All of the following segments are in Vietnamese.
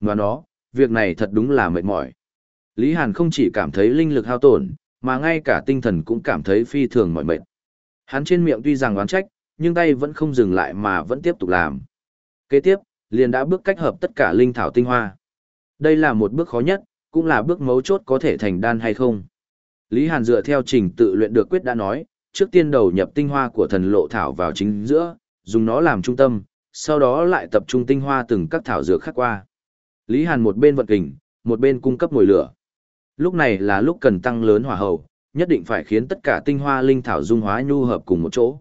ngoài nó, việc này thật đúng là mệt mỏi. Lý Hàn không chỉ cảm thấy linh lực hao tổn, mà ngay cả tinh thần cũng cảm thấy phi thường mỏi mệt. Hắn trên miệng tuy rằng oán trách, nhưng tay vẫn không dừng lại mà vẫn tiếp tục làm. Kế tiếp, liền đã bước cách hợp tất cả linh thảo tinh hoa. Đây là một bước khó nhất, cũng là bước mấu chốt có thể thành đan hay không. Lý Hàn dựa theo trình tự luyện được quyết đã nói, trước tiên đầu nhập tinh hoa của thần lộ thảo vào chính giữa, dùng nó làm trung tâm, sau đó lại tập trung tinh hoa từng các thảo dược khác qua. Lý Hàn một bên vận kình, một bên cung cấp mồi lửa. Lúc này là lúc cần tăng lớn hỏa hầu, nhất định phải khiến tất cả tinh hoa linh thảo dung hóa nhu hợp cùng một chỗ.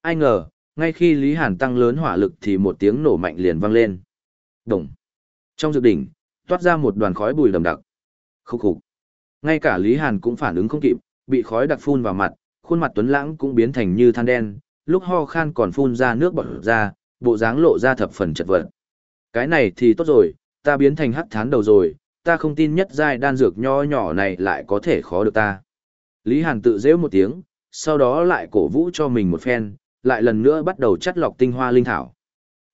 Ai ngờ, ngay khi Lý Hàn tăng lớn hỏa lực thì một tiếng nổ mạnh liền vang lên. Đồng. Trong dược đỉnh, toát ra một đoàn khói bùi đầm đặc. Khúc khục. Ngay cả Lý Hàn cũng phản ứng không kịp, bị khói đặc phun vào mặt, khuôn mặt tuấn lãng cũng biến thành như than đen, lúc ho khan còn phun ra nước bọt ra, bộ dáng lộ ra thập phần chật vật. Cái này thì tốt rồi, ta biến thành hắc thán đầu rồi, ta không tin nhất giai đan dược nho nhỏ này lại có thể khó được ta. Lý Hàn tự dễ một tiếng, sau đó lại cổ vũ cho mình một phen, lại lần nữa bắt đầu chắt lọc tinh hoa linh thảo.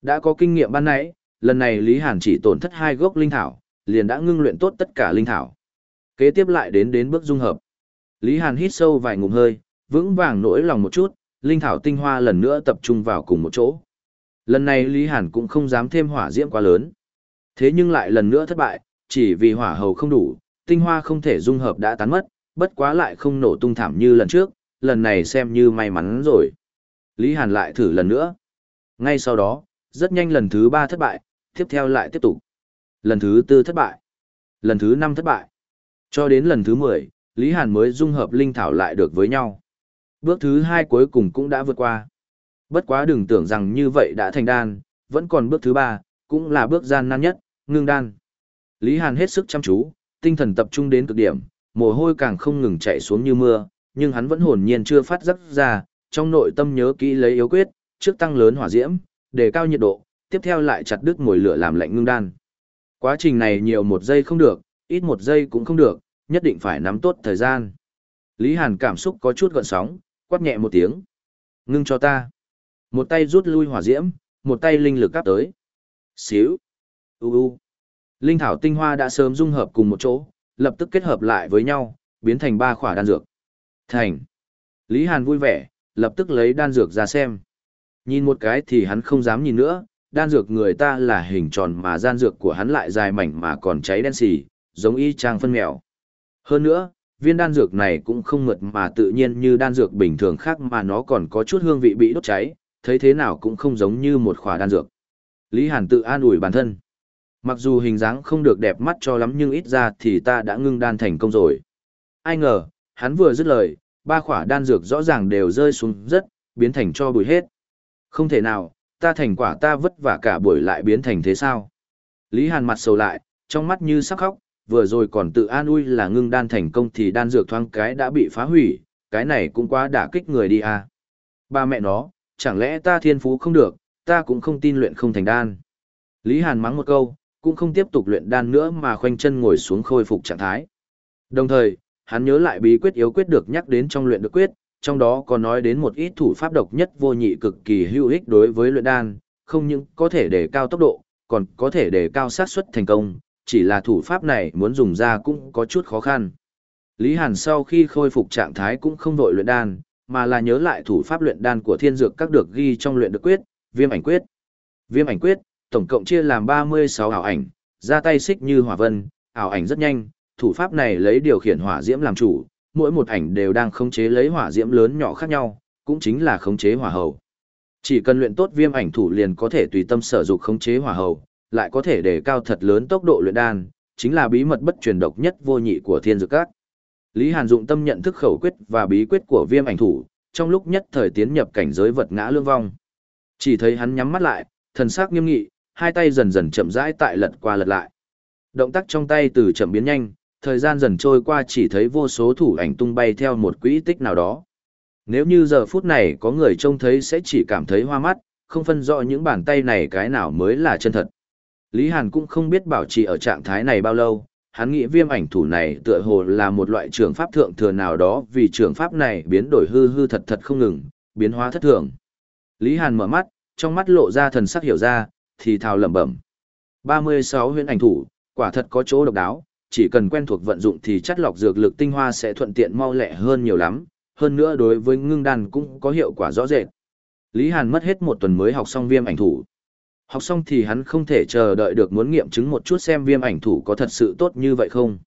Đã có kinh nghiệm ban nãy, lần này Lý Hàn chỉ tổn thất hai gốc linh thảo, liền đã ngưng luyện tốt tất cả linh thảo. Kế tiếp lại đến đến bước dung hợp. Lý Hàn hít sâu vài ngụm hơi, vững vàng nỗi lòng một chút, linh thảo tinh hoa lần nữa tập trung vào cùng một chỗ. Lần này Lý Hàn cũng không dám thêm hỏa diễm quá lớn. Thế nhưng lại lần nữa thất bại, chỉ vì hỏa hầu không đủ, tinh hoa không thể dung hợp đã tán mất, bất quá lại không nổ tung thảm như lần trước, lần này xem như may mắn rồi. Lý Hàn lại thử lần nữa. Ngay sau đó, rất nhanh lần thứ ba thất bại, tiếp theo lại tiếp tục. Lần thứ tư thất bại. Lần thứ năm thất bại. Cho đến lần thứ mười, Lý Hàn mới dung hợp linh thảo lại được với nhau. Bước thứ hai cuối cùng cũng đã vượt qua. Bất quá đừng tưởng rằng như vậy đã thành đan, vẫn còn bước thứ ba, cũng là bước gian nan nhất, ngưng đan. Lý Hàn hết sức chăm chú, tinh thần tập trung đến cực điểm, mồ hôi càng không ngừng chạy xuống như mưa, nhưng hắn vẫn hồn nhiên chưa phát giác ra, trong nội tâm nhớ kỹ lấy yếu quyết, trước tăng lớn hỏa diễm, đề cao nhiệt độ, tiếp theo lại chặt đứt mồi lửa làm lạnh ngưng đan. Quá trình này nhiều một giây không được, ít một giây cũng không được, nhất định phải nắm tốt thời gian. Lý Hàn cảm xúc có chút gợn sóng, quát nhẹ một tiếng. Ngưng cho ta. Một tay rút lui hỏa diễm, một tay linh lực cắp tới. Xíu uu. Linh thảo tinh hoa đã sớm dung hợp cùng một chỗ, lập tức kết hợp lại với nhau, biến thành ba khỏa đan dược. Thành. Lý Hàn vui vẻ, lập tức lấy đan dược ra xem. Nhìn một cái thì hắn không dám nhìn nữa, đan dược người ta là hình tròn mà gian dược của hắn lại dài mảnh mà còn cháy đen xì, giống y chang phân mèo. Hơn nữa, viên đan dược này cũng không mượt mà tự nhiên như đan dược bình thường khác mà nó còn có chút hương vị bị đốt cháy, thấy thế nào cũng không giống như một khỏa đan dược. Lý Hàn tự an ủi bản thân. Mặc dù hình dáng không được đẹp mắt cho lắm nhưng ít ra thì ta đã ngưng đan thành công rồi. Ai ngờ, hắn vừa dứt lời, ba khỏa đan dược rõ ràng đều rơi xuống rất, biến thành cho bụi hết. Không thể nào, ta thành quả ta vất vả cả buổi lại biến thành thế sao? Lý Hàn mặt sầu lại, trong mắt như sắc khóc, vừa rồi còn tự an ui là ngưng đan thành công thì đan dược thoáng cái đã bị phá hủy, cái này cũng quá đả kích người đi à. Ba mẹ nó, chẳng lẽ ta thiên phú không được, ta cũng không tin luyện không thành đan. Lý Hàn mắng một câu, cũng không tiếp tục luyện đan nữa mà khoanh chân ngồi xuống khôi phục trạng thái. Đồng thời, hắn nhớ lại bí quyết yếu quyết được nhắc đến trong luyện được quyết, trong đó có nói đến một ít thủ pháp độc nhất vô nhị cực kỳ hữu ích đối với luyện đan, không những có thể đề cao tốc độ, còn có thể đề cao xác suất thành công, chỉ là thủ pháp này muốn dùng ra cũng có chút khó khăn. Lý Hàn sau khi khôi phục trạng thái cũng không vội luyện đan, mà là nhớ lại thủ pháp luyện đan của thiên dược các được ghi trong luyện được quyết, viêm ảnh quyết. Viêm ảnh quyết, tổng cộng chia làm 36 ảo ảnh, ra tay xích như hỏa vân, ảo ảnh rất nhanh, thủ pháp này lấy điều khiển hỏa diễm làm chủ, mỗi một ảnh đều đang khống chế lấy hỏa diễm lớn nhỏ khác nhau, cũng chính là khống chế hỏa hầu. Chỉ cần luyện tốt viêm ảnh thủ liền có thể tùy tâm sở dục khống chế hỏa hầu, lại có thể đề cao thật lớn tốc độ luyện đan, chính là bí mật bất truyền độc nhất vô nhị của thiên dược các. Lý Hàn dụng tâm nhận thức khẩu quyết và bí quyết của viêm ảnh thủ, trong lúc nhất thời tiến nhập cảnh giới vật ngã lương vong. Chỉ thấy hắn nhắm mắt lại, thần sắc nghiêm nghị, hai tay dần dần chậm rãi tại lật qua lật lại. Động tác trong tay từ chậm biến nhanh, thời gian dần trôi qua chỉ thấy vô số thủ ảnh tung bay theo một quỹ tích nào đó. Nếu như giờ phút này có người trông thấy sẽ chỉ cảm thấy hoa mắt, không phân rõ những bàn tay này cái nào mới là chân thật. Lý Hàn cũng không biết bảo trì ở trạng thái này bao lâu, hắn nghĩ viêm ảnh thủ này tựa hồ là một loại trường pháp thượng thừa nào đó vì trường pháp này biến đổi hư hư thật thật không ngừng, biến hóa thất thường. Lý Hàn mở mắt, trong mắt lộ ra thần sắc hiểu ra, thì thào lẩm bẩm. 36 huyễn ảnh thủ, quả thật có chỗ độc đáo, chỉ cần quen thuộc vận dụng thì chất lọc dược lực tinh hoa sẽ thuận tiện mau lẹ hơn nhiều lắm, hơn nữa đối với ngưng đan cũng có hiệu quả rõ rệt. Lý Hàn mất hết một tuần mới học xong viêm ảnh thủ. Học xong thì hắn không thể chờ đợi được muốn nghiệm chứng một chút xem viêm ảnh thủ có thật sự tốt như vậy không.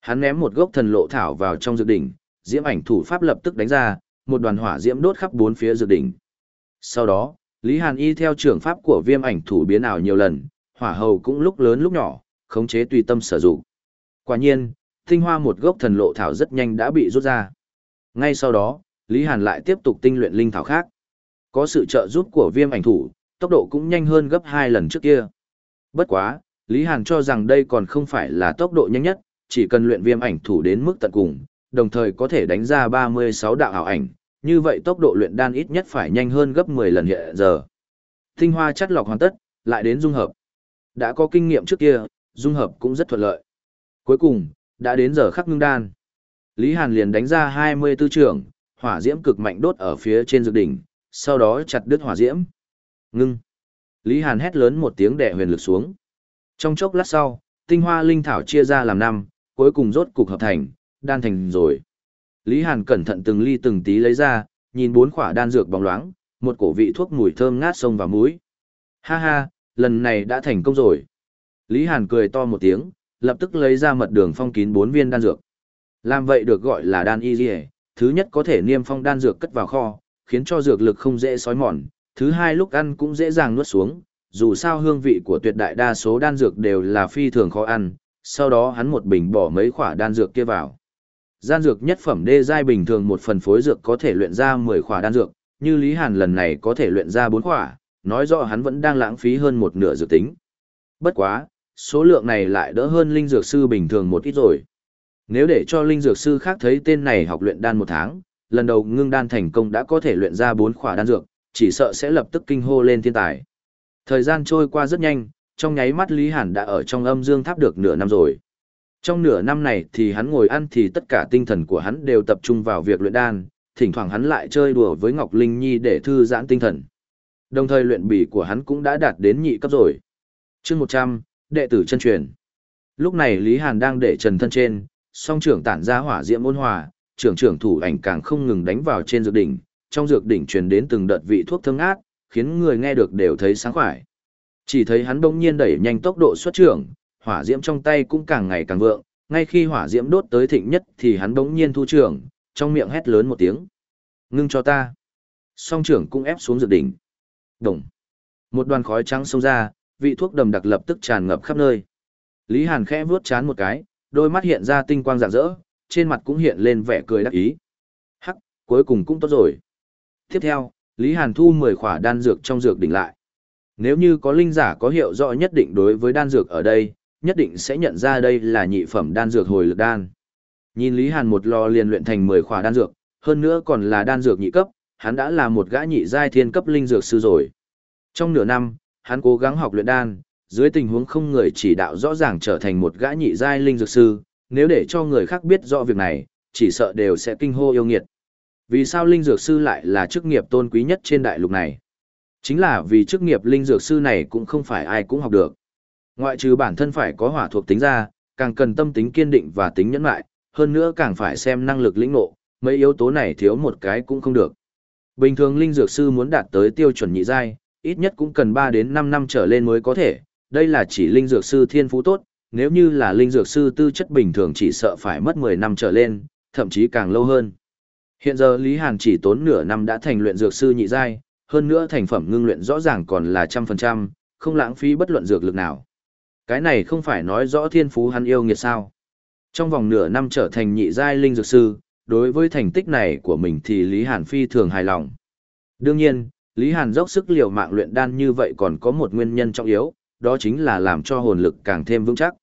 Hắn ném một gốc thần lộ thảo vào trong dược đỉnh, diễm ảnh thủ pháp lập tức đánh ra, một đoàn hỏa diễm đốt khắp bốn phía dược đỉnh. Sau đó, Lý Hàn y theo trưởng pháp của viêm ảnh thủ biến ảo nhiều lần, hỏa hầu cũng lúc lớn lúc nhỏ, khống chế tùy tâm sử dụng. Quả nhiên, tinh hoa một gốc thần lộ thảo rất nhanh đã bị rút ra. Ngay sau đó, Lý Hàn lại tiếp tục tinh luyện linh thảo khác. Có sự trợ giúp của viêm ảnh thủ, tốc độ cũng nhanh hơn gấp hai lần trước kia. Bất quá, Lý Hàn cho rằng đây còn không phải là tốc độ nhanh nhất, chỉ cần luyện viêm ảnh thủ đến mức tận cùng, đồng thời có thể đánh ra 36 đạo ảo ảnh, như vậy tốc độ luyện đan ít nhất phải nhanh hơn gấp 10 lần hiện giờ. Tinh hoa chất lọc hoàn tất, lại đến dung hợp. Đã có kinh nghiệm trước kia, dung hợp cũng rất thuận lợi. Cuối cùng, đã đến giờ khắc ngưng đan. Lý Hàn liền đánh ra 24 trường, hỏa diễm cực mạnh đốt ở phía trên dược đỉnh, sau đó chặt đứt hỏa diễm. Ngưng. Lý Hàn hét lớn một tiếng đè huyền lực xuống. Trong chốc lát sau, tinh hoa linh thảo chia ra làm năm, cuối cùng rốt cục hợp thành, đan thành rồi. Lý Hàn cẩn thận từng ly từng tí lấy ra, nhìn bốn khỏa đan dược bóng loáng, một cổ vị thuốc mùi thơm ngát sông vào mũi. Ha ha, lần này đã thành công rồi. Lý Hàn cười to một tiếng, lập tức lấy ra mật đường phong kín bốn viên đan dược. Làm vậy được gọi là đan y dì thứ nhất có thể niêm phong đan dược cất vào kho, khiến cho dược lực không dễ sói mòn, thứ hai lúc ăn cũng dễ dàng nuốt xuống, dù sao hương vị của tuyệt đại đa số đan dược đều là phi thường khó ăn, sau đó hắn một bình bỏ mấy khỏa đan dược kia vào. Gian dược nhất phẩm đê giai bình thường một phần phối dược có thể luyện ra 10 khỏa đan dược, như Lý Hàn lần này có thể luyện ra 4 khỏa, nói rõ hắn vẫn đang lãng phí hơn một nửa dược tính. Bất quá, số lượng này lại đỡ hơn linh dược sư bình thường một ít rồi. Nếu để cho linh dược sư khác thấy tên này học luyện đan một tháng, lần đầu ngưng đan thành công đã có thể luyện ra 4 khỏa đan dược, chỉ sợ sẽ lập tức kinh hô lên thiên tài. Thời gian trôi qua rất nhanh, trong nháy mắt Lý Hàn đã ở trong âm dương tháp được nửa năm rồi. Trong nửa năm này thì hắn ngồi ăn thì tất cả tinh thần của hắn đều tập trung vào việc luyện đan, thỉnh thoảng hắn lại chơi đùa với Ngọc Linh Nhi để thư giãn tinh thần. Đồng thời luyện bỉ của hắn cũng đã đạt đến nhị cấp rồi. chương 100, đệ tử chân truyền. Lúc này Lý Hàn đang để trần thân trên, song trưởng tản ra hỏa diễm ôn hòa, trưởng trưởng thủ ảnh càng không ngừng đánh vào trên dược đỉnh, trong dược đỉnh truyền đến từng đợt vị thuốc thơm ngát, khiến người nghe được đều thấy sáng khoải. Chỉ thấy hắn bỗng nhiên đẩy nhanh tốc độ xuất trưởng, hỏa diễm trong tay cũng càng ngày càng vượng, ngay khi hỏa diễm đốt tới thịnh nhất thì hắn bỗng nhiên thu trưởng, trong miệng hét lớn một tiếng. Ngưng cho ta. Song trưởng cũng ép xuống dược đỉnh. Đồng. Một đoàn khói trắng xông ra, vị thuốc đầm đặc lập tức tràn ngập khắp nơi. Lý Hàn khẽ vuốt chán một cái, đôi mắt hiện ra tinh quang rạng rỡ, trên mặt cũng hiện lên vẻ cười đắc ý. Hắc, cuối cùng cũng tốt rồi. Tiếp theo, Lý Hàn thu 10 khỏa đan dược trong dược đỉnh lại. Nếu như có linh giả có hiệu rõ nhất định đối với đan dược ở đây, nhất định sẽ nhận ra đây là nhị phẩm đan dược hồi lực đan. Nhìn Lý Hàn một lò liền luyện thành 10 khỏa đan dược, hơn nữa còn là đan dược nhị cấp, hắn đã là một gã nhị giai thiên cấp linh dược sư rồi. Trong nửa năm, hắn cố gắng học luyện đan, dưới tình huống không người chỉ đạo rõ ràng trở thành một gã nhị giai linh dược sư, nếu để cho người khác biết rõ việc này, chỉ sợ đều sẽ kinh hô yêu nghiệt. Vì sao linh dược sư lại là chức nghiệp tôn quý nhất trên đại lục này? Chính là vì chức nghiệp linh dược sư này cũng không phải ai cũng học được. Ngoại trừ bản thân phải có hỏa thuộc tính ra, càng cần tâm tính kiên định và tính nhẫn nại, hơn nữa càng phải xem năng lực lĩnh ngộ, mấy yếu tố này thiếu một cái cũng không được. Bình thường linh dược sư muốn đạt tới tiêu chuẩn nhị giai, ít nhất cũng cần 3 đến 5 năm trở lên mới có thể, đây là chỉ linh dược sư thiên phú tốt, nếu như là linh dược sư tư chất bình thường chỉ sợ phải mất 10 năm trở lên, thậm chí càng lâu hơn. Hiện giờ Lý Hàn chỉ tốn nửa năm đã thành luyện dược sư nhị giai, hơn nữa thành phẩm ngưng luyện rõ ràng còn là trăm phần trăm, không lãng phí bất luận dược lực nào. Cái này không phải nói rõ thiên phú hắn yêu nghiệt sao. Trong vòng nửa năm trở thành nhị giai linh dược sư, đối với thành tích này của mình thì Lý Hàn phi thường hài lòng. Đương nhiên, Lý Hàn dốc sức liều mạng luyện đan như vậy còn có một nguyên nhân trọng yếu, đó chính là làm cho hồn lực càng thêm vững chắc.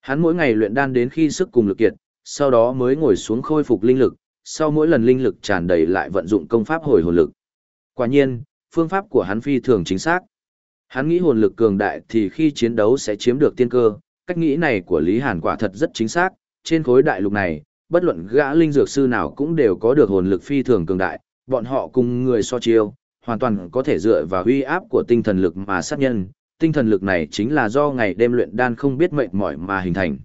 Hắn mỗi ngày luyện đan đến khi sức cùng lực kiệt, sau đó mới ngồi xuống khôi phục linh lực, sau mỗi lần linh lực tràn đầy lại vận dụng công pháp hồi hồn lực. Quả nhiên, phương pháp của hắn phi thường chính xác. Hắn nghĩ hồn lực cường đại thì khi chiến đấu sẽ chiếm được tiên cơ, cách nghĩ này của Lý Hàn quả thật rất chính xác, trên khối đại lục này, bất luận gã linh dược sư nào cũng đều có được hồn lực phi thường cường đại, bọn họ cùng người so chiêu, hoàn toàn có thể dựa vào uy áp của tinh thần lực mà sát nhân, tinh thần lực này chính là do ngày đêm luyện đan không biết mệt mỏi mà hình thành.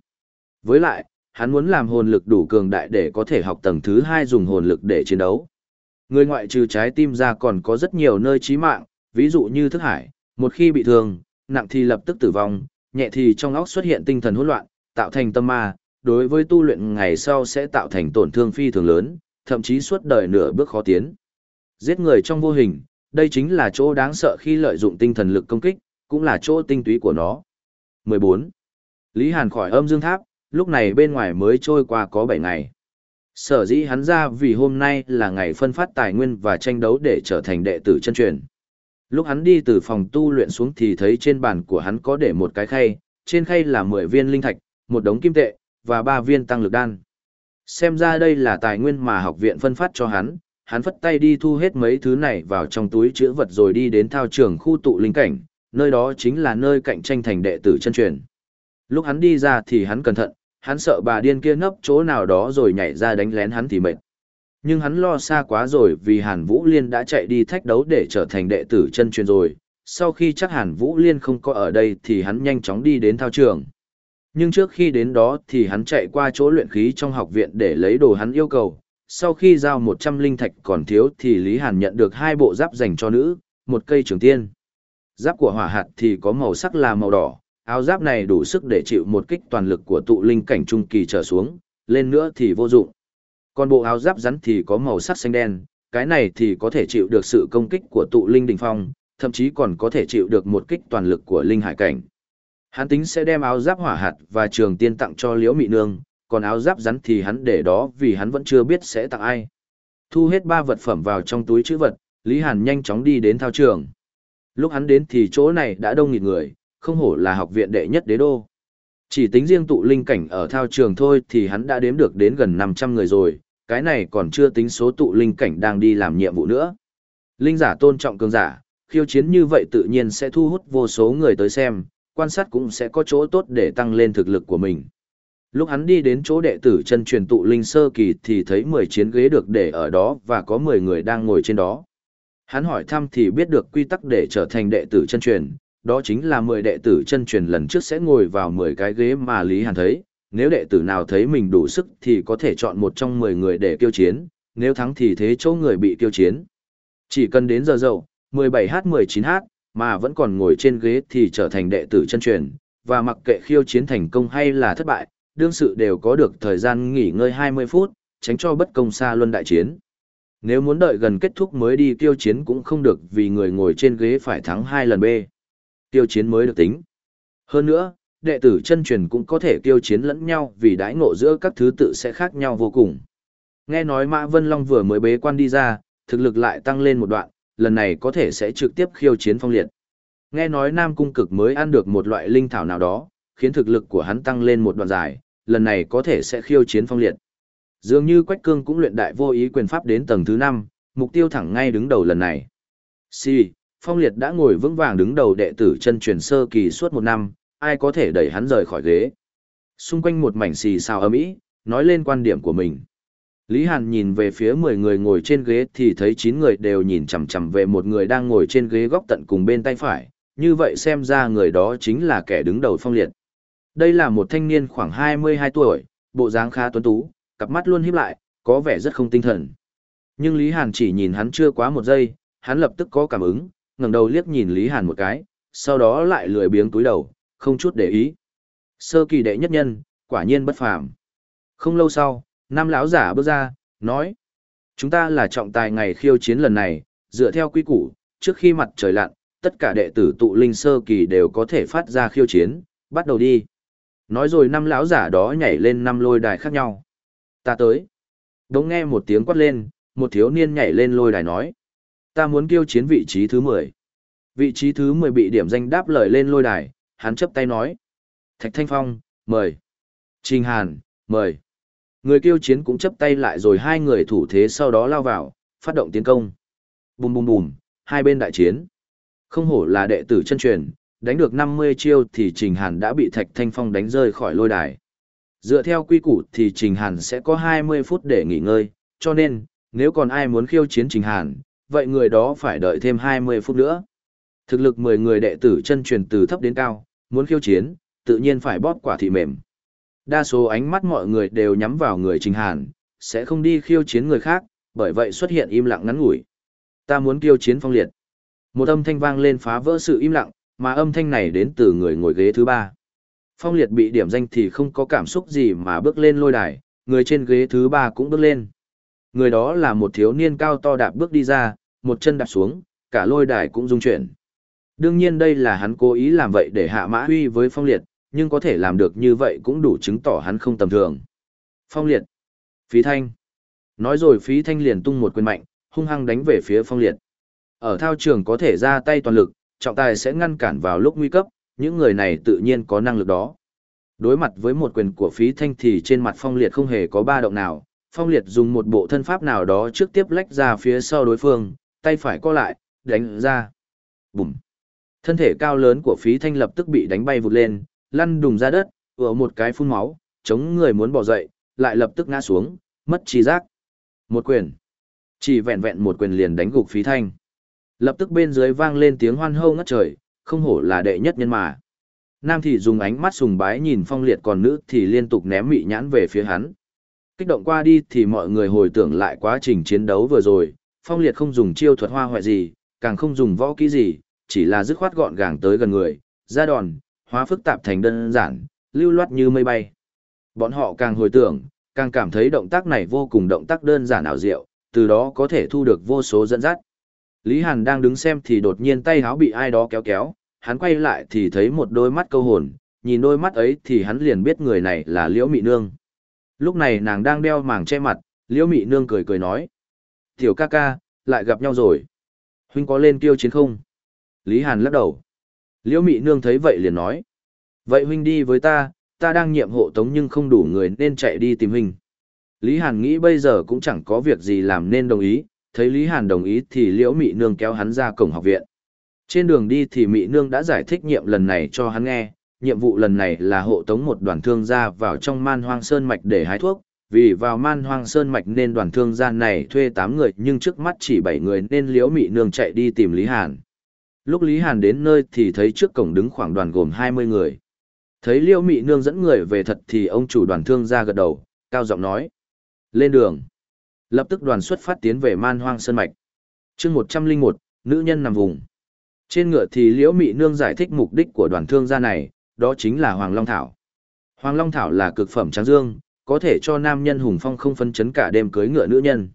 Với lại, hắn muốn làm hồn lực đủ cường đại để có thể học tầng thứ hai dùng hồn lực để chiến đấu. Người ngoại trừ trái tim ra còn có rất nhiều nơi chí mạng, ví dụ như thức hải, một khi bị thương, nặng thì lập tức tử vong, nhẹ thì trong óc xuất hiện tinh thần hỗn loạn, tạo thành tâm ma, đối với tu luyện ngày sau sẽ tạo thành tổn thương phi thường lớn, thậm chí suốt đời nửa bước khó tiến. Giết người trong vô hình, đây chính là chỗ đáng sợ khi lợi dụng tinh thần lực công kích, cũng là chỗ tinh túy của nó. 14. Lý Hàn khỏi âm dương tháp, lúc này bên ngoài mới trôi qua có 7 ngày. Sở dĩ hắn ra vì hôm nay là ngày phân phát tài nguyên và tranh đấu để trở thành đệ tử chân truyền. Lúc hắn đi từ phòng tu luyện xuống thì thấy trên bàn của hắn có để một cái khay, trên khay là 10 viên linh thạch, một đống kim tệ, và 3 viên tăng lực đan. Xem ra đây là tài nguyên mà học viện phân phát cho hắn, hắn phất tay đi thu hết mấy thứ này vào trong túi chữ vật rồi đi đến thao trường khu tụ linh cảnh, nơi đó chính là nơi cạnh tranh thành đệ tử chân truyền. Lúc hắn đi ra thì hắn cẩn thận, hắn sợ bà điên kia nấp chỗ nào đó rồi nhảy ra đánh lén hắn thì mệt. Nhưng hắn lo xa quá rồi vì Hàn Vũ Liên đã chạy đi thách đấu để trở thành đệ tử chân truyền rồi. Sau khi chắc Hàn Vũ Liên không có ở đây thì hắn nhanh chóng đi đến thao trường. Nhưng trước khi đến đó thì hắn chạy qua chỗ luyện khí trong học viện để lấy đồ hắn yêu cầu. Sau khi giao 100 linh thạch còn thiếu thì Lý Hàn nhận được hai bộ giáp dành cho nữ, một cây trường tiên. Giáp của hỏa hạt thì có màu sắc là màu đỏ, áo giáp này đủ sức để chịu một kích toàn lực của tụ linh cảnh trung kỳ trở xuống, lên nữa thì vô dụng. Còn bộ áo giáp rắn thì có màu sắc xanh đen, cái này thì có thể chịu được sự công kích của tụ linh đỉnh phong, thậm chí còn có thể chịu được một kích toàn lực của linh hải cảnh. Hắn tính sẽ đem áo giáp hỏa hạt và trường tiên tặng cho Liễu Mị Nương, còn áo giáp rắn thì hắn để đó vì hắn vẫn chưa biết sẽ tặng ai. Thu hết ba vật phẩm vào trong túi chữ vật, Lý Hàn nhanh chóng đi đến thao trường. Lúc hắn đến thì chỗ này đã đông nghịt người, không hổ là học viện đệ nhất đế đô. Chỉ tính riêng tụ linh cảnh ở thao trường thôi thì hắn đã đếm được đến gần 500 người rồi, cái này còn chưa tính số tụ linh cảnh đang đi làm nhiệm vụ nữa. Linh giả tôn trọng cường giả, khiêu chiến như vậy tự nhiên sẽ thu hút vô số người tới xem, quan sát cũng sẽ có chỗ tốt để tăng lên thực lực của mình. Lúc hắn đi đến chỗ đệ tử chân truyền tụ linh sơ kỳ thì thấy 10 chiến ghế được để ở đó và có 10 người đang ngồi trên đó. Hắn hỏi thăm thì biết được quy tắc để trở thành đệ tử chân truyền, đó chính là 10 đệ tử chân truyền lần trước sẽ ngồi vào 10 cái ghế mà Lý Hàn thấy, nếu đệ tử nào thấy mình đủ sức thì có thể chọn một trong 10 người để kiêu chiến, nếu thắng thì thế chỗ người bị kiêu chiến. Chỉ cần đến giờ dậu, 17h19h, mà vẫn còn ngồi trên ghế thì trở thành đệ tử chân truyền, và mặc kệ khiêu chiến thành công hay là thất bại, đương sự đều có được thời gian nghỉ ngơi 20 phút, tránh cho bất công xa luân đại chiến. Nếu muốn đợi gần kết thúc mới đi kiêu chiến cũng không được vì người ngồi trên ghế phải thắng hai lần B. Kiêu chiến mới được tính. Hơn nữa, đệ tử chân truyền cũng có thể kiêu chiến lẫn nhau vì đãi ngộ giữa các thứ tự sẽ khác nhau vô cùng. Nghe nói Mã Vân Long vừa mới bế quan đi ra, thực lực lại tăng lên một đoạn, lần này có thể sẽ trực tiếp khiêu chiến phong liệt. Nghe nói Nam Cung Cực mới ăn được một loại linh thảo nào đó, khiến thực lực của hắn tăng lên một đoạn dài, lần này có thể sẽ khiêu chiến phong liệt. Dường như Quách Cương cũng luyện đại vô ý quyền pháp đến tầng thứ 5, mục tiêu thẳng ngay đứng đầu lần này. Si, phong liệt đã ngồi vững vàng đứng đầu đệ tử chân truyền sơ kỳ suốt một năm, ai có thể đẩy hắn rời khỏi ghế. Xung quanh một mảnh xì xào ấm ý, nói lên quan điểm của mình. Lý Hàn nhìn về phía 10 người ngồi trên ghế thì thấy 9 người đều nhìn chằm chằm về một người đang ngồi trên ghế góc tận cùng bên tay phải, như vậy xem ra người đó chính là kẻ đứng đầu phong liệt. Đây là một thanh niên khoảng 22 tuổi, bộ dáng khá tuấn tú, cặp mắt luôn híp lại, có vẻ rất không tinh thần. Nhưng Lý Hàn chỉ nhìn hắn chưa quá một giây, hắn lập tức có cảm ứng, ngẩng đầu liếc nhìn Lý Hàn một cái, sau đó lại lười biếng túi đầu, không chút để ý. Sơ kỳ đệ nhất nhân, quả nhiên bất phàm. Không lâu sau, nam lão giả bước ra, nói: "Chúng ta là trọng tài ngày khiêu chiến lần này, dựa theo quy củ, trước khi mặt trời lặn, tất cả đệ tử tụ linh sơ kỳ đều có thể phát ra khiêu chiến, bắt đầu đi." Nói rồi năm lão giả đó nhảy lên năm lôi đài khác nhau. "Ta tới." Đống nghe một tiếng quát lên, một thiếu niên nhảy lên lôi đài nói: "Ta muốn khiêu chiến vị trí thứ 10." Vị trí thứ 10 bị điểm danh đáp lời lên lôi đài, hắn chấp tay nói. Thạch Thanh Phong, mời. Trình Hàn, mời. Người kiêu chiến cũng chấp tay lại rồi hai người thủ thế sau đó lao vào, phát động tiến công. Bùm bùm bùm, hai bên đại chiến. Không hổ là đệ tử chân truyền, đánh được 50 chiêu thì Trình Hàn đã bị Thạch Thanh Phong đánh rơi khỏi lôi đài. Dựa theo quy củ thì Trình Hàn sẽ có 20 phút để nghỉ ngơi, cho nên, nếu còn ai muốn khiêu chiến Trình Hàn, vậy người đó phải đợi thêm 20 phút nữa. Thực lực 10 người đệ tử chân truyền từ thấp đến cao, muốn khiêu chiến, tự nhiên phải bóp quả thị mềm. Đa số ánh mắt mọi người đều nhắm vào người Trình Hàn, sẽ không đi khiêu chiến người khác, bởi vậy xuất hiện im lặng ngắn ngủi. Ta muốn khiêu chiến phong liệt. Một âm thanh vang lên phá vỡ sự im lặng, mà âm thanh này đến từ người ngồi ghế thứ ba. Phong liệt bị điểm danh thì không có cảm xúc gì mà bước lên lôi đài, người trên ghế thứ ba cũng bước lên. Người đó là một thiếu niên cao to đạp bước đi ra, một chân đạp xuống, cả lôi đài cũng rung chuyển. Đương nhiên đây là hắn cố ý làm vậy để hạ mã huy với phong liệt, nhưng có thể làm được như vậy cũng đủ chứng tỏ hắn không tầm thường. Phong liệt. Phí thanh. Nói rồi phí thanh liền tung một quyền mạnh, hung hăng đánh về phía phong liệt. Ở thao trường có thể ra tay toàn lực, trọng tài sẽ ngăn cản vào lúc nguy cấp, những người này tự nhiên có năng lực đó. Đối mặt với một quyền của phí thanh thì trên mặt phong liệt không hề có ba động nào, phong liệt dùng một bộ thân pháp nào đó trước tiếp lách ra phía sau đối phương, tay phải co lại, đánh ra. Bùm! Thân thể cao lớn của phí thanh lập tức bị đánh bay vụt lên, lăn đùng ra đất, ủa một cái phun máu, chống người muốn bỏ dậy, lại lập tức ngã xuống, mất trí giác. Một quyền. Chỉ vẹn vẹn một quyền liền đánh gục phí thanh. Lập tức bên dưới vang lên tiếng hoan hô ngất trời, không hổ là đệ nhất nhân mà. Nam thì dùng ánh mắt sùng bái nhìn phong liệt còn nữ thì liên tục ném mị nhãn về phía hắn. Kích động qua đi thì mọi người hồi tưởng lại quá trình chiến đấu vừa rồi, phong liệt không dùng chiêu thuật hoa hoại gì, càng không dùng võ kỹ gì, chỉ là dứt khoát gọn gàng tới gần người, ra đòn, hóa phức tạp thành đơn giản, lưu loát như mây bay. Bọn họ càng hồi tưởng, càng cảm thấy động tác này vô cùng động tác đơn giản ảo diệu, từ đó có thể thu được vô số dẫn dắt. Lý Hàn đang đứng xem thì đột nhiên tay háo bị ai đó kéo kéo, hắn quay lại thì thấy một đôi mắt câu hồn, nhìn đôi mắt ấy thì hắn liền biết người này là Liễu Mị Nương. Lúc này nàng đang đeo màng che mặt, Liễu Mị Nương cười cười nói. Tiểu ca ca, lại gặp nhau rồi. Huynh có lên kêu chiến không? Lý Hàn lắc đầu. Liễu Mị Nương thấy vậy liền nói. Vậy huynh đi với ta, ta đang nhiệm hộ tống nhưng không đủ người nên chạy đi tìm huynh. Lý Hàn nghĩ bây giờ cũng chẳng có việc gì làm nên đồng ý, thấy Lý Hàn đồng ý thì Liễu Mị Nương kéo hắn ra cổng học viện. Trên đường đi thì Mị Nương đã giải thích nhiệm lần này cho hắn nghe, nhiệm vụ lần này là hộ tống một đoàn thương gia vào trong man hoang sơn mạch để hái thuốc, vì vào man hoang sơn mạch nên đoàn thương gia này thuê 8 người nhưng trước mắt chỉ 7 người nên Liễu Mị Nương chạy đi tìm Lý Hàn. Lúc Lý Hàn đến nơi thì thấy trước cổng đứng khoảng đoàn gồm 20 người. Thấy Liễu Mị Nương dẫn người về thật thì ông chủ đoàn thương gia gật đầu, cao giọng nói. Lên đường. Lập tức đoàn xuất phát tiến về man hoang sơn mạch. chương 101, nữ nhân nằm vùng. Trên ngựa thì Liễu Mị Nương giải thích mục đích của đoàn thương gia này, đó chính là Hoàng Long Thảo. Hoàng Long Thảo là cực phẩm trắng dương, có thể cho nam nhân hùng phong không phân chấn cả đêm cưới ngựa nữ nhân.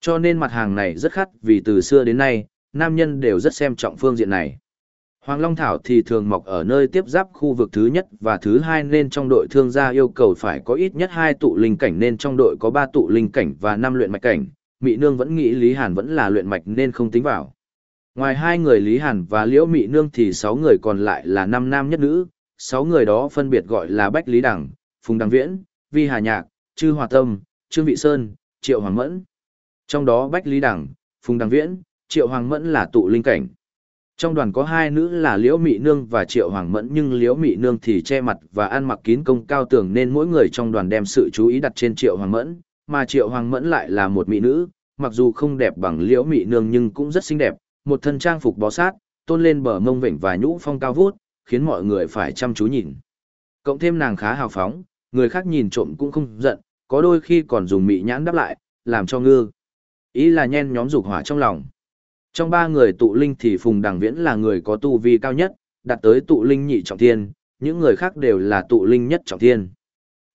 Cho nên mặt hàng này rất khắt vì từ xưa đến nay, nam nhân đều rất xem trọng phương diện này. Hoàng Long Thảo thì thường mọc ở nơi tiếp giáp khu vực thứ nhất và thứ hai nên trong đội thương gia yêu cầu phải có ít nhất hai tụ linh cảnh nên trong đội có ba tụ linh cảnh và năm luyện mạch cảnh. Mị Nương vẫn nghĩ Lý Hàn vẫn là luyện mạch nên không tính vào. Ngoài hai người Lý Hàn và Liễu Mị Nương thì sáu người còn lại là năm nam nhất nữ, sáu người đó phân biệt gọi là Bách Lý Đằng, Phùng Đăng Viễn, Vi Hà Nhạc, Trư Hòa Tâm, Trương Vị Sơn, Triệu Hoàng Mẫn. Trong đó Bách Lý Đằng, Phùng Đăng Viễn, Triệu Hoàng Mẫn là tụ linh cảnh. Trong đoàn có hai nữ là Liễu Mị Nương và Triệu Hoàng Mẫn nhưng Liễu Mị Nương thì che mặt và ăn mặc kín công cao tường nên mỗi người trong đoàn đem sự chú ý đặt trên Triệu Hoàng Mẫn, mà Triệu Hoàng Mẫn lại là một mỹ nữ, mặc dù không đẹp bằng Liễu Mị Nương nhưng cũng rất xinh đẹp, một thân trang phục bó sát, tôn lên bờ mông vịnh và nhũ phong cao vút, khiến mọi người phải chăm chú nhìn. Cộng thêm nàng khá hào phóng, người khác nhìn trộm cũng không giận, có đôi khi còn dùng mị nhãn đáp lại, làm cho ngư. Ý là nhen nhóm dục hỏa trong lòng. Trong ba người tụ linh thì Phùng Đằng Viễn là người có tu vi cao nhất, đạt tới tụ linh nhị trọng thiên, những người khác đều là tụ linh nhất trọng thiên.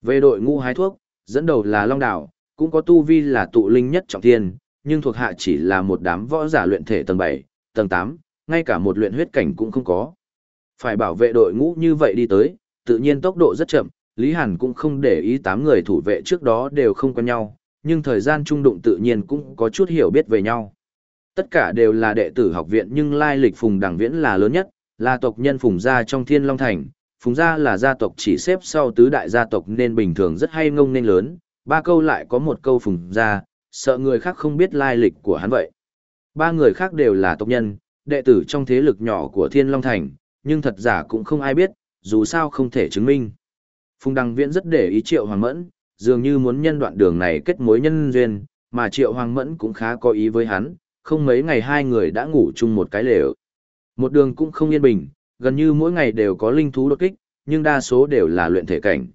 Về đội ngũ hái thuốc, dẫn đầu là Long Đảo, cũng có tu vi là tụ linh nhất trọng thiên, nhưng thuộc hạ chỉ là một đám võ giả luyện thể tầng 7, tầng 8, ngay cả một luyện huyết cảnh cũng không có. Phải bảo vệ đội ngũ như vậy đi tới, tự nhiên tốc độ rất chậm, Lý Hàn cũng không để ý 8 người thủ vệ trước đó đều không quen nhau, nhưng thời gian trung đụng tự nhiên cũng có chút hiểu biết về nhau. Tất cả đều là đệ tử học viện nhưng lai lịch Phùng Đằng Viễn là lớn nhất, là tộc nhân Phùng gia trong Thiên Long Thành. Phùng gia là gia tộc chỉ xếp sau tứ đại gia tộc nên bình thường rất hay ngông nên lớn, ba câu lại có một câu Phùng gia, sợ người khác không biết lai lịch của hắn vậy. Ba người khác đều là tộc nhân, đệ tử trong thế lực nhỏ của Thiên Long Thành, nhưng thật giả cũng không ai biết, dù sao không thể chứng minh. Phùng Đăng Viễn rất để ý Triệu Hoàng Mẫn, dường như muốn nhân đoạn đường này kết mối nhân duyên, mà Triệu Hoàng Mẫn cũng khá có ý với hắn, không mấy ngày hai người đã ngủ chung một cái lều. Một đường cũng không yên bình, gần như mỗi ngày đều có linh thú đột kích, nhưng đa số đều là luyện thể cảnh.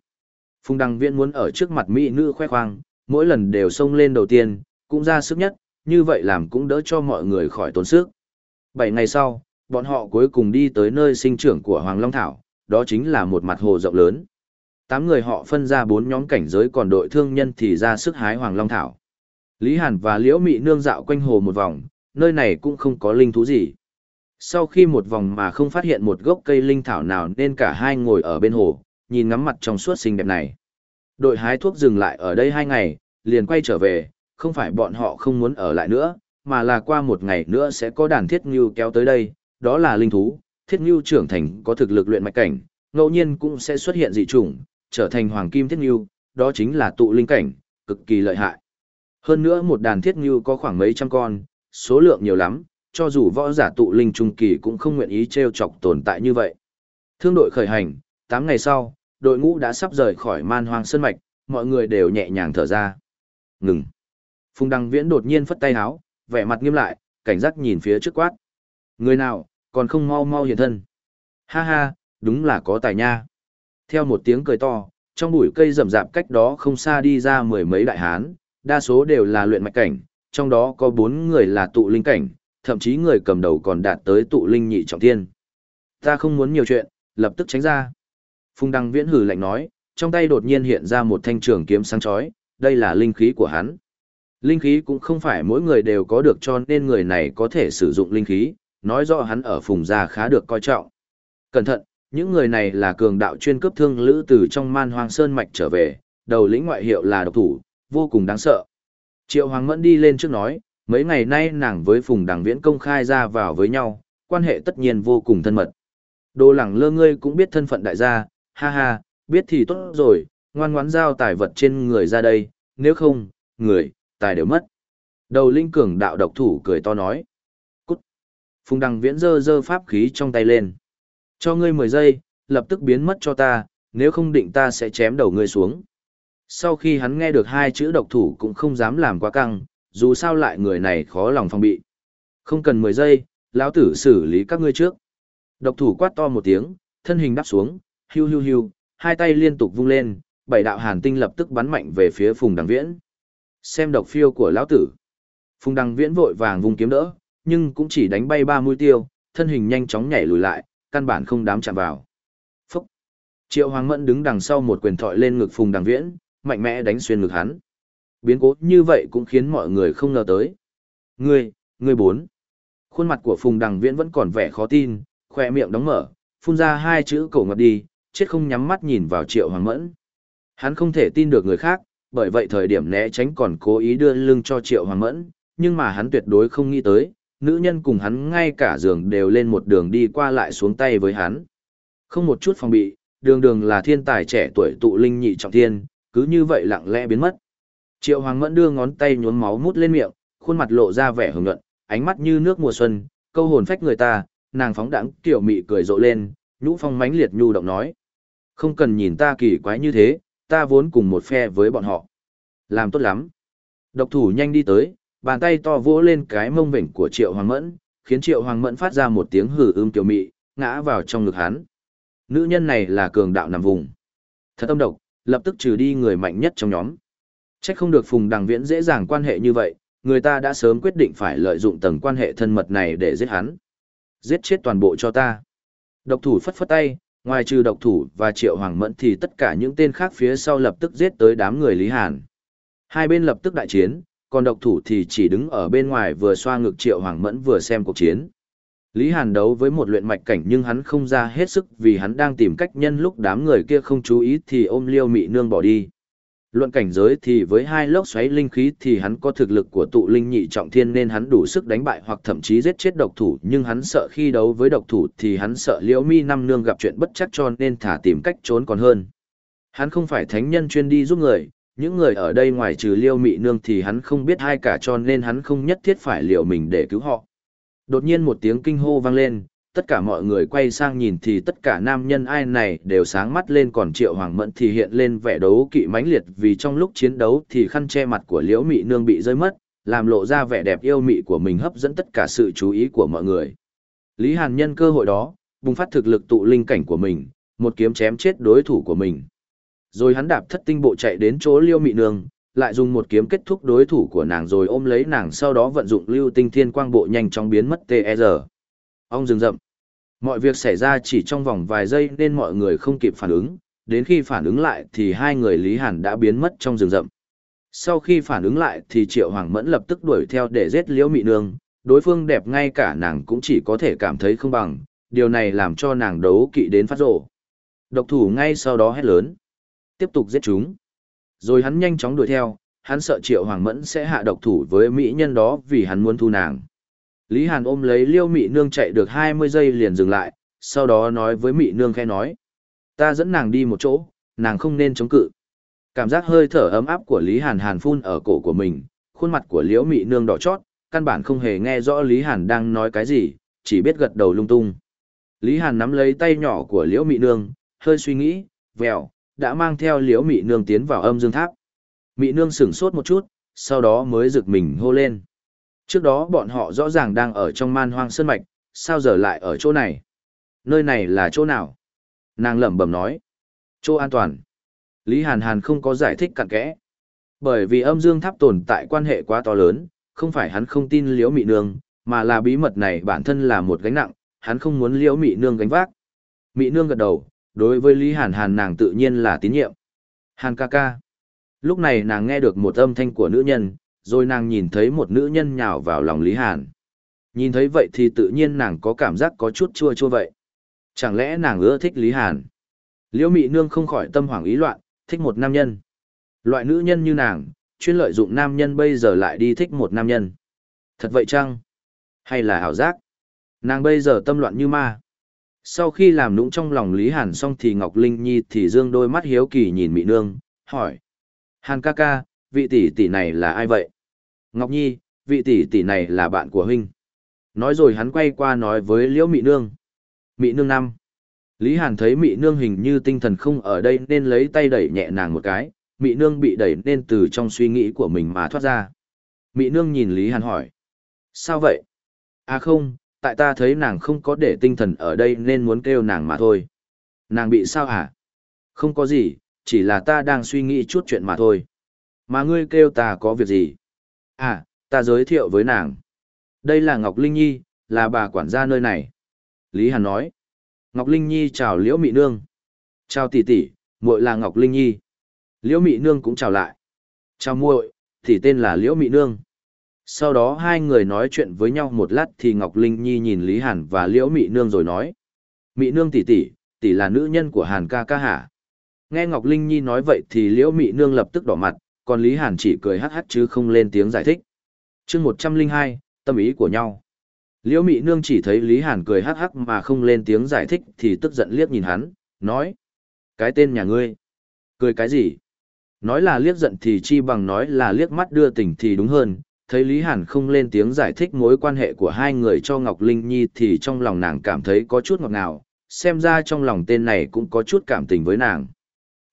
Phùng Đăng Viễn muốn ở trước mặt mỹ nữ khoe khoang, mỗi lần đều xông lên đầu tiên, cũng ra sức nhất, như vậy làm cũng đỡ cho mọi người khỏi tốn sức. Bảy ngày sau, bọn họ cuối cùng đi tới nơi sinh trưởng của Hoàng Long Thảo, đó chính là một mặt hồ rộng lớn. Tám người họ phân ra bốn nhóm cảnh giới còn đội thương nhân thì ra sức hái Hoàng Long Thảo. Lý Hàn và Liễu Mị nương dạo quanh hồ một vòng, nơi này cũng không có linh thú gì. Sau khi một vòng mà không phát hiện một gốc cây linh thảo nào nên cả hai ngồi ở bên hồ, nhìn ngắm mặt trong suốt xinh đẹp này. Đội hái thuốc dừng lại ở đây hai ngày, liền quay trở về, không phải bọn họ không muốn ở lại nữa, mà là qua một ngày nữa sẽ có đàn thiết ngưu kéo tới đây, đó là linh thú, thiết ngưu trưởng thành có thực lực luyện mạch cảnh, ngẫu nhiên cũng sẽ xuất hiện dị chủng, trở thành hoàng kim thiết ngưu, đó chính là tụ linh cảnh, cực kỳ lợi hại. Hơn nữa một đàn thiết ngưu có khoảng mấy trăm con, số lượng nhiều lắm, cho dù võ giả tụ linh trung kỳ cũng không nguyện ý treo chọc tồn tại như vậy. Thương đội khởi hành, 8 ngày sau, đội ngũ đã sắp rời khỏi man hoang sơn mạch, mọi người đều nhẹ nhàng thở ra. Ngừng. Phùng Đăng Viễn đột nhiên phất tay háo, vẻ mặt nghiêm lại, cảnh giác nhìn phía trước quát. Người nào, còn không mau mau hiện thân. Ha ha, đúng là có tài nha. Theo một tiếng cười to, trong bụi cây rậm rạp cách đó không xa đi ra mười mấy đại hán, đa số đều là luyện mạch cảnh, trong đó có bốn người là tụ linh cảnh, thậm chí người cầm đầu còn đạt tới tụ linh nhị trọng thiên. Ta không muốn nhiều chuyện, lập tức tránh ra. Phùng Đăng Viễn hử lạnh nói, trong tay đột nhiên hiện ra một thanh trường kiếm sáng chói, đây là linh khí của hắn. Linh khí cũng không phải mỗi người đều có được cho nên người này có thể sử dụng linh khí, nói rõ hắn ở phùng gia khá được coi trọng. Cẩn thận, những người này là cường đạo chuyên cấp thương lữ từ trong man hoang sơn mạch trở về, đầu lĩnh ngoại hiệu là độc thủ, vô cùng đáng sợ. Triệu Hoàng Mẫn đi lên trước nói, mấy ngày nay nàng với Phùng Đằng Viễn công khai ra vào với nhau, quan hệ tất nhiên vô cùng thân mật. Đồ lẳng lơ ngươi cũng biết thân phận đại gia, ha ha, biết thì tốt rồi, ngoan ngoãn giao tài vật trên người ra đây, nếu không, người, tài đều mất. Đầu linh cường đạo độc thủ cười to nói. Cút. Phùng đằng viễn giơ giơ pháp khí trong tay lên. Cho ngươi 10 giây, lập tức biến mất cho ta, nếu không định ta sẽ chém đầu ngươi xuống. Sau khi hắn nghe được hai chữ độc thủ cũng không dám làm quá căng, dù sao lại người này khó lòng phòng bị. Không cần 10 giây, lão tử xử lý các ngươi trước. Độc thủ quát to một tiếng, thân hình đắp xuống, hiu hiu hiu, hai tay liên tục vung lên, bảy đạo hàn tinh lập tức bắn mạnh về phía Phùng Đằng Viễn. Xem độc phiêu của lão tử. Phùng Đằng Viễn vội vàng vung kiếm đỡ, nhưng cũng chỉ đánh bay ba mũi tiêu, thân hình nhanh chóng nhảy lùi lại, căn bản không dám chạm vào. Phúc! Triệu Hoàng Mẫn đứng đằng sau một quyền thọi lên ngực Phùng Đằng Viễn, mạnh mẽ đánh xuyên ngực hắn. Biến cố như vậy cũng khiến mọi người không ngờ tới. Ngươi, ngươi bốn. Khuôn mặt của Phùng Đằng Viễn vẫn còn vẻ khó tin, khỏe miệng đóng mở, phun ra hai chữ cổ ngập đi, chết không nhắm mắt nhìn vào Triệu Hoàng Mẫn. Hắn không thể tin được người khác, bởi vậy thời điểm né tránh còn cố ý đưa lưng cho Triệu Hoàng Mẫn, nhưng mà hắn tuyệt đối không nghĩ tới, nữ nhân cùng hắn ngay cả giường đều lên một đường đi qua lại xuống tay với hắn. Không một chút phòng bị, đường đường là thiên tài trẻ tuổi tụ linh nhị trọng thiên, cứ như vậy lặng lẽ biến mất. Triệu Hoàng Mẫn đưa ngón tay nhuốm máu mút lên miệng, khuôn mặt lộ ra vẻ hưởng nhuận, ánh mắt như nước mùa xuân, câu hồn phách người ta, nàng phóng đẳng tiểu mị cười rộ lên, nhũ phong mãnh liệt nhu động nói. Không cần nhìn ta kỳ quái như thế, ta vốn cùng một phe với bọn họ. Làm tốt lắm. Độc thủ nhanh đi tới, bàn tay to vỗ lên cái mông vỉnh của Triệu Hoàng Mẫn, khiến Triệu Hoàng Mẫn phát ra một tiếng hừ ưm tiểu mị, ngã vào trong ngực hắn. Nữ nhân này là cường đạo nằm vùng. Thật âm độc, lập tức trừ đi người mạnh nhất trong nhóm. chắc không được Phùng Đằng Viễn dễ dàng quan hệ như vậy, người ta đã sớm quyết định phải lợi dụng tầng quan hệ thân mật này để giết hắn. Giết chết toàn bộ cho ta. Độc thủ phất phất tay, ngoài trừ độc thủ và triệu hoàng mẫn thì tất cả những tên khác phía sau lập tức giết tới đám người Lý Hàn. Hai bên lập tức đại chiến, còn độc thủ thì chỉ đứng ở bên ngoài vừa xoa ngực triệu hoàng mẫn vừa xem cuộc chiến. Lý Hàn đấu với một luyện mạch cảnh nhưng hắn không ra hết sức vì hắn đang tìm cách nhân lúc đám người kia không chú ý thì ôm liêu mị nương bỏ đi. Luận cảnh giới thì với hai lốc xoáy linh khí thì hắn có thực lực của tụ linh nhị trọng thiên nên hắn đủ sức đánh bại hoặc thậm chí giết chết độc thủ nhưng hắn sợ khi đấu với độc thủ thì hắn sợ liễu mi năm nương gặp chuyện bất chắc cho nên thả tìm cách trốn còn hơn. Hắn không phải thánh nhân chuyên đi giúp người, những người ở đây ngoài trừ liêu mị nương thì hắn không biết hai cả cho nên hắn không nhất thiết phải liệu mình để cứu họ. Đột nhiên một tiếng kinh hô vang lên, tất cả mọi người quay sang nhìn thì tất cả nam nhân ai này đều sáng mắt lên còn triệu hoàng mẫn thì hiện lên vẻ đấu kỵ mãnh liệt vì trong lúc chiến đấu thì khăn che mặt của liễu mị nương bị rơi mất làm lộ ra vẻ đẹp yêu mị của mình hấp dẫn tất cả sự chú ý của mọi người Lý Hàn nhân cơ hội đó, bùng phát thực lực tụ linh cảnh của mình, một kiếm chém chết đối thủ của mình. Rồi hắn đạp thất tinh bộ chạy đến chỗ liêu mị nương, lại dùng một kiếm kết thúc đối thủ của nàng rồi ôm lấy nàng sau đó vận dụng lưu tinh thiên quang bộ nhanh chóng biến mất TR. E Ông dừng rậm. Mọi việc xảy ra chỉ trong vòng vài giây nên mọi người không kịp phản ứng, đến khi phản ứng lại thì hai người Lý Hàn đã biến mất trong rừng rậm. Sau khi phản ứng lại thì Triệu Hoàng Mẫn lập tức đuổi theo để giết Liễu Mị Nương, đối phương đẹp ngay cả nàng cũng chỉ có thể cảm thấy không bằng, điều này làm cho nàng đấu kỵ đến phát rộ. Độc thủ ngay sau đó hét lớn. Tiếp tục giết chúng. Rồi hắn nhanh chóng đuổi theo, hắn sợ Triệu Hoàng Mẫn sẽ hạ độc thủ với mỹ nhân đó vì hắn muốn thu nàng. Lý Hàn ôm lấy Liêu Mị Nương chạy được 20 giây liền dừng lại, sau đó nói với Mị Nương khẽ nói. Ta dẫn nàng đi một chỗ, nàng không nên chống cự. Cảm giác hơi thở ấm áp của Lý Hàn Hàn phun ở cổ của mình, khuôn mặt của Liễu Mị Nương đỏ chót, căn bản không hề nghe rõ Lý Hàn đang nói cái gì, chỉ biết gật đầu lung tung. Lý Hàn nắm lấy tay nhỏ của Liễu Mị Nương, hơi suy nghĩ, vèo, đã mang theo Liễu Mị Nương tiến vào âm dương tháp. Mị Nương sửng sốt một chút, sau đó mới rực mình hô lên. Trước đó bọn họ rõ ràng đang ở trong man hoang sơn mạch, sao giờ lại ở chỗ này? Nơi này là chỗ nào? Nàng lẩm bẩm nói. Chỗ an toàn. Lý Hàn Hàn không có giải thích cặn kẽ. Bởi vì âm dương tháp tồn tại quan hệ quá to lớn, không phải hắn không tin liễu mị nương, mà là bí mật này bản thân là một gánh nặng, hắn không muốn liễu mị nương gánh vác. Mị nương gật đầu, đối với Lý Hàn Hàn nàng tự nhiên là tín nhiệm. Hàn ca ca. Lúc này nàng nghe được một âm thanh của nữ nhân, rồi nàng nhìn thấy một nữ nhân nhào vào lòng Lý Hàn. Nhìn thấy vậy thì tự nhiên nàng có cảm giác có chút chua chua vậy. Chẳng lẽ nàng ưa thích Lý Hàn? Liễu Mị Nương không khỏi tâm hoảng ý loạn, thích một nam nhân. Loại nữ nhân như nàng, chuyên lợi dụng nam nhân bây giờ lại đi thích một nam nhân. Thật vậy chăng? Hay là ảo giác? Nàng bây giờ tâm loạn như ma. Sau khi làm nũng trong lòng Lý Hàn xong thì Ngọc Linh Nhi thì dương đôi mắt hiếu kỳ nhìn Mị Nương, hỏi. Hàn ca ca, vị tỷ tỷ này là ai vậy? Ngọc Nhi, vị tỷ tỷ này là bạn của huynh. Nói rồi hắn quay qua nói với Liễu Mị Nương. Mị Nương năm. Lý Hàn thấy Mị Nương hình như tinh thần không ở đây nên lấy tay đẩy nhẹ nàng một cái, Mị Nương bị đẩy nên từ trong suy nghĩ của mình mà thoát ra. Mị Nương nhìn Lý Hàn hỏi. Sao vậy? À không, tại ta thấy nàng không có để tinh thần ở đây nên muốn kêu nàng mà thôi. Nàng bị sao hả? Không có gì, chỉ là ta đang suy nghĩ chút chuyện mà thôi. Mà ngươi kêu ta có việc gì? À, ta giới thiệu với nàng. Đây là Ngọc Linh Nhi, là bà quản gia nơi này. Lý Hàn nói. Ngọc Linh Nhi chào Liễu Mị Nương. Chào tỷ tỷ, muội là Ngọc Linh Nhi. Liễu Mị Nương cũng chào lại. Chào muội, tỷ tên là Liễu Mị Nương. Sau đó hai người nói chuyện với nhau một lát thì Ngọc Linh Nhi nhìn Lý Hàn và Liễu Mị Nương rồi nói. Mị Nương tỷ tỷ, tỷ là nữ nhân của Hàn ca ca hả? Nghe Ngọc Linh Nhi nói vậy thì Liễu Mị Nương lập tức đỏ mặt, còn Lý Hàn chỉ cười hắc hắc chứ không lên tiếng giải thích. chương một trăm linh hai, tâm ý của nhau. Liễu Mị Nương chỉ thấy Lý Hàn cười hắc hắc mà không lên tiếng giải thích thì tức giận liếc nhìn hắn, nói. Cái tên nhà ngươi. Cười cái gì? Nói là liếc giận thì chi bằng nói là liếc mắt đưa tình thì đúng hơn. Thấy Lý Hàn không lên tiếng giải thích mối quan hệ của hai người cho Ngọc Linh Nhi thì trong lòng nàng cảm thấy có chút ngọt ngào, xem ra trong lòng tên này cũng có chút cảm tình với nàng.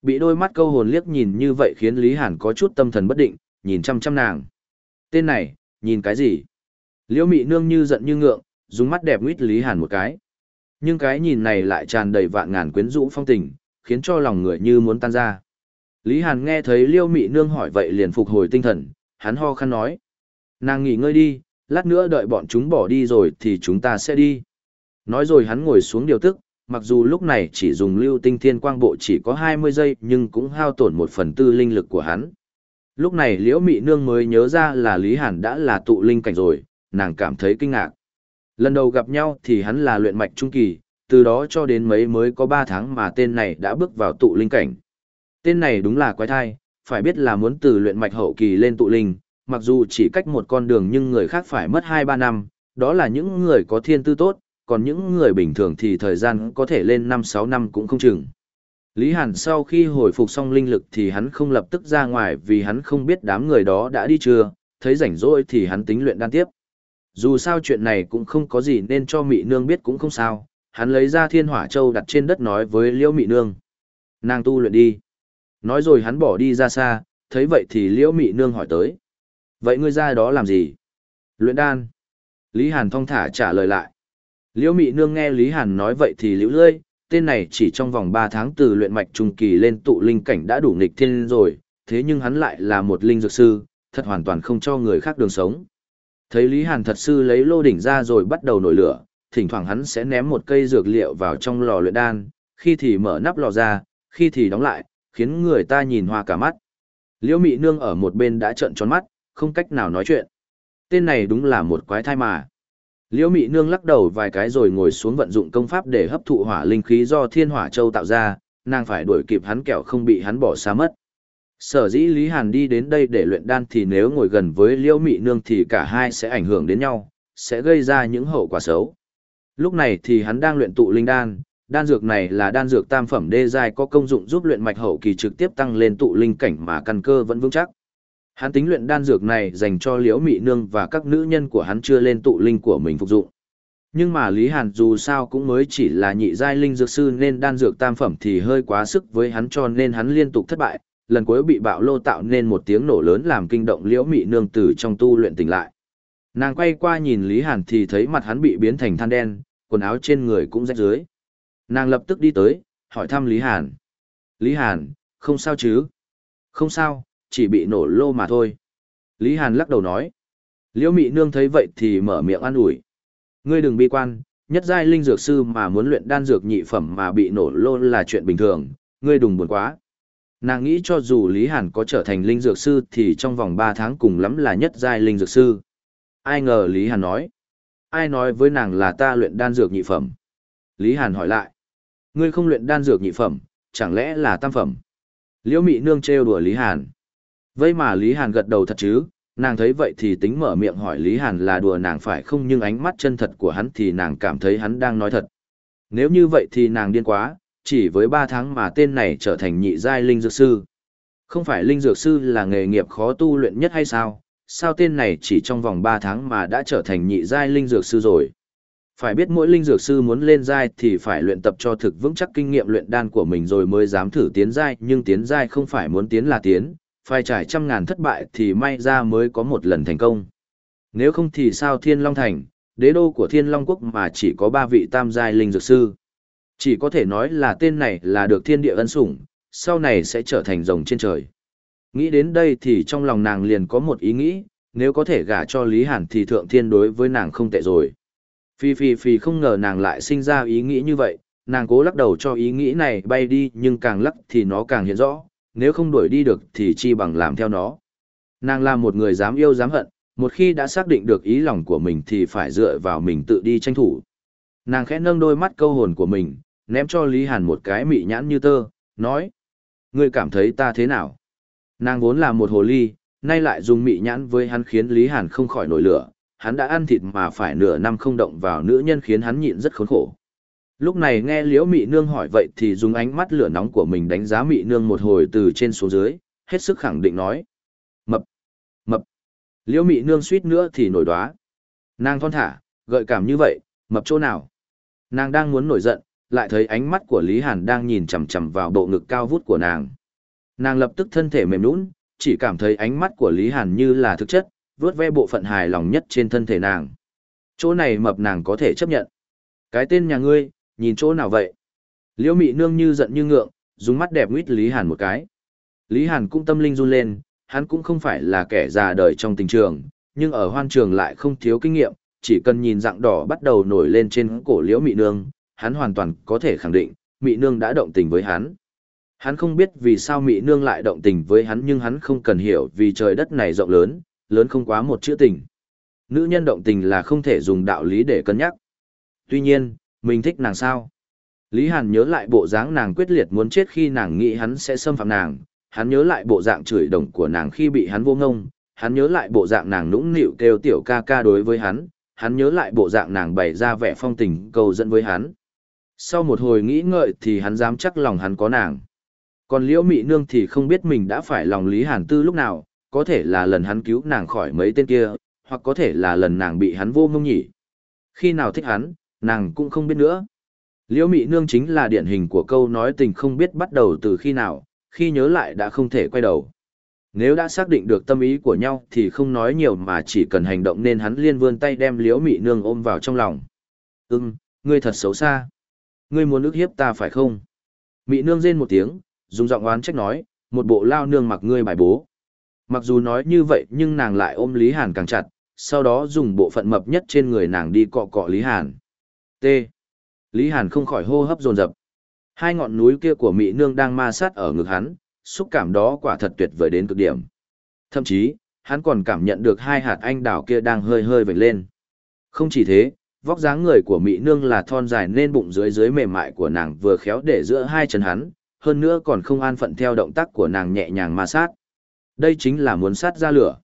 Bị đôi mắt câu hồn liếc nhìn như vậy khiến Lý Hàn có chút tâm thần bất định, nhìn chăm chăm nàng. Tên này, nhìn cái gì? Liễu mị nương như giận như ngượng, dùng mắt đẹp nguyết Lý Hàn một cái. Nhưng cái nhìn này lại tràn đầy vạn ngàn quyến rũ phong tình, khiến cho lòng người như muốn tan ra. Lý Hàn nghe thấy Liêu mị nương hỏi vậy liền phục hồi tinh thần, hắn ho khăn nói. Nàng nghỉ ngơi đi, lát nữa đợi bọn chúng bỏ đi rồi thì chúng ta sẽ đi. Nói rồi hắn ngồi xuống điều tức, mặc dù lúc này chỉ dùng lưu tinh thiên quang bộ chỉ có 20 giây nhưng cũng hao tổn một phần tư linh lực của hắn. Lúc này liễu mị nương mới nhớ ra là Lý Hàn đã là tụ linh cảnh rồi, nàng cảm thấy kinh ngạc. Lần đầu gặp nhau thì hắn là luyện mạch trung kỳ, từ đó cho đến mấy mới có 3 tháng mà tên này đã bước vào tụ linh cảnh. Tên này đúng là quái thai, phải biết là muốn từ luyện mạch hậu kỳ lên tụ linh, mặc dù chỉ cách một con đường nhưng người khác phải mất 2-3 năm, đó là những người có thiên tư tốt, còn những người bình thường thì thời gian có thể lên 5-6 năm cũng không chừng. Lý Hàn sau khi hồi phục xong linh lực thì hắn không lập tức ra ngoài vì hắn không biết đám người đó đã đi chưa, thấy rảnh rỗi thì hắn tính luyện đan tiếp. Dù sao chuyện này cũng không có gì nên cho Mị Nương biết cũng không sao, hắn lấy ra thiên hỏa châu đặt trên đất nói với Liễu Mị Nương. Nàng tu luyện đi. Nói rồi hắn bỏ đi ra xa, thấy vậy thì Liễu Mị Nương hỏi tới. Vậy ngươi ra đó làm gì? Luyện đan. Lý Hàn thong thả trả lời lại. Liễu Mị Nương nghe Lý Hàn nói vậy thì liễu lơi, tên này chỉ trong vòng 3 tháng từ luyện mạch trung kỳ lên tụ linh cảnh đã đủ nghịch thiên rồi, thế nhưng hắn lại là một linh dược sư, thật hoàn toàn không cho người khác đường sống. Thấy Lý Hàn thật sư lấy lô đỉnh ra rồi bắt đầu nổi lửa, thỉnh thoảng hắn sẽ ném một cây dược liệu vào trong lò luyện đan, khi thì mở nắp lò ra, khi thì đóng lại, khiến người ta nhìn hoa cả mắt. Liễu Mị Nương ở một bên đã trợn tròn mắt, không cách nào nói chuyện. Tên này đúng là một quái thai mà. Liễu Mị Nương lắc đầu vài cái rồi ngồi xuống vận dụng công pháp để hấp thụ hỏa linh khí do Thiên Hỏa Châu tạo ra, nàng phải đuổi kịp hắn kẻo không bị hắn bỏ xa mất. Sở dĩ Lý Hàn đi đến đây để luyện đan thì nếu ngồi gần với Liễu Mị Nương thì cả hai sẽ ảnh hưởng đến nhau, sẽ gây ra những hậu quả xấu. Lúc này thì hắn đang luyện tụ linh đan, đan dược này là đan dược tam phẩm đê giai có công dụng giúp luyện mạch hậu kỳ trực tiếp tăng lên tụ linh cảnh mà căn cơ vẫn vững chắc. Hắn tính luyện đan dược này dành cho Liễu Mị Nương và các nữ nhân của hắn chưa lên tụ linh của mình phục dụng. Nhưng mà Lý Hàn dù sao cũng mới chỉ là nhị giai linh dược sư nên đan dược tam phẩm thì hơi quá sức với hắn cho nên hắn liên tục thất bại, lần cuối bị bạo lô tạo nên một tiếng nổ lớn làm kinh động Liễu Mị Nương từ trong tu luyện tỉnh lại. Nàng quay qua nhìn Lý Hàn thì thấy mặt hắn bị biến thành than đen, quần áo trên người cũng rách rưới. Nàng lập tức đi tới, hỏi thăm Lý Hàn. Lý Hàn, không sao chứ? Không sao, chỉ bị nổ lô mà thôi. Lý Hàn lắc đầu nói. Liễu Mị Nương thấy vậy thì mở miệng an ủi. Ngươi đừng bi quan, nhất giai linh dược sư mà muốn luyện đan dược nhị phẩm mà bị nổ lô là chuyện bình thường, ngươi đừng buồn quá. Nàng nghĩ cho dù Lý Hàn có trở thành linh dược sư thì trong vòng 3 tháng cùng lắm là nhất giai linh dược sư. Ai ngờ Lý Hàn nói. Ai nói với nàng là ta luyện đan dược nhị phẩm? Lý Hàn hỏi lại. Ngươi không luyện đan dược nhị phẩm, chẳng lẽ là tam phẩm? Liễu Mị Nương trêu đùa Lý Hàn. Vậy mà Lý Hàn gật đầu thật chứ, nàng thấy vậy thì tính mở miệng hỏi Lý Hàn là đùa nàng phải không nhưng ánh mắt chân thật của hắn thì nàng cảm thấy hắn đang nói thật. Nếu như vậy thì nàng điên quá, chỉ với 3 tháng mà tên này trở thành nhị giai linh dược sư. Không phải linh dược sư là nghề nghiệp khó tu luyện nhất hay sao? Sao tên này chỉ trong vòng 3 tháng mà đã trở thành nhị giai linh dược sư rồi? Phải biết mỗi linh dược sư muốn lên giai thì phải luyện tập cho thực vững chắc kinh nghiệm luyện đan của mình rồi mới dám thử tiến giai, nhưng tiến giai không phải muốn tiến là tiến, phải trải trăm ngàn thất bại thì may ra mới có một lần thành công. Nếu không thì sao Thiên Long Thành, đế đô của Thiên Long Quốc mà chỉ có ba vị tam giai linh dược sư. Chỉ có thể nói là tên này là được thiên địa ân sủng, sau này sẽ trở thành rồng trên trời. Nghĩ đến đây thì trong lòng nàng liền có một ý nghĩ, nếu có thể gả cho Lý Hàn thì thượng thiên đối với nàng không tệ rồi. Phi phi phi không ngờ nàng lại sinh ra ý nghĩ như vậy, nàng cố lắc đầu cho ý nghĩ này bay đi nhưng càng lắc thì nó càng hiện rõ, nếu không đuổi đi được thì chi bằng làm theo nó. Nàng là một người dám yêu dám hận, một khi đã xác định được ý lòng của mình thì phải dựa vào mình tự đi tranh thủ. Nàng khẽ nâng đôi mắt câu hồn của mình, ném cho Lý Hàn một cái mị nhãn như tơ, nói. Ngươi cảm thấy ta thế nào? Nàng vốn là một hồ ly, nay lại dùng mị nhãn với hắn khiến Lý Hàn không khỏi nổi lửa, hắn đã ăn thịt mà phải nửa năm không động vào nữ nhân khiến hắn nhịn rất khốn khổ. Lúc này nghe Liễu Mị Nương hỏi vậy thì dùng ánh mắt lửa nóng của mình đánh giá Mị Nương một hồi từ trên xuống dưới, hết sức khẳng định nói. Mập, mập. Liễu Mị Nương suýt nữa thì nổi đóa Nàng thon thả, gợi cảm như vậy, mập chỗ nào? Nàng đang muốn nổi giận, lại thấy ánh mắt của Lý Hàn đang nhìn chằm chằm vào bộ ngực cao vút của nàng. Nàng lập tức thân thể mềm nhũn, chỉ cảm thấy ánh mắt của Lý Hàn như là thực chất, vướt ve bộ phận hài lòng nhất trên thân thể nàng. Chỗ này mập nàng có thể chấp nhận. Cái tên nhà ngươi, nhìn chỗ nào vậy? Liễu mị nương như giận như ngượng, dùng mắt đẹp nguyết Lý Hàn một cái. Lý Hàn cũng tâm linh run lên, hắn cũng không phải là kẻ già đời trong tình trường, nhưng ở hoan trường lại không thiếu kinh nghiệm, chỉ cần nhìn dạng đỏ bắt đầu nổi lên trên cổ liễu mị nương, hắn hoàn toàn có thể khẳng định, mị nương đã động tình với hắn. Hắn không biết vì sao mị nương lại động tình với hắn nhưng hắn không cần hiểu vì trời đất này rộng lớn, lớn không quá một chữ tình. Nữ nhân động tình là không thể dùng đạo lý để cân nhắc. Tuy nhiên, mình thích nàng sao? Lý Hàn nhớ lại bộ dáng nàng quyết liệt muốn chết khi nàng nghĩ hắn sẽ xâm phạm nàng, hắn nhớ lại bộ dạng chửi đồng của nàng khi bị hắn vô ngông, hắn nhớ lại bộ dạng nàng nũng nịu kêu tiểu ca ca đối với hắn, hắn nhớ lại bộ dạng nàng bày ra vẻ phong tình cầu dẫn với hắn. Sau một hồi nghĩ ngợi thì hắn dám chắc lòng hắn có nàng. Còn liễu mị nương thì không biết mình đã phải lòng Lý Hàn Tư lúc nào, có thể là lần hắn cứu nàng khỏi mấy tên kia, hoặc có thể là lần nàng bị hắn vô ngông nhỉ. Khi nào thích hắn, nàng cũng không biết nữa. Liễu Mị Nương chính là điển hình của câu nói tình không biết bắt đầu từ khi nào, khi nhớ lại đã không thể quay đầu. Nếu đã xác định được tâm ý của nhau thì không nói nhiều mà chỉ cần hành động nên hắn liên vươn tay đem Liễu Mị Nương ôm vào trong lòng. Ừm, ngươi thật xấu xa. Ngươi muốn ức hiếp ta phải không? Mị nương rên một tiếng, dùng giọng oán trách nói, một bộ lao nương mặc ngươi bài bố. Mặc dù nói như vậy nhưng nàng lại ôm Lý Hàn càng chặt, sau đó dùng bộ phận mập nhất trên người nàng đi cọ cọ Lý Hàn. T. Lý Hàn không khỏi hô hấp dồn dập. Hai ngọn núi kia của Mỹ Nương đang ma sát ở ngực hắn, xúc cảm đó quả thật tuyệt vời đến cực điểm. Thậm chí, hắn còn cảm nhận được hai hạt anh đào kia đang hơi hơi vểnh lên. Không chỉ thế, vóc dáng người của Mỹ Nương là thon dài nên bụng dưới dưới mềm mại của nàng vừa khéo để giữa hai chân hắn, hơn nữa còn không an phận theo động tác của nàng nhẹ nhàng ma sát. Đây chính là muốn sát ra lửa.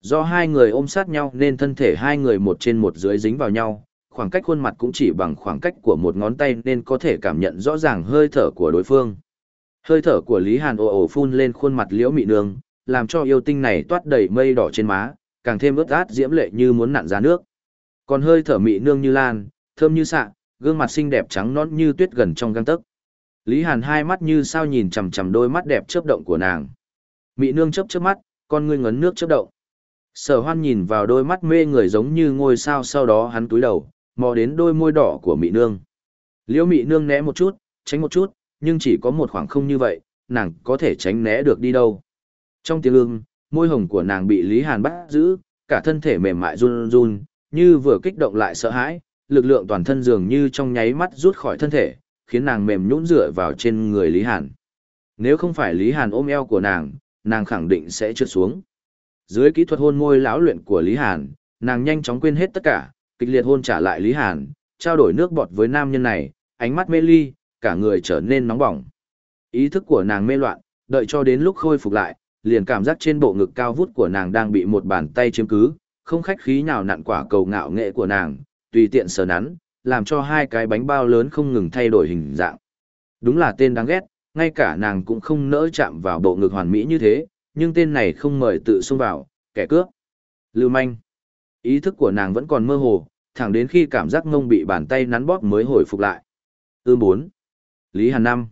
Do hai người ôm sát nhau nên thân thể hai người một trên một dưới dính vào nhau, khoảng cách khuôn mặt cũng chỉ bằng khoảng cách của một ngón tay nên có thể cảm nhận rõ ràng hơi thở của đối phương. Hơi thở của Lý Hàn ồ ồ phun lên khuôn mặt liễu mị nương, làm cho yêu tinh này toát đầy mây đỏ trên má, càng thêm ướt át diễm lệ như muốn nặn ra nước. Còn hơi thở mị nương như lan, thơm như sạ, gương mặt xinh đẹp trắng nõn như tuyết gần trong gang tấc. Lý Hàn hai mắt như sao nhìn chằm chằm đôi mắt đẹp chớp động của nàng. Mị nương chớp chớp mắt, con ngươi ngấn nước chớp động. Sở Hoan nhìn vào đôi mắt mê người giống như ngôi sao sau đó hắn cúi đầu, mò đến đôi môi đỏ của Mị nương. Liễu Mị nương né một chút, tránh một chút, nhưng chỉ có một khoảng không như vậy, nàng có thể tránh né được đi đâu. Trong tiếng ưng, môi hồng của nàng bị Lý Hàn bắt giữ, cả thân thể mềm mại run run, như vừa kích động lại sợ hãi, lực lượng toàn thân dường như trong nháy mắt rút khỏi thân thể, khiến nàng mềm nhũn dựa vào trên người Lý Hàn. Nếu không phải Lý Hàn ôm eo của nàng, nàng khẳng định sẽ trượt xuống. Dưới kỹ thuật hôn môi lão luyện của Lý Hàn, nàng nhanh chóng quên hết tất cả, kịch liệt hôn trả lại Lý Hàn, trao đổi nước bọt với nam nhân này, ánh mắt mê ly, cả người trở nên nóng bỏng. Ý thức của nàng mê loạn, đợi cho đến lúc khôi phục lại, liền cảm giác trên bộ ngực cao vút của nàng đang bị một bàn tay chiếm cứ, không khách khí nào nặn quả cầu ngạo nghệ của nàng, tùy tiện sờ nắn, làm cho hai cái bánh bao lớn không ngừng thay đổi hình dạng. Đúng là tên đáng ghét, ngay cả nàng cũng không nỡ chạm vào bộ ngực hoàn mỹ như thế, nhưng tên này không mời tự xông vào, kẻ cướp. Lưu manh. Ý thức của nàng vẫn còn mơ hồ, thẳng đến khi cảm giác ngông bị bàn tay nắn bóp mới hồi phục lại. Ư bốn. Lý Hàn năm.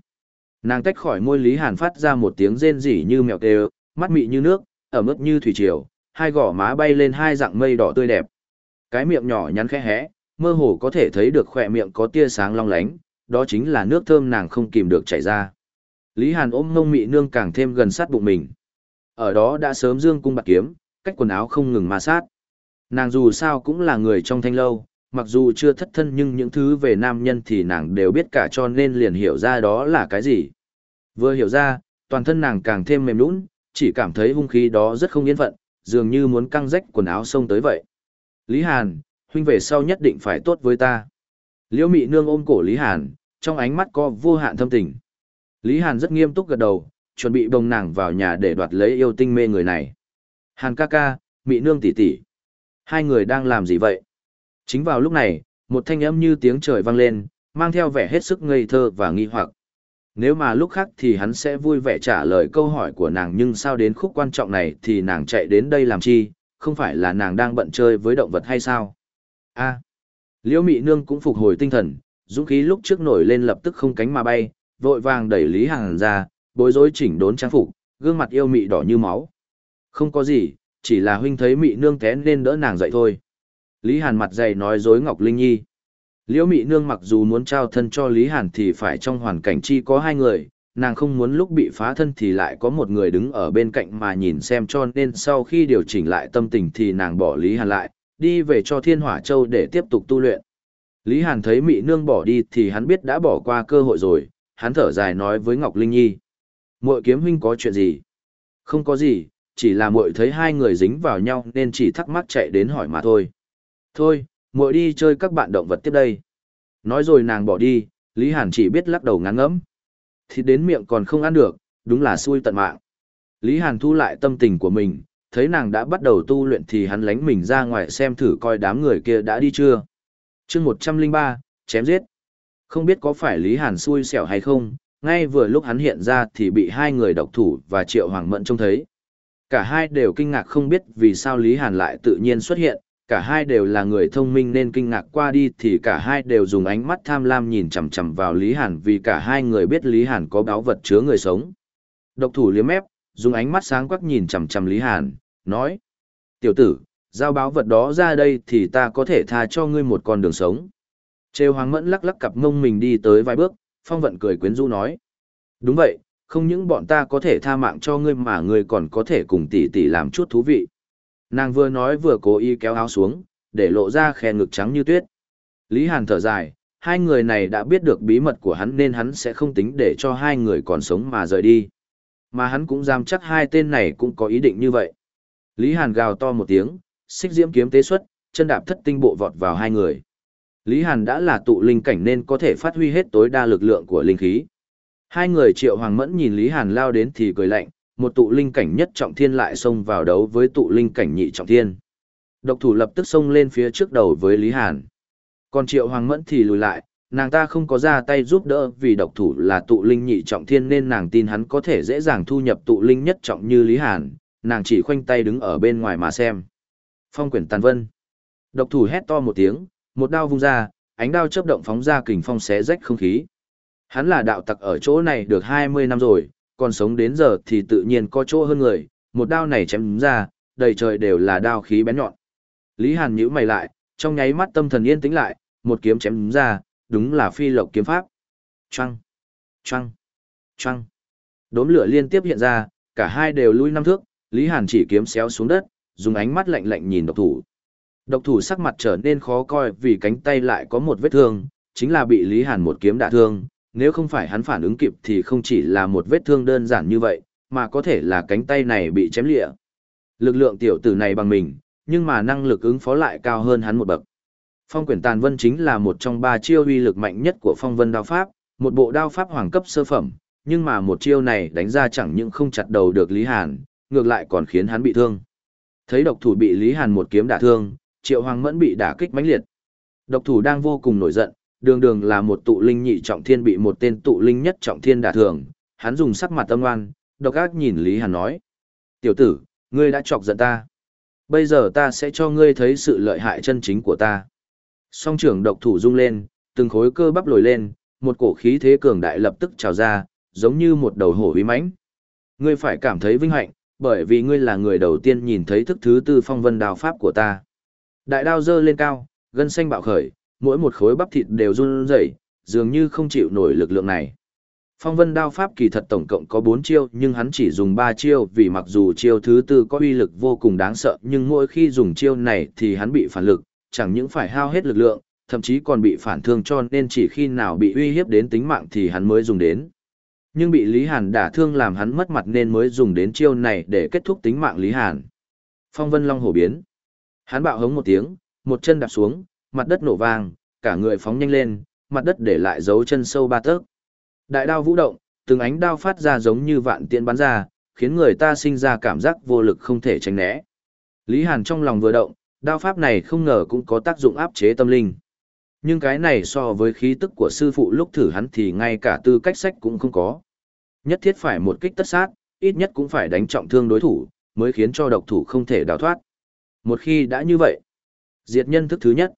Nàng tách khỏi môi Lý Hàn phát ra một tiếng rên rỉ như mèo tê mắt mị như nước, ở mức như thủy triều, hai gò má bay lên hai dạng mây đỏ tươi đẹp. Cái miệng nhỏ nhắn khẽ hé, mơ hồ có thể thấy được khỏe miệng có tia sáng long lánh, đó chính là nước thơm nàng không kìm được chảy ra. Lý Hàn ôm mông mị nương càng thêm gần sát bụng mình. Ở đó đã sớm dương cung bạc kiếm, cách quần áo không ngừng ma sát. Nàng dù sao cũng là người trong thanh lâu, mặc dù chưa thất thân nhưng những thứ về nam nhân thì nàng đều biết cả cho nên liền hiểu ra đó là cái gì. Vừa hiểu ra, toàn thân nàng càng thêm mềm lún, chỉ cảm thấy hung khí đó rất không yên phận, dường như muốn căng rách quần áo xông tới vậy. Lý Hàn, huynh về sau nhất định phải tốt với ta. Liễu Mị Nương ôm cổ Lý Hàn, trong ánh mắt có vô hạn thâm tình. Lý Hàn rất nghiêm túc gật đầu, chuẩn bị bồng nàng vào nhà để đoạt lấy yêu tinh mê người này. Hàn ca ca, Mị Nương tỷ tỷ, hai người đang làm gì vậy? Chính vào lúc này, một thanh âm như tiếng trời vang lên, mang theo vẻ hết sức ngây thơ và nghi hoặc. Nếu mà lúc khác thì hắn sẽ vui vẻ trả lời câu hỏi của nàng nhưng sao đến khúc quan trọng này thì nàng chạy đến đây làm chi, không phải là nàng đang bận chơi với động vật hay sao? a Liễu Mị Nương cũng phục hồi tinh thần, dũng khí lúc trước nổi lên lập tức không cánh mà bay, vội vàng đẩy Lý Hằng ra, bối rối chỉnh đốn trang phục, gương mặt yêu mị đỏ như máu. Không có gì, chỉ là huynh thấy Mị Nương té nên đỡ nàng dậy thôi. Lý Hàn mặt dày nói dối Ngọc Linh Nhi. Liễu Mị Nương mặc dù muốn trao thân cho Lý Hàn thì phải trong hoàn cảnh chi có hai người, nàng không muốn lúc bị phá thân thì lại có một người đứng ở bên cạnh mà nhìn xem cho nên sau khi điều chỉnh lại tâm tình thì nàng bỏ Lý Hàn lại, đi về cho Thiên Hỏa Châu để tiếp tục tu luyện. Lý Hàn thấy Mị Nương bỏ đi thì hắn biết đã bỏ qua cơ hội rồi, hắn thở dài nói với Ngọc Linh Nhi. Muội kiếm huynh có chuyện gì? Không có gì, chỉ là muội thấy hai người dính vào nhau nên chỉ thắc mắc chạy đến hỏi mà thôi. Thôi, muội đi chơi các bạn động vật tiếp đây. Nói rồi nàng bỏ đi, Lý Hàn chỉ biết lắc đầu ngán ngẫm. Thịt đến miệng còn không ăn được, đúng là xui tận mạng. Lý Hàn thu lại tâm tình của mình, thấy nàng đã bắt đầu tu luyện thì hắn lánh mình ra ngoài xem thử coi đám người kia đã đi chưa. chương 103, chém giết. Không biết có phải Lý Hàn xui xẻo hay không, ngay vừa lúc hắn hiện ra thì bị hai người độc thủ và Triệu Hoàng Mẫn trông thấy. Cả hai đều kinh ngạc không biết vì sao Lý Hàn lại tự nhiên xuất hiện, cả hai đều là người thông minh nên kinh ngạc qua đi thì cả hai đều dùng ánh mắt tham lam nhìn chằm chằm vào Lý Hàn vì cả hai người biết Lý Hàn có báu vật chứa người sống. Độc thủ liếm ép, dùng ánh mắt sáng quắc nhìn chằm chằm Lý Hàn, nói. Tiểu tử, giao báo vật đó ra đây thì ta có thể tha cho ngươi một con đường sống. Trêu Hoàng Mẫn lắc lắc cặp ngông mình đi tới vài bước, Phong Vận cười quyến rũ nói. Đúng vậy, không những bọn ta có thể tha mạng cho ngươi mà ngươi còn có thể cùng tỷ tỷ làm chút thú vị. Nàng vừa nói vừa cố ý kéo áo xuống, để lộ ra khe ngực trắng như tuyết. Lý Hàn thở dài, hai người này đã biết được bí mật của hắn nên hắn sẽ không tính để cho hai người còn sống mà rời đi. Mà hắn cũng dám chắc hai tên này cũng có ý định như vậy. Lý Hàn gào to một tiếng, xích diễm kiếm tế xuất, chân đạp thất tinh bộ vọt vào hai người. Lý Hàn đã là tụ linh cảnh nên có thể phát huy hết tối đa lực lượng của linh khí. Hai người triệu hoàng mẫn nhìn Lý Hàn lao đến thì cười lạnh, một tụ linh cảnh nhất trọng thiên lại xông vào đấu với tụ linh cảnh nhị trọng thiên. Độc thủ lập tức xông lên phía trước đầu với Lý Hàn. Còn triệu hoàng mẫn thì lùi lại, nàng ta không có ra tay giúp đỡ vì độc thủ là tụ linh nhị trọng thiên nên nàng tin hắn có thể dễ dàng thu nhập tụ linh nhất trọng như Lý Hàn, nàng chỉ khoanh tay đứng ở bên ngoài mà xem. Phong quyển tàn vân. Độc thủ hét to một tiếng, một đao vung ra, ánh đao chớp động phóng ra kình phong xé rách không khí. Hắn là đạo tặc ở chỗ này được 20 năm rồi, còn sống đến giờ thì tự nhiên có chỗ hơn người, một đao này chém ra, đầy trời đều là đao khí bén nhọn. Lý Hàn nhíu mày lại, trong nháy mắt tâm thần yên tĩnh lại, một kiếm chém ra, đúng là phi lộc kiếm pháp. Choang, choang, choang. Đốm lửa liên tiếp hiện ra, cả hai đều lui năm thước, Lý Hàn chỉ kiếm xéo xuống đất, dùng ánh mắt lạnh lạnh nhìn độc thủ. Độc thủ sắc mặt trở nên khó coi vì cánh tay lại có một vết thương, chính là bị Lý Hàn một kiếm đả thương, nếu không phải hắn phản ứng kịp thì không chỉ là một vết thương đơn giản như vậy, mà có thể là cánh tay này bị chém lịa. Lực lượng tiểu tử này bằng mình, nhưng mà năng lực ứng phó lại cao hơn hắn một bậc. Phong quyển tàn vân chính là một trong ba chiêu uy lực mạnh nhất của phong vân đao pháp, một bộ đao pháp hoàng cấp sơ phẩm, nhưng mà một chiêu này đánh ra chẳng những không chặt đầu được Lý Hàn, ngược lại còn khiến hắn bị thương. Thấy độc thủ bị Lý Hàn một kiếm đả thương, Triệu Hoàng Mẫn bị đả kích mãnh liệt. Độc thủ đang vô cùng nổi giận, đường đường là một tụ linh nhị trọng thiên bị một tên tụ linh nhất trọng thiên đả thường. hắn dùng sắc mặt tâm ngoan, độc ác nhìn Lý Hàn nói. Tiểu tử, ngươi đã chọc giận ta. Bây giờ ta sẽ cho ngươi thấy sự lợi hại chân chính của ta. Song trưởng độc thủ rung lên, từng khối cơ bắp lồi lên, một cổ khí thế cường đại lập tức trào ra, giống như một đầu hổ uy mãnh. Ngươi phải cảm thấy vinh hạnh, bởi vì ngươi là người đầu tiên nhìn thấy thức thứ tư phong vân đào pháp của ta. Đại đao dơ lên cao, gân xanh bạo khởi, mỗi một khối bắp thịt đều run rẩy, dường như không chịu nổi lực lượng này. Phong vân đao pháp kỳ thật tổng cộng có 4 chiêu nhưng hắn chỉ dùng 3 chiêu vì mặc dù chiêu thứ tư có uy lực vô cùng đáng sợ nhưng mỗi khi dùng chiêu này thì hắn bị phản lực, chẳng những phải hao hết lực lượng, thậm chí còn bị phản thương cho nên chỉ khi nào bị uy hiếp đến tính mạng thì hắn mới dùng đến. Nhưng bị Lý Hàn đả thương làm hắn mất mặt nên mới dùng đến chiêu này để kết thúc tính mạng Lý Hàn. Phong Vân Long hổ biến. Hắn bạo hống một tiếng, một chân đạp xuống, mặt đất nổ vang, cả người phóng nhanh lên, mặt đất để lại dấu chân sâu ba tấc. Đại đao vũ động, từng ánh đao phát ra giống như vạn tiễn bắn ra, khiến người ta sinh ra cảm giác vô lực không thể tránh né. Lý Hàn trong lòng vừa động, đao pháp này không ngờ cũng có tác dụng áp chế tâm linh. Nhưng cái này so với khí tức của sư phụ lúc thử hắn thì ngay cả tư cách sách cũng không có. Nhất thiết phải một kích tất sát, ít nhất cũng phải đánh trọng thương đối thủ, mới khiến cho độc thủ không thể đào thoát. Một khi đã như vậy, diệt nhân thức thứ nhất,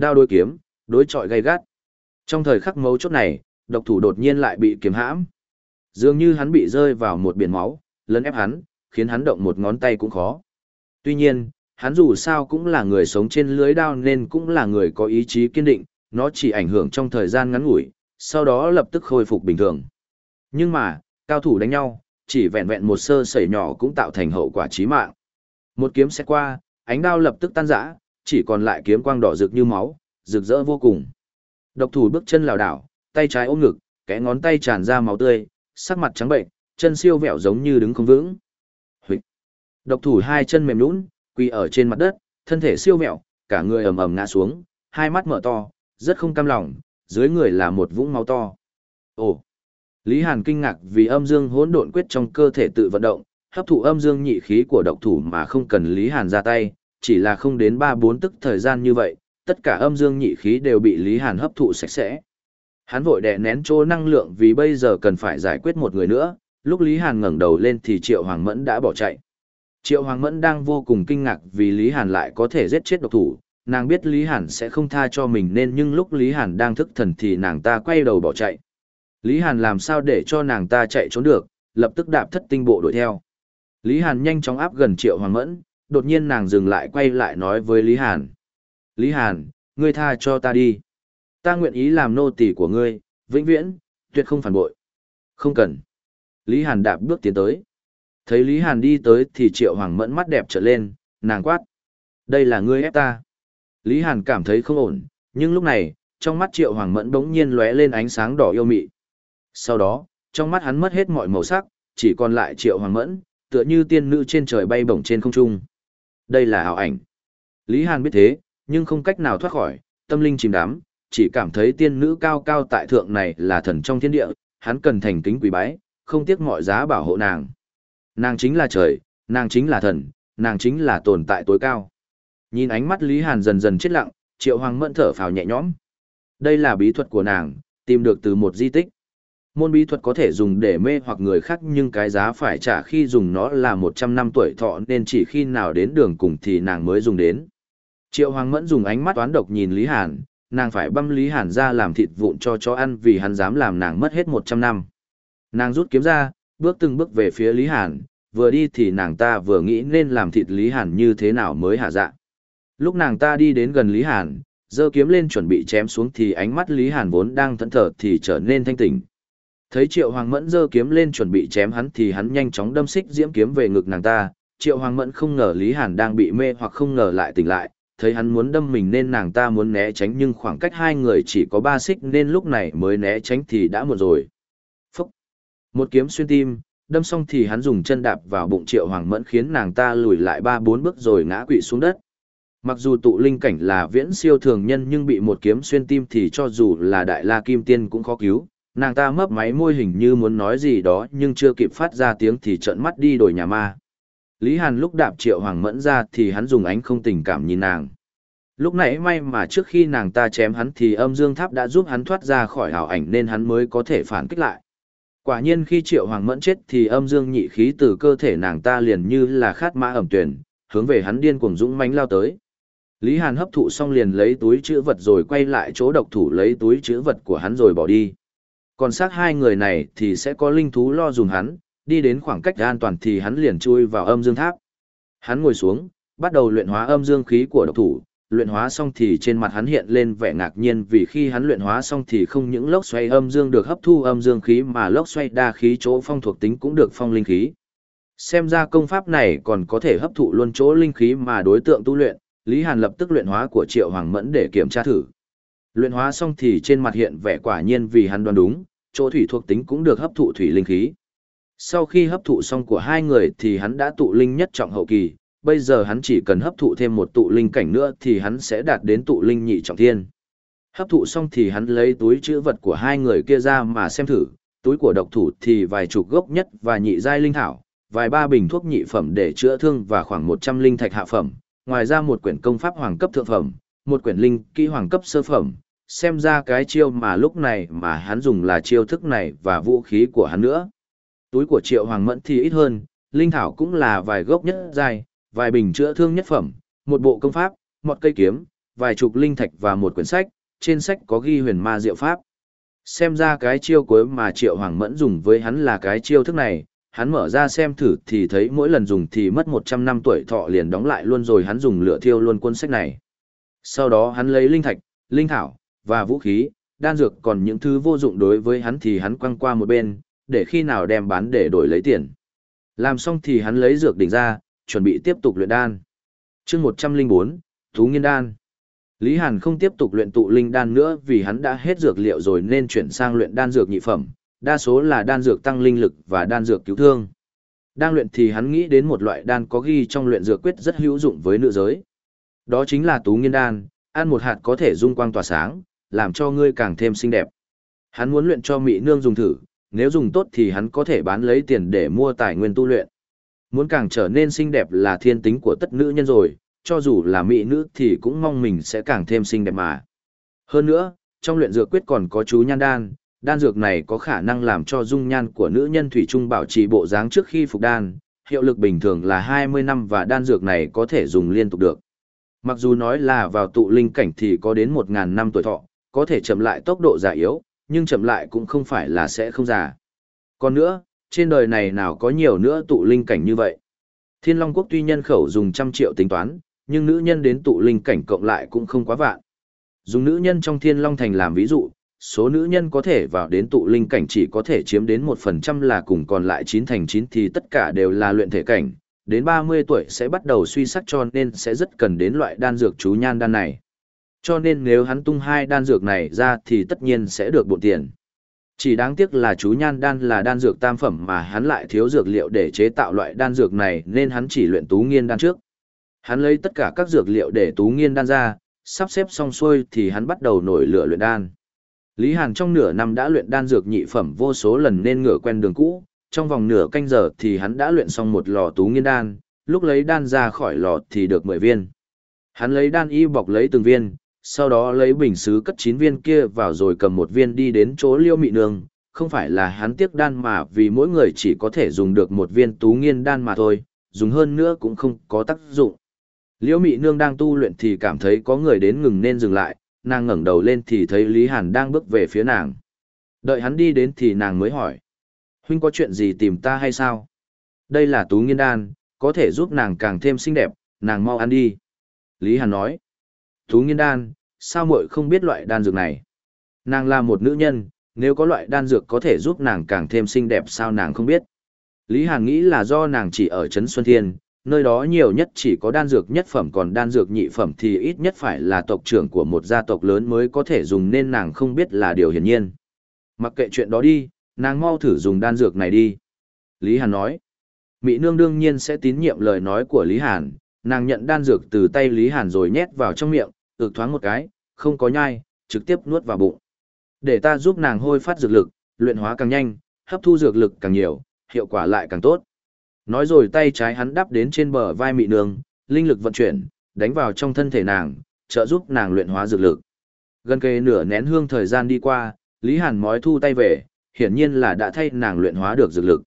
đao đôi kiếm, đối chọi gay gắt. Trong thời khắc mấu chốt này, độc thủ đột nhiên lại bị kiếm hãm. Dường như hắn bị rơi vào một biển máu, lấn ép hắn, khiến hắn động một ngón tay cũng khó. Tuy nhiên, hắn dù sao cũng là người sống trên lưới đao nên cũng là người có ý chí kiên định, nó chỉ ảnh hưởng trong thời gian ngắn ngủi, sau đó lập tức khôi phục bình thường. Nhưng mà, cao thủ đánh nhau, chỉ vẹn vẹn một sơ sẩy nhỏ cũng tạo thành hậu quả chí mạng. Một kiếm sẽ qua, ánh đao lập tức tan rã, chỉ còn lại kiếm quang đỏ rực như máu, rực rỡ vô cùng. Độc thủ bước chân lảo đảo, tay trái ôm ngực, kẽ ngón tay tràn ra máu tươi, sắc mặt trắng bệnh, chân siêu vẹo giống như đứng không vững. Huỵch. Độc thủ hai chân mềm nhũn, quỳ ở trên mặt đất, thân thể siêu vẹo, cả người ầm ầm ngã xuống, hai mắt mở to, rất không cam lòng, dưới người là một vũng máu to. Ồ. Lý Hàn kinh ngạc vì âm dương hỗn độn quyết trong cơ thể tự vận động, hấp thụ âm dương nhị khí của độc thủ mà không cần Lý Hàn ra tay, chỉ là không đến 3-4 tức thời gian như vậy, tất cả âm dương nhị khí đều bị Lý Hàn hấp thụ sạch sẽ. Hắn vội đè nén chỗ năng lượng vì bây giờ cần phải giải quyết một người nữa, lúc Lý Hàn ngẩng đầu lên thì Triệu Hoàng Mẫn đã bỏ chạy. Triệu Hoàng Mẫn đang vô cùng kinh ngạc vì Lý Hàn lại có thể giết chết độc thủ, nàng biết Lý Hàn sẽ không tha cho mình nên nhưng lúc Lý Hàn đang thức thần thì nàng ta quay đầu bỏ chạy. Lý Hàn làm sao để cho nàng ta chạy trốn được, lập tức đạp thất tinh bộ đuổi theo. Lý Hàn nhanh chóng áp gần Triệu Hoàng Mẫn, đột nhiên nàng dừng lại quay lại nói với Lý Hàn. Lý Hàn, ngươi tha cho ta đi. Ta nguyện ý làm nô tỳ của ngươi, vĩnh viễn, tuyệt không phản bội. Không cần. Lý Hàn đạp bước tiến tới. Thấy Lý Hàn đi tới thì Triệu Hoàng mẫn mắt đẹp trở lên, nàng quát. Đây là ngươi ép ta. Lý Hàn cảm thấy không ổn, nhưng lúc này, trong mắt Triệu Hoàng mẫn bỗng nhiên lóe lên ánh sáng đỏ yêu mị. Sau đó, trong mắt hắn mất hết mọi màu sắc, chỉ còn lại Triệu Hoàng mẫn, tựa như tiên nữ trên trời bay bổng trên không trung. Đây là ảo ảnh. Lý Hàn biết thế, nhưng không cách nào thoát khỏi, tâm linh chìm đắm, chỉ cảm thấy tiên nữ cao cao tại thượng này là thần trong thiên địa, hắn cần thành kính quỳ bái, không tiếc mọi giá bảo hộ nàng. Nàng chính là trời, nàng chính là thần, nàng chính là tồn tại tối cao. Nhìn ánh mắt Lý Hàn dần dần chết lặng, Triệu Hoàng Mẫn thở phào nhẹ nhõm. Đây là bí thuật của nàng, tìm được từ một di tích. Môn bí thuật có thể dùng để mê hoặc người khác nhưng cái giá phải trả khi dùng nó là 100 năm tuổi thọ nên chỉ khi nào đến đường cùng thì nàng mới dùng đến. Triệu Hoàng Mẫn dùng ánh mắt toán độc nhìn Lý Hàn, nàng phải băm Lý Hàn ra làm thịt vụn cho chó ăn vì hắn dám làm nàng mất hết 100 năm. Nàng rút kiếm ra, bước từng bước về phía Lý Hàn, vừa đi thì nàng ta vừa nghĩ nên làm thịt Lý Hàn như thế nào mới hạ dạ. Lúc nàng ta đi đến gần Lý Hàn, giơ kiếm lên chuẩn bị chém xuống thì ánh mắt Lý Hàn vốn đang thẫn thờ thì trở nên thanh tỉnh. Thấy Triệu Hoàng Mẫn giơ kiếm lên chuẩn bị chém hắn thì hắn nhanh chóng đâm xích diễm kiếm về ngực nàng ta. Triệu Hoàng Mẫn không ngờ Lý Hàn đang bị mê hoặc không ngờ lại tỉnh lại, thấy hắn muốn đâm mình nên nàng ta muốn né tránh nhưng khoảng cách hai người chỉ có ba xích nên lúc này mới né tránh thì đã muộn rồi. Phúc! Một kiếm xuyên tim, đâm xong thì hắn dùng chân đạp vào bụng Triệu Hoàng Mẫn khiến nàng ta lùi lại ba bốn bước rồi ngã quỵ xuống đất. Mặc dù tụ linh cảnh là viễn siêu thường nhân nhưng bị một kiếm xuyên tim thì cho dù là đại la kim tiên cũng khó cứu, nàng ta mấp máy môi hình như muốn nói gì đó nhưng chưa kịp phát ra tiếng thì trợn mắt đi đổi nhà ma. Lý Hàn lúc đạp triệu hoàng mẫn ra thì hắn dùng ánh không tình cảm nhìn nàng. Lúc nãy may mà trước khi nàng ta chém hắn thì âm dương tháp đã giúp hắn thoát ra khỏi ảo ảnh nên hắn mới có thể phản kích lại. Quả nhiên khi triệu hoàng mẫn chết thì âm dương nhị khí từ cơ thể nàng ta liền như là khát mã ẩm tuyển, hướng về hắn điên cuồng dũng mãnh lao tới. Lý Hàn hấp thụ xong liền lấy túi chữ vật rồi quay lại chỗ độc thủ lấy túi chữ vật của hắn rồi bỏ đi. Còn xác hai người này thì sẽ có linh thú lo dùng hắn, đi đến khoảng cách an toàn thì hắn liền chui vào âm dương tháp. Hắn ngồi xuống, bắt đầu luyện hóa âm dương khí của độc thủ, luyện hóa xong thì trên mặt hắn hiện lên vẻ ngạc nhiên vì khi hắn luyện hóa xong thì không những lốc xoay âm dương được hấp thu âm dương khí mà lốc xoay đa khí chỗ phong thuộc tính cũng được phong linh khí. Xem ra công pháp này còn có thể hấp thụ luôn chỗ linh khí mà đối tượng tu luyện, Lý Hàn lập tức luyện hóa của Triệu Hoàng Mẫn để kiểm tra thử. Luyện hóa xong thì trên mặt hiện vẻ quả nhiên vì hắn đoán đúng, chỗ thủy thuộc tính cũng được hấp thụ thủy linh khí. Sau khi hấp thụ xong của hai người thì hắn đã tụ linh nhất trọng hậu kỳ, bây giờ hắn chỉ cần hấp thụ thêm một tụ linh cảnh nữa thì hắn sẽ đạt đến tụ linh nhị trọng thiên. Hấp thụ xong thì hắn lấy túi chữ vật của hai người kia ra mà xem thử, túi của độc thủ thì vài chục gốc nhất và nhị giai linh thảo, vài ba bình thuốc nhị phẩm để chữa thương và khoảng 100 linh thạch hạ phẩm, ngoài ra một quyển công pháp hoàng cấp thượng phẩm, một quyển linh kỹ hoàng cấp sơ phẩm, xem ra cái chiêu mà lúc này mà hắn dùng là chiêu thức này và vũ khí của hắn nữa. Túi của triệu hoàng mẫn thì ít hơn, linh thảo cũng là vài gốc nhất dài, vài bình chữa thương nhất phẩm, một bộ công pháp, một cây kiếm, vài chục linh thạch và một quyển sách, trên sách có ghi huyền ma diệu pháp. Xem ra cái chiêu cuối mà triệu hoàng mẫn dùng với hắn là cái chiêu thức này, hắn mở ra xem thử thì thấy mỗi lần dùng thì mất 100 năm tuổi thọ liền đóng lại luôn rồi hắn dùng lửa thiêu luôn cuốn sách này. Sau đó hắn lấy linh thạch, linh thảo, và vũ khí, đan dược còn những thứ vô dụng đối với hắn thì hắn quăng qua một bên, để khi nào đem bán để đổi lấy tiền. Làm xong thì hắn lấy dược đỉnh ra, chuẩn bị tiếp tục luyện đan. chương 104, Thú Nghiên Đan. Lý Hàn không tiếp tục luyện tụ linh đan nữa vì hắn đã hết dược liệu rồi nên chuyển sang luyện đan dược nhị phẩm, đa số là đan dược tăng linh lực và đan dược cứu thương. Đang luyện thì hắn nghĩ đến một loại đan có ghi trong luyện dược quyết rất hữu dụng với nữ giới. Đó chính là tú nghiên đan, ăn một hạt có thể dung quang tỏa sáng, làm cho ngươi càng thêm xinh đẹp. Hắn muốn luyện cho mỹ nương dùng thử, nếu dùng tốt thì hắn có thể bán lấy tiền để mua tài nguyên tu luyện. Muốn càng trở nên xinh đẹp là thiên tính của tất nữ nhân rồi, cho dù là mỹ nữ thì cũng mong mình sẽ càng thêm xinh đẹp mà. Hơn nữa, trong luyện dược quyết còn có chú nhan đan, đan dược này có khả năng làm cho dung nhan của nữ nhân thủy chung bảo trì bộ dáng trước khi phục đan, hiệu lực bình thường là 20 năm và đan dược này có thể dùng liên tục được. Mặc dù nói là vào tụ linh cảnh thì có đến 1.000 năm tuổi thọ, có thể chậm lại tốc độ già yếu, nhưng chậm lại cũng không phải là sẽ không già. Còn nữa, trên đời này nào có nhiều nữa tụ linh cảnh như vậy. Thiên Long Quốc tuy nhân khẩu dùng trăm triệu tính toán, nhưng nữ nhân đến tụ linh cảnh cộng lại cũng không quá vạn. Dùng nữ nhân trong thiên long thành làm ví dụ, số nữ nhân có thể vào đến tụ linh cảnh chỉ có thể chiếm đến 1% là cùng còn lại 9 thành 9 thì tất cả đều là luyện thể cảnh, đến 30 tuổi sẽ bắt đầu suy sắc cho nên sẽ rất cần đến loại đan dược chú nhan đan này. Cho nên nếu hắn tung hai đan dược này ra thì tất nhiên sẽ được bộn tiền. Chỉ đáng tiếc là chú nhan đan là đan dược tam phẩm mà hắn lại thiếu dược liệu để chế tạo loại đan dược này nên hắn chỉ luyện tú nghiên đan trước. Hắn lấy tất cả các dược liệu để tú nghiên đan ra, sắp xếp xong xuôi thì hắn bắt đầu nổi lửa luyện đan. Lý Hàn trong nửa năm đã luyện đan dược nhị phẩm vô số lần nên ngửa quen đường cũ, trong vòng nửa canh giờ thì hắn đã luyện xong một lò tú nghiên đan, lúc lấy đan ra khỏi lò thì được 10 viên. Hắn lấy đan y bọc lấy từng viên, sau đó lấy bình xứ cất chín viên kia vào rồi cầm một viên đi đến chỗ liêu mị nương, không phải là hắn tiếc đan mà vì mỗi người chỉ có thể dùng được một viên tú nghiên đan mà thôi, dùng hơn nữa cũng không có tác dụng. Liễu Mị Nương đang tu luyện thì cảm thấy có người đến ngừng nên dừng lại, nàng ngẩng đầu lên thì thấy Lý Hàn đang bước về phía nàng. Đợi hắn đi đến thì nàng mới hỏi. Huynh có chuyện gì tìm ta hay sao? Đây là tú nghiên đan, có thể giúp nàng càng thêm xinh đẹp, nàng mau ăn đi. Lý Hàn nói thú nghiên đan, sao muội không biết loại đan dược này? Nàng là một nữ nhân, nếu có loại đan dược có thể giúp nàng càng thêm xinh đẹp sao nàng không biết? Lý Hàn nghĩ là do nàng chỉ ở Trấn Xuân Thiên, nơi đó nhiều nhất chỉ có đan dược nhất phẩm còn đan dược nhị phẩm thì ít nhất phải là tộc trưởng của một gia tộc lớn mới có thể dùng nên nàng không biết là điều hiển nhiên. Mặc kệ chuyện đó đi, nàng mau thử dùng đan dược này đi. Lý Hàn nói. Mỹ nương đương nhiên sẽ tín nhiệm lời nói của Lý Hàn, nàng nhận đan dược từ tay Lý Hàn rồi nhét vào trong miệng, ực thoáng một cái, không có nhai, trực tiếp nuốt vào bụng. Để ta giúp nàng hôi phát dược lực, luyện hóa càng nhanh, hấp thu dược lực càng nhiều, hiệu quả lại càng tốt. Nói rồi tay trái hắn đắp đến trên bờ vai mị nương, linh lực vận chuyển, đánh vào trong thân thể nàng, trợ giúp nàng luyện hóa dược lực. Gần kề nửa nén hương thời gian đi qua, Lý Hàn mói thu tay về, hiển nhiên là đã thay nàng luyện hóa được dược lực.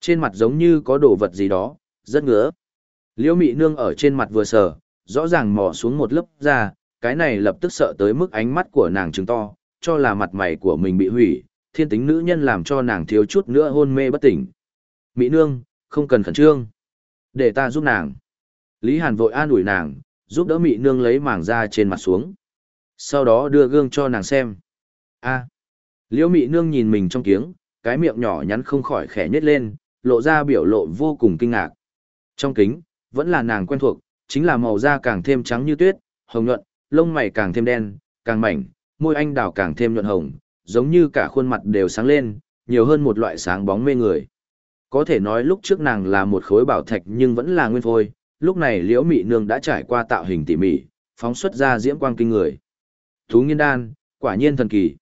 Trên mặt giống như có đồ vật gì đó, rất ngứa. Liễu mị nương ở trên mặt vừa sờ, rõ ràng mò xuống một lớp da, cái này lập tức sợ tới mức ánh mắt của nàng trứng to, cho là mặt mày của mình bị hủy, thiên tính nữ nhân làm cho nàng thiếu chút nữa hôn mê bất tỉnh. Mỹ nương, không cần khẩn trương. Để ta giúp nàng. Lý Hàn vội an ủi nàng, giúp đỡ Mỹ nương lấy màng da trên mặt xuống. Sau đó đưa gương cho nàng xem. a Liễu Mỹ nương nhìn mình trong kiếng, cái miệng nhỏ nhắn không khỏi khẽ nhếch lên, lộ ra biểu lộ vô cùng kinh ngạc. Trong kính, vẫn là nàng quen thuộc, chính là màu da càng thêm trắng như tuyết, hồng nhuận, lông mày càng thêm đen, càng mảnh, môi anh đào càng thêm nhuận hồng, giống như cả khuôn mặt đều sáng lên, nhiều hơn một loại sáng bóng mê người. Có thể nói lúc trước nàng là một khối bảo thạch nhưng vẫn là nguyên phôi, lúc này liễu mị nương đã trải qua tạo hình tỉ mỉ, phóng xuất ra diễm quang kinh người. Thú nghiên đan, quả nhiên thần kỳ.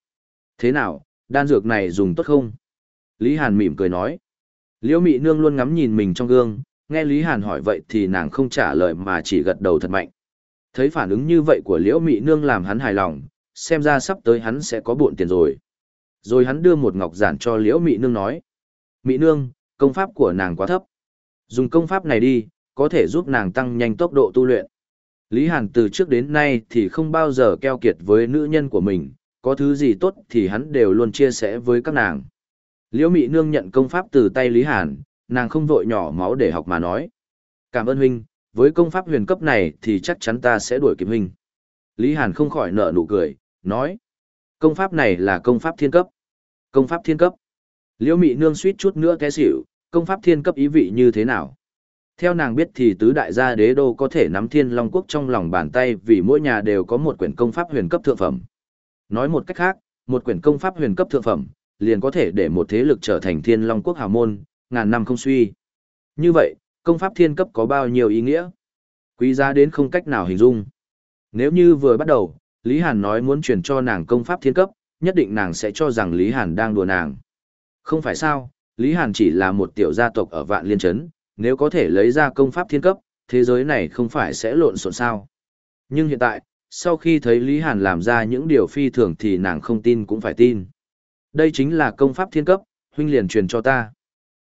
Thế nào, đan dược này dùng tốt không? Lý Hàn mỉm cười nói. Liễu mị nương luôn ngắm nhìn mình trong gương, nghe Lý Hàn hỏi vậy thì nàng không trả lời mà chỉ gật đầu thật mạnh. Thấy phản ứng như vậy của liễu mị nương làm hắn hài lòng, xem ra sắp tới hắn sẽ có bộn tiền rồi. Rồi hắn đưa một ngọc giản cho liễu mị nương nói. Mị nương, công pháp của nàng quá thấp. Dùng công pháp này đi, có thể giúp nàng tăng nhanh tốc độ tu luyện. Lý Hàn từ trước đến nay thì không bao giờ keo kiệt với nữ nhân của mình, có thứ gì tốt thì hắn đều luôn chia sẻ với các nàng. Liễu Mị Nương nhận công pháp từ tay Lý Hàn, nàng không vội nhỏ máu để học mà nói. Cảm ơn huynh, với công pháp huyền cấp này thì chắc chắn ta sẽ đuổi kịp huynh. Lý Hàn không khỏi nở nụ cười, nói. Công pháp này là công pháp thiên cấp. Công pháp thiên cấp. Liễu Mị Nương suýt chút nữa té xỉu, công pháp thiên cấp ý vị như thế nào? Theo nàng biết thì tứ đại gia đế đô có thể nắm thiên long quốc trong lòng bàn tay vì mỗi nhà đều có một quyển công pháp huyền cấp thượng phẩm. Nói một cách khác, một quyển công pháp huyền cấp thượng phẩm, liền có thể để một thế lực trở thành thiên long quốc hào môn, ngàn năm không suy. Như vậy, công pháp thiên cấp có bao nhiêu ý nghĩa? Quý giá đến không cách nào hình dung. Nếu như vừa bắt đầu, Lý Hàn nói muốn truyền cho nàng công pháp thiên cấp, nhất định nàng sẽ cho rằng Lý Hàn đang đùa nàng. Không phải sao, Lý Hàn chỉ là một tiểu gia tộc ở vạn liên Trấn, nếu có thể lấy ra công pháp thiên cấp, thế giới này không phải sẽ lộn xộn sao. Nhưng hiện tại, sau khi thấy Lý Hàn làm ra những điều phi thường thì nàng không tin cũng phải tin. Đây chính là công pháp thiên cấp, huynh liền truyền cho ta.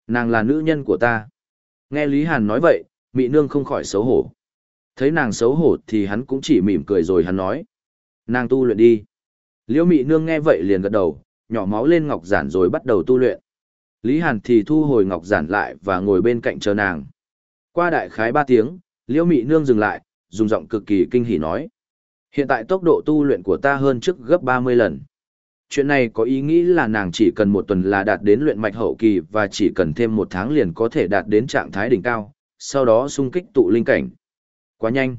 Nàng là nữ nhân của ta. Nghe Lý Hàn nói vậy, Mị Nương không khỏi xấu hổ. Thấy nàng xấu hổ thì hắn cũng chỉ mỉm cười rồi hắn nói. Nàng tu luyện đi. Liễu Mị Nương nghe vậy liền gật đầu, nhỏ máu lên ngọc giản rồi bắt đầu tu luyện. Lý Hàn thì thu hồi ngọc giản lại và ngồi bên cạnh chờ nàng. Qua đại khái ba tiếng, Liễu Mị Nương dừng lại, dùng giọng cực kỳ kinh hỉ nói. Hiện tại tốc độ tu luyện của ta hơn trước gấp 30 lần. Chuyện này có ý nghĩ là nàng chỉ cần một tuần là đạt đến luyện mạch hậu kỳ và chỉ cần thêm một tháng liền có thể đạt đến trạng thái đỉnh cao, sau đó sung kích tụ linh cảnh. Quá nhanh.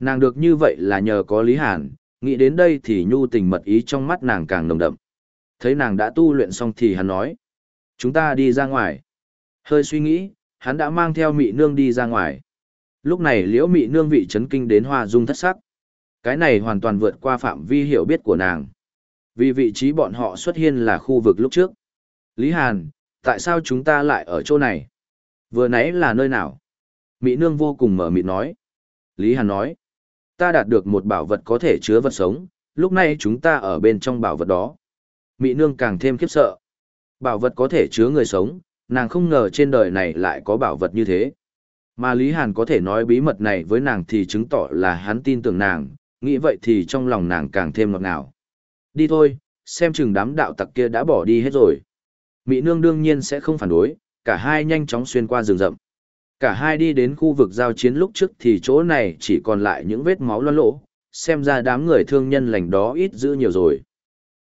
Nàng được như vậy là nhờ có Lý Hàn, nghĩ đến đây thì nhu tình mật ý trong mắt nàng càng nồng đậm. Thấy nàng đã tu luyện xong thì hắn nói. Chúng ta đi ra ngoài. Hơi suy nghĩ, hắn đã mang theo mị nương đi ra ngoài. Lúc này liễu mị nương vị chấn kinh đến hoa dung thất sắc. Cái này hoàn toàn vượt qua phạm vi hiểu biết của nàng. Vì vị trí bọn họ xuất hiện là khu vực lúc trước. Lý Hàn, tại sao chúng ta lại ở chỗ này? Vừa nãy là nơi nào? Mỹ nương vô cùng mở mịt nói. Lý Hàn nói, ta đạt được một bảo vật có thể chứa vật sống, lúc này chúng ta ở bên trong bảo vật đó. Mỹ nương càng thêm khiếp sợ. Bảo vật có thể chứa người sống, nàng không ngờ trên đời này lại có bảo vật như thế. Mà Lý Hàn có thể nói bí mật này với nàng thì chứng tỏ là hắn tin tưởng nàng, nghĩ vậy thì trong lòng nàng càng thêm ngọt ngào. Đi thôi, xem chừng đám đạo tặc kia đã bỏ đi hết rồi. Mỹ nương đương nhiên sẽ không phản đối, cả hai nhanh chóng xuyên qua rừng rậm. Cả hai đi đến khu vực giao chiến lúc trước thì chỗ này chỉ còn lại những vết máu loan lỗ, xem ra đám người thương nhân lành đó ít giữ nhiều rồi.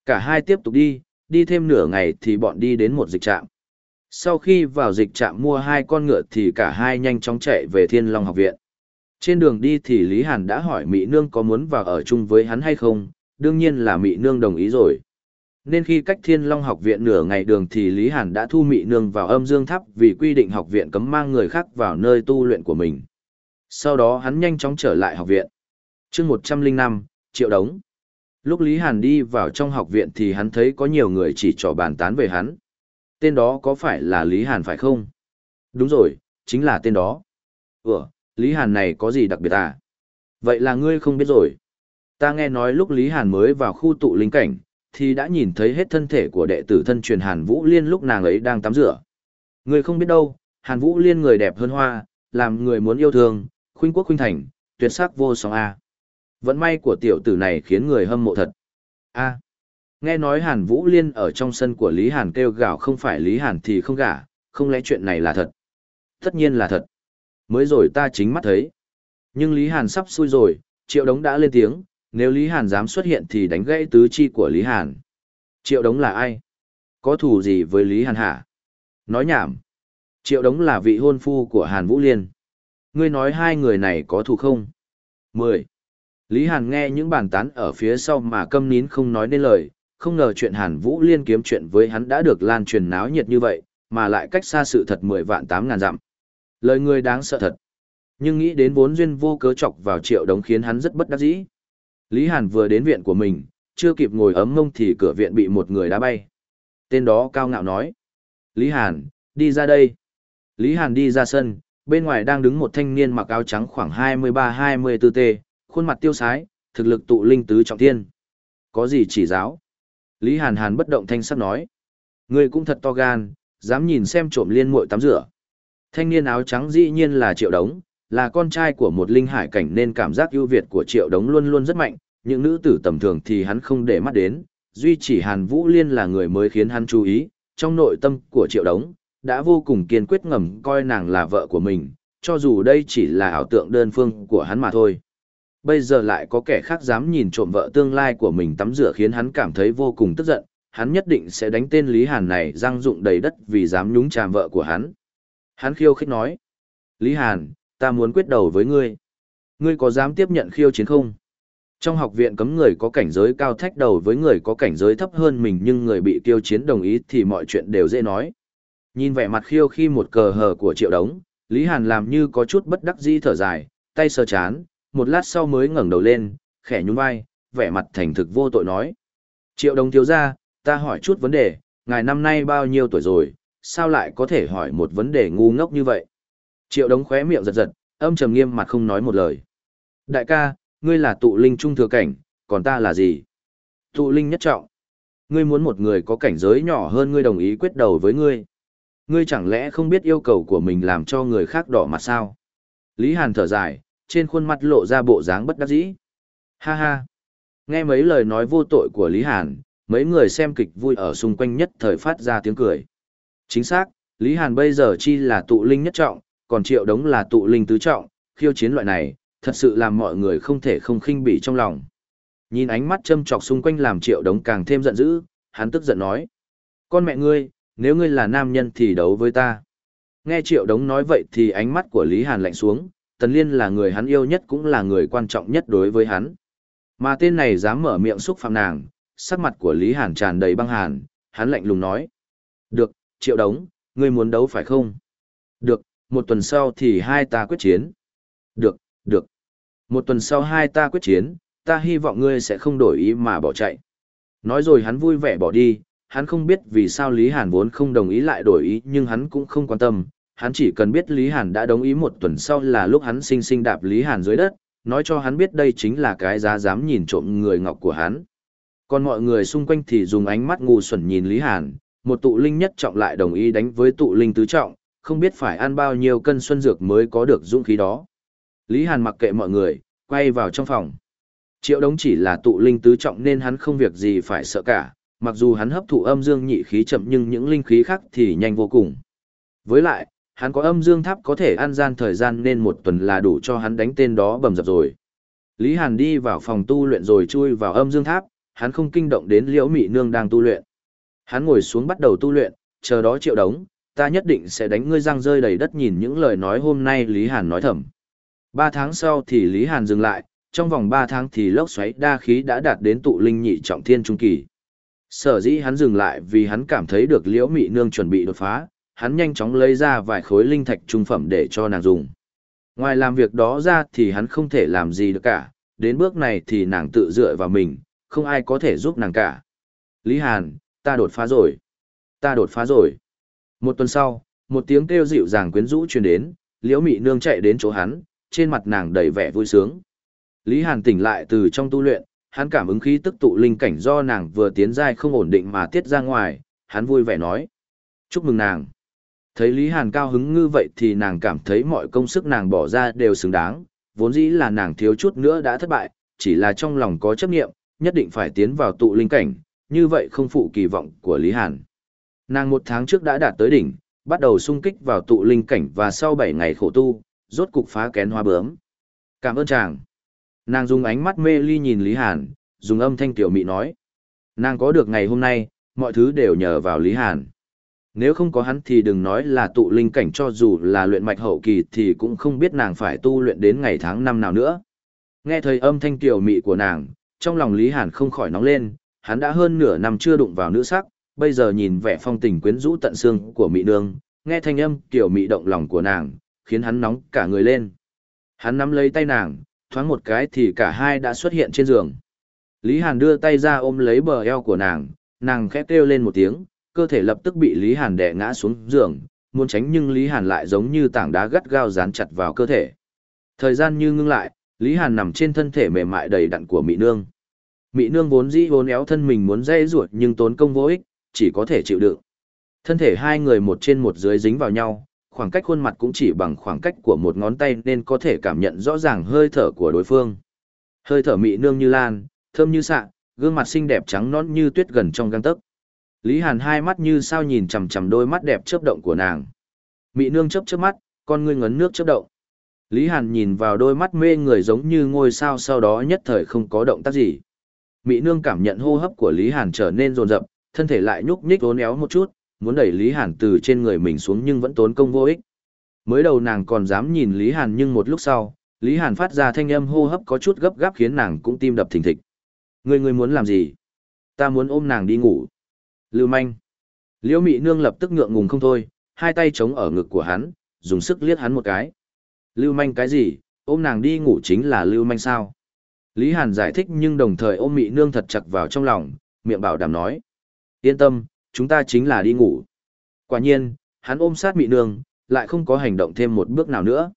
Cả hai tiếp tục đi, đi thêm nửa ngày thì bọn đi đến một dịch trạm. Sau khi vào dịch trạm mua hai con ngựa thì cả hai nhanh chóng chạy về Thiên Long học viện. Trên đường đi thì Lý Hàn đã hỏi Mỹ Nương có muốn vào ở chung với hắn hay không, đương nhiên là Mị Nương đồng ý rồi. Nên khi cách Thiên Long học viện nửa ngày đường thì Lý Hàn đã thu Mị Nương vào âm dương tháp vì quy định học viện cấm mang người khác vào nơi tu luyện của mình. Sau đó hắn nhanh chóng trở lại học viện. chương 105, Triệu Đống. Lúc Lý Hàn đi vào trong học viện thì hắn thấy có nhiều người chỉ trò bàn tán về hắn. Tên đó có phải là Lý Hàn phải không? Đúng rồi, chính là tên đó. Ủa, Lý Hàn này có gì đặc biệt à? Vậy là ngươi không biết rồi. Ta nghe nói lúc Lý Hàn mới vào khu tụ linh cảnh, thì đã nhìn thấy hết thân thể của đệ tử thân truyền Hàn Vũ Liên lúc nàng ấy đang tắm rửa. Người không biết đâu, Hàn Vũ Liên người đẹp hơn hoa, làm người muốn yêu thương, khuynh quốc khuynh thành, tuyệt sắc vô song a. Vận may của tiểu tử này khiến người hâm mộ thật. A. Nghe nói Hàn Vũ Liên ở trong sân của Lý Hàn kêu gào không phải Lý Hàn thì không gả, không lẽ chuyện này là thật? Tất nhiên là thật. Mới rồi ta chính mắt thấy. Nhưng Lý Hàn sắp xui rồi, Triệu Đống đã lên tiếng, nếu Lý Hàn dám xuất hiện thì đánh gãy tứ chi của Lý Hàn. Triệu Đống là ai? Có thù gì với Lý Hàn hả? Nói nhảm. Triệu Đống là vị hôn phu của Hàn Vũ Liên. Ngươi nói hai người này có thù không? 10. Lý Hàn nghe những bàn tán ở phía sau mà câm nín không nói nên lời, không ngờ chuyện Hàn Vũ Liên kiếm chuyện với hắn đã được lan truyền náo nhiệt như vậy, mà lại cách xa sự thật 10 vạn 8 ngàn dặm. Lời người đáng sợ thật. Nhưng nghĩ đến vốn duyên vô cớ chọc vào triệu đống khiến hắn rất bất đắc dĩ. Lý Hàn vừa đến viện của mình, chưa kịp ngồi ấm mông thì cửa viện bị một người đá bay. Tên đó cao ngạo nói. Lý Hàn, đi ra đây. Lý Hàn đi ra sân, bên ngoài đang đứng một thanh niên mặc áo trắng khoảng 23-24 t, khuôn mặt tiêu sái, thực lực tụ linh tứ trọng thiên. Có gì chỉ giáo? Lý Hàn Hàn bất động thanh sắc nói. Ngươi cũng thật to gan, dám nhìn xem trộm liên muội tắm rửa. Thanh niên áo trắng dĩ nhiên là Triệu Đống, là con trai của một linh hải cảnh nên cảm giác ưu việt của Triệu Đống luôn luôn rất mạnh, những nữ tử tầm thường thì hắn không để mắt đến, duy chỉ Hàn Vũ Liên là người mới khiến hắn chú ý, trong nội tâm của Triệu Đống, đã vô cùng kiên quyết ngầm coi nàng là vợ của mình, cho dù đây chỉ là ảo tượng đơn phương của hắn mà thôi. Bây giờ lại có kẻ khác dám nhìn trộm vợ tương lai của mình tắm rửa khiến hắn cảm thấy vô cùng tức giận, hắn nhất định sẽ đánh tên Lý Hàn này răng dụng đầy đất vì dám nhúng chàm vợ của hắn. Hắn khiêu khích nói, Lý Hàn, ta muốn quyết đầu với ngươi. Ngươi có dám tiếp nhận khiêu chiến không? Trong học viện cấm người có cảnh giới cao thách đầu với người có cảnh giới thấp hơn mình nhưng người bị tiêu chiến đồng ý thì mọi chuyện đều dễ nói. Nhìn vẻ mặt khiêu khi một cờ hờ của triệu đống, Lý Hàn làm như có chút bất đắc dĩ thở dài, tay sờ chán, một lát sau mới ngẩng đầu lên, khẽ nhún vai, vẻ mặt thành thực vô tội nói. Triệu đồng thiếu ra, ta hỏi chút vấn đề, ngài năm nay bao nhiêu tuổi rồi, sao lại có thể hỏi một vấn đề ngu ngốc như vậy? Triệu đống khóe miệng giật giật, âm trầm nghiêm mặt không nói một lời. Đại ca, ngươi là tụ linh trung thừa cảnh, còn ta là gì? Tụ linh nhất trọng. Ngươi muốn một người có cảnh giới nhỏ hơn ngươi đồng ý quyết đầu với ngươi. Ngươi chẳng lẽ không biết yêu cầu của mình làm cho người khác đỏ mặt sao? Lý Hàn thở dài, trên khuôn mặt lộ ra bộ dáng bất đắc dĩ. Ha ha. Nghe mấy lời nói vô tội của Lý Hàn, mấy người xem kịch vui ở xung quanh nhất thời phát ra tiếng cười. Chính xác, Lý Hàn bây giờ chi là tụ linh nhất trọng, còn triệu đống là tụ linh tứ trọng, khiêu chiến loại này, thật sự làm mọi người không thể không khinh bỉ trong lòng. Nhìn ánh mắt châm chọc xung quanh làm triệu đống càng thêm giận dữ, hắn tức giận nói. Con mẹ ngươi, nếu ngươi là nam nhân thì đấu với ta. Nghe triệu đống nói vậy thì ánh mắt của Lý Hàn lạnh xuống, Tần Liên là người hắn yêu nhất cũng là người quan trọng nhất đối với hắn. Mà tên này dám mở miệng xúc phạm nàng, sắc mặt của Lý Hàn tràn đầy băng hàn, hắn lạnh lùng nói. Được, triệu đống, ngươi muốn đấu phải không? Được, một tuần sau thì hai ta quyết chiến. Được, được. Một tuần sau hai ta quyết chiến, ta hy vọng ngươi sẽ không đổi ý mà bỏ chạy. Nói rồi hắn vui vẻ bỏ đi, hắn không biết vì sao Lý Hàn vốn không đồng ý lại đổi ý nhưng hắn cũng không quan tâm, hắn chỉ cần biết Lý Hàn đã đồng ý một tuần sau là lúc hắn sinh sinh đạp Lý Hàn dưới đất, nói cho hắn biết đây chính là cái giá dám nhìn trộm người ngọc của hắn. Còn mọi người xung quanh thì dùng ánh mắt ngu xuẩn nhìn Lý Hàn, một tụ linh nhất trọng lại đồng ý đánh với tụ linh tứ trọng, không biết phải ăn bao nhiêu cân xuân dược mới có được dũng khí đó. Lý Hàn mặc kệ mọi người, quay vào trong phòng. Triệu đống chỉ là tụ linh tứ trọng nên hắn không việc gì phải sợ cả, mặc dù hắn hấp thụ âm dương nhị khí chậm nhưng những linh khí khác thì nhanh vô cùng. Với lại, hắn có âm dương tháp có thể ăn gian thời gian nên một tuần là đủ cho hắn đánh tên đó bầm dập rồi. Lý Hàn đi vào phòng tu luyện rồi chui vào âm dương tháp, hắn không kinh động đến liễu mị nương đang tu luyện. Hắn ngồi xuống bắt đầu tu luyện, chờ đó triệu đống, ta nhất định sẽ đánh ngươi răng rơi đầy đất nhìn những lời nói hôm nay Lý Hàn nói thầm. Ba tháng sau thì Lý Hàn dừng lại, trong vòng ba tháng thì lốc xoáy đa khí đã đạt đến tụ linh nhị trọng thiên trung kỳ. Sở dĩ hắn dừng lại vì hắn cảm thấy được liễu mị nương chuẩn bị đột phá, hắn nhanh chóng lấy ra vài khối linh thạch trung phẩm để cho nàng dùng. Ngoài làm việc đó ra thì hắn không thể làm gì được cả, đến bước này thì nàng tự dựa vào mình, không ai có thể giúp nàng cả. Lý Hàn, ta đột phá rồi. Ta đột phá rồi. Một tuần sau, một tiếng kêu dịu dàng quyến rũ truyền đến, liễu mị nương chạy đến chỗ hắn, trên mặt nàng đầy vẻ vui sướng. Lý Hàn tỉnh lại từ trong tu luyện, hắn cảm ứng khí tức tụ linh cảnh do nàng vừa tiến giai không ổn định mà tiết ra ngoài, hắn vui vẻ nói. Chúc mừng nàng. Thấy Lý Hàn cao hứng ngư vậy thì nàng cảm thấy mọi công sức nàng bỏ ra đều xứng đáng, vốn dĩ là nàng thiếu chút nữa đã thất bại, chỉ là trong lòng có chấp nghiệm, nhất định phải tiến vào tụ linh cảnh, như vậy không phụ kỳ vọng của Lý Hàn. Nàng một tháng trước đã đạt tới đỉnh, bắt đầu sung kích vào tụ linh cảnh và sau 7 ngày khổ tu, rốt cục phá kén hoa bướm. Cảm ơn chàng. Nàng dùng ánh mắt mê ly nhìn Lý Hàn, dùng âm thanh tiểu mị nói. Nàng có được ngày hôm nay, mọi thứ đều nhờ vào Lý Hàn. Nếu không có hắn thì đừng nói là tụ linh cảnh cho dù là luyện mạch hậu kỳ thì cũng không biết nàng phải tu luyện đến ngày tháng năm nào nữa. Nghe thời âm thanh tiểu mị của nàng, trong lòng Lý Hàn không khỏi nóng lên, hắn đã hơn nửa năm chưa đụng vào nữ sắc, bây giờ nhìn vẻ phong tình quyến rũ tận xương của mỹ nương, nghe thanh âm kiểu mỹ động lòng của nàng, khiến hắn nóng cả người lên. Hắn nắm lấy tay nàng, thoáng một cái thì cả hai đã xuất hiện trên giường. Lý Hàn đưa tay ra ôm lấy bờ eo của nàng, nàng khẽ kêu lên một tiếng, cơ thể lập tức bị Lý Hàn đè ngã xuống giường, muốn tránh nhưng Lý Hàn lại giống như tảng đá gắt gao dán chặt vào cơ thể. Thời gian như ngưng lại, Lý Hàn nằm trên thân thể mềm mại đầy đặn của mỹ Nương. mỹ Nương vốn dĩ vốn éo thân mình muốn dây ruột nhưng tốn công vô ích, chỉ có thể chịu đựng. Thân thể hai người một trên một dưới dính vào nhau, khoảng cách khuôn mặt cũng chỉ bằng khoảng cách của một ngón tay nên có thể cảm nhận rõ ràng hơi thở của đối phương. Hơi thở mị nương như lan, thơm như sạ, gương mặt xinh đẹp trắng nõn như tuyết gần trong gang tấc. Lý Hàn hai mắt như sao nhìn chằm chằm đôi mắt đẹp chớp động của nàng. Mị nương chớp chớp mắt, con ngươi ngấn nước chớp động. Lý Hàn nhìn vào đôi mắt mê người giống như ngôi sao sau đó nhất thời không có động tác gì. Mị nương cảm nhận hô hấp của Lý Hàn trở nên rồn rập, thân thể lại nhúc nhích uốn éo một chút, muốn đẩy Lý Hàn từ trên người mình xuống nhưng vẫn tốn công vô ích. Mới đầu nàng còn dám nhìn Lý Hàn nhưng một lúc sau, Lý Hàn phát ra thanh âm hô hấp có chút gấp gáp khiến nàng cũng tim đập thình thịch. Người người muốn làm gì? Ta muốn ôm nàng đi ngủ. Lưu manh. Liễu mị nương lập tức ngượng ngùng không thôi, hai tay chống ở ngực của hắn, dùng sức liếc hắn một cái. Lưu manh cái gì, ôm nàng đi ngủ chính là lưu manh sao? Lý Hàn giải thích nhưng đồng thời ôm mị nương thật chặt vào trong lòng, miệng bảo đảm nói. Yên tâm, chúng ta chính là đi ngủ. Quả nhiên, hắn ôm sát mị nương, lại không có hành động thêm một bước nào nữa.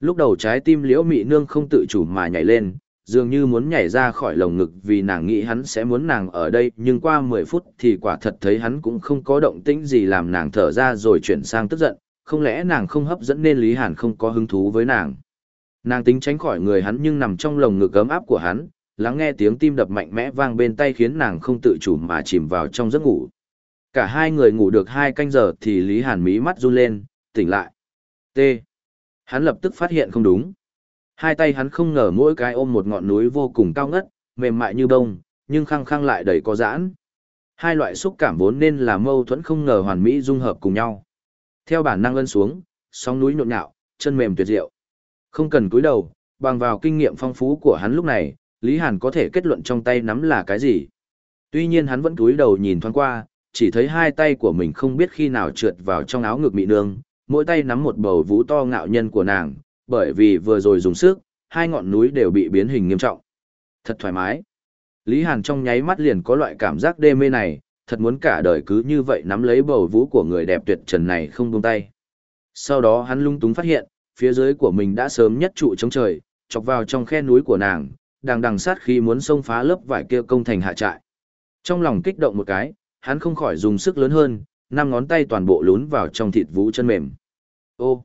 Lúc đầu trái tim liễu mị nương không tự chủ mà nhảy lên, dường như muốn nhảy ra khỏi lồng ngực vì nàng nghĩ hắn sẽ muốn nàng ở đây nhưng qua 10 phút thì quả thật thấy hắn cũng không có động tĩnh gì làm nàng thở ra rồi chuyển sang tức giận, không lẽ nàng không hấp dẫn nên Lý Hàn không có hứng thú với nàng. Nàng tính tránh khỏi người hắn nhưng nằm trong lồng ngực ấm áp của hắn, lắng nghe tiếng tim đập mạnh mẽ vang bên tay khiến nàng không tự chủ mà chìm vào trong giấc ngủ. Cả hai người ngủ được hai canh giờ thì Lý Hàn mí mắt run lên, tỉnh lại. T. Hắn lập tức phát hiện không đúng. Hai tay hắn không ngờ mỗi cái ôm một ngọn núi vô cùng cao ngất, mềm mại như bông, nhưng khăng khăng lại đầy có giãn. Hai loại xúc cảm vốn nên là mâu thuẫn không ngờ hoàn mỹ dung hợp cùng nhau. Theo bản năng ân xuống, sóng núi nhộn nhạo, chân mềm tuyệt diệu. Không cần cúi đầu, bằng vào kinh nghiệm phong phú của hắn lúc này, Lý Hàn có thể kết luận trong tay nắm là cái gì. Tuy nhiên hắn vẫn cúi đầu nhìn thoáng qua, chỉ thấy hai tay của mình không biết khi nào trượt vào trong áo ngực mị nương, mỗi tay nắm một bầu vũ to ngạo nhân của nàng, bởi vì vừa rồi dùng sức, hai ngọn núi đều bị biến hình nghiêm trọng. Thật thoải mái. Lý Hàn trong nháy mắt liền có loại cảm giác đê mê này, thật muốn cả đời cứ như vậy nắm lấy bầu vũ của người đẹp tuyệt trần này không buông tay. Sau đó hắn lung túng phát hiện, phía dưới của mình đã sớm nhất trụ chống trời, chọc vào trong khe núi của nàng, đang đằng sát khi muốn xông phá lớp vải kia công thành hạ trại. Trong lòng kích động một cái, hắn không khỏi dùng sức lớn hơn, năm ngón tay toàn bộ lún vào trong thịt vũ chân mềm. Ô!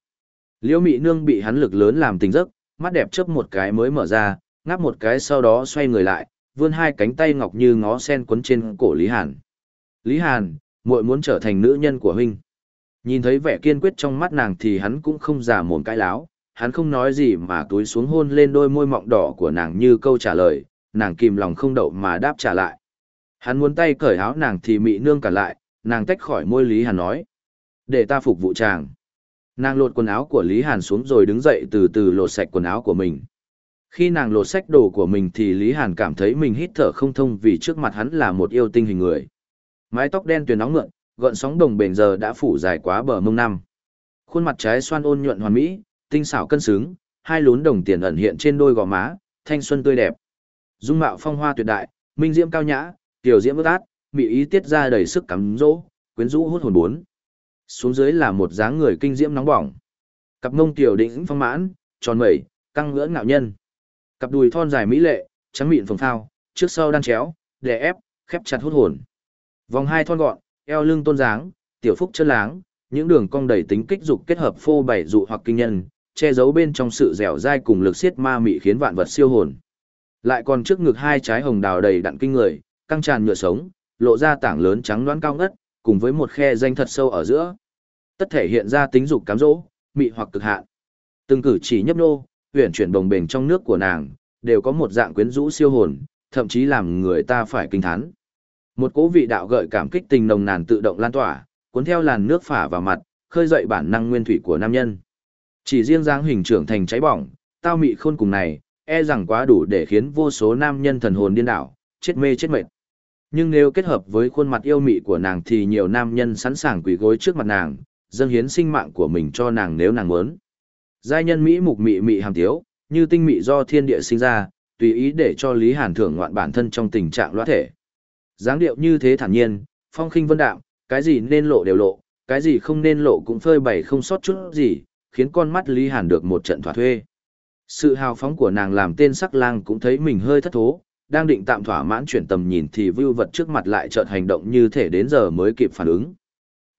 Liễu mị nương bị hắn lực lớn làm tỉnh giấc, mắt đẹp chớp một cái mới mở ra, ngáp một cái sau đó xoay người lại, vươn hai cánh tay ngọc như ngó sen quấn trên cổ Lý Hàn. Lý Hàn, muội muốn trở thành nữ nhân của huynh. Nhìn thấy vẻ kiên quyết trong mắt nàng thì hắn cũng không giả mồm cái láo, hắn không nói gì mà túi xuống hôn lên đôi môi mọng đỏ của nàng như câu trả lời, nàng kìm lòng không đậu mà đáp trả lại. Hắn muốn tay cởi áo nàng thì mị nương cả lại, nàng tách khỏi môi Lý Hàn nói. Để ta phục vụ chàng. Nàng lột quần áo của Lý Hàn xuống rồi đứng dậy từ từ lột sạch quần áo của mình. Khi nàng lột sạch đồ của mình thì Lý Hàn cảm thấy mình hít thở không thông vì trước mặt hắn là một yêu tinh hình người. Mái tóc đen tuyền nóng mượn, gợn sóng đồng bền giờ đã phủ dài quá bờ mông năm. Khuôn mặt trái xoan ôn nhuận hoàn mỹ, tinh xảo cân xứng, hai lún đồng tiền ẩn hiện trên đôi gò má, thanh xuân tươi đẹp. Dung mạo phong hoa tuyệt đại, minh diễm cao nhã, tiểu diễm ước át, mỹ ý tiết ra đầy sức cắm dỗ, quyến rũ hút hồn bốn. Xuống dưới là một dáng người kinh diễm nóng bỏng. Cặp mông tiểu đỉnh phong mãn, tròn mẩy, căng ngưỡng ngạo nhân. Cặp đùi thon dài mỹ lệ, trắng mịn phồng phao, trước sau đan chéo, đè ép, khép chặt hút hồn. Vòng hai thon gọn, eo lưng tôn dáng, tiểu phúc chân láng, những đường cong đầy tính kích dục kết hợp phô bày dụ hoặc kinh nhân, che giấu bên trong sự dẻo dai cùng lực siết ma mị khiến vạn vật siêu hồn. Lại còn trước ngực hai trái hồng đào đầy đặn kinh người, căng tràn nhựa sống, lộ ra tảng lớn trắng đoán cao ngất, cùng với một khe danh thật sâu ở giữa. Tất thể hiện ra tính dục cám dỗ, mị hoặc cực hạn. Từng cử chỉ nhấp nô, huyền chuyển bồng bềnh trong nước của nàng, đều có một dạng quyến rũ siêu hồn, thậm chí làm người ta phải kinh thán. Một cố vị đạo gợi cảm kích tình nồng nàn tự động lan tỏa, cuốn theo làn nước phả vào mặt, khơi dậy bản năng nguyên thủy của nam nhân. Chỉ riêng dáng hình trưởng thành cháy bỏng, tao mị khôn cùng này, e rằng quá đủ để khiến vô số nam nhân thần hồn điên đảo, chết mê chết mệt. Nhưng nếu kết hợp với khuôn mặt yêu mị của nàng thì nhiều nam nhân sẵn sàng quỳ gối trước mặt nàng, dâng hiến sinh mạng của mình cho nàng nếu nàng muốn. Giai nhân mỹ mục mị mị hàm tiếu, như tinh mị do thiên địa sinh ra, tùy ý để cho Lý Hàn thưởng ngoạn bản thân trong tình trạng loát thể. dáng điệu như thế thản nhiên, phong khinh vân đạm, cái gì nên lộ đều lộ, cái gì không nên lộ cũng phơi bày không sót chút gì, khiến con mắt Lý Hàn được một trận thỏa thuê. Sự hào phóng của nàng làm tên sắc lang cũng thấy mình hơi thất thố, đang định tạm thỏa mãn chuyển tầm nhìn thì vưu vật trước mặt lại chợt hành động như thể đến giờ mới kịp phản ứng.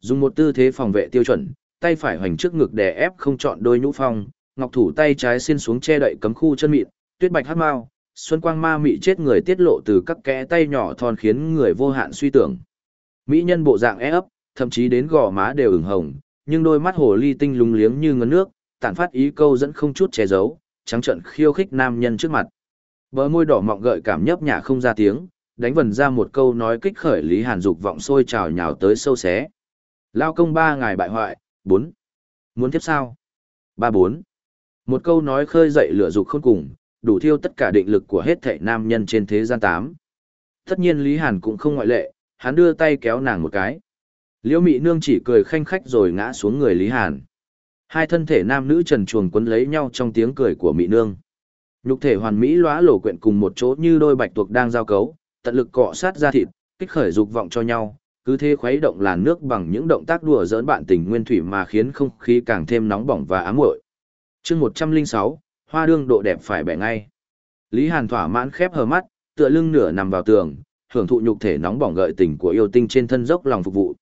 Dùng một tư thế phòng vệ tiêu chuẩn, tay phải hoành trước ngực đè ép không chọn đôi nhũ phong, ngọc thủ tay trái xin xuống che đậy cấm khu chân mịn, tuyết bạch hát mao, xuân quang ma mị chết người tiết lộ từ các kẽ tay nhỏ thon khiến người vô hạn suy tưởng. Mỹ nhân bộ dạng e ấp, thậm chí đến gò má đều ửng hồng, nhưng đôi mắt hồ ly tinh lúng liếng như ngấn nước, tản phát ý câu dẫn không chút che giấu, trắng trợn khiêu khích nam nhân trước mặt. Bờ môi đỏ mọng gợi cảm nhấp nhả không ra tiếng, đánh vần ra một câu nói kích khởi Lý Hàn dục vọng sôi trào nhào tới sâu xé. Lao công ba ngày bại hoại, bốn. Muốn tiếp sao? Ba bốn. Một câu nói khơi dậy lửa dục khôn cùng, đủ thiêu tất cả định lực của hết thảy nam nhân trên thế gian tám. Tất nhiên Lý Hàn cũng không ngoại lệ, hắn đưa tay kéo nàng một cái. Liễu Mị Nương chỉ cười khanh khách rồi ngã xuống người Lý Hàn. Hai thân thể nam nữ trần chuồng quấn lấy nhau trong tiếng cười của Mị Nương. Nhục thể hoàn mỹ lóa lổ quyện cùng một chỗ như đôi bạch tuộc đang giao cấu, tận lực cọ sát ra thịt, kích khởi dục vọng cho nhau, cứ thế khuấy động làn nước bằng những động tác đùa giỡn bạn tình nguyên thủy mà khiến không khí càng thêm nóng bỏng và ám muội. Chương 106, hoa đương độ đẹp phải bẻ ngay. Lý Hàn thỏa mãn khép hờ mắt, tựa lưng nửa nằm vào tường, hưởng thụ nhục thể nóng bỏng gợi tình của yêu tinh trên thân dốc lòng phục vụ.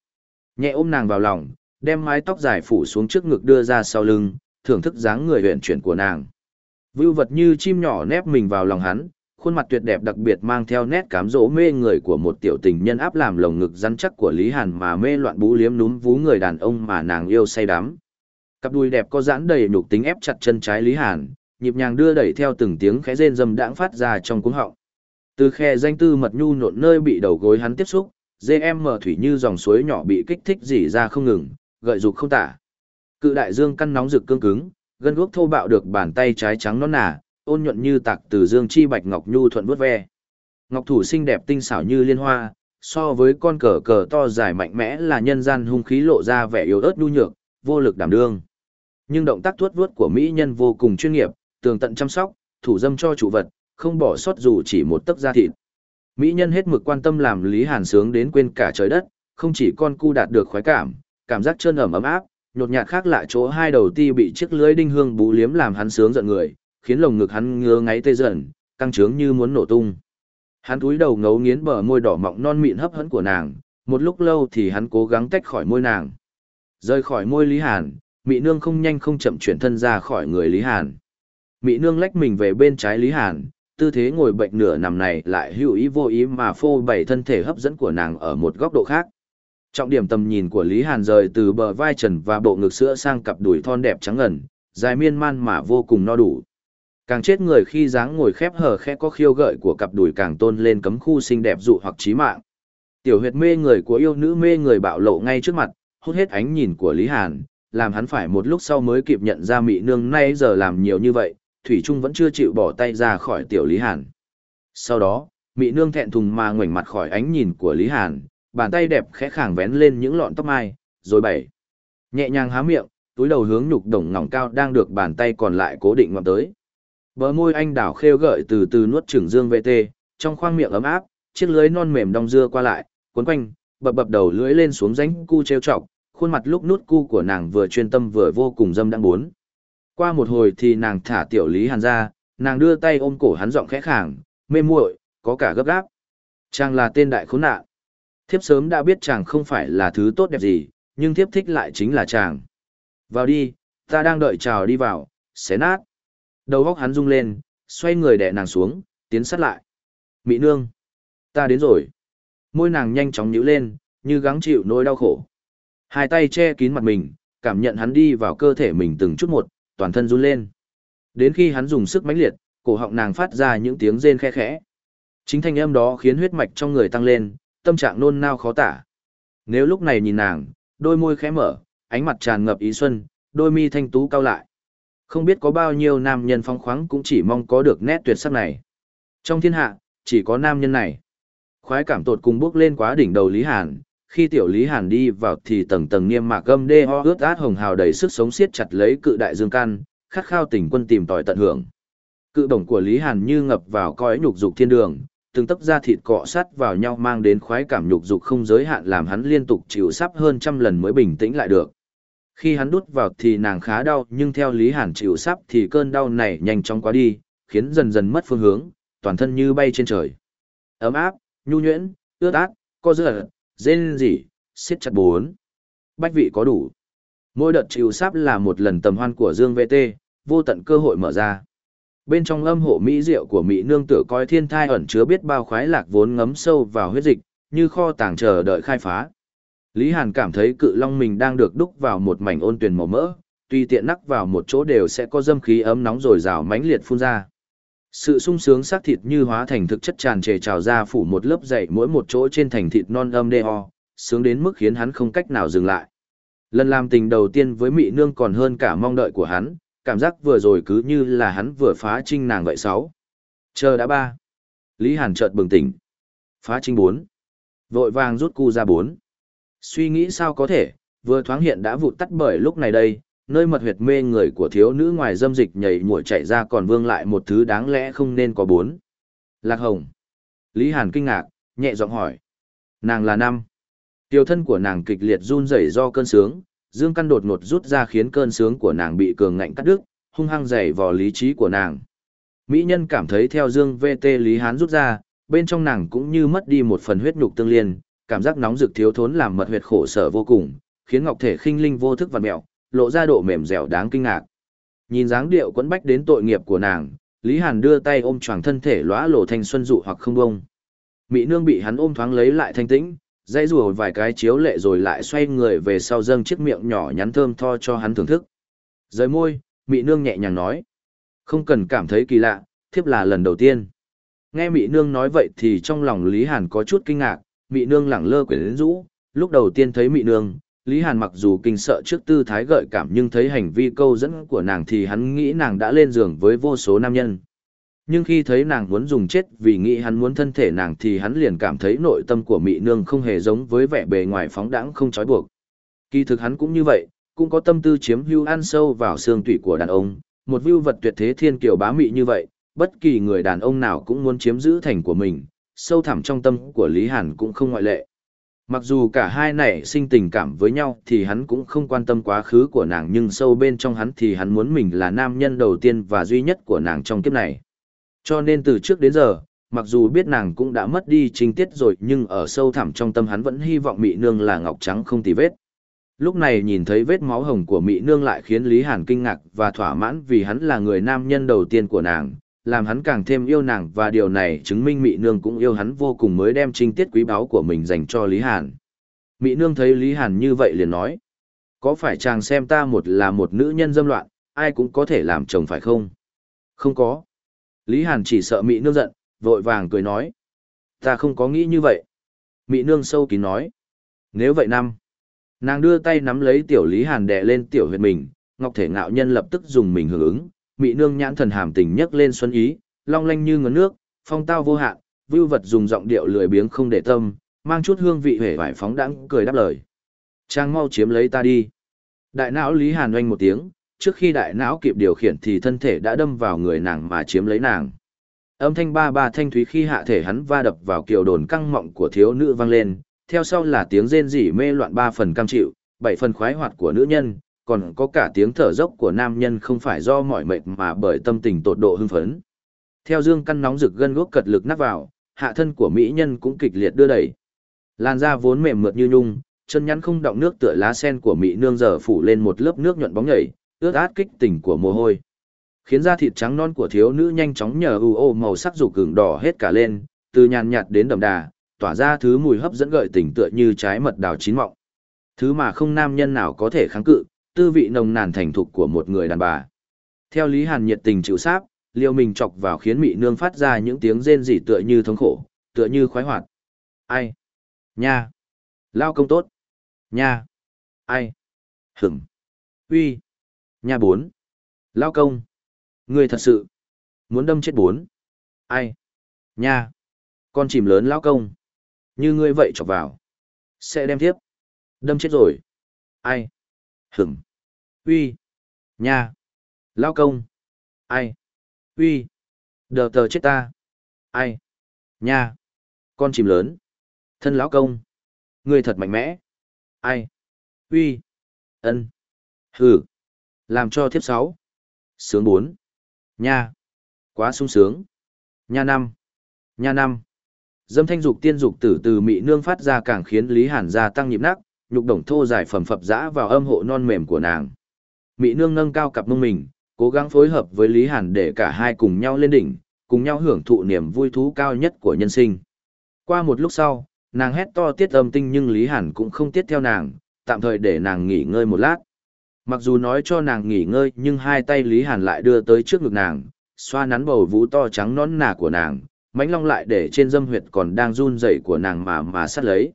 Nhẹ ôm nàng vào lòng, đem mái tóc dài phủ xuống trước ngực đưa ra sau lưng, thưởng thức dáng người huyền chuyển của nàng. Vưu vật như chim nhỏ nép mình vào lòng hắn, khuôn mặt tuyệt đẹp đặc biệt mang theo nét cám dỗ mê người của một tiểu tình nhân áp làm lồng ngực rắn chắc của Lý Hàn mà mê loạn bú liếm núm vú người đàn ông mà nàng yêu say đắm. Cặp đùi đẹp có giãn đầy nhục tính ép chặt chân trái Lý Hàn, nhịp nhàng đưa đẩy theo từng tiếng khẽ rên rầm đãng phát ra trong cuống họng. Từ khe danh tư mật nhu nộn nơi bị đầu gối hắn tiếp xúc, GM thủy như dòng suối nhỏ bị kích thích dỉ ra không ngừng, gợi dục không tả. Cự đại dương căn nóng rực cương cứng, gân guốc thô bạo được bàn tay trái trắng nõn nà, ôn nhuận như tạc từ dương chi bạch ngọc nhu thuận vuốt ve. Ngọc thủ xinh đẹp tinh xảo như liên hoa, so với con cờ cờ to dài mạnh mẽ là nhân gian hung khí lộ ra vẻ yếu ớt nhu nhược, vô lực đảm đương. Nhưng động tác tuốt vuốt của mỹ nhân vô cùng chuyên nghiệp, tường tận chăm sóc, thủ dâm cho chủ vật, không bỏ sót dù chỉ một tấc da thịt. Mỹ nhân hết mực quan tâm làm Lý Hàn sướng đến quên cả trời đất, không chỉ con cu đạt được khoái cảm, cảm giác chân ẩm ấm áp, nhột nhạt khác lạ chỗ hai đầu ti bị chiếc lưới đinh hương bú liếm làm hắn sướng giận người, khiến lồng ngực hắn ngứa ngáy tê dần, căng trướng như muốn nổ tung. Hắn cúi đầu ngấu nghiến bờ môi đỏ mọng non mịn hấp hẫn của nàng, một lúc lâu thì hắn cố gắng tách khỏi môi nàng. rời khỏi môi Lý Hàn, Mỹ Nương không nhanh không chậm chuyển thân ra khỏi người Lý Hàn. Mỹ Nương lách mình về bên trái Lý Hàn, tư thế ngồi bệnh nửa nằm này lại hữu ý vô ý mà phô bày thân thể hấp dẫn của nàng ở một góc độ khác. Trọng điểm tầm nhìn của Lý Hàn rời từ bờ vai trần và bộ ngực sữa sang cặp đùi thon đẹp trắng ngần, dài miên man mà vô cùng no đủ. Càng chết người khi dáng ngồi khép hờ khẽ có khiêu gợi của cặp đùi càng tôn lên cấm khu xinh đẹp dụ hoặc trí mạng. Tiểu huyệt mê người của yêu nữ mê người bạo lộ ngay trước mặt, hút hết ánh nhìn của Lý Hàn, làm hắn phải một lúc sau mới kịp nhận ra mị nương nay giờ làm nhiều như vậy, Thủy Trung vẫn chưa chịu bỏ tay ra khỏi tiểu Lý Hàn. Sau đó, Mỹ nương thẹn thùng mà ngoảnh mặt khỏi ánh nhìn của Lý Hàn, bàn tay đẹp khẽ khàng vén lên những lọn tóc mai, rồi bảy. Nhẹ nhàng há miệng, túi đầu hướng nhục đồng ngỏng cao đang được bàn tay còn lại cố định ngoạm tới. Bờ môi anh đảo khêu gợi từ từ nuốt trừng dương VT, trong khoang miệng ấm áp, chiếc lưới non mềm đong dưa qua lại, cuốn quanh, bập bập đầu lưỡi lên xuống rãnh cu treo trọc, khuôn mặt lúc nút cu của nàng vừa chuyên tâm vừa vô cùng dâm đang bốn. Qua một hồi thì nàng thả tiểu Lý Hàn ra, nàng đưa tay ôm cổ hắn giọng khẽ khàng, mê muội, có cả gấp gáp. Chàng là tên đại khốn nạn. Thiếp sớm đã biết chàng không phải là thứ tốt đẹp gì, nhưng thiếp thích lại chính là chàng. Vào đi, ta đang đợi chào đi vào, xé nát. Đầu góc hắn rung lên, xoay người đè nàng xuống, tiến sát lại. Mỹ nương, ta đến rồi. Môi nàng nhanh chóng nhíu lên, như gắng chịu nỗi đau khổ. Hai tay che kín mặt mình, cảm nhận hắn đi vào cơ thể mình từng chút một, toàn thân run lên. Đến khi hắn dùng sức mãnh liệt, cổ họng nàng phát ra những tiếng rên khe khẽ. Chính thanh âm đó khiến huyết mạch trong người tăng lên, tâm trạng nôn nao khó tả. Nếu lúc này nhìn nàng, đôi môi khẽ mở, ánh mặt tràn ngập ý xuân, đôi mi thanh tú cao lại. Không biết có bao nhiêu nam nhân phong khoáng cũng chỉ mong có được nét tuyệt sắc này. Trong thiên hạ, chỉ có nam nhân này. Khoái cảm tột cùng bước lên quá đỉnh đầu Lý Hàn, khi tiểu Lý Hàn đi vào thì tầng tầng niêm mạc gâm đê ho ướt át hồng hào đầy sức sống siết chặt lấy cự đại dương can, khát khao tình quân tìm tòi tận hưởng. Cự bổng của Lý Hàn như ngập vào cõi nhục dục thiên đường, từng tấc da thịt cọ sát vào nhau mang đến khoái cảm nhục dục không giới hạn làm hắn liên tục chịu sắp hơn trăm lần mới bình tĩnh lại được. Khi hắn đút vào thì nàng khá đau nhưng theo Lý Hàn chịu sắp thì cơn đau này nhanh chóng quá đi, khiến dần dần mất phương hướng, toàn thân như bay trên trời. Ấm áp, nhu nhuyễn, ướt át, co dở, dên gì, siết chặt bốn. Bách vị có đủ. Mỗi đợt chịu sắp là một lần tầm hoan của Dương VT, vô tận cơ hội mở ra. Bên trong âm hộ mỹ diệu của mỹ nương tựa coi thiên thai ẩn chứa biết bao khoái lạc vốn ngấm sâu vào huyết dịch, như kho tàng chờ đợi khai phá. Lý Hàn cảm thấy cự long mình đang được đúc vào một mảnh ôn tuyển màu mỡ, tuy tiện nắc vào một chỗ đều sẽ có dâm khí ấm nóng rồi rào mãnh liệt phun ra. Sự sung sướng xác thịt như hóa thành thực chất tràn trề trào ra phủ một lớp dày mỗi một chỗ trên thành thịt non âm đê ho, sướng đến mức khiến hắn không cách nào dừng lại. Lần làm tình đầu tiên với Mị Nương còn hơn cả mong đợi của hắn, cảm giác vừa rồi cứ như là hắn vừa phá trinh nàng vậy sáu. Chờ đã ba. Lý Hàn chợt bừng tỉnh. Phá trinh bốn. Vội vàng rút cu ra bốn. Suy nghĩ sao có thể, vừa thoáng hiện đã vụt tắt bởi lúc này đây, nơi mật huyệt mê người của thiếu nữ ngoài dâm dịch nhảy mũi chạy ra còn vương lại một thứ đáng lẽ không nên có bốn. Lạc Hồng. Lý Hàn kinh ngạc, nhẹ giọng hỏi. Nàng là năm. Tiêu thân của nàng kịch liệt run rẩy do cơn sướng, dương căn đột ngột rút ra khiến cơn sướng của nàng bị cường ngạnh cắt đứt, hung hăng dày vò lý trí của nàng. Mỹ nhân cảm thấy theo dương VT Lý Hán rút ra, bên trong nàng cũng như mất đi một phần huyết nhục tương liên, cảm giác nóng rực thiếu thốn làm mật huyệt khổ sở vô cùng, khiến ngọc thể khinh linh vô thức vặn mẹo, lộ ra độ mềm dẻo đáng kinh ngạc. Nhìn dáng điệu quấn bách đến tội nghiệp của nàng, Lý Hàn đưa tay ôm choàng thân thể lóa lộ thanh xuân dụ hoặc không bông. Mỹ nương bị hắn ôm thoáng lấy lại thanh tĩnh, dãy rùa vài cái chiếu lệ rồi lại xoay người về sau dâng chiếc miệng nhỏ nhắn thơm tho cho hắn thưởng thức. Rời môi, Mỹ nương nhẹ nhàng nói. Không cần cảm thấy kỳ lạ, thiếp là lần đầu tiên. Nghe Mị Nương nói vậy thì trong lòng Lý Hàn có chút kinh ngạc, Mị Nương lẳng lơ quyến rũ, lúc đầu tiên thấy Mị Nương, Lý Hàn mặc dù kinh sợ trước tư thái gợi cảm nhưng thấy hành vi câu dẫn của nàng thì hắn nghĩ nàng đã lên giường với vô số nam nhân. Nhưng khi thấy nàng muốn dùng chết vì nghĩ hắn muốn thân thể nàng thì hắn liền cảm thấy nội tâm của Mị Nương không hề giống với vẻ bề ngoài phóng đãng không trói buộc. Kỳ thực hắn cũng như vậy, cũng có tâm tư chiếm hưu ăn sâu vào xương tủy của đàn ông, một vưu vật tuyệt thế thiên kiều bá mị như vậy, bất kỳ người đàn ông nào cũng muốn chiếm giữ thành của mình, sâu thẳm trong tâm của Lý Hàn cũng không ngoại lệ. Mặc dù cả hai này sinh tình cảm với nhau thì hắn cũng không quan tâm quá khứ của nàng nhưng sâu bên trong hắn thì hắn muốn mình là nam nhân đầu tiên và duy nhất của nàng trong kiếp này. Cho nên từ trước đến giờ, mặc dù biết nàng cũng đã mất đi trinh tiết rồi nhưng ở sâu thẳm trong tâm hắn vẫn hy vọng mị nương là ngọc trắng không tì vết. Lúc này nhìn thấy vết máu hồng của Mỹ Nương lại khiến Lý Hàn kinh ngạc và thỏa mãn vì hắn là người nam nhân đầu tiên của nàng, làm hắn càng thêm yêu nàng và điều này chứng minh Mỹ Nương cũng yêu hắn vô cùng mới đem trinh tiết quý báu của mình dành cho Lý Hàn. Mỹ Nương thấy Lý Hàn như vậy liền nói, có phải chàng xem ta một là một nữ nhân dâm loạn, ai cũng có thể làm chồng phải không? Không có. Lý Hàn chỉ sợ Mỹ Nương giận, vội vàng cười nói, ta không có nghĩ như vậy. Mỹ Nương sâu kín nói, nếu vậy năm, Nàng đưa tay nắm lấy tiểu Lý Hàn đè lên tiểu huyệt mình, Ngọc Thể Ngạo Nhân lập tức dùng mình hưởng ứng, mị nương nhãn thần hàm tình nhấc lên xuân ý, long lanh như ngấn nước, phong tao vô hạn, vưu vật dùng giọng điệu lười biếng không để tâm, mang chút hương vị hề vải phóng đãng cười đáp lời. Trang mau chiếm lấy ta đi. Đại não Lý Hàn oanh một tiếng, trước khi đại não kịp điều khiển thì thân thể đã đâm vào người nàng mà chiếm lấy nàng. Âm thanh ba ba thanh thúy khi hạ thể hắn va đập vào kiều đồn căng mọng của thiếu nữ vang lên, theo sau là tiếng rên rỉ mê loạn ba phần cam chịu, bảy phần khoái hoạt của nữ nhân, còn có cả tiếng thở dốc của nam nhân không phải do mỏi mệt mà bởi tâm tình tột độ hưng phấn. Theo dương căn nóng rực gân guốc cật lực nắp vào, hạ thân của mỹ nhân cũng kịch liệt đưa đẩy. Làn da vốn mềm mượt như nhung, chân nhắn không động nước tựa lá sen của mỹ nương giờ phủ lên một lớp nước nhuận bóng nhảy, ướt át kích tỉnh của mồ hôi. Khiến da thịt trắng non của thiếu nữ nhanh chóng nhờ u ô màu sắc dục gừng đỏ hết cả lên, từ nhàn nhạt đến đậm đà, tỏa ra thứ mùi hấp dẫn gợi tình tựa như trái mật đào chín mọng. Thứ mà không nam nhân nào có thể kháng cự, tư vị nồng nàn thành thục của một người đàn bà. Theo Lý Hàn nhiệt tình chịu sáp, liêu mình chọc vào khiến mị nương phát ra những tiếng rên rỉ tựa như thống khổ, tựa như khoái hoạt. Ai? Nha! Lao công tốt! Nha! Ai? Hửm! Uy! Nha bốn! Lao công! Người thật sự! Muốn đâm chết bốn! Ai? Nha! Con chìm lớn lao công! Như ngươi vậy chọc vào. Sẽ đem tiếp. Đâm chết rồi. Ai? Hửm! Uy. Nha. Lao công. Ai? Uy. Đờ tờ chết ta. Ai? Nha. Con chìm lớn. Thân lão công. Ngươi thật mạnh mẽ. Ai? Uy. Ân. Hử. Làm cho thiếp sáu. Sướng bốn. Nha. Quá sung sướng. Nha năm. Nha năm. Dâm thanh dục tiên dục tử từ mị nương phát ra càng khiến Lý Hàn gia tăng nhịp nắc, nhục đồng thô dài phẩm phập dã vào âm hộ non mềm của nàng. Mị nương nâng cao cặp mông mình, cố gắng phối hợp với Lý Hàn để cả hai cùng nhau lên đỉnh, cùng nhau hưởng thụ niềm vui thú cao nhất của nhân sinh. Qua một lúc sau, nàng hét to tiết âm tinh nhưng Lý Hàn cũng không tiết theo nàng, tạm thời để nàng nghỉ ngơi một lát. Mặc dù nói cho nàng nghỉ ngơi nhưng hai tay Lý Hàn lại đưa tới trước ngực nàng, xoa nắn bầu vú to trắng nón nà của nàng, mãnh long lại để trên dâm huyệt còn đang run rẩy của nàng mà mà sát lấy.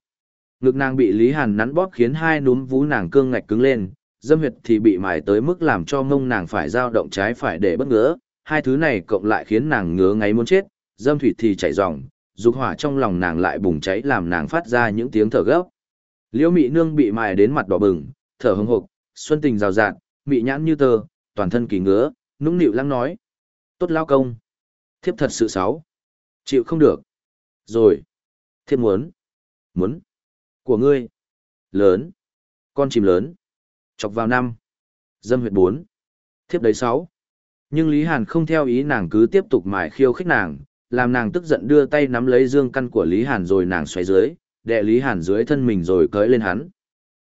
Ngực nàng bị Lý Hàn nắn bóp khiến hai núm vú nàng cương ngạch cứng lên, dâm huyệt thì bị mài tới mức làm cho mông nàng phải dao động trái phải để bất ngứa, hai thứ này cộng lại khiến nàng ngứa ngáy muốn chết, dâm thủy thì chảy ròng, dục hỏa trong lòng nàng lại bùng cháy làm nàng phát ra những tiếng thở gấp. Liễu Mị Nương bị mài đến mặt đỏ bừng, thở hững hộc, xuân tình rào rạt, mị nhãn như tơ, toàn thân kỳ ngứa, nũng nịu lăng nói: "Tốt lao công, thiếp thật sự xấu." Chịu không được. Rồi. Thiếp muốn. Muốn. Của ngươi. Lớn. Con chìm lớn. Chọc vào năm. Dâm huyệt bốn. Thiếp đấy sáu. Nhưng Lý Hàn không theo ý nàng cứ tiếp tục mải khiêu khích nàng, làm nàng tức giận đưa tay nắm lấy dương căn của Lý Hàn rồi nàng xoay dưới, đè Lý Hàn dưới thân mình rồi cưỡi lên hắn.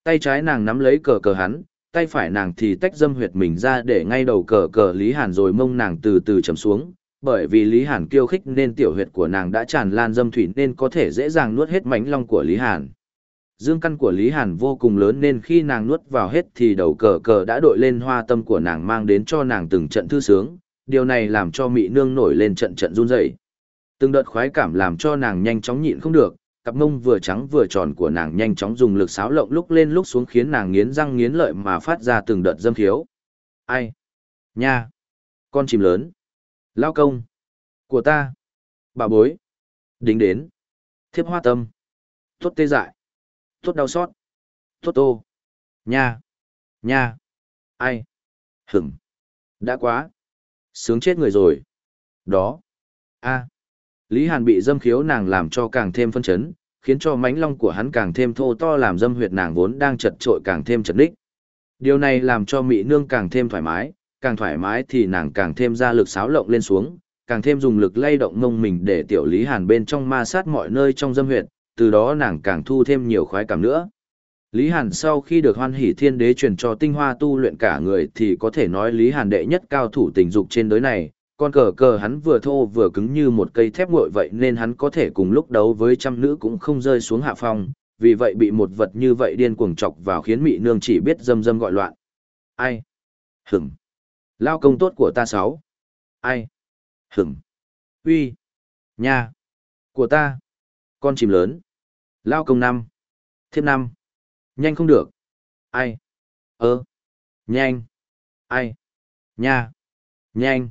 Tay trái nàng nắm lấy cờ cờ hắn, tay phải nàng thì tách dâm huyệt mình ra để ngay đầu cờ cờ Lý Hàn rồi mông nàng từ từ chầm xuống, bởi vì Lý Hàn kiêu khích nên tiểu huyệt của nàng đã tràn lan dâm thủy nên có thể dễ dàng nuốt hết mánh long của Lý Hàn. Dương căn của Lý Hàn vô cùng lớn nên khi nàng nuốt vào hết thì đầu cờ cờ đã đội lên hoa tâm của nàng mang đến cho nàng từng trận thư sướng, điều này làm cho mị nương nổi lên trận trận run rẩy. Từng đợt khoái cảm làm cho nàng nhanh chóng nhịn không được, cặp mông vừa trắng vừa tròn của nàng nhanh chóng dùng lực xáo lộng lúc lên lúc xuống khiến nàng nghiến răng nghiến lợi mà phát ra từng đợt dâm khiếu. Ai? Nha! Con chim lớn! Lao công! Của ta! Bà bối! Đính đến! Thiếp hoa tâm! Tốt tê dại! Tốt đau xót! Tốt tô! Nha! Nha! Ai? Hửng! Đã quá! Sướng chết người rồi! Đó! a Lý Hàn bị dâm khiếu nàng làm cho càng thêm phân chấn, khiến cho mánh long của hắn càng thêm thô to làm dâm huyệt nàng vốn đang chật trội càng thêm chật ních. Điều này làm cho mị nương càng thêm thoải mái, càng thoải mái thì nàng càng thêm ra lực xáo lộng lên xuống, càng thêm dùng lực lay động ngông mình để tiểu Lý Hàn bên trong ma sát mọi nơi trong dâm huyệt, từ đó nàng càng thu thêm nhiều khoái cảm nữa. Lý Hàn sau khi được hoan hỷ thiên đế truyền cho tinh hoa tu luyện cả người thì có thể nói Lý Hàn đệ nhất cao thủ tình dục trên đối này, con cờ cờ hắn vừa thô vừa cứng như một cây thép nguội vậy nên hắn có thể cùng lúc đấu với trăm nữ cũng không rơi xuống hạ phong, vì vậy bị một vật như vậy điên cuồng chọc vào khiến mị nương chỉ biết dâm dâm gọi loạn. Ai? Hửm. Lao công tốt của ta sáu. Ai? Hửm. Uy. Nha. Của ta. Con chim lớn. Lao công năm. Thiếp năm. Nhanh không được. Ai? Ơ. Nhanh. Ai? Nha. Nhanh.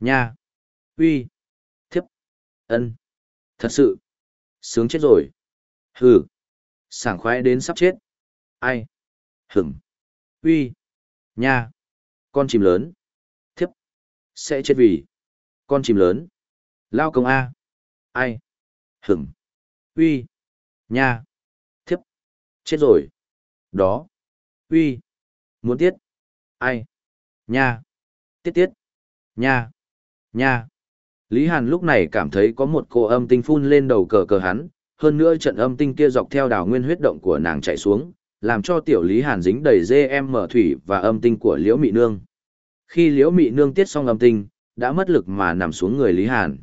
Nha. Uy. Thiếp. ân Thật sự. Sướng chết rồi. Hừ. Sảng khoái đến sắp chết. Ai. Hửng. Uy. Nha. Con chim lớn. Thiếp. Sẽ chết vì. Con chim lớn. Lao công A. Ai. Hửng. Uy. Nha. Thiếp. Chết rồi. Đó. Uy. Muốn tiết. Ai. Nha. Tiết tiết. Nha. Nha! Lý Hàn lúc này cảm thấy có một cô âm tinh phun lên đầu cờ cờ hắn, hơn nữa trận âm tinh kia dọc theo đảo nguyên huyết động của nàng chạy xuống, làm cho tiểu Lý Hàn dính đầy dê em mở thủy và âm tinh của Liễu Mị Nương. Khi Liễu Mị Nương tiết xong âm tinh, đã mất lực mà nằm xuống người Lý Hàn.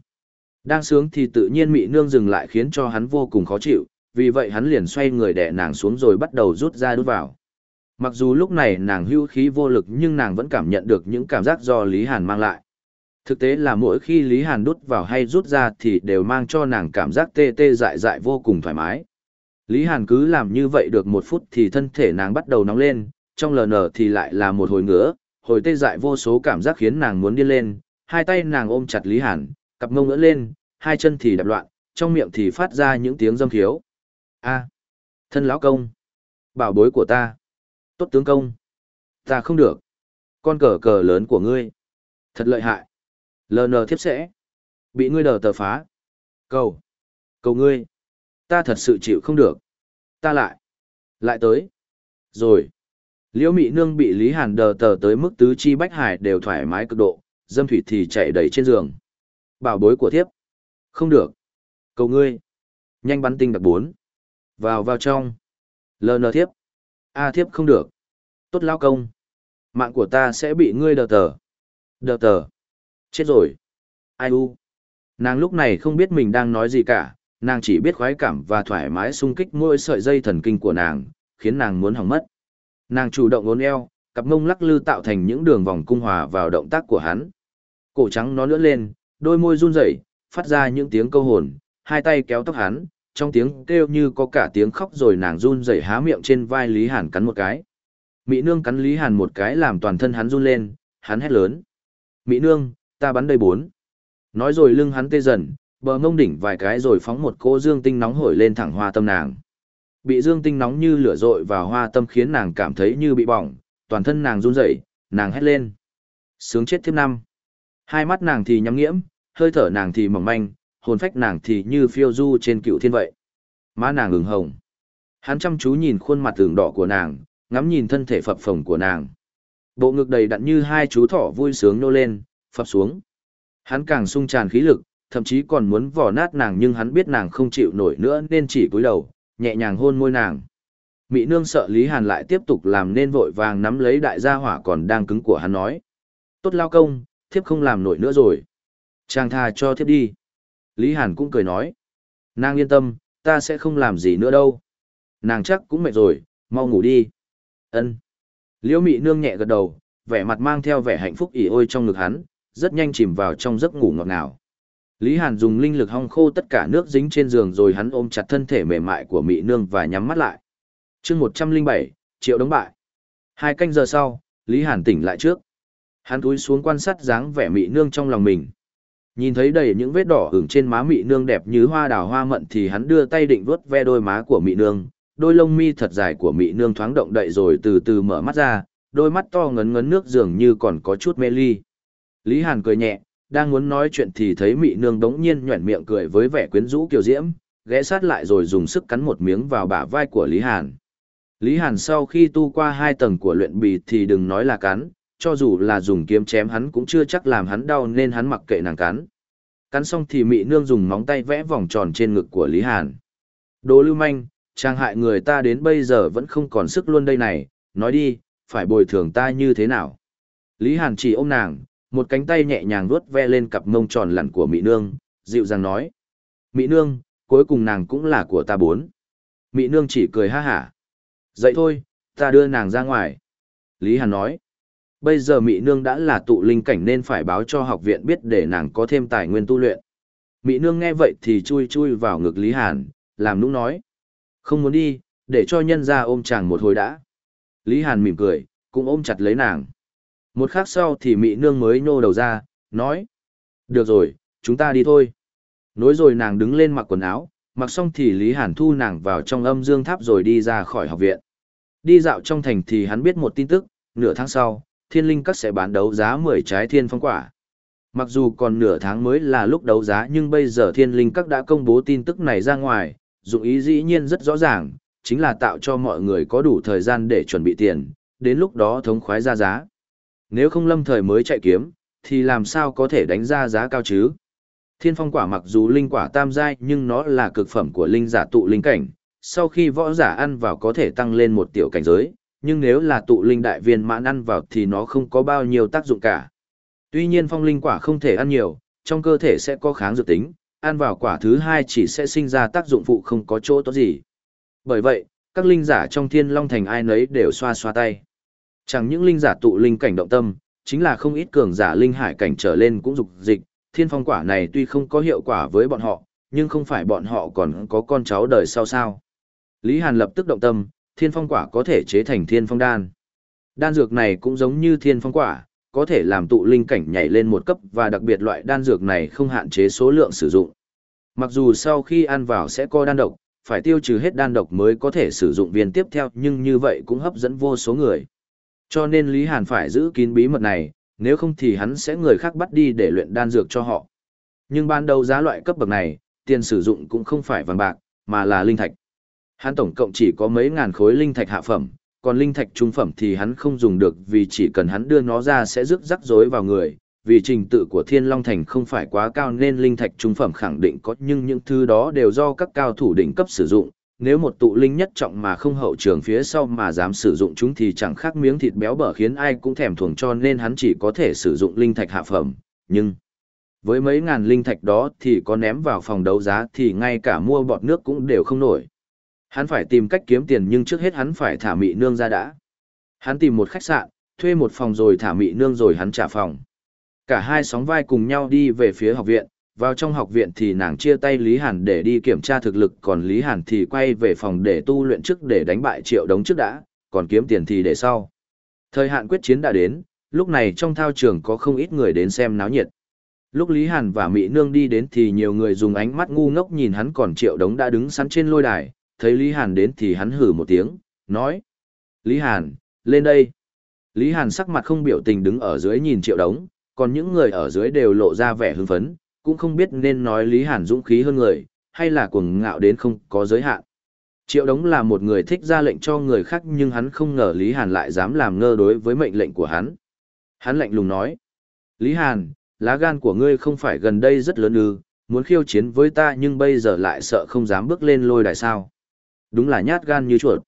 Đang sướng thì tự nhiên Mị Nương dừng lại khiến cho hắn vô cùng khó chịu, vì vậy hắn liền xoay người đè nàng xuống rồi bắt đầu rút ra đút vào. Mặc dù lúc này nàng hưu khí vô lực nhưng nàng vẫn cảm nhận được những cảm giác do Lý Hàn mang lại. Thực tế là mỗi khi Lý Hàn đút vào hay rút ra thì đều mang cho nàng cảm giác tê tê dại dại vô cùng thoải mái. Lý Hàn cứ làm như vậy được một phút thì thân thể nàng bắt đầu nóng lên, trong lờ nở thì lại là một hồi ngứa, hồi tê dại vô số cảm giác khiến nàng muốn điên lên, hai tay nàng ôm chặt Lý Hàn, cặp mông ngỡ lên, hai chân thì đập loạn, trong miệng thì phát ra những tiếng dâm khiếu. A, thân lão công, bảo bối của ta, tốt tướng công, ta không được, con cờ cờ lớn của ngươi, thật lợi hại. LN thiếp sẽ. Bị ngươi đờ tờ phá. Cầu. Cầu ngươi. Ta thật sự chịu không được. Ta lại. Lại tới. Rồi. Liễu mị nương bị Lý Hàn đờ tờ tới mức tứ chi bách hải đều thoải mái cực độ, dâm thủy thì chạy đầy trên giường. Bảo bối của thiếp. Không được. Cầu ngươi. Nhanh bắn tinh đặc bốn. Vào vào trong. LN thiếp. A thiếp không được. Tốt lao công. Mạng của ta sẽ bị ngươi đờ tờ. Đờ tờ. Chết rồi. Ai u. Nàng lúc này không biết mình đang nói gì cả, nàng chỉ biết khoái cảm và thoải mái sung kích mỗi sợi dây thần kinh của nàng, khiến nàng muốn hỏng mất. Nàng chủ động uốn eo, cặp mông lắc lư tạo thành những đường vòng cung hòa vào động tác của hắn. Cổ trắng nó lưỡn lên, đôi môi run rẩy, phát ra những tiếng câu hồn, hai tay kéo tóc hắn, trong tiếng kêu như có cả tiếng khóc rồi nàng run rẩy há miệng trên vai Lý Hàn cắn một cái. Mỹ nương cắn Lý Hàn một cái làm toàn thân hắn run lên, hắn hét lớn. Mỹ nương, ta bắn đây bốn. Nói rồi lưng hắn tê dần, bờ ngông đỉnh vài cái rồi phóng một cô dương tinh nóng hổi lên thẳng hoa tâm nàng. Bị dương tinh nóng như lửa rội vào hoa tâm khiến nàng cảm thấy như bị bỏng, toàn thân nàng run rẩy, nàng hét lên. Sướng chết thiếp năm. Hai mắt nàng thì nhắm nghiễm, hơi thở nàng thì mỏng manh, hồn phách nàng thì như phiêu du trên cựu thiên vậy. Má nàng ửng hồng. Hắn chăm chú nhìn khuôn mặt tường đỏ của nàng, ngắm nhìn thân thể phập phồng của nàng. Bộ ngực đầy đặn như hai chú thỏ vui sướng nô lên, phập xuống. Hắn càng sung tràn khí lực, thậm chí còn muốn vò nát nàng nhưng hắn biết nàng không chịu nổi nữa nên chỉ cúi đầu, nhẹ nhàng hôn môi nàng. mỹ nương sợ Lý Hàn lại tiếp tục làm nên vội vàng nắm lấy đại gia hỏa còn đang cứng của hắn nói. Tốt lao công, thiếp không làm nổi nữa rồi. Chàng tha cho thiếp đi. Lý Hàn cũng cười nói. Nàng yên tâm, ta sẽ không làm gì nữa đâu. Nàng chắc cũng mệt rồi, mau ngủ đi. Ân. Liễu mị nương nhẹ gật đầu, vẻ mặt mang theo vẻ hạnh phúc ỉ ôi trong ngực hắn, rất nhanh chìm vào trong giấc ngủ ngọt ngào. Lý Hàn dùng linh lực hong khô tất cả nước dính trên giường rồi hắn ôm chặt thân thể mềm mại của Mị Nương và nhắm mắt lại. chương 107, triệu đống bại. Hai canh giờ sau, Lý Hàn tỉnh lại trước. Hắn túi xuống quan sát dáng vẻ Mị Nương trong lòng mình. Nhìn thấy đầy những vết đỏ ửng trên má Mị Nương đẹp như hoa đào hoa mận thì hắn đưa tay định vuốt ve đôi má của Mị Nương. Đôi lông mi thật dài của Mị Nương thoáng động đậy rồi từ từ mở mắt ra, đôi mắt to ngấn ngấn nước dường như còn có chút mê ly. Lý Hàn cười nhẹ, đang muốn nói chuyện thì thấy mị nương đống nhiên nhuẩn miệng cười với vẻ quyến rũ kiều diễm, ghé sát lại rồi dùng sức cắn một miếng vào bả vai của Lý Hàn. Lý Hàn sau khi tu qua hai tầng của luyện bì thì đừng nói là cắn, cho dù là dùng kiếm chém hắn cũng chưa chắc làm hắn đau nên hắn mặc kệ nàng cắn. Cắn xong thì mị nương dùng móng tay vẽ vòng tròn trên ngực của Lý Hàn. Đồ lưu manh, trang hại người ta đến bây giờ vẫn không còn sức luôn đây này, nói đi, phải bồi thường ta như thế nào. Lý Hàn chỉ ôm nàng, một cánh tay nhẹ nhàng vuốt ve lên cặp mông tròn lặn của Mỹ Nương, dịu dàng nói. Mỹ Nương, cuối cùng nàng cũng là của ta bốn. Mỹ Nương chỉ cười ha hả. Dậy thôi, ta đưa nàng ra ngoài. Lý Hàn nói. Bây giờ Mỹ Nương đã là tụ linh cảnh nên phải báo cho học viện biết để nàng có thêm tài nguyên tu luyện. Mỹ Nương nghe vậy thì chui chui vào ngực Lý Hàn, làm nũng nói. Không muốn đi, để cho nhân ra ôm chàng một hồi đã. Lý Hàn mỉm cười, cũng ôm chặt lấy nàng. Một khắc sau thì mỹ Nương mới nhô đầu ra, nói. Được rồi, chúng ta đi thôi. Nối rồi nàng đứng lên mặc quần áo, mặc xong thì Lý Hàn thu nàng vào trong âm dương tháp rồi đi ra khỏi học viện. Đi dạo trong thành thì hắn biết một tin tức, nửa tháng sau, thiên linh các sẽ bán đấu giá 10 trái thiên phong quả. Mặc dù còn nửa tháng mới là lúc đấu giá nhưng bây giờ thiên linh các đã công bố tin tức này ra ngoài, dụng ý dĩ nhiên rất rõ ràng, chính là tạo cho mọi người có đủ thời gian để chuẩn bị tiền, đến lúc đó thống khoái ra giá. Nếu không lâm thời mới chạy kiếm, thì làm sao có thể đánh ra giá cao chứ? Thiên phong quả mặc dù linh quả tam giai nhưng nó là cực phẩm của linh giả tụ linh cảnh, sau khi võ giả ăn vào có thể tăng lên một tiểu cảnh giới, nhưng nếu là tụ linh đại viên mãn ăn vào thì nó không có bao nhiêu tác dụng cả. Tuy nhiên phong linh quả không thể ăn nhiều, trong cơ thể sẽ có kháng dược tính, ăn vào quả thứ hai chỉ sẽ sinh ra tác dụng phụ không có chỗ tốt gì. Bởi vậy, các linh giả trong thiên long thành ai nấy đều xoa xoa tay. Chẳng những linh giả tụ linh cảnh động tâm, chính là không ít cường giả linh hải cảnh trở lên cũng dục dịch, thiên phong quả này tuy không có hiệu quả với bọn họ, nhưng không phải bọn họ còn có con cháu đời sau sao. Lý Hàn lập tức động tâm, thiên phong quả có thể chế thành thiên phong đan. Đan dược này cũng giống như thiên phong quả, có thể làm tụ linh cảnh nhảy lên một cấp và đặc biệt loại đan dược này không hạn chế số lượng sử dụng. Mặc dù sau khi ăn vào sẽ có đan độc, phải tiêu trừ hết đan độc mới có thể sử dụng viên tiếp theo nhưng như vậy cũng hấp dẫn vô số người. Cho nên Lý Hàn phải giữ kín bí mật này, nếu không thì hắn sẽ người khác bắt đi để luyện đan dược cho họ. Nhưng ban đầu giá loại cấp bậc này, tiền sử dụng cũng không phải vàng bạc, mà là linh thạch. Hắn tổng cộng chỉ có mấy ngàn khối linh thạch hạ phẩm, còn linh thạch trung phẩm thì hắn không dùng được vì chỉ cần hắn đưa nó ra sẽ rước rắc rối vào người, vì trình tự của Thiên Long Thành không phải quá cao nên linh thạch trung phẩm khẳng định có nhưng những thứ đó đều do các cao thủ đỉnh cấp sử dụng, nếu một tụ linh nhất trọng mà không hậu trường phía sau mà dám sử dụng chúng thì chẳng khác miếng thịt béo bở khiến ai cũng thèm thuồng cho nên hắn chỉ có thể sử dụng linh thạch hạ phẩm, nhưng với mấy ngàn linh thạch đó thì có ném vào phòng đấu giá thì ngay cả mua bọt nước cũng đều không nổi. Hắn phải tìm cách kiếm tiền nhưng trước hết hắn phải thả mị nương ra đã. Hắn tìm một khách sạn, thuê một phòng rồi thả mị nương rồi hắn trả phòng. Cả hai sóng vai cùng nhau đi về phía học viện, vào trong học viện thì nàng chia tay Lý Hàn để đi kiểm tra thực lực còn Lý Hàn thì quay về phòng để tu luyện trước để đánh bại triệu đống trước đã, còn kiếm tiền thì để sau. Thời hạn quyết chiến đã đến, lúc này trong thao trường có không ít người đến xem náo nhiệt. Lúc Lý Hàn và Mỹ Nương đi đến thì nhiều người dùng ánh mắt ngu ngốc nhìn hắn còn triệu đống đã đứng sẵn trên lôi đài, thấy Lý Hàn đến thì hắn hử một tiếng, nói. Lý Hàn, lên đây. Lý Hàn sắc mặt không biểu tình đứng ở dưới nhìn triệu đống, còn những người ở dưới đều lộ ra vẻ hưng phấn, cũng không biết nên nói Lý Hàn dũng khí hơn người, hay là cuồng ngạo đến không có giới hạn. Triệu Đống là một người thích ra lệnh cho người khác nhưng hắn không ngờ Lý Hàn lại dám làm ngơ đối với mệnh lệnh của hắn. Hắn lạnh lùng nói, Lý Hàn, lá gan của ngươi không phải gần đây rất lớn ư, muốn khiêu chiến với ta nhưng bây giờ lại sợ không dám bước lên lôi đài sao. Đúng là nhát gan như chuột.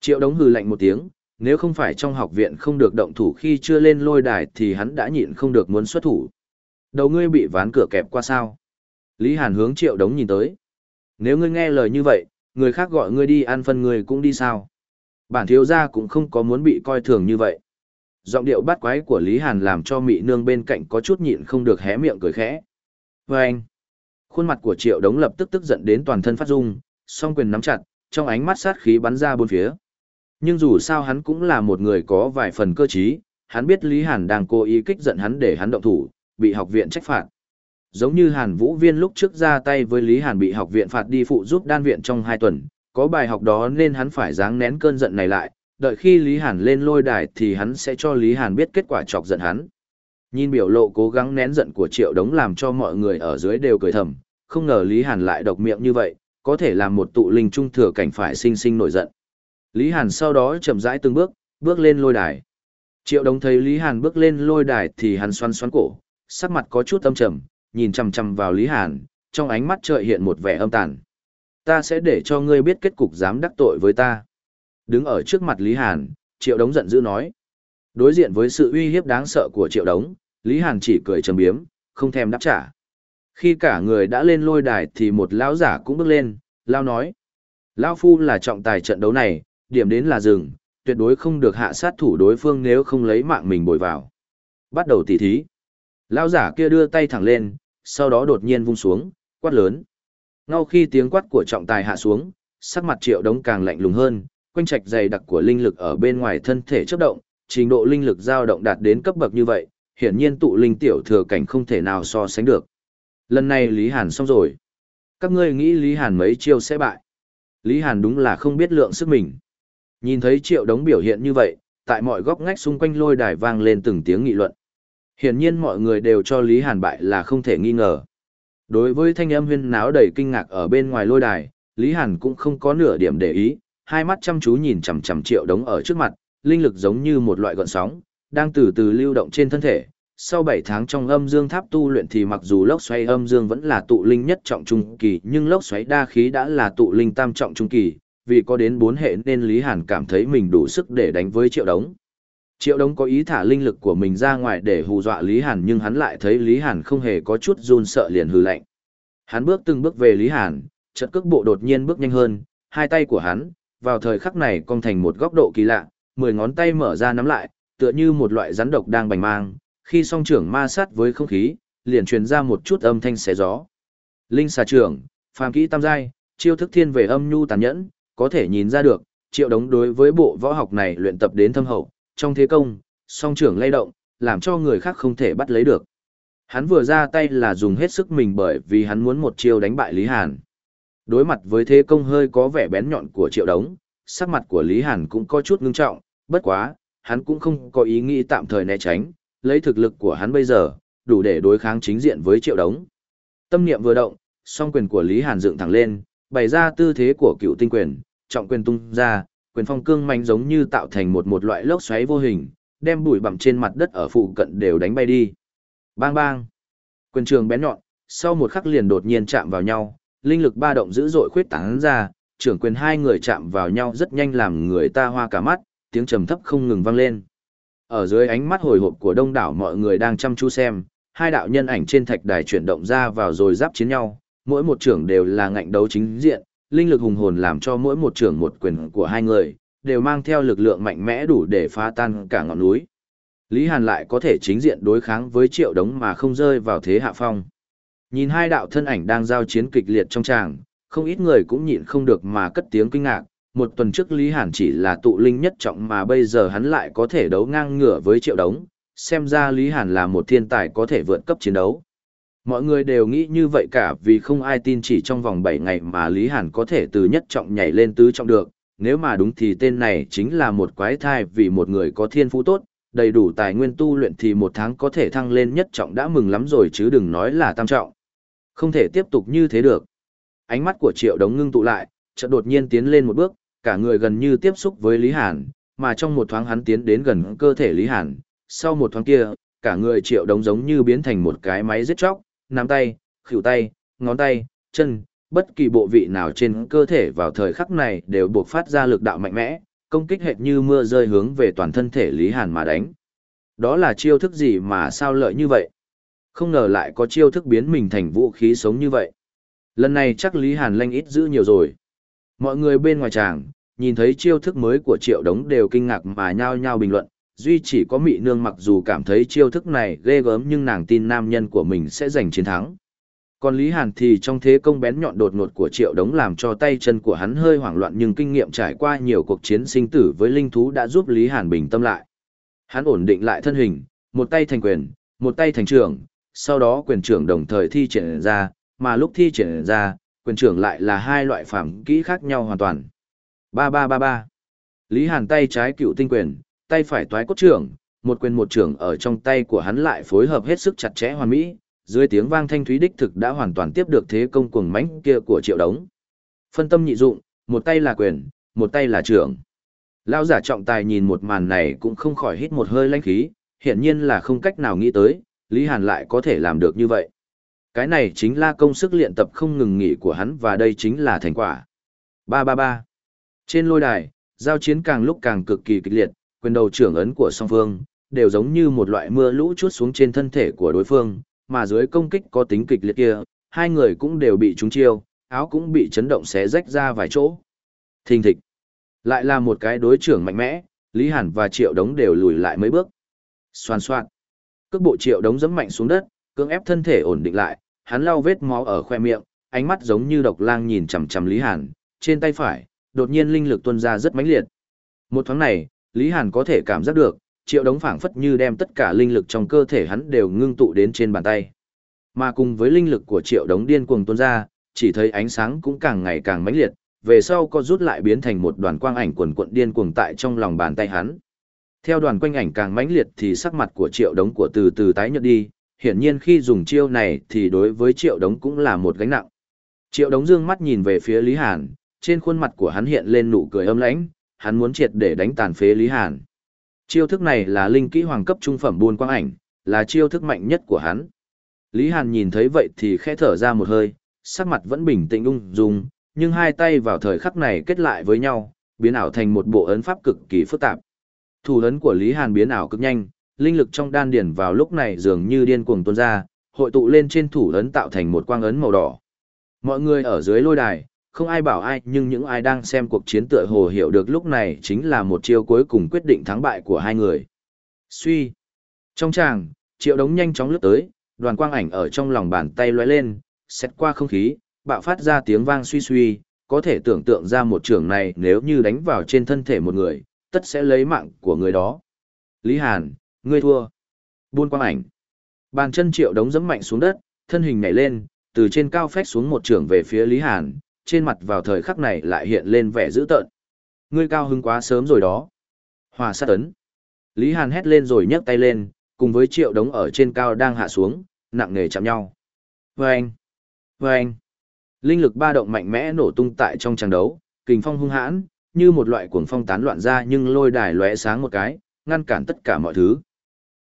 Triệu Đống hừ lạnh một tiếng, nếu không phải trong học viện không được động thủ khi chưa lên lôi đài thì hắn đã nhịn không được muốn xuất thủ. Đầu ngươi bị ván cửa kẹp qua sao? Lý Hàn hướng triệu đống nhìn tới. Nếu ngươi nghe lời như vậy, người khác gọi ngươi đi ăn phân ngươi cũng đi sao? Bản thiếu gia cũng không có muốn bị coi thường như vậy. Giọng điệu bắt quái của Lý Hàn làm cho mị nương bên cạnh có chút nhịn không được hé miệng cười khẽ. Vâng! anh, Khuôn mặt của Triệu Đống lập tức tức giận đến toàn thân phát rung, song quyền nắm chặt, trong ánh mắt sát khí bắn ra bốn phía. Nhưng dù sao hắn cũng là một người có vài phần cơ trí, hắn biết Lý Hàn đang cố ý kích giận hắn để hắn động thủ, bị học viện trách phạt. Giống như Hàn Vũ Viên lúc trước ra tay với Lý Hàn bị học viện phạt đi phụ giúp đan viện trong hai tuần, có bài học đó nên hắn phải dáng nén cơn giận này lại, đợi khi Lý Hàn lên lôi đài thì hắn sẽ cho Lý Hàn biết kết quả chọc giận hắn. Nhìn biểu lộ cố gắng nén giận của Triệu Đống làm cho mọi người ở dưới đều cười thầm, không ngờ Lý Hàn lại độc miệng như vậy, có thể làm một tụ linh trung thừa cảnh phải sinh sinh nổi giận. Lý Hàn sau đó chậm rãi từng bước, bước lên lôi đài. Triệu Đông thấy Lý Hàn bước lên lôi đài thì hắn xoắn xoắn cổ, sắc mặt có chút âm trầm, nhìn chằm chằm vào Lý Hàn, trong ánh mắt chợt hiện một vẻ âm tàn. Ta sẽ để cho ngươi biết kết cục dám đắc tội với ta. Đứng ở trước mặt Lý Hàn, Triệu Đống giận dữ nói. Đối diện với sự uy hiếp đáng sợ của Triệu Đống, Lý Hàn chỉ cười trầm biếm, không thèm đáp trả. Khi cả người đã lên lôi đài thì một lão giả cũng bước lên, lao nói. Lão Phu là trọng tài trận đấu này, điểm đến là rừng, tuyệt đối không được hạ sát thủ đối phương nếu không lấy mạng mình bồi vào. Bắt đầu tỉ thí. Lão giả kia đưa tay thẳng lên, sau đó đột nhiên vung xuống, quát lớn. Ngay khi tiếng quát của trọng tài hạ xuống, sắc mặt triệu đống càng lạnh lùng hơn, quanh trạch dày đặc của linh lực ở bên ngoài thân thể chấp động, trình độ linh lực dao động đạt đến cấp bậc như vậy, hiển nhiên tụ linh tiểu thừa cảnh không thể nào so sánh được. Lần này Lý Hàn xong rồi. Các ngươi nghĩ Lý Hàn mấy chiêu sẽ bại. Lý Hàn đúng là không biết lượng sức mình. Nhìn thấy triệu đống biểu hiện như vậy, tại mọi góc ngách xung quanh lôi đài vang lên từng tiếng nghị luận. Hiển nhiên mọi người đều cho Lý Hàn bại là không thể nghi ngờ. Đối với thanh âm huyên náo đầy kinh ngạc ở bên ngoài lôi đài, Lý Hàn cũng không có nửa điểm để ý, hai mắt chăm chú nhìn chằm chằm triệu đống ở trước mặt, linh lực giống như một loại gọn sóng, đang từ từ lưu động trên thân thể. Sau 7 tháng trong âm dương tháp tu luyện thì mặc dù lốc xoáy âm dương vẫn là tụ linh nhất trọng trung kỳ, nhưng lốc xoáy đa khí đã là tụ linh tam trọng trung kỳ, vì có đến 4 hệ nên Lý Hàn cảm thấy mình đủ sức để đánh với triệu đống. Triệu đống có ý thả linh lực của mình ra ngoài để hù dọa Lý Hàn nhưng hắn lại thấy Lý Hàn không hề có chút run sợ liền hừ lạnh. Hắn bước từng bước về Lý Hàn, chợt cước bộ đột nhiên bước nhanh hơn, hai tay của hắn, vào thời khắc này cong thành một góc độ kỳ lạ, mười ngón tay mở ra nắm lại, tựa như một loại rắn độc đang bành mang, khi song trưởng ma sát với không khí, liền truyền ra một chút âm thanh xé gió. Linh xà trưởng, phàm kỹ tam giai, chiêu thức thiên về âm nhu tàn nhẫn, có thể nhìn ra được, triệu đống đối với bộ võ học này luyện tập đến thâm hậu, trong thế công, song trưởng lay động, làm cho người khác không thể bắt lấy được. Hắn vừa ra tay là dùng hết sức mình bởi vì hắn muốn một chiêu đánh bại Lý Hàn. Đối mặt với thế công hơi có vẻ bén nhọn của triệu đống, sắc mặt của Lý Hàn cũng có chút ngưng trọng, bất quá, hắn cũng không có ý nghĩ tạm thời né tránh, lấy thực lực của hắn bây giờ, đủ để đối kháng chính diện với triệu đống. Tâm niệm vừa động, song quyền của Lý Hàn dựng thẳng lên, bày ra tư thế của cựu tinh quyền, trọng quyền tung ra, quyền phong cương mạnh giống như tạo thành một một loại lốc xoáy vô hình, đem bụi bặm trên mặt đất ở phụ cận đều đánh bay đi. Bang bang. Quyền trường bén nhọn, sau một khắc liền đột nhiên chạm vào nhau, linh lực ba động dữ dội khuyết tán ra, trưởng quyền hai người chạm vào nhau rất nhanh làm người ta hoa cả mắt, tiếng trầm thấp không ngừng vang lên. Ở dưới ánh mắt hồi hộp của đông đảo mọi người đang chăm chú xem, hai đạo nhân ảnh trên thạch đài chuyển động ra vào rồi giáp chiến nhau, mỗi một trưởng đều là ngạnh đấu chính diện, linh lực hùng hồn làm cho mỗi một trưởng một quyền của hai người, đều mang theo lực lượng mạnh mẽ đủ để phá tan cả ngọn núi. Lý Hàn lại có thể chính diện đối kháng với triệu đống mà không rơi vào thế hạ phong. Nhìn hai đạo thân ảnh đang giao chiến kịch liệt trong tràng, không ít người cũng nhịn không được mà cất tiếng kinh ngạc. Một tuần trước Lý Hàn chỉ là tụ linh nhất trọng mà bây giờ hắn lại có thể đấu ngang ngửa với triệu đống, xem ra Lý Hàn là một thiên tài có thể vượt cấp chiến đấu. Mọi người đều nghĩ như vậy cả vì không ai tin chỉ trong vòng 7 ngày mà Lý Hàn có thể từ nhất trọng nhảy lên tứ trọng được, nếu mà đúng thì tên này chính là một quái thai vì một người có thiên phú tốt, đầy đủ tài nguyên tu luyện thì một tháng có thể thăng lên nhất trọng đã mừng lắm rồi chứ đừng nói là tam trọng. Không thể tiếp tục như thế được. Ánh mắt của triệu đống ngưng tụ lại, chợt đột nhiên tiến lên một bước, cả người gần như tiếp xúc với Lý Hàn, mà trong một thoáng hắn tiến đến gần cơ thể Lý Hàn, sau một thoáng kia, cả người triệu đống giống như biến thành một cái máy giết chóc, nắm tay, khỉu tay, ngón tay, chân, bất kỳ bộ vị nào trên cơ thể vào thời khắc này đều buộc phát ra lực đạo mạnh mẽ, công kích hệt như mưa rơi hướng về toàn thân thể Lý Hàn mà đánh. Đó là chiêu thức gì mà sao lợi như vậy? Không ngờ lại có chiêu thức biến mình thành vũ khí sống như vậy. Lần này chắc Lý Hàn lanh ít giữ nhiều rồi. Mọi người bên ngoài tràng, nhìn thấy chiêu thức mới của triệu đống đều kinh ngạc mà nhao nhao bình luận. Duy chỉ có mị nương mặc dù cảm thấy chiêu thức này ghê gớm nhưng nàng tin nam nhân của mình sẽ giành chiến thắng. Còn Lý Hàn thì trong thế công bén nhọn đột ngột của triệu đống làm cho tay chân của hắn hơi hoảng loạn nhưng kinh nghiệm trải qua nhiều cuộc chiến sinh tử với linh thú đã giúp Lý Hàn bình tâm lại. Hắn ổn định lại thân hình, một tay thành quyền, một tay thành trưởng, sau đó quyền trưởng đồng thời thi triển ra, mà lúc thi triển ra, quyền trưởng lại là hai loại phạm kỹ khác nhau hoàn toàn. Ba ba ba ba. Lý Hàn tay trái cựu tinh quyền, tay phải toái cốt trưởng, một quyền một trưởng ở trong tay của hắn lại phối hợp hết sức chặt chẽ hoàn mỹ, dưới tiếng vang thanh thúy đích thực đã hoàn toàn tiếp được thế công cuồng mãnh kia của Triệu Đống. Phân tâm nhị dụng, một tay là quyền, một tay là trưởng. Lão giả trọng tài nhìn một màn này cũng không khỏi hít một hơi lãnh khí, hiển nhiên là không cách nào nghĩ tới, Lý Hàn lại có thể làm được như vậy. Cái này chính là công sức luyện tập không ngừng nghỉ của hắn và đây chính là thành quả. Ba ba ba. Trên lôi đài, giao chiến càng lúc càng cực kỳ kịch liệt, quyền đầu trưởng ấn của song phương, đều giống như một loại mưa lũ chút xuống trên thân thể của đối phương, mà dưới công kích có tính kịch liệt kia, hai người cũng đều bị trúng chiêu, áo cũng bị chấn động xé rách ra vài chỗ. Thình thịch. Lại là một cái đối trưởng mạnh mẽ, Lý Hàn và Triệu Đống đều lùi lại mấy bước. Xoan xoan. Cước bộ Triệu Đống giẫm mạnh xuống đất, cưỡng ép thân thể ổn định lại, hắn lau vết máu ở khoe miệng, ánh mắt giống như độc lang nhìn chằm chằm Lý Hàn, trên tay phải, đột nhiên linh lực tuôn ra rất mãnh liệt. Một thoáng này, Lý Hàn có thể cảm giác được, triệu đống phảng phất như đem tất cả linh lực trong cơ thể hắn đều ngưng tụ đến trên bàn tay. Mà cùng với linh lực của triệu đống điên cuồng tuôn ra, chỉ thấy ánh sáng cũng càng ngày càng mãnh liệt, về sau có rút lại biến thành một đoàn quang ảnh quần quận điên cuồng tại trong lòng bàn tay hắn. Theo đoàn quanh ảnh càng mãnh liệt thì sắc mặt của triệu đống của từ từ tái nhợt đi, hiển nhiên khi dùng chiêu này thì đối với triệu đống cũng là một gánh nặng. Triệu đống dương mắt nhìn về phía Lý Hàn, trên khuôn mặt của hắn hiện lên nụ cười âm lãnh, hắn muốn triệt để đánh tàn phế Lý Hàn. Chiêu thức này là linh kỹ hoàng cấp trung phẩm buôn quang ảnh, là chiêu thức mạnh nhất của hắn. Lý Hàn nhìn thấy vậy thì khẽ thở ra một hơi, sắc mặt vẫn bình tĩnh ung dung, nhưng hai tay vào thời khắc này kết lại với nhau, biến ảo thành một bộ ấn pháp cực kỳ phức tạp. Thủ ấn của Lý Hàn biến ảo cực nhanh, linh lực trong đan điển vào lúc này dường như điên cuồng tuôn ra, hội tụ lên trên thủ ấn tạo thành một quang ấn màu đỏ. Mọi người ở dưới lôi đài, không ai bảo ai nhưng những ai đang xem cuộc chiến tựa hồ hiểu được lúc này chính là một chiêu cuối cùng quyết định thắng bại của hai người. Suy. Trong tràng, triệu đống nhanh chóng lướt tới, đoàn quang ảnh ở trong lòng bàn tay lóe lên, xét qua không khí, bạo phát ra tiếng vang suy suy, có thể tưởng tượng ra một trường này nếu như đánh vào trên thân thể một người, tất sẽ lấy mạng của người đó. Lý Hàn, ngươi thua. Buôn quang ảnh. Bàn chân triệu đống dẫm mạnh xuống đất, thân hình nhảy lên, từ trên cao phách xuống một trường về phía Lý Hàn, trên mặt vào thời khắc này lại hiện lên vẻ dữ tợn. Ngươi cao hứng quá sớm rồi đó. Hòa sát ấn. Lý Hàn hét lên rồi nhấc tay lên, cùng với triệu đống ở trên cao đang hạ xuống, nặng nề chạm nhau. Vâng! Vâng! Linh lực ba động mạnh mẽ nổ tung tại trong tràng đấu, kình phong hung hãn, như một loại cuồng phong tán loạn ra nhưng lôi đài lóe sáng một cái, ngăn cản tất cả mọi thứ.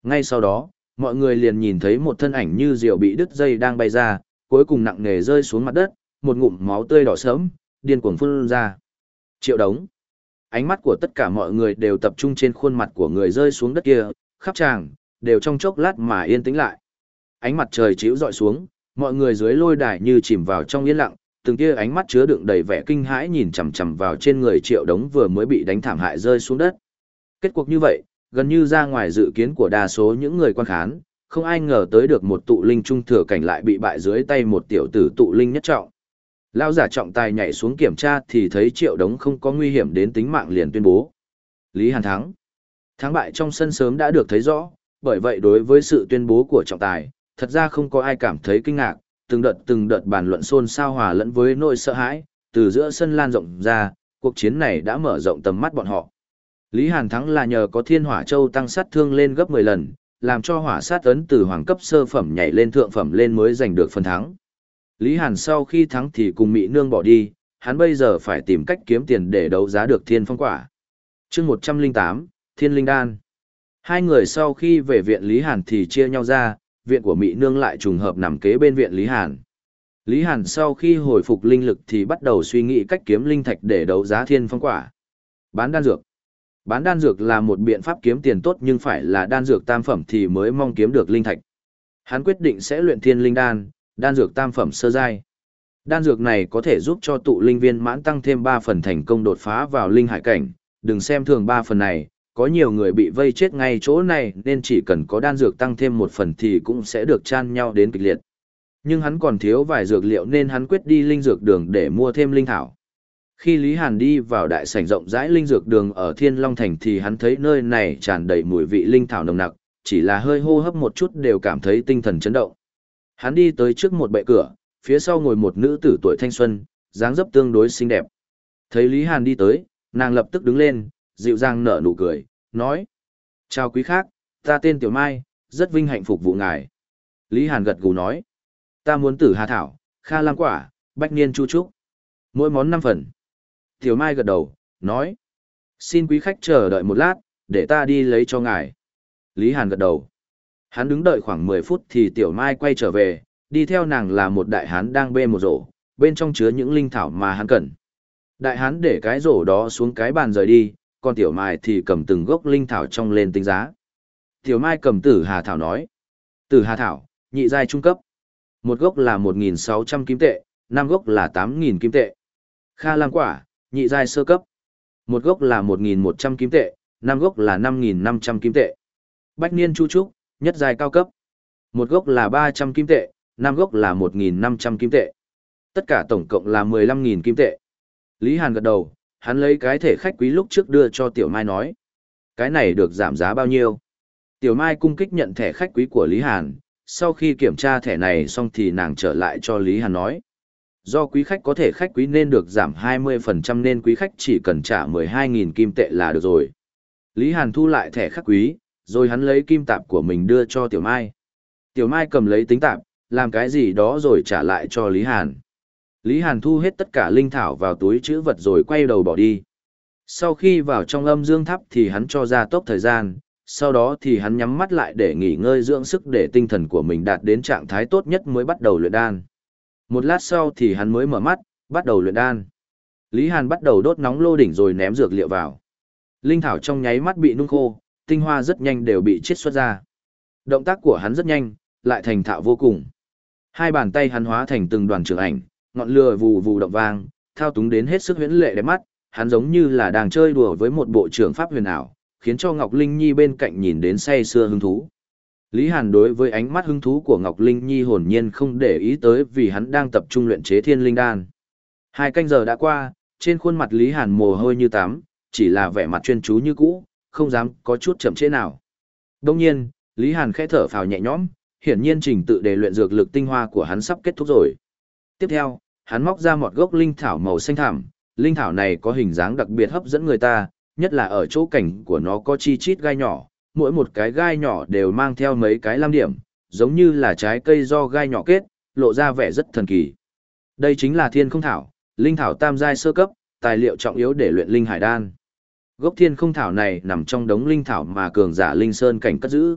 Ngay sau đó, mọi người liền nhìn thấy một thân ảnh như diều bị đứt dây đang bay ra, cuối cùng nặng nề rơi xuống mặt đất, một ngụm máu tươi đỏ sớm, điên cuồng phun ra. Triệu đống. Ánh mắt của tất cả mọi người đều tập trung trên khuôn mặt của người rơi xuống đất kia, khắp tràng, đều trong chốc lát mà yên tĩnh lại. Ánh mặt trời chiếu dọi xuống, mọi người dưới lôi đài như chìm vào trong yên lặng, từng kia ánh mắt chứa đựng đầy vẻ kinh hãi nhìn chằm chằm vào trên người triệu đống vừa mới bị đánh thảm hại rơi xuống đất. Kết cuộc như vậy, gần như ra ngoài dự kiến của đa số những người quan khán, không ai ngờ tới được một tụ linh trung thừa cảnh lại bị bại dưới tay một tiểu tử tụ linh nhất trọng. Lão giả trọng tài nhảy xuống kiểm tra thì thấy triệu đống không có nguy hiểm đến tính mạng liền tuyên bố. Lý Hàn thắng. Thắng bại trong sân sớm đã được thấy rõ, bởi vậy đối với sự tuyên bố của trọng tài, thật ra không có ai cảm thấy kinh ngạc, từng đợt từng đợt bàn luận xôn xao hòa lẫn với nỗi sợ hãi, từ giữa sân lan rộng ra, cuộc chiến này đã mở rộng tầm mắt bọn họ. Lý Hàn thắng là nhờ có Thiên Hỏa Châu tăng sát thương lên gấp 10 lần, làm cho hỏa sát ấn từ hoàng cấp sơ phẩm nhảy lên thượng phẩm lên mới giành được phần thắng. Lý Hàn sau khi thắng thì cùng Mị Nương bỏ đi, hắn bây giờ phải tìm cách kiếm tiền để đấu giá được thiên phong quả. chương 108, Thiên Linh Đan. Hai người sau khi về viện Lý Hàn thì chia nhau ra, viện của Mị Nương lại trùng hợp nằm kế bên viện Lý Hàn. Lý Hàn sau khi hồi phục linh lực thì bắt đầu suy nghĩ cách kiếm linh thạch để đấu giá thiên phong quả. Bán đan dược. Bán đan dược là một biện pháp kiếm tiền tốt nhưng phải là đan dược tam phẩm thì mới mong kiếm được linh thạch. Hắn quyết định sẽ luyện thiên linh đan, Đan dược tam phẩm sơ giai. Đan dược này có thể giúp cho tụ linh viên mãn tăng thêm 3 phần thành công đột phá vào linh hải cảnh, đừng xem thường 3 phần này, có nhiều người bị vây chết ngay chỗ này nên chỉ cần có đan dược tăng thêm một phần thì cũng sẽ được chan nhau đến kịch liệt. Nhưng hắn còn thiếu vài dược liệu nên hắn quyết đi linh dược đường để mua thêm linh thảo. Khi Lý Hàn đi vào đại sảnh rộng rãi linh dược đường ở Thiên Long Thành thì hắn thấy nơi này tràn đầy mùi vị linh thảo nồng nặc, chỉ là hơi hô hấp một chút đều cảm thấy tinh thần chấn động. Hắn đi tới trước một bệ cửa, phía sau ngồi một nữ tử tuổi thanh xuân, dáng dấp tương đối xinh đẹp. Thấy Lý Hàn đi tới, nàng lập tức đứng lên, dịu dàng nở nụ cười, nói. Chào quý khác, ta tên Tiểu Mai, rất vinh hạnh phục vụ ngài. Lý Hàn gật gù nói. Ta muốn tử hà thảo, kha lam quả, bách niên chu trúc. Mỗi món năm phần. Tiểu Mai gật đầu, nói. Xin quý khách chờ đợi một lát, để ta đi lấy cho ngài. Lý Hàn gật đầu. Hắn đứng đợi khoảng 10 phút thì Tiểu Mai quay trở về, đi theo nàng là một đại hán đang bê một rổ, bên trong chứa những linh thảo mà hắn cần. Đại hán để cái rổ đó xuống cái bàn rời đi, còn Tiểu Mai thì cầm từng gốc linh thảo trong lên tính giá. Tiểu Mai cầm tử hà thảo nói. Tử hà thảo, nhị giai trung cấp. Một gốc là 1.600 kim tệ, năm gốc là 8.000 kim tệ. Kha lam quả, nhị giai sơ cấp. Một gốc là 1.100 kim tệ, năm gốc là 5.500 kim tệ. Bách niên chu trúc, nhất giai cao cấp. Một gốc là 300 kim tệ, năm gốc là 1.500 kim tệ. Tất cả tổng cộng là 15.000 kim tệ. Lý Hàn gật đầu, hắn lấy cái thể khách quý lúc trước đưa cho Tiểu Mai nói. Cái này được giảm giá bao nhiêu? Tiểu Mai cung kích nhận thẻ khách quý của Lý Hàn, sau khi kiểm tra thẻ này xong thì nàng trở lại cho Lý Hàn nói. Do quý khách có thể khách quý nên được giảm 20% nên quý khách chỉ cần trả 12.000 kim tệ là được rồi. Lý Hàn thu lại thẻ khách quý, rồi hắn lấy kim tạp của mình đưa cho Tiểu Mai. Tiểu Mai cầm lấy tính tạp, làm cái gì đó rồi trả lại cho Lý Hàn. Lý Hàn thu hết tất cả linh thảo vào túi chữ vật rồi quay đầu bỏ đi. Sau khi vào trong âm dương tháp thì hắn cho ra tốc thời gian, sau đó thì hắn nhắm mắt lại để nghỉ ngơi dưỡng sức để tinh thần của mình đạt đến trạng thái tốt nhất mới bắt đầu luyện đan. Một lát sau thì hắn mới mở mắt, bắt đầu luyện đan. Lý Hàn bắt đầu đốt nóng lô đỉnh rồi ném dược liệu vào. Linh thảo trong nháy mắt bị nung khô, tinh hoa rất nhanh đều bị chiết xuất ra. Động tác của hắn rất nhanh, lại thành thạo vô cùng. Hai bàn tay hắn hóa thành từng đoàn trường ảnh, ngọn lửa vù vù động vang, thao túng đến hết sức huyễn lệ đẹp mắt, hắn giống như là đang chơi đùa với một bộ trưởng pháp huyền ảo, khiến cho Ngọc Linh Nhi bên cạnh nhìn đến say sưa hứng thú. Lý Hàn đối với ánh mắt hứng thú của Ngọc Linh Nhi hồn nhiên không để ý tới vì hắn đang tập trung luyện chế thiên linh đan. Hai canh giờ đã qua, trên khuôn mặt Lý Hàn mồ hôi như tắm, chỉ là vẻ mặt chuyên chú như cũ, không dám có chút chậm trễ nào. Đông nhiên, Lý Hàn khẽ thở phào nhẹ nhõm, hiển nhiên trình tự để luyện dược lực tinh hoa của hắn sắp kết thúc rồi. Tiếp theo, hắn móc ra một gốc linh thảo màu xanh thẳm, linh thảo này có hình dáng đặc biệt hấp dẫn người ta, nhất là ở chỗ cảnh của nó có chi chít gai nhỏ, mỗi một cái gai nhỏ đều mang theo mấy cái lam điểm, giống như là trái cây do gai nhỏ kết, lộ ra vẻ rất thần kỳ. Đây chính là thiên không thảo, linh thảo tam giai sơ cấp, tài liệu trọng yếu để luyện linh hải đan. Gốc thiên không thảo này nằm trong đống linh thảo mà cường giả linh sơn cảnh cất giữ.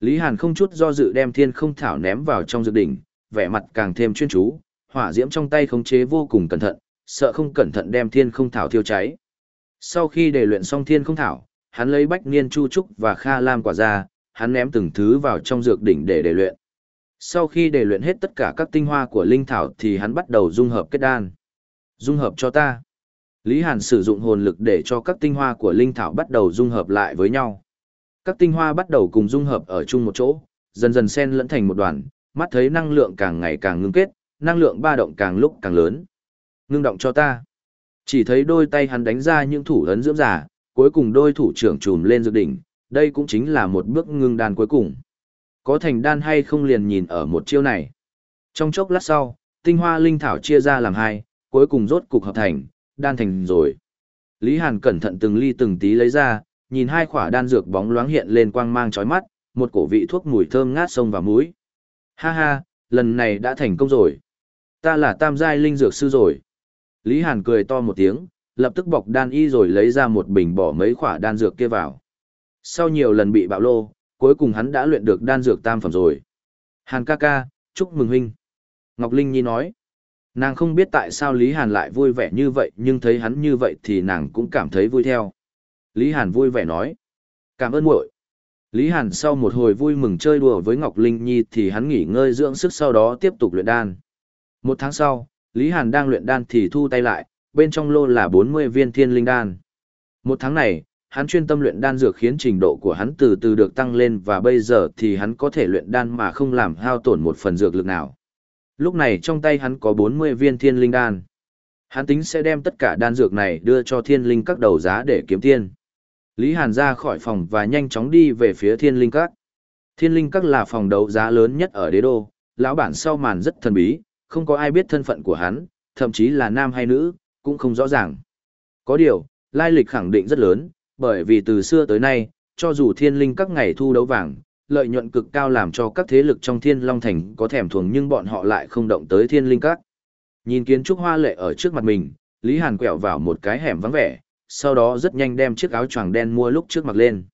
Lý Hàn không chút do dự đem thiên không thảo ném vào trong dược đỉnh, vẻ mặt càng thêm chuyên chú, hỏa diễm trong tay khống chế vô cùng cẩn thận, sợ không cẩn thận đem thiên không thảo thiêu cháy. Sau khi để luyện xong thiên không thảo, hắn lấy bách niên chu trúc và kha lam quả ra, hắn ném từng thứ vào trong dược đỉnh để để luyện. Sau khi để luyện hết tất cả các tinh hoa của linh thảo thì hắn bắt đầu dung hợp kết đan. Dung hợp cho ta. Lý Hàn sử dụng hồn lực để cho các tinh hoa của linh thảo bắt đầu dung hợp lại với nhau. Các tinh hoa bắt đầu cùng dung hợp ở chung một chỗ, dần dần xen lẫn thành một đoàn, mắt thấy năng lượng càng ngày càng ngưng kết, năng lượng ba động càng lúc càng lớn. Ngưng động cho ta. Chỉ thấy đôi tay hắn đánh ra những thủ ấn dưỡng giả, cuối cùng đôi thủ trưởng trùm lên dược đỉnh, đây cũng chính là một bước ngưng đan cuối cùng. Có thành đan hay không liền nhìn ở một chiêu này. Trong chốc lát sau, tinh hoa linh thảo chia ra làm hai, cuối cùng rốt cục hợp thành, đan thành rồi. Lý Hàn cẩn thận từng ly từng tí lấy ra, nhìn hai khỏa đan dược bóng loáng hiện lên quang mang chói mắt, một cổ vị thuốc mùi thơm ngát sông vào mũi. Ha ha, lần này đã thành công rồi. Ta là tam giai linh dược sư rồi. Lý Hàn cười to một tiếng, lập tức bọc đan y rồi lấy ra một bình bỏ mấy khỏa đan dược kia vào. Sau nhiều lần bị bạo lô, cuối cùng hắn đã luyện được đan dược tam phẩm rồi. Hàn ca ca, chúc mừng huynh. Ngọc Linh Nhi nói. Nàng không biết tại sao Lý Hàn lại vui vẻ như vậy nhưng thấy hắn như vậy thì nàng cũng cảm thấy vui theo. Lý Hàn vui vẻ nói. Cảm ơn muội. Lý Hàn sau một hồi vui mừng chơi đùa với Ngọc Linh Nhi thì hắn nghỉ ngơi dưỡng sức sau đó tiếp tục luyện đan. Một tháng sau, Lý Hàn đang luyện đan thì thu tay lại, bên trong lô là 40 viên thiên linh đan. Một tháng này, hắn chuyên tâm luyện đan dược khiến trình độ của hắn từ từ được tăng lên và bây giờ thì hắn có thể luyện đan mà không làm hao tổn một phần dược lực nào. Lúc này trong tay hắn có 40 viên thiên linh đan. Hắn tính sẽ đem tất cả đan dược này đưa cho thiên linh các đầu giá để kiếm tiền. Lý Hàn ra khỏi phòng và nhanh chóng đi về phía thiên linh các. Thiên linh các là phòng đấu giá lớn nhất ở đế đô, lão bản sau màn rất thần bí, không có ai biết thân phận của hắn, thậm chí là nam hay nữ, cũng không rõ ràng. Có điều, lai lịch khẳng định rất lớn, bởi vì từ xưa tới nay, cho dù thiên linh các ngày thu đấu vàng, lợi nhuận cực cao làm cho các thế lực trong thiên long thành có thèm thuồng nhưng bọn họ lại không động tới thiên linh các. Nhìn kiến trúc hoa lệ ở trước mặt mình, Lý Hàn quẹo vào một cái hẻm vắng vẻ, sau đó rất nhanh đem chiếc áo choàng đen mua lúc trước mặc lên.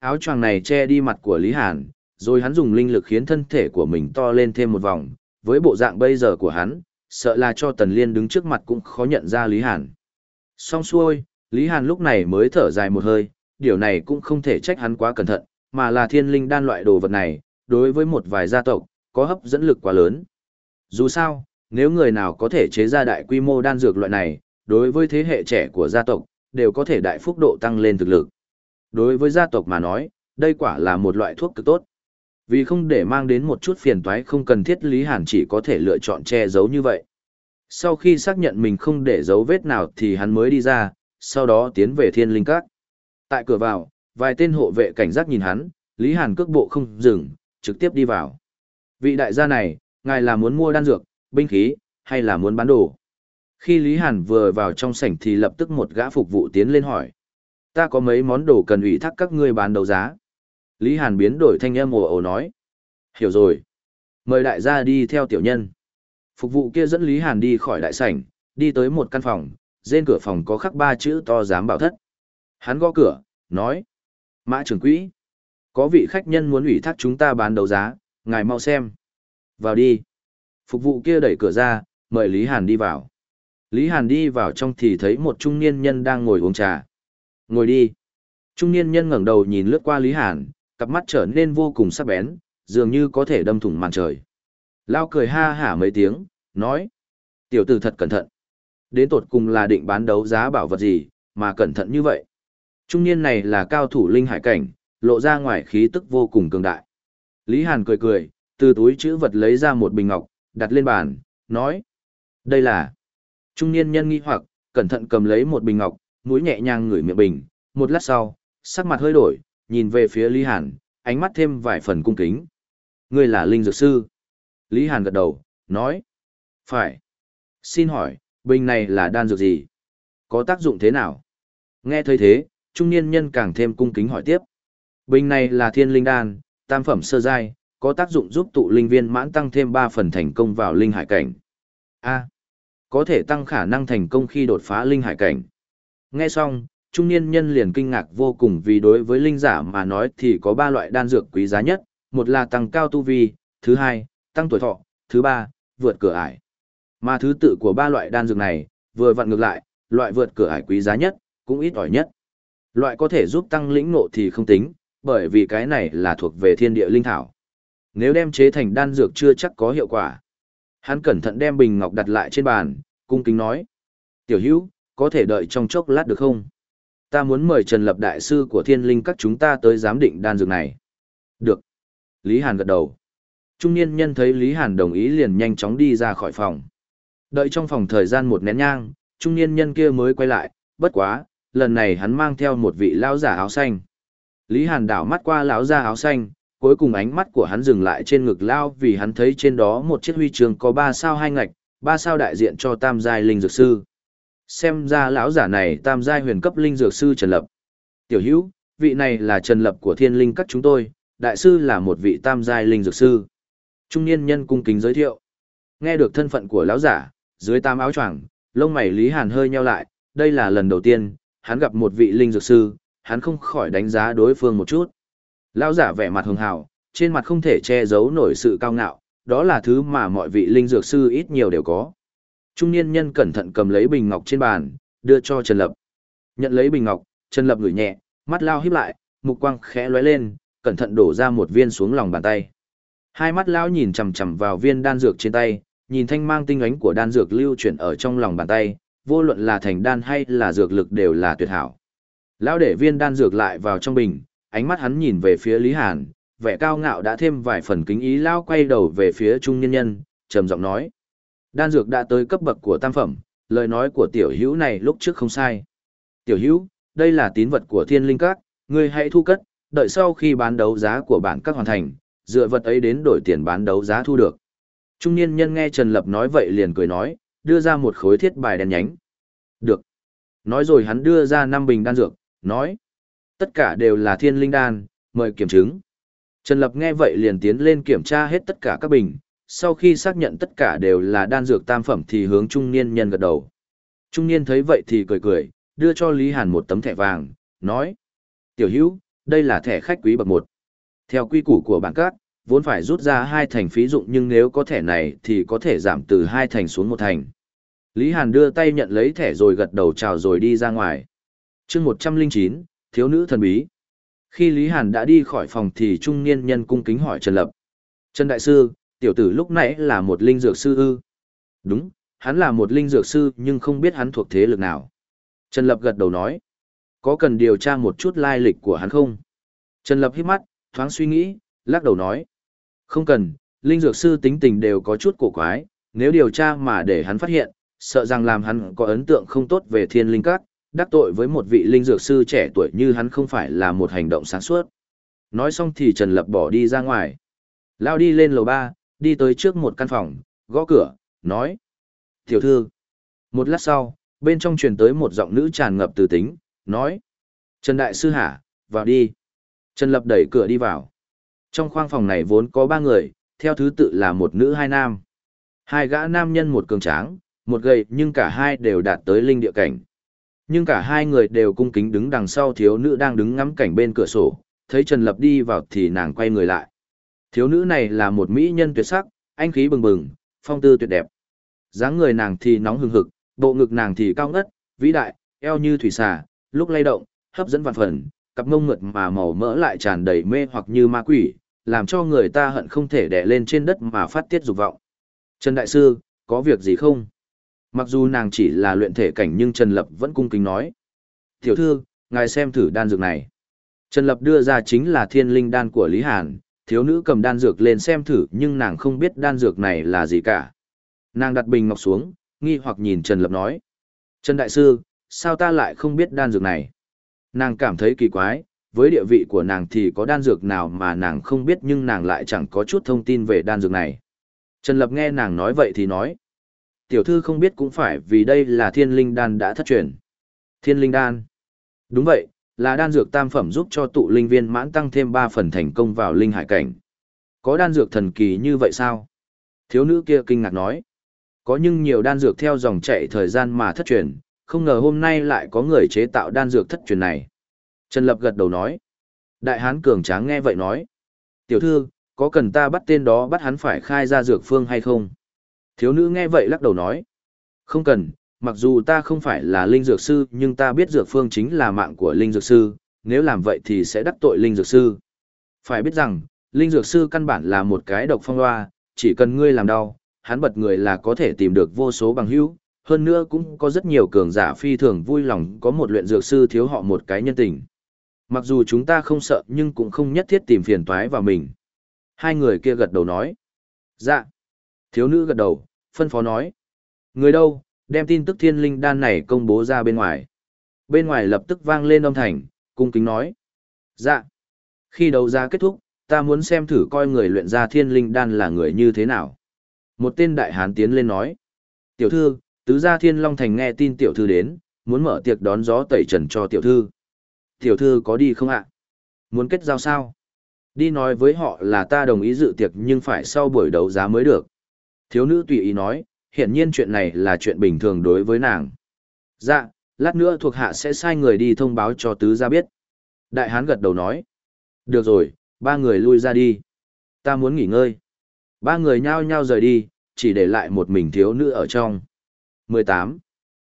Áo choàng này che đi mặt của Lý Hàn, rồi hắn dùng linh lực khiến thân thể của mình to lên thêm một vòng, với bộ dạng bây giờ của hắn, sợ là cho Tần Liên đứng trước mặt cũng khó nhận ra Lý Hàn. Xong xuôi, Lý Hàn lúc này mới thở dài một hơi, điều này cũng không thể trách hắn quá cẩn thận, mà là thiên linh đan loại đồ vật này, đối với một vài gia tộc, có hấp dẫn lực quá lớn. Dù sao, nếu người nào có thể chế ra đại quy mô đan dược loại này, đối với thế hệ trẻ của gia tộc, đều có thể đại phúc độ tăng lên thực lực. Đối với gia tộc mà nói, đây quả là một loại thuốc cực tốt. Vì không để mang đến một chút phiền toái không cần thiết Lý Hàn chỉ có thể lựa chọn che giấu như vậy. Sau khi xác nhận mình không để dấu vết nào thì hắn mới đi ra, sau đó tiến về thiên linh các. Tại cửa vào, vài tên hộ vệ cảnh giác nhìn hắn, Lý Hàn cước bộ không dừng, trực tiếp đi vào. Vị đại gia này, ngài là muốn mua đan dược, binh khí, hay là muốn bán đồ? Khi Lý Hàn vừa vào trong sảnh thì lập tức một gã phục vụ tiến lên hỏi. Ta có mấy món đồ cần ủy thác các ngươi bán đấu giá. Lý Hàn biến đổi thanh âm ồ ồ nói. Hiểu rồi. Mời đại gia đi theo tiểu nhân. Phục vụ kia dẫn Lý Hàn đi khỏi đại sảnh, đi tới một căn phòng, trên cửa phòng có khắc ba chữ to dám bảo thất. Hắn gõ cửa, nói. Mã trưởng quỹ. Có vị khách nhân muốn ủy thác chúng ta bán đấu giá, ngài mau xem. Vào đi. Phục vụ kia đẩy cửa ra, mời Lý Hàn đi vào. Lý Hàn đi vào trong thì thấy một trung niên nhân đang ngồi uống trà. Ngồi đi. Trung niên nhân ngẩng đầu nhìn lướt qua Lý Hàn, cặp mắt trở nên vô cùng sắc bén, dường như có thể đâm thủng màn trời. Lao cười ha hả mấy tiếng, nói. Tiểu tử thật cẩn thận. Đến tột cùng là định bán đấu giá bảo vật gì, mà cẩn thận như vậy. Trung niên này là cao thủ linh hải cảnh, lộ ra ngoài khí tức vô cùng cường đại. Lý Hàn cười cười, từ túi chữ vật lấy ra một bình ngọc, đặt lên bàn, nói. Đây là... Trung niên nhân nghi hoặc, cẩn thận cầm lấy một bình ngọc, mũi nhẹ nhàng ngửi miệng bình, một lát sau, sắc mặt hơi đổi, nhìn về phía Lý Hàn, ánh mắt thêm vài phần cung kính. Ngươi là linh dược sư. Lý Hàn gật đầu, nói. Phải. Xin hỏi, bình này là đan dược gì? Có tác dụng thế nào? Nghe thấy thế, trung niên nhân càng thêm cung kính hỏi tiếp. Bình này là thiên linh đan, tam phẩm sơ giai, có tác dụng giúp tụ linh viên mãn tăng thêm 3 phần thành công vào linh hải cảnh. A. có thể tăng khả năng thành công khi đột phá linh hải cảnh. Nghe xong, trung niên nhân liền kinh ngạc vô cùng vì đối với linh giả mà nói thì có ba loại đan dược quý giá nhất, một là tăng cao tu vi, thứ hai, tăng tuổi thọ, thứ ba, vượt cửa ải. Mà thứ tự của ba loại đan dược này, vừa vặn ngược lại, loại vượt cửa ải quý giá nhất, cũng ít ỏi nhất. Loại có thể giúp tăng lĩnh ngộ thì không tính, bởi vì cái này là thuộc về thiên địa linh thảo. Nếu đem chế thành đan dược chưa chắc có hiệu quả. Hắn cẩn thận đem bình ngọc đặt lại trên bàn, cung kính nói. Tiểu hữu, có thể đợi trong chốc lát được không? Ta muốn mời Trần Lập Đại Sư của Thiên Linh các chúng ta tới giám định đan dược này. Được. Lý Hàn gật đầu. Trung niên nhân thấy Lý Hàn đồng ý liền nhanh chóng đi ra khỏi phòng. Đợi trong phòng thời gian một nén nhang, trung niên nhân kia mới quay lại, bất quá, lần này hắn mang theo một vị lão giả áo xanh. Lý Hàn đảo mắt qua lão giả áo xanh, cuối cùng ánh mắt của hắn dừng lại trên ngực lao vì hắn thấy trên đó một chiếc huy chương có ba sao hai ngạch, ba sao đại diện cho tam giai linh dược sư. Xem ra lão giả này tam giai huyền cấp linh dược sư Trần Lập. Tiểu hữu, vị này là Trần Lập của thiên linh các chúng tôi, đại sư là một vị tam giai linh dược sư. Trung niên nhân cung kính giới thiệu. Nghe được thân phận của lão giả, dưới tam áo choàng, lông mày Lý Hàn hơi nheo lại, đây là lần đầu tiên, hắn gặp một vị linh dược sư, hắn không khỏi đánh giá đối phương một chút. Lão giả vẻ mặt hường hào, trên mặt không thể che giấu nổi sự cao ngạo, đó là thứ mà mọi vị linh dược sư ít nhiều đều có. Trung niên nhân cẩn thận cầm lấy bình ngọc trên bàn, đưa cho Trần Lập. Nhận lấy bình ngọc, Trần Lập ngửi nhẹ, mắt lao híp lại, mục quang khẽ lóe lên, cẩn thận đổ ra một viên xuống lòng bàn tay. Hai mắt lão nhìn chằm chằm vào viên đan dược trên tay, nhìn thanh mang tinh ánh của đan dược lưu chuyển ở trong lòng bàn tay, vô luận là thành đan hay là dược lực đều là tuyệt hảo. Lão để viên đan dược lại vào trong bình, ánh mắt hắn nhìn về phía Lý Hàn, vẻ cao ngạo đã thêm vài phần kính ý lão quay đầu về phía trung nhân nhân, trầm giọng nói. Đan dược đã tới cấp bậc của tam phẩm, lời nói của tiểu hữu này lúc trước không sai. Tiểu hữu, đây là tín vật của thiên linh các, ngươi hãy thu cất, đợi sau khi bán đấu giá của bản các hoàn thành, dựa vật ấy đến đổi tiền bán đấu giá thu được. Trung niên nhân nghe Trần Lập nói vậy liền cười nói, đưa ra một khối thiết bài đen nhánh. Được. Nói rồi hắn đưa ra năm bình đan dược, nói. Tất cả đều là thiên linh đan, mời kiểm chứng. Trần Lập nghe vậy liền tiến lên kiểm tra hết tất cả các bình, sau khi xác nhận tất cả đều là đan dược tam phẩm thì hướng trung niên nhân gật đầu. Trung niên thấy vậy thì cười cười, đưa cho Lý Hàn một tấm thẻ vàng, nói. Tiểu hữu, đây là thẻ khách quý bậc một. Theo quy củ của bản các, vốn phải rút ra hai thành phí dụng nhưng nếu có thẻ này thì có thể giảm từ hai thành xuống một thành. Lý Hàn đưa tay nhận lấy thẻ rồi gật đầu chào rồi đi ra ngoài. chương 109, Thiếu nữ thần bí. Khi Lý Hàn đã đi khỏi phòng thì trung niên nhân cung kính hỏi Trần Lập. Trần Đại Sư, tiểu tử lúc nãy là một linh dược sư ư? Đúng, hắn là một linh dược sư nhưng không biết hắn thuộc thế lực nào. Trần Lập gật đầu nói. Có cần điều tra một chút lai lịch của hắn không? Trần Lập hít mắt, thoáng suy nghĩ, lắc đầu nói. Không cần, linh dược sư tính tình đều có chút cổ quái, nếu điều tra mà để hắn phát hiện, sợ rằng làm hắn có ấn tượng không tốt về thiên linh các, đắc tội với một vị linh dược sư trẻ tuổi như hắn không phải là một hành động sáng suốt. Nói xong thì Trần Lập bỏ đi ra ngoài. Lao đi lên lầu ba, đi tới trước một căn phòng, gõ cửa, nói. Tiểu thư. Một lát sau, bên trong truyền tới một giọng nữ tràn ngập từ tính, nói. Trần Đại Sư hả, vào đi. Trần Lập đẩy cửa đi vào. Trong khoang phòng này vốn có ba người, theo thứ tự là một nữ hai nam. Hai gã nam nhân một cường tráng, một gầy nhưng cả hai đều đạt tới linh địa cảnh. Nhưng cả hai người đều cung kính đứng đằng sau thiếu nữ đang đứng ngắm cảnh bên cửa sổ, thấy Trần Lập đi vào thì nàng quay người lại. Thiếu nữ này là một mỹ nhân tuyệt sắc, anh khí bừng bừng, phong tư tuyệt đẹp. dáng người nàng thì nóng hừng hực, bộ ngực nàng thì cao ngất, vĩ đại, eo như thủy xà, lúc lay động, hấp dẫn vạn phần, cặp mông mượt mà màu mỡ lại tràn đầy mê hoặc như ma quỷ, làm cho người ta hận không thể đè lên trên đất mà phát tiết dục vọng. Trần Đại Sư, có việc gì không? Mặc dù nàng chỉ là luyện thể cảnh nhưng Trần Lập vẫn cung kính nói. Tiểu thư, ngài xem thử đan dược này. Trần Lập đưa ra chính là thiên linh đan của Lý Hàn, thiếu nữ cầm đan dược lên xem thử nhưng nàng không biết đan dược này là gì cả. Nàng đặt bình ngọc xuống, nghi hoặc nhìn Trần Lập nói. Trần Đại Sư, sao ta lại không biết đan dược này? Nàng cảm thấy kỳ quái, với địa vị của nàng thì có đan dược nào mà nàng không biết nhưng nàng lại chẳng có chút thông tin về đan dược này. Trần Lập nghe nàng nói vậy thì nói. Tiểu thư không biết cũng phải vì đây là thiên linh đan đã thất truyền. Thiên linh đan. Đúng vậy, là đan dược tam phẩm giúp cho tụ linh viên mãn tăng thêm 3 phần thành công vào linh hải cảnh. Có đan dược thần kỳ như vậy sao? Thiếu nữ kia kinh ngạc nói. Có nhưng nhiều đan dược theo dòng chạy thời gian mà thất truyền, không ngờ hôm nay lại có người chế tạo đan dược thất truyền này. Trần Lập gật đầu nói. Đại hán cường tráng nghe vậy nói. Tiểu thư, có cần ta bắt tên đó bắt hắn phải khai ra dược phương hay không? Thiếu nữ nghe vậy lắc đầu nói. Không cần, mặc dù ta không phải là linh dược sư nhưng ta biết dược phương chính là mạng của linh dược sư, nếu làm vậy thì sẽ đắc tội linh dược sư. Phải biết rằng, linh dược sư căn bản là một cái độc phong loa, chỉ cần ngươi làm đau, hắn bật người là có thể tìm được vô số bằng hữu, hơn nữa cũng có rất nhiều cường giả phi thường vui lòng có một luyện dược sư thiếu họ một cái nhân tình. Mặc dù chúng ta không sợ nhưng cũng không nhất thiết tìm phiền toái vào mình. Hai người kia gật đầu nói. Dạ. Thiếu nữ gật đầu, phân phó nói. Người đâu, đem tin tức thiên linh đan này công bố ra bên ngoài. Bên ngoài lập tức vang lên âm thanh, cung kính nói. Dạ. Khi đấu giá kết thúc, ta muốn xem thử coi người luyện ra thiên linh đan là người như thế nào. Một tên đại hán tiến lên nói. Tiểu thư, tứ gia thiên long thành nghe tin tiểu thư đến, muốn mở tiệc đón gió tẩy trần cho tiểu thư. Tiểu thư có đi không ạ? Muốn kết giao sao? Đi nói với họ là ta đồng ý dự tiệc nhưng phải sau buổi đấu giá mới được. Thiếu nữ tùy ý nói, hiển nhiên chuyện này là chuyện bình thường đối với nàng. Dạ, lát nữa thuộc hạ sẽ sai người đi thông báo cho tứ gia biết. Đại hán gật đầu nói. Được rồi, ba người lui ra đi. Ta muốn nghỉ ngơi. Ba người nhao nhao rời đi, chỉ để lại một mình thiếu nữ ở trong. 18.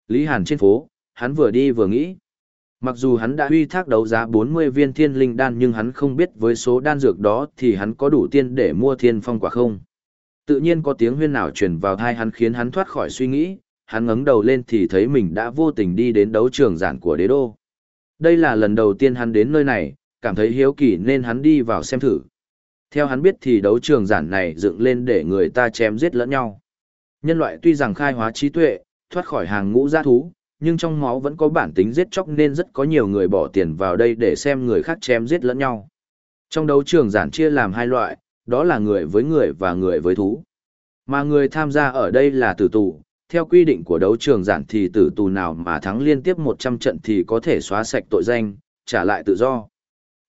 Lý Hàn trên phố, hắn vừa đi vừa nghĩ. Mặc dù hắn đã huy thác đấu giá 40 viên thiên linh đan nhưng hắn không biết với số đan dược đó thì hắn có đủ tiền để mua thiên phong quả không. Tự nhiên có tiếng huyên nào truyền vào thai hắn khiến hắn thoát khỏi suy nghĩ, hắn ngẩng đầu lên thì thấy mình đã vô tình đi đến đấu trường giản của đế đô. Đây là lần đầu tiên hắn đến nơi này, cảm thấy hiếu kỳ nên hắn đi vào xem thử. Theo hắn biết thì đấu trường giản này dựng lên để người ta chém giết lẫn nhau. Nhân loại tuy rằng khai hóa trí tuệ, thoát khỏi hàng ngũ giã thú, nhưng trong máu vẫn có bản tính giết chóc nên rất có nhiều người bỏ tiền vào đây để xem người khác chém giết lẫn nhau. Trong đấu trường giản chia làm hai loại, đó là người với người và người với thú. Mà người tham gia ở đây là tử tù, theo quy định của đấu trường giản thì tử tù nào mà thắng liên tiếp 100 trận thì có thể xóa sạch tội danh, trả lại tự do.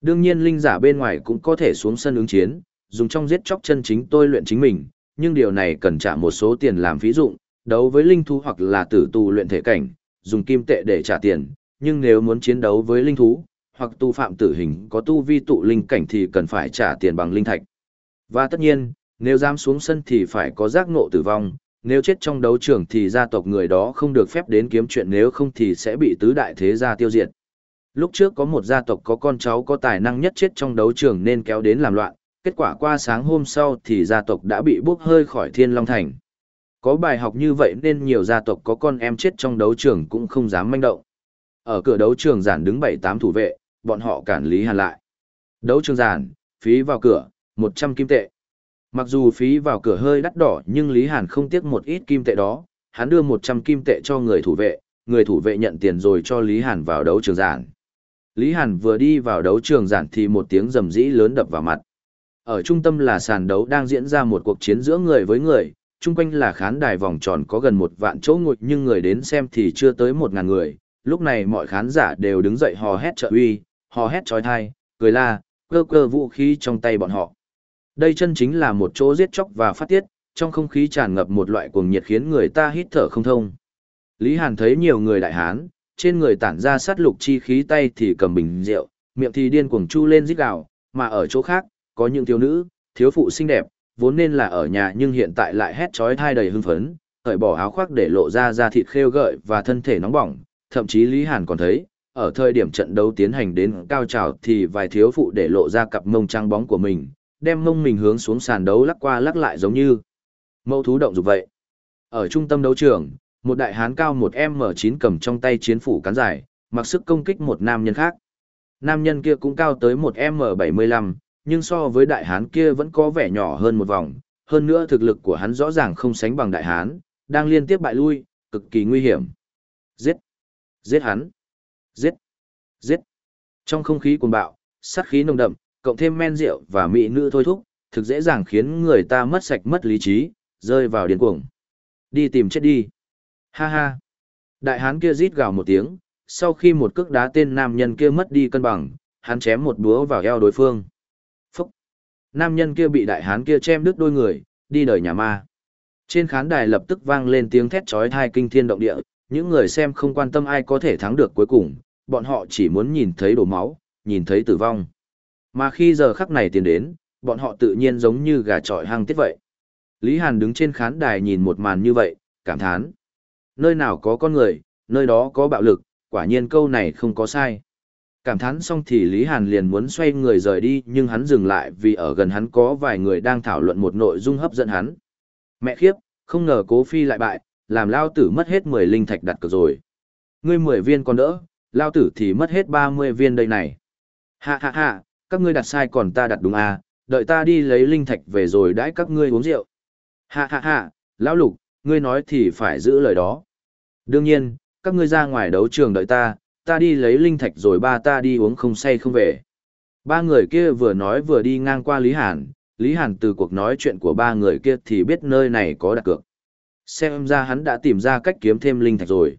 Đương nhiên linh giả bên ngoài cũng có thể xuống sân ứng chiến, dùng trong giết chóc chân chính tôi luyện chính mình, nhưng điều này cần trả một số tiền làm phí dụng, đấu với linh thú hoặc là tử tù luyện thể cảnh, dùng kim tệ để trả tiền, nhưng nếu muốn chiến đấu với linh thú, hoặc tu phạm tử hình có tu vi tụ linh cảnh thì cần phải trả tiền bằng linh thạch. Và tất nhiên, nếu dám xuống sân thì phải có giác ngộ tử vong, nếu chết trong đấu trường thì gia tộc người đó không được phép đến kiếm chuyện nếu không thì sẽ bị tứ đại thế gia tiêu diệt. Lúc trước có một gia tộc có con cháu có tài năng nhất chết trong đấu trường nên kéo đến làm loạn, kết quả qua sáng hôm sau thì gia tộc đã bị bốc hơi khỏi Thiên Long Thành. Có bài học như vậy nên nhiều gia tộc có con em chết trong đấu trường cũng không dám manh động. Ở cửa đấu trường giản đứng bảy tám thủ vệ, bọn họ cản Lý Hàn lại. Đấu trường giản, phí vào cửa, một trăm kim tệ. Mặc dù phí vào cửa hơi đắt đỏ nhưng Lý Hàn không tiếc một ít kim tệ đó, hắn đưa một trăm kim tệ cho người thủ vệ, người thủ vệ nhận tiền rồi cho Lý Hàn vào đấu trường giản. Lý Hàn vừa đi vào đấu trường giản thì một tiếng rầm rĩ lớn đập vào mặt. Ở trung tâm là sàn đấu đang diễn ra một cuộc chiến giữa người với người, chung quanh là khán đài vòng tròn có gần một vạn chỗ ngồi nhưng người đến xem thì chưa tới một ngàn người. Lúc này mọi khán giả đều đứng dậy hò hét trợ uy, hò hét trói thai, cười la, cơ cơ vũ khí trong tay bọn họ. Đây chân chính là một chỗ giết chóc và phát tiết, trong không khí tràn ngập một loại cuồng nhiệt khiến người ta hít thở không thông. Lý Hàn thấy nhiều người đại hán, trên người tản ra sát lục chi khí tay thì cầm bình rượu, miệng thì điên cuồng chu lên rít gào, mà ở chỗ khác, có những thiếu nữ, thiếu phụ xinh đẹp, vốn nên là ở nhà nhưng hiện tại lại hét chói thai đầy hưng phấn, cởi bỏ áo khoác để lộ ra da thịt khêu gợi và thân thể nóng bỏng, thậm chí Lý Hàn còn thấy, ở thời điểm trận đấu tiến hành đến cao trào thì vài thiếu phụ để lộ ra cặp mông trắng bóng của mình, đem mông mình hướng xuống sàn đấu lắc qua lắc lại giống như mẫu thú động dục vậy. Ở trung tâm đấu trường, một đại hán cao một m chín cầm trong tay chiến phủ cán dài, mặc sức công kích một nam nhân khác. Nam nhân kia cũng cao tới một m bảy mươi lăm, nhưng so với đại hán kia vẫn có vẻ nhỏ hơn một vòng, hơn nữa thực lực của hắn rõ ràng không sánh bằng đại hán, đang liên tiếp bại lui, cực kỳ nguy hiểm. Giết! Giết hắn! Giết! Giết! Trong không khí cuồng bạo, sát khí nồng đậm, cộng thêm men rượu và mỹ nữ thôi thúc, thực dễ dàng khiến người ta mất sạch mất lý trí, rơi vào điên cuồng. Đi tìm chết đi! Ha ha! Đại hán kia rít gào một tiếng, sau khi một cước đá tên nam nhân kia mất đi cân bằng, hắn chém một búa vào eo đối phương phúc. nam nhân kia bị đại hán kia chém đứt đôi người, đi đời nhà ma. Trên khán đài lập tức vang lên tiếng thét chói tai kinh thiên động địa, những người xem không quan tâm ai có thể thắng được cuối cùng, bọn họ chỉ muốn nhìn thấy đổ máu, nhìn thấy tử vong. Mà khi giờ khắc này tiến đến, bọn họ tự nhiên giống như gà trọi hang tiết vậy. Lý Hàn đứng trên khán đài nhìn một màn như vậy, cảm thán. Nơi nào có con người, nơi đó có bạo lực, quả nhiên câu này không có sai. Cảm thán xong thì Lý Hàn liền muốn xoay người rời đi nhưng hắn dừng lại vì ở gần hắn có vài người đang thảo luận một nội dung hấp dẫn hắn. Mẹ khiếp, không ngờ cố phi lại bại, làm lao tử mất hết 10 linh thạch đặt cược rồi. Ngươi 10 viên còn đỡ, lao tử thì mất hết 30 viên đây này. Ha ha ha, các ngươi đặt sai còn ta đặt đúng à, đợi ta đi lấy linh thạch về rồi đãi các ngươi uống rượu. Ha ha ha, lão lục, ngươi nói thì phải giữ lời đó. Đương nhiên, các ngươi ra ngoài đấu trường đợi ta, ta đi lấy linh thạch rồi ba ta đi uống không say không về. Ba người kia vừa nói vừa đi ngang qua Lý Hàn, Lý Hàn từ cuộc nói chuyện của ba người kia thì biết nơi này có đặt cược. Xem ra hắn đã tìm ra cách kiếm thêm linh thạch rồi.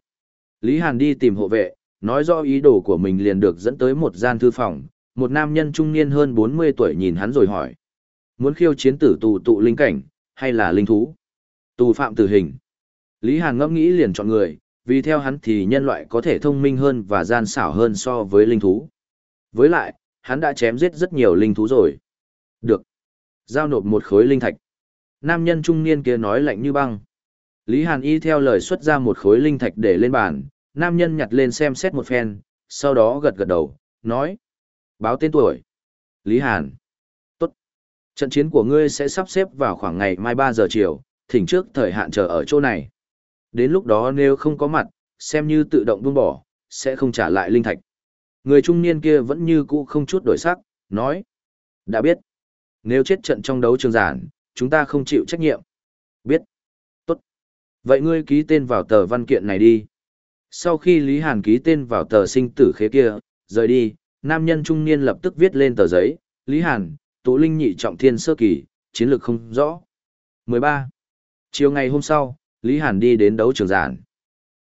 Lý Hàn đi tìm hộ vệ, nói rõ ý đồ của mình liền được dẫn tới một gian thư phòng, một nam nhân trung niên hơn 40 tuổi nhìn hắn rồi hỏi. Muốn khiêu chiến tử tù tụ linh cảnh, hay là linh thú? Tù phạm tử hình. Lý Hàn ngẫm nghĩ liền chọn người, vì theo hắn thì nhân loại có thể thông minh hơn và gian xảo hơn so với linh thú. Với lại, hắn đã chém giết rất nhiều linh thú rồi. Được. Giao nộp một khối linh thạch. Nam nhân trung niên kia nói lạnh như băng. Lý Hàn y theo lời xuất ra một khối linh thạch để lên bàn, nam nhân nhặt lên xem xét một phen, sau đó gật gật đầu, nói. Báo tên tuổi. Lý Hàn. Tốt. Trận chiến của ngươi sẽ sắp xếp vào khoảng ngày mai 3 giờ chiều, thỉnh trước thời hạn chờ ở chỗ này. Đến lúc đó nếu không có mặt, xem như tự động buông bỏ, sẽ không trả lại linh thạch. Người trung niên kia vẫn như cũ không chút đổi sắc, nói. Đã biết. Nếu chết trận trong đấu trường giản, chúng ta không chịu trách nhiệm. Biết. Tốt. Vậy ngươi ký tên vào tờ văn kiện này đi. Sau khi Lý Hàn ký tên vào tờ sinh tử khế kia, rời đi, nam nhân trung niên lập tức viết lên tờ giấy, Lý Hàn, Tụ Linh nhị trọng thiên sơ kỳ, chiến lược không rõ. 13. Chiều ngày hôm sau, Lý Hàn đi đến đấu trường giản.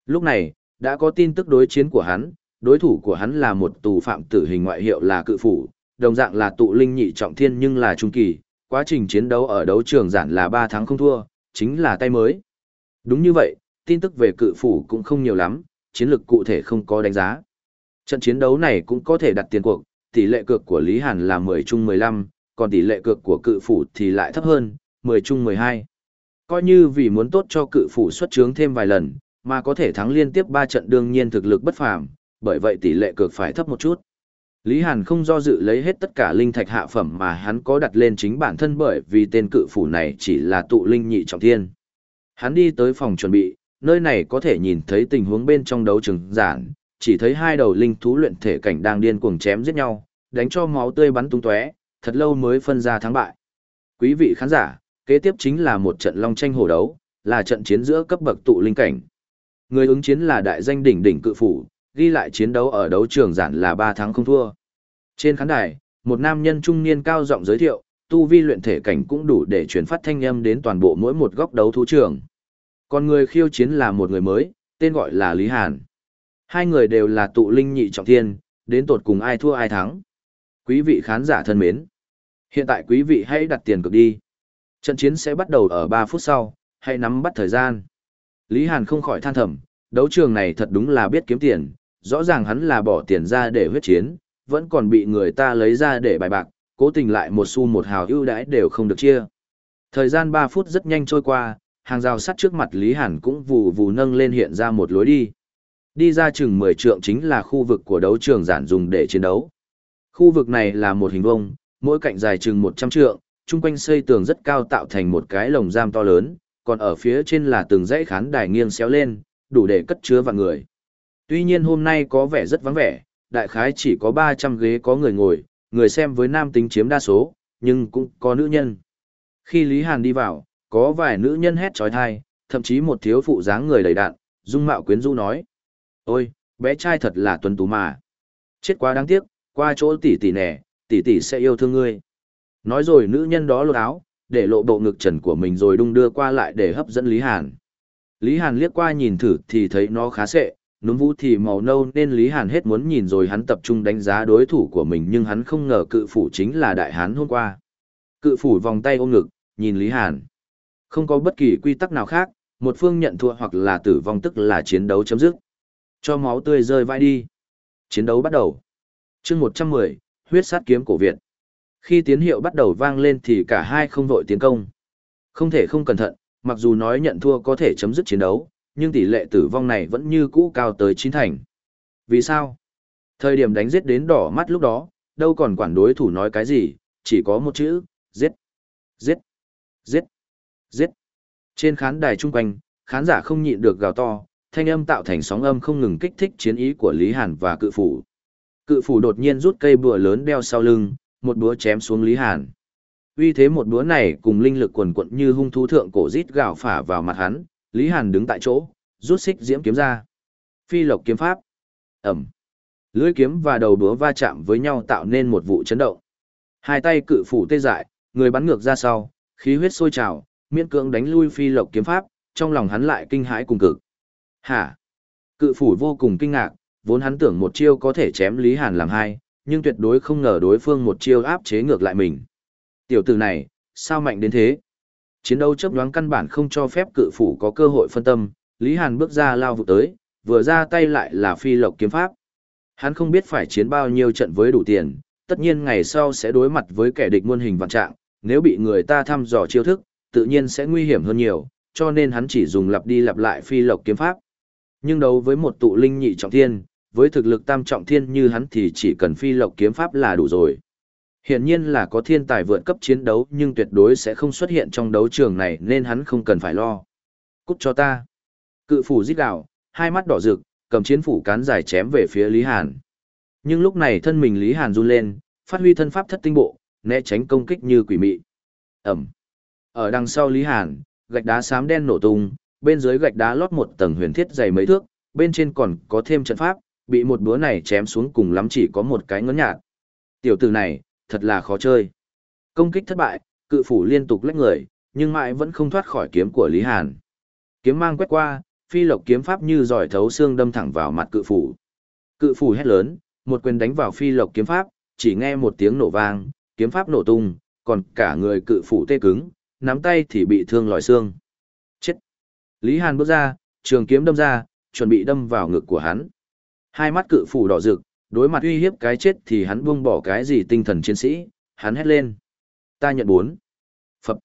Lúc này, đã có tin tức đối chiến của hắn, đối thủ của hắn là một tù phạm tử hình ngoại hiệu là cự phủ, đồng dạng là tụ linh nhị trọng thiên nhưng là trung kỳ, quá trình chiến đấu ở đấu trường giản là 3 tháng không thua, chính là tay mới. Đúng như vậy, tin tức về cự phủ cũng không nhiều lắm, chiến lược cụ thể không có đánh giá. Trận chiến đấu này cũng có thể đặt tiền cuộc, tỷ lệ cược của Lý Hàn là 10 chung 15, còn tỷ lệ cược của cự phủ thì lại thấp hơn, 10 chung 12. Coi như vì muốn tốt cho cự phủ xuất trướng thêm vài lần, mà có thể thắng liên tiếp 3 trận đương nhiên thực lực bất phàm, bởi vậy tỷ lệ cược phải thấp một chút. Lý Hàn không do dự lấy hết tất cả linh thạch hạ phẩm mà hắn có đặt lên chính bản thân bởi vì tên cự phủ này chỉ là tụ linh nhị trọng thiên. Hắn đi tới phòng chuẩn bị, nơi này có thể nhìn thấy tình huống bên trong đấu trường giản, chỉ thấy hai đầu linh thú luyện thể cảnh đang điên cuồng chém giết nhau, đánh cho máu tươi bắn tung tóe, thật lâu mới phân ra thắng bại. Quý vị khán giả, kế tiếp chính là một trận long tranh hổ đấu, là trận chiến giữa cấp bậc tụ linh cảnh. Người ứng chiến là đại danh đỉnh đỉnh cự phủ, ghi lại chiến đấu ở đấu trường giản là 3 tháng không thua. Trên khán đài, một nam nhân trung niên cao giọng giới thiệu, tu vi luyện thể cảnh cũng đủ để truyền phát thanh âm đến toàn bộ mỗi một góc đấu thú trường. Còn người khiêu chiến là một người mới, tên gọi là Lý Hàn. Hai người đều là tụ linh nhị trọng thiên, đến tột cùng ai thua ai thắng. Quý vị khán giả thân mến. Hiện tại quý vị hãy đặt tiền cược đi. Trận chiến sẽ bắt đầu ở 3 phút sau, hãy nắm bắt thời gian. Lý Hàn không khỏi than thầm, đấu trường này thật đúng là biết kiếm tiền, rõ ràng hắn là bỏ tiền ra để huyết chiến, vẫn còn bị người ta lấy ra để bài bạc, cố tình lại một xu một hào ưu đãi đều không được chia. Thời gian 3 phút rất nhanh trôi qua, hàng rào sắt trước mặt Lý Hàn cũng vù vù nâng lên hiện ra một lối đi. Đi ra chừng 10 trượng chính là khu vực của đấu trường giản dùng để chiến đấu. Khu vực này là một hình vuông, mỗi cạnh dài chừng 100 trượng, chung quanh xây tường rất cao tạo thành một cái lồng giam to lớn, còn ở phía trên là từng dãy khán đài nghiêng xéo lên, đủ để cất chứa vạn người. Tuy nhiên hôm nay có vẻ rất vắng vẻ, đại khái chỉ có 300 ghế có người ngồi, người xem với nam tính chiếm đa số, nhưng cũng có nữ nhân. Khi Lý Hàn đi vào, có vài nữ nhân hét trói thai, thậm chí một thiếu phụ dáng người đầy đạn, dung mạo quyến rũ nói. Ôi, bé trai thật là tuấn tú mà. Chết quá đáng tiếc, qua chỗ tỷ tỷ nè, tỷ tỷ sẽ yêu thương ngươi. Nói rồi nữ nhân đó lột áo, để lộ bộ ngực trần của mình rồi đung đưa qua lại để hấp dẫn Lý Hàn. Lý Hàn liếc qua nhìn thử thì thấy nó khá sệ, núm vũ thì màu nâu nên Lý Hàn hết muốn nhìn rồi hắn tập trung đánh giá đối thủ của mình nhưng hắn không ngờ cự phủ chính là đại hán hôm qua. Cự phủ vòng tay ôm ngực, nhìn Lý Hàn. Không có bất kỳ quy tắc nào khác, một phương nhận thua hoặc là tử vong tức là chiến đấu chấm dứt. Cho máu tươi rơi vai đi. Chiến đấu bắt đầu. chương 110, huyết sát kiếm cổ Việt. Khi tiến hiệu bắt đầu vang lên thì cả hai không vội tiến công. Không thể không cẩn thận, mặc dù nói nhận thua có thể chấm dứt chiến đấu, nhưng tỷ lệ tử vong này vẫn như cũ cao tới chín thành. Vì sao? Thời điểm đánh giết đến đỏ mắt lúc đó, đâu còn quản đối thủ nói cái gì, chỉ có một chữ, giết, giết, giết, giết. Trên khán đài chung quanh, khán giả không nhịn được gào to, thanh âm tạo thành sóng âm không ngừng kích thích chiến ý của Lý Hàn và cự phủ. Cự phủ đột nhiên rút cây bùa lớn đeo sau lưng, một búa chém xuống Lý Hàn. Uy thế một búa này cùng linh lực quần quận như hung thú thượng cổ rít gào phả vào mặt hắn, Lý Hàn đứng tại chỗ, rút xích diễm kiếm ra. Phi lộc kiếm pháp. Ẩm. Lưỡi kiếm và đầu búa va chạm với nhau tạo nên một vụ chấn động. Hai tay cự phủ tê dại, người bắn ngược ra sau, khí huyết sôi trào, miễn cưỡng đánh lui phi lộc kiếm pháp, trong lòng hắn lại kinh hãi cùng cực. Hả? Cự phủ vô cùng kinh ngạc, vốn hắn tưởng một chiêu có thể chém Lý Hàn làm hai, nhưng tuyệt đối không ngờ đối phương một chiêu áp chế ngược lại mình. Tiểu tử này, sao mạnh đến thế? Chiến đấu chấp nhoáng căn bản không cho phép cự phủ có cơ hội phân tâm, Lý Hàn bước ra lao vụ tới, vừa ra tay lại là phi lộc kiếm pháp. Hắn không biết phải chiến bao nhiêu trận với đủ tiền, tất nhiên ngày sau sẽ đối mặt với kẻ địch muôn hình vạn trạng, nếu bị người ta thăm dò chiêu thức, tự nhiên sẽ nguy hiểm hơn nhiều, cho nên hắn chỉ dùng lặp đi lặp lại phi lộc kiếm pháp. Nhưng đấu với một tụ linh nhị trọng thiên, với thực lực tam trọng thiên như hắn thì chỉ cần phi lộc kiếm pháp là đủ rồi. Hiển nhiên là có thiên tài vượt cấp chiến đấu nhưng tuyệt đối sẽ không xuất hiện trong đấu trường này nên hắn không cần phải lo. Cút cho ta. Cự phủ giết đạo, hai mắt đỏ rực, cầm chiến phủ cán dài chém về phía Lý Hàn. Nhưng lúc này thân mình Lý Hàn run lên, phát huy thân pháp thất tinh bộ, né tránh công kích như quỷ mị. Ẩm. Ở đằng sau Lý Hàn, gạch đá xám đen nổ tung, bên dưới gạch đá lót một tầng huyền thiết dày mấy thước, bên trên còn có thêm trận pháp, bị một búa này chém xuống cùng lắm chỉ có một cái ngấn nhạt. Tiểu tử này, thật là khó chơi. Công kích thất bại, cự phủ liên tục lách người, nhưng mãi vẫn không thoát khỏi kiếm của Lý Hàn. Kiếm mang quét qua, phi lộc kiếm pháp như giỏi thấu xương đâm thẳng vào mặt cự phủ. Cự phủ hét lớn, một quyền đánh vào phi lộc kiếm pháp, chỉ nghe một tiếng nổ vang, kiếm pháp nổ tung, còn cả người cự phủ tê cứng, nắm tay thì bị thương lòi xương. Lý Hàn bước ra, trường kiếm đâm ra, chuẩn bị đâm vào ngực của hắn. Hai mắt cự phủ đỏ rực, đối mặt uy hiếp cái chết thì hắn buông bỏ cái gì tinh thần chiến sĩ, hắn hét lên. Ta nhận bốn. Phập.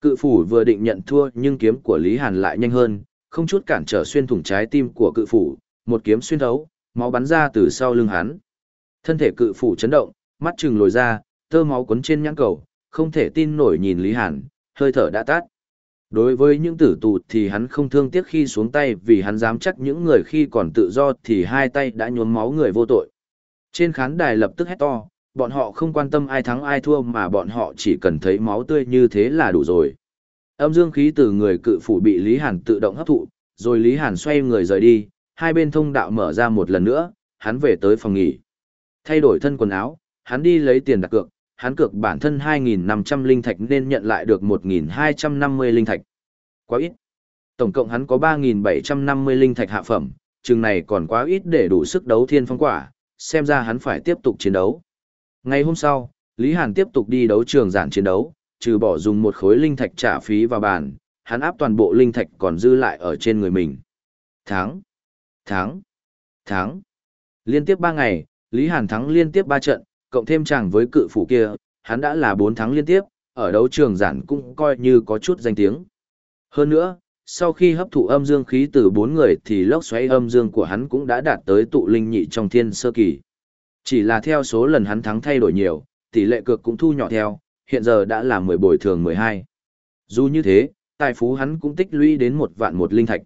Cự phủ vừa định nhận thua nhưng kiếm của Lý Hàn lại nhanh hơn, không chút cản trở xuyên thủng trái tim của cự phủ, một kiếm xuyên thấu, máu bắn ra từ sau lưng hắn. Thân thể cự phủ chấn động, mắt trừng lồi ra, tơ máu cuốn trên nhãn cầu, không thể tin nổi nhìn Lý Hàn, hơi thở đã tắt. Đối với những tử tù thì hắn không thương tiếc khi xuống tay vì hắn dám chắc những người khi còn tự do thì hai tay đã nhuốm máu người vô tội. Trên khán đài lập tức hét to, bọn họ không quan tâm ai thắng ai thua mà bọn họ chỉ cần thấy máu tươi như thế là đủ rồi. Âm dương khí từ người cự phủ bị Lý Hàn tự động hấp thụ, rồi Lý Hàn xoay người rời đi, hai bên thông đạo mở ra một lần nữa, hắn về tới phòng nghỉ. Thay đổi thân quần áo, hắn đi lấy tiền đặt cược, hắn cược bản thân 2.500 linh thạch nên nhận lại được 1.250 linh thạch. Quá ít. Tổng cộng hắn có 3.750 linh thạch hạ phẩm, chừng này còn quá ít để đủ sức đấu thiên phong quả, xem ra hắn phải tiếp tục chiến đấu. Ngày hôm sau, Lý Hàn tiếp tục đi đấu trường giản chiến đấu, trừ bỏ dùng một khối linh thạch trả phí vào bàn, hắn áp toàn bộ linh thạch còn dư lại ở trên người mình. Tháng, tháng, tháng. Liên tiếp 3 ngày, Lý Hàn thắng liên tiếp 3 trận, cộng thêm chàng với cự phủ kia, hắn đã là 4 thắng liên tiếp, ở đấu trường giản cũng coi như có chút danh tiếng. Hơn nữa, sau khi hấp thụ âm dương khí từ bốn người thì lốc xoáy âm dương của hắn cũng đã đạt tới tụ linh nhị trong thiên sơ kỳ. Chỉ là theo số lần hắn thắng thay đổi nhiều, tỷ lệ cược cũng thu nhỏ theo, hiện giờ đã là 10 bồi thường 12. Dù như thế, tài phú hắn cũng tích lũy đến một vạn một linh thạch.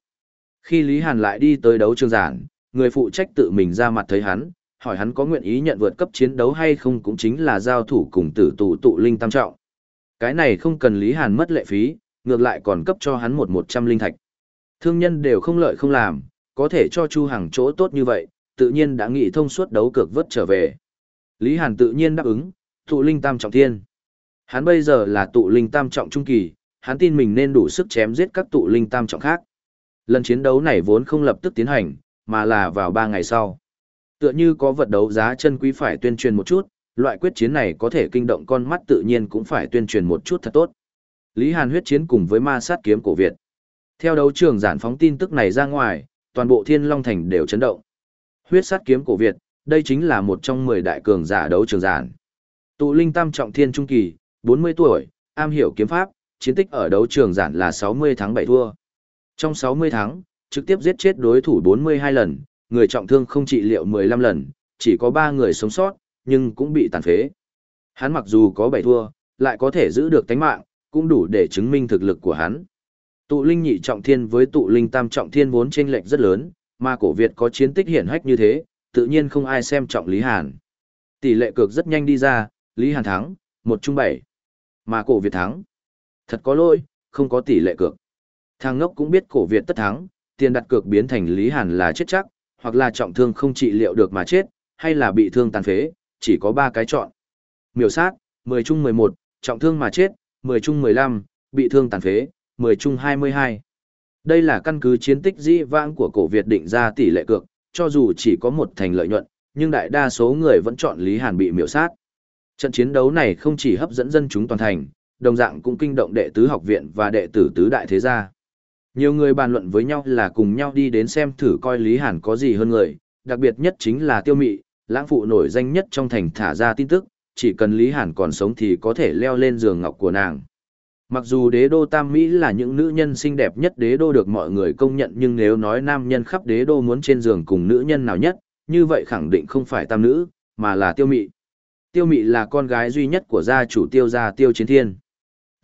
Khi Lý Hàn lại đi tới đấu trường giản, người phụ trách tự mình ra mặt thấy hắn, hỏi hắn có nguyện ý nhận vượt cấp chiến đấu hay không cũng chính là giao thủ cùng tử tụ tụ linh tam trọng. Cái này không cần Lý Hàn mất lệ phí, ngược lại còn cấp cho hắn một một trăm linh thạch. Thương nhân đều không lợi không làm, có thể cho Chu Hằng chỗ tốt như vậy, tự nhiên đã nghĩ thông suốt đấu cược vớt trở về. Lý Hàn tự nhiên đáp ứng, tụ linh tam trọng thiên. Hắn bây giờ là tụ linh tam trọng trung kỳ, hắn tin mình nên đủ sức chém giết các tụ linh tam trọng khác. Lần chiến đấu này vốn không lập tức tiến hành, mà là vào 3 ngày sau. Tựa như có vật đấu giá chân quý phải tuyên truyền một chút, loại quyết chiến này có thể kinh động con mắt tự nhiên cũng phải tuyên truyền một chút thật tốt. Lý Hàn huyết chiến cùng với ma sát kiếm cổ Việt. Theo đấu trường giản phóng tin tức này ra ngoài, toàn bộ Thiên Long Thành đều chấn động. Huyết sát kiếm cổ Việt, đây chính là một trong 10 đại cường giả đấu trường giản. Tụ linh tam trọng thiên trung kỳ, 40 tuổi, am hiểu kiếm pháp, chiến tích ở đấu trường giản là 60 tháng 7 thua. Trong 60 tháng, trực tiếp giết chết đối thủ 42 lần, người trọng thương không trị liệu 15 lần, chỉ có 3 người sống sót, nhưng cũng bị tàn phế. Hắn mặc dù có 7 thua, lại có thể giữ được tánh mạng, cũng đủ để chứng minh thực lực của hắn. Tụ linh nhị trọng thiên với tụ linh tam trọng thiên vốn chênh lệch rất lớn, mà cổ Việt có chiến tích hiển hách như thế, tự nhiên không ai xem trọng Lý Hàn. Tỷ lệ cược rất nhanh đi ra, Lý Hàn thắng, một chung bảy. Mà cổ Việt thắng. Thật có lỗi, không có tỷ lệ cược. Thằng ngốc cũng biết cổ Việt tất thắng, tiền đặt cược biến thành Lý Hàn là chết chắc, hoặc là trọng thương không trị liệu được mà chết, hay là bị thương tàn phế, chỉ có ba cái chọn. Miểu sát, 10 chung 11, trọng thương mà chết, 10 chung 15, bị thương tàn phế, 10 chung 22. Đây là căn cứ chiến tích dĩ vãng của cổ Việt định ra tỷ lệ cược, cho dù chỉ có một thành lợi nhuận, nhưng đại đa số người vẫn chọn Lý Hàn bị miểu sát. Trận chiến đấu này không chỉ hấp dẫn dân chúng toàn thành, đồng dạng cũng kinh động đệ tứ học viện và đệ tử tứ đại thế gia. Nhiều người bàn luận với nhau là cùng nhau đi đến xem thử coi Lý Hàn có gì hơn người, đặc biệt nhất chính là tiêu mị, lãng phụ nổi danh nhất trong thành thả ra tin tức, chỉ cần Lý Hàn còn sống thì có thể leo lên giường ngọc của nàng. Mặc dù đế đô Tam Mỹ là những nữ nhân xinh đẹp nhất đế đô được mọi người công nhận nhưng nếu nói nam nhân khắp đế đô muốn trên giường cùng nữ nhân nào nhất, như vậy khẳng định không phải tam nữ, mà là tiêu mị. Tiêu mị là con gái duy nhất của gia chủ tiêu gia tiêu chiến thiên.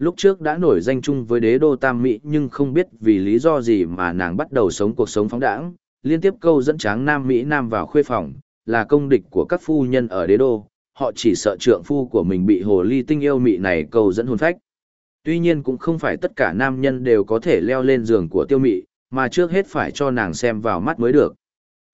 Lúc trước đã nổi danh chung với đế đô Tam Mỹ nhưng không biết vì lý do gì mà nàng bắt đầu sống cuộc sống phóng đãng, liên tiếp câu dẫn tráng Nam Mỹ Nam vào khuê phòng, là công địch của các phu nhân ở đế đô, họ chỉ sợ trượng phu của mình bị hồ ly tinh yêu mị này câu dẫn hồn phách. Tuy nhiên cũng không phải tất cả nam nhân đều có thể leo lên giường của tiêu mị, mà trước hết phải cho nàng xem vào mắt mới được.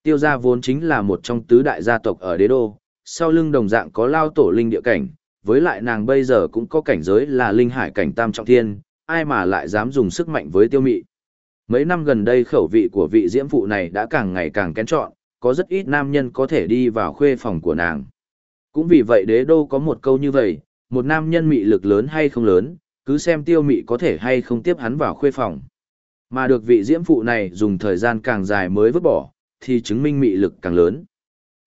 Tiêu gia vốn chính là một trong tứ đại gia tộc ở đế đô, sau lưng đồng dạng có lao tổ linh địa cảnh, với lại nàng bây giờ cũng có cảnh giới là linh hải cảnh tam trọng thiên, ai mà lại dám dùng sức mạnh với tiêu mị. Mấy năm gần đây khẩu vị của vị diễm phụ này đã càng ngày càng kén chọn, có rất ít nam nhân có thể đi vào khuê phòng của nàng. Cũng vì vậy đế đô có một câu như vậy, một nam nhân mị lực lớn hay không lớn, cứ xem tiêu mị có thể hay không tiếp hắn vào khuê phòng. Mà được vị diễm phụ này dùng thời gian càng dài mới vứt bỏ, thì chứng minh mị lực càng lớn.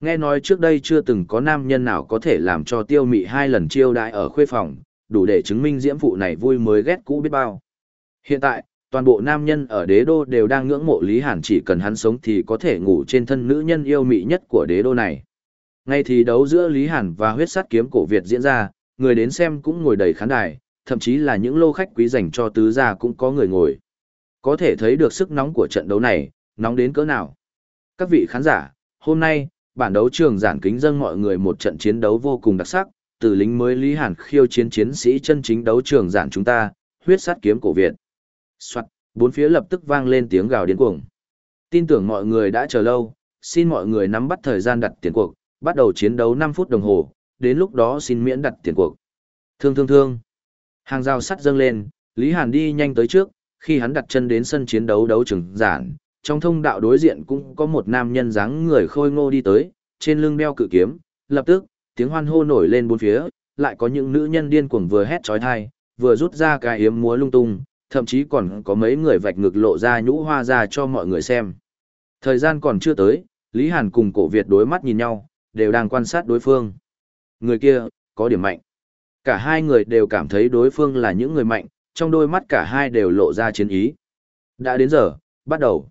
Nghe nói trước đây chưa từng có nam nhân nào có thể làm cho tiêu mị hai lần chiêu đãi ở khuê phòng, đủ để chứng minh diễm phụ này vui mới ghét cũ biết bao. Hiện tại, toàn bộ nam nhân ở đế đô đều đang ngưỡng mộ Lý Hàn chỉ cần hắn sống thì có thể ngủ trên thân nữ nhân yêu mị nhất của đế đô này. Ngay thì đấu giữa Lý Hàn và huyết sát kiếm cổ Việt diễn ra, người đến xem cũng ngồi đầy khán đài, thậm chí là những lô khách quý dành cho tứ gia cũng có người ngồi. Có thể thấy được sức nóng của trận đấu này, nóng đến cỡ nào. Các vị khán giả, hôm nay, bản đấu trường giản kính dâng mọi người một trận chiến đấu vô cùng đặc sắc, từ lính mới Lý Hàn khiêu chiến chiến sĩ chân chính đấu trường giản chúng ta, huyết sát kiếm cổ Việt. Soạn, bốn phía lập tức vang lên tiếng gào điên cuồng. Tin tưởng mọi người đã chờ lâu, xin mọi người nắm bắt thời gian đặt tiền cuộc, bắt đầu chiến đấu 5 phút đồng hồ, đến lúc đó xin miễn đặt tiền cuộc. Thương thương thương. Hàng rào sắt dâng lên, Lý Hàn đi nhanh tới trước, khi hắn đặt chân đến sân chiến đấu đấu trường giản, trong thông đạo đối diện cũng có một nam nhân dáng người khôi ngô đi tới, trên lưng đeo cự kiếm, lập tức, tiếng hoan hô nổi lên bốn phía, lại có những nữ nhân điên cuồng vừa hét trói thai, vừa rút ra cái yếm múa lung tung, thậm chí còn có mấy người vạch ngực lộ ra nhũ hoa ra cho mọi người xem. Thời gian còn chưa tới, Lý Hàn cùng cổ Việt đối mắt nhìn nhau, đều đang quan sát đối phương. Người kia, có điểm mạnh. Cả hai người đều cảm thấy đối phương là những người mạnh, trong đôi mắt cả hai đều lộ ra chiến ý. Đã đến giờ, bắt đầu.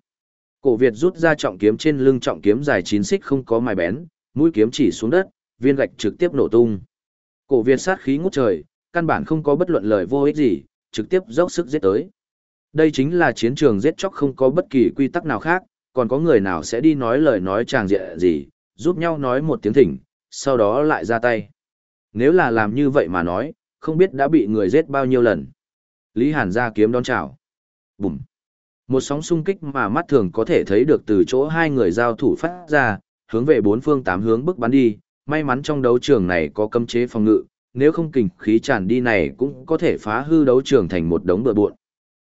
Cổ Việt rút ra trọng kiếm trên lưng trọng kiếm dài 9 xích không có mài bén, mũi kiếm chỉ xuống đất, viên gạch trực tiếp nổ tung. Cổ Việt sát khí ngút trời, căn bản không có bất luận lời vô ích gì, trực tiếp dốc sức giết tới. Đây chính là chiến trường giết chóc không có bất kỳ quy tắc nào khác, còn có người nào sẽ đi nói lời nói tràng diện gì, giúp nhau nói một tiếng thỉnh, sau đó lại ra tay. Nếu là làm như vậy mà nói, không biết đã bị người giết bao nhiêu lần. Lý Hàn ra kiếm đón chào. Bùm. Một sóng xung kích mà mắt thường có thể thấy được từ chỗ hai người giao thủ phát ra, hướng về bốn phương tám hướng bức bắn đi, may mắn trong đấu trường này có cấm chế phòng ngự, nếu không kình khí tràn đi này cũng có thể phá hư đấu trường thành một đống bừa bộn.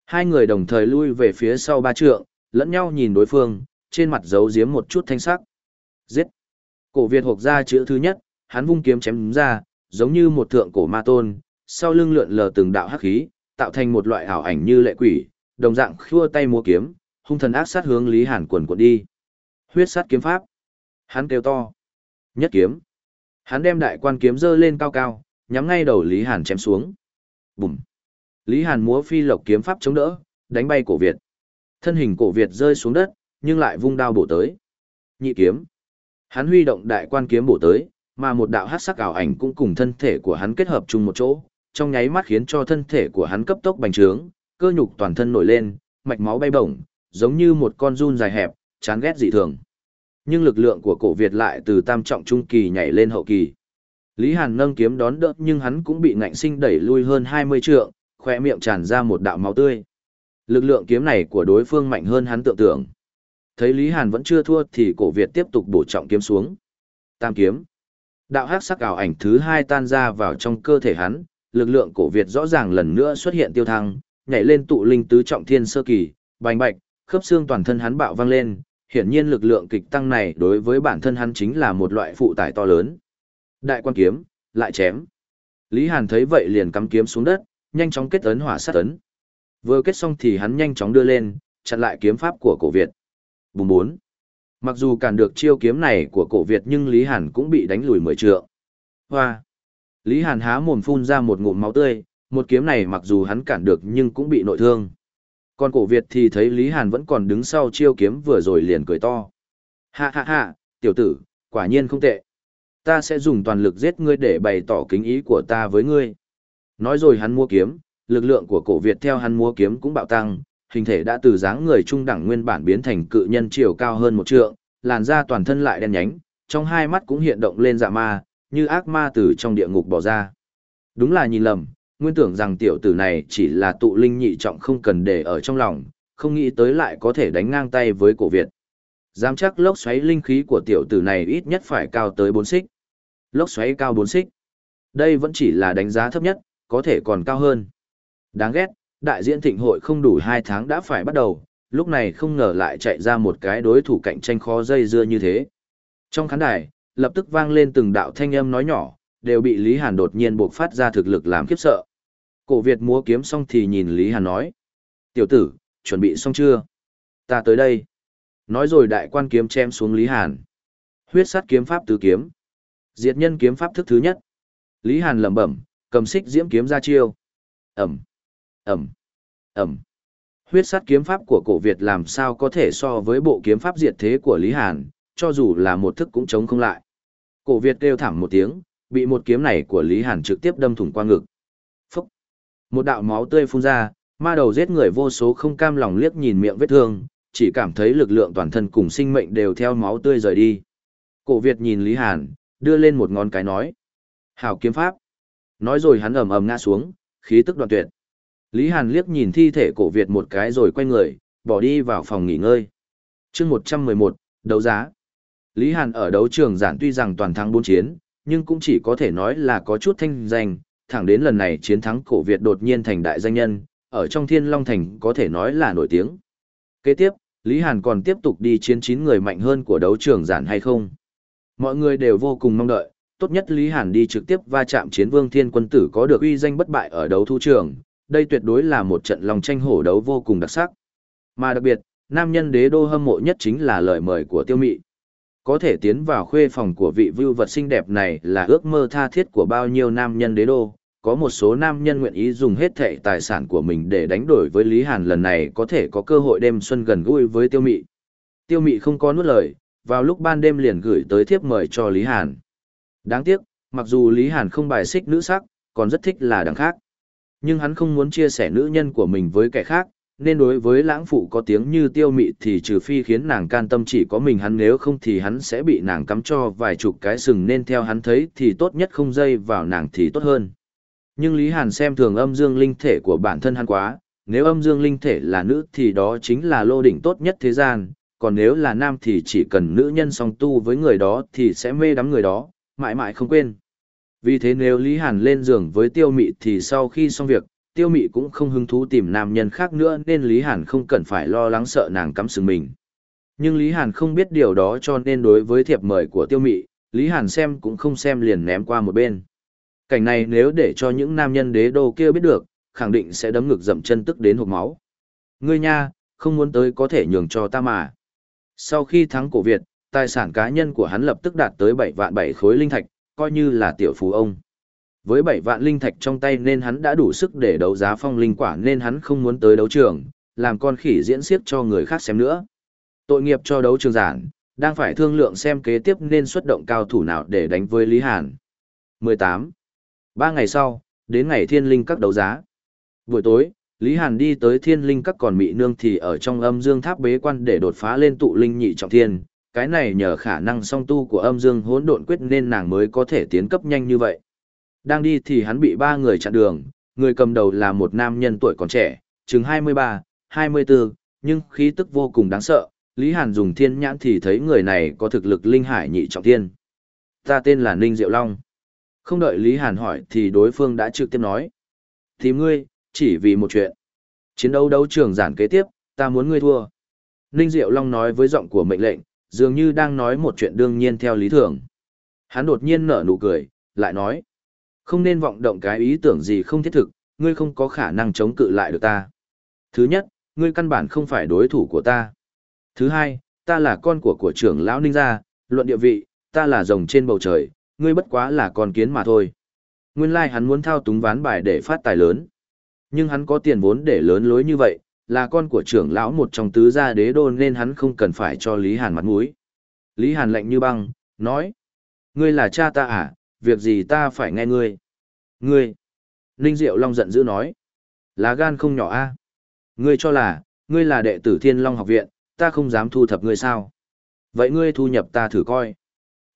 Hai người đồng thời lui về phía sau ba trượng, lẫn nhau nhìn đối phương, trên mặt giấu giếm một chút thanh sắc. Giết! Cổ Việt hộp ra chữ thứ nhất, hắn vung kiếm chém ra, giống như một thượng cổ ma tôn, sau lưng lượn lờ từng đạo hắc khí, tạo thành một loại ảo ảnh như lệ quỷ, đồng dạng khua tay múa kiếm, hung thần ác sát hướng Lý Hàn quần quần đi. Huyết sát kiếm pháp. Hắn kêu to. Nhất kiếm. Hắn đem đại quan kiếm giơ lên cao cao, nhắm ngay đầu Lý Hàn chém xuống. Bùm. Lý Hàn múa phi lộc kiếm pháp chống đỡ, đánh bay cổ Việt. Thân hình cổ Việt rơi xuống đất, nhưng lại vung đao bổ tới. Nhị kiếm. Hắn huy động đại quan kiếm bổ tới, mà một đạo hắc sắc ảo ảnh cũng cùng thân thể của hắn kết hợp chung một chỗ, trong nháy mắt khiến cho thân thể của hắn cấp tốc bành trướng, cơ nhục toàn thân nổi lên, mạch máu bay bổng, giống như một con run dài hẹp, chán ghét dị thường. Nhưng lực lượng của cổ Việt lại từ tam trọng trung kỳ nhảy lên hậu kỳ. Lý Hàn nâng kiếm đón đỡ nhưng hắn cũng bị ngạnh sinh đẩy lui hơn 20 trượng, khỏe miệng tràn ra một đạo máu tươi. Lực lượng kiếm này của đối phương mạnh hơn hắn tưởng tượng. Thấy Lý Hàn vẫn chưa thua thì cổ Việt tiếp tục bổ trọng kiếm xuống. Tam kiếm. Đạo hắc sắc ảo ảnh thứ hai tan ra vào trong cơ thể hắn, lực lượng cổ Việt rõ ràng lần nữa xuất hiện tiêu thăng, nhảy lên tụ linh tứ trọng thiên sơ kỳ, bành bạch, khớp xương toàn thân hắn bạo vang lên, hiển nhiên lực lượng kịch tăng này đối với bản thân hắn chính là một loại phụ tải to lớn. Đại quan kiếm, lại chém. Lý Hàn thấy vậy liền cắm kiếm xuống đất, nhanh chóng kết ấn hỏa sát ấn. Vừa kết xong thì hắn nhanh chóng đưa lên, chặn lại kiếm pháp của cổ Việt. Bùng bốn. Mặc dù cản được chiêu kiếm này của cổ Việt nhưng Lý Hàn cũng bị đánh lùi mười trượng. Hoa. Lý Hàn há mồm phun ra một ngụm máu tươi, một kiếm này mặc dù hắn cản được nhưng cũng bị nội thương. Còn cổ Việt thì thấy Lý Hàn vẫn còn đứng sau chiêu kiếm vừa rồi liền cười to. Ha ha ha, tiểu tử, quả nhiên không tệ. Ta sẽ dùng toàn lực giết ngươi để bày tỏ kính ý của ta với ngươi. Nói rồi hắn mua kiếm, lực lượng của cổ Việt theo hắn mua kiếm cũng bạo tăng, hình thể đã từ dáng người trung đẳng nguyên bản biến thành cự nhân chiều cao hơn một trượng, làn da toàn thân lại đen nhánh, trong hai mắt cũng hiện động lên dạ ma, như ác ma từ trong địa ngục bỏ ra. Đúng là nhìn lầm, nguyên tưởng rằng tiểu tử này chỉ là tụ linh nhị trọng không cần để ở trong lòng, không nghĩ tới lại có thể đánh ngang tay với cổ Việt. Dám chắc lốc xoáy linh khí của tiểu tử này ít nhất phải cao tới 4 xích. Lốc xoáy cao 4 xích. Đây vẫn chỉ là đánh giá thấp nhất, có thể còn cao hơn. Đáng ghét, đại diễn thịnh hội không đủ 2 tháng đã phải bắt đầu, lúc này không ngờ lại chạy ra một cái đối thủ cạnh tranh khó dây dưa như thế. Trong khán đài, lập tức vang lên từng đạo thanh âm nói nhỏ, đều bị Lý Hàn đột nhiên buộc phát ra thực lực làm khiếp sợ. Cổ Việt múa kiếm xong thì nhìn Lý Hàn nói. Tiểu tử, chuẩn bị xong chưa? Ta tới đây. Nói rồi đại quan kiếm chém xuống Lý Hàn. Huyết sát kiếm pháp tứ kiếm. Diệt nhân kiếm pháp thức thứ nhất. Lý Hàn lẩm bẩm, cầm xích diễm kiếm ra chiêu. Ẩm, Ẩm, Ẩm. Huyết sát kiếm pháp của cổ Việt làm sao có thể so với bộ kiếm pháp diệt thế của Lý Hàn, cho dù là một thức cũng chống không lại. Cổ Việt kêu thảm một tiếng, bị một kiếm này của Lý Hàn trực tiếp đâm thủng qua ngực. Một đạo máu tươi phun ra, ma đầu giết người vô số không cam lòng liếc nhìn miệng vết thương, chỉ cảm thấy lực lượng toàn thân cùng sinh mệnh đều theo máu tươi rời đi. Cổ Việt nhìn Lý Hàn, đưa lên một ngón cái nói. Hảo kiếm pháp. Nói rồi hắn ầm ầm ngã xuống, khí tức đoạn tuyệt. Lý Hàn liếc nhìn thi thể cổ Việt một cái rồi quay người, bỏ đi vào phòng nghỉ ngơi. chương 111, đấu giá. Lý Hàn ở đấu trường giản tuy rằng toàn thắng bốn chiến, nhưng cũng chỉ có thể nói là có chút thanh danh, thẳng đến lần này chiến thắng cổ Việt đột nhiên thành đại danh nhân, ở trong Thiên Long Thành có thể nói là nổi tiếng. Kế tiếp, Lý Hàn còn tiếp tục đi chiến chín người mạnh hơn của đấu trường giản hay không? Mọi người đều vô cùng mong đợi, tốt nhất Lý Hàn đi trực tiếp va chạm chiến vương thiên quân tử có được uy danh bất bại ở đấu thu trường, đây tuyệt đối là một trận lòng tranh hổ đấu vô cùng đặc sắc. Mà đặc biệt, nam nhân đế đô hâm mộ nhất chính là lời mời của tiêu mị. Có thể tiến vào khuê phòng của vị vưu vật xinh đẹp này là ước mơ tha thiết của bao nhiêu nam nhân đế đô. Có một số nam nhân nguyện ý dùng hết thệ tài sản của mình để đánh đổi với Lý Hàn lần này có thể có cơ hội đêm xuân gần gũi với tiêu mị. Tiêu mị không có nuốt lời, vào lúc ban đêm liền gửi tới thiếp mời cho Lý Hàn. Đáng tiếc, mặc dù Lý Hàn không bài xích nữ sắc, còn rất thích là đằng khác. Nhưng hắn không muốn chia sẻ nữ nhân của mình với kẻ khác, nên đối với lãng phụ có tiếng như tiêu mị thì trừ phi khiến nàng can tâm chỉ có mình hắn nếu không thì hắn sẽ bị nàng cắm cho vài chục cái sừng nên theo hắn thấy thì tốt nhất không dây vào nàng thì tốt hơn. Nhưng Lý Hàn xem thường âm dương linh thể của bản thân hắn quá, nếu âm dương linh thể là nữ thì đó chính là lô đỉnh tốt nhất thế gian, còn nếu là nam thì chỉ cần nữ nhân song tu với người đó thì sẽ mê đắm người đó, mãi mãi không quên. Vì thế nếu Lý Hàn lên giường với tiêu mị thì sau khi xong việc, tiêu mị cũng không hứng thú tìm nam nhân khác nữa nên Lý Hàn không cần phải lo lắng sợ nàng cắm sừng mình. Nhưng Lý Hàn không biết điều đó cho nên đối với thiệp mời của tiêu mị, Lý Hàn xem cũng không xem liền ném qua một bên. Cảnh này nếu để cho những nam nhân đế đô kia biết được, khẳng định sẽ đấm ngực dậm chân tức đến hộp máu. Ngươi nha, không muốn tới có thể nhường cho ta mà. Sau khi thắng cổ Việt, tài sản cá nhân của hắn lập tức đạt tới 7 vạn 7 khối linh thạch, coi như là tiểu phú ông. Với 7 vạn linh thạch trong tay nên hắn đã đủ sức để đấu giá phong linh quả nên hắn không muốn tới đấu trường, làm con khỉ diễn xiếc cho người khác xem nữa. Tội nghiệp cho đấu trường giản, đang phải thương lượng xem kế tiếp nên xuất động cao thủ nào để đánh với Lý Hàn. 18. Ba ngày sau, đến ngày thiên linh các đấu giá. Buổi tối, Lý Hàn đi tới thiên linh các còn mị nương thì ở trong âm dương tháp bế quan để đột phá lên tụ linh nhị trọng thiên. Cái này nhờ khả năng song tu của âm dương hỗn độn quyết nên nàng mới có thể tiến cấp nhanh như vậy. Đang đi thì hắn bị ba người chặn đường, người cầm đầu là một nam nhân tuổi còn trẻ, chừng 23, 24, nhưng khí tức vô cùng đáng sợ. Lý Hàn dùng thiên nhãn thì thấy người này có thực lực linh hải nhị trọng thiên. Ta tên là Ninh Diệu Long. Không đợi Lý Hàn hỏi thì đối phương đã trực tiếp nói. Tìm ngươi, chỉ vì một chuyện. Chiến đấu đấu trường giản kế tiếp, ta muốn ngươi thua. Ninh Diệu Long nói với giọng của mệnh lệnh, dường như đang nói một chuyện đương nhiên theo lý thường. Hắn đột nhiên nở nụ cười, lại nói. Không nên vọng động cái ý tưởng gì không thiết thực, ngươi không có khả năng chống cự lại được ta. Thứ nhất, ngươi căn bản không phải đối thủ của ta. Thứ hai, ta là con của của trưởng lão ninh gia, luận địa vị, ta là rồng trên bầu trời, ngươi bất quá là con kiến mà thôi. Nguyên lai like hắn muốn thao túng ván bài để phát tài lớn. Nhưng hắn có tiền vốn để lớn lối như vậy, là con của trưởng lão một trong tứ gia đế đô nên hắn không cần phải cho Lý Hàn mặt mũi. Lý Hàn lạnh như băng, nói. Ngươi là cha ta à, việc gì ta phải nghe ngươi? Ngươi! Ninh Diệu Long giận dữ nói. Lá gan không nhỏ a Ngươi cho là, ngươi là đệ tử Thiên Long học viện, ta không dám thu thập ngươi sao? Vậy ngươi thu nhập ta thử coi.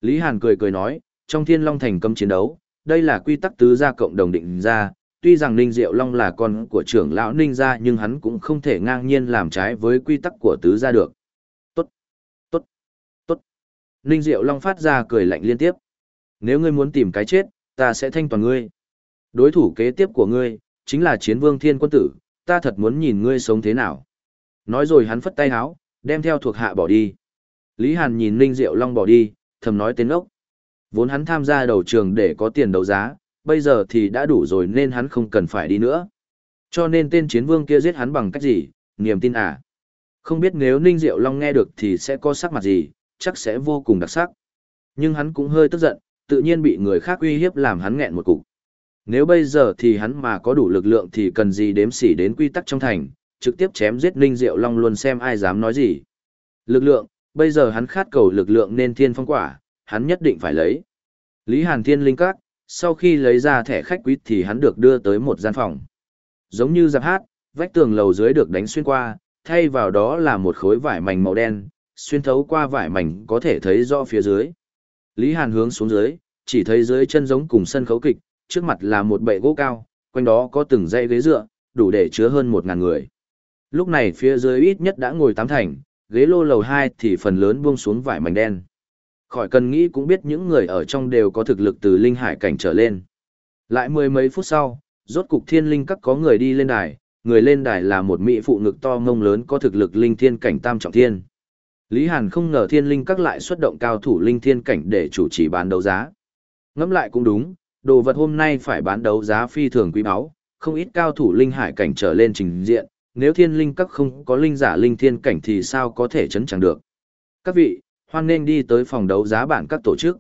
Lý Hàn cười cười nói, trong thiên long thành cấm chiến đấu, đây là quy tắc tứ gia cộng đồng định ra, tuy rằng Ninh Diệu Long là con của trưởng lão Ninh gia nhưng hắn cũng không thể ngang nhiên làm trái với quy tắc của tứ gia được. Tốt, tốt, tốt. Ninh Diệu Long phát ra cười lạnh liên tiếp. Nếu ngươi muốn tìm cái chết, ta sẽ thanh toàn ngươi. Đối thủ kế tiếp của ngươi, chính là chiến vương thiên quân tử, ta thật muốn nhìn ngươi sống thế nào. Nói rồi hắn phất tay háo, đem theo thuộc hạ bỏ đi. Lý Hàn nhìn Ninh Diệu Long bỏ đi, thầm nói tên ốc. Vốn hắn tham gia đầu trường để có tiền đấu giá, bây giờ thì đã đủ rồi nên hắn không cần phải đi nữa. Cho nên tên chiến vương kia giết hắn bằng cách gì, niềm tin à. Không biết nếu Ninh Diệu Long nghe được thì sẽ có sắc mặt gì, chắc sẽ vô cùng đặc sắc. Nhưng hắn cũng hơi tức giận, tự nhiên bị người khác uy hiếp làm hắn nghẹn một cục. Nếu bây giờ thì hắn mà có đủ lực lượng thì cần gì đếm xỉ đến quy tắc trong thành, trực tiếp chém giết Ninh Diệu Long luôn xem ai dám nói gì. Lực lượng, bây giờ hắn khát cầu lực lượng nên thiên phong quả, hắn nhất định phải lấy. Lý Hàn Thiên Linh Các, sau khi lấy ra thẻ khách quý thì hắn được đưa tới một gian phòng. Giống như giáp hát, vách tường lầu dưới được đánh xuyên qua, thay vào đó là một khối vải mảnh màu đen, xuyên thấu qua vải mảnh có thể thấy rõ phía dưới. Lý Hàn hướng xuống dưới, chỉ thấy dưới chân giống cùng sân khấu kịch, trước mặt là một bệ gỗ cao, quanh đó có từng dãy ghế dựa, đủ để chứa hơn một ngàn người. Lúc này phía dưới ít nhất đã ngồi tám thành, ghế lô lầu hai thì phần lớn buông xuống vải mảnh đen. Khỏi cần nghĩ cũng biết những người ở trong đều có thực lực từ linh hải cảnh trở lên. Lại mười mấy phút sau, rốt cục thiên linh các có người đi lên đài, người lên đài là một mỹ phụ ngực to ngông lớn có thực lực linh thiên cảnh tam trọng thiên. Lý Hàn không ngờ thiên linh các lại xuất động cao thủ linh thiên cảnh để chủ trì bán đấu giá. Ngẫm lại cũng đúng, đồ vật hôm nay phải bán đấu giá phi thường quý báu, không ít cao thủ linh hải cảnh trở lên trình diện, nếu thiên linh các không có linh giả linh thiên cảnh thì sao có thể chấn chẳng được. Các vị, hoan nên đi tới phòng đấu giá bản các tổ chức.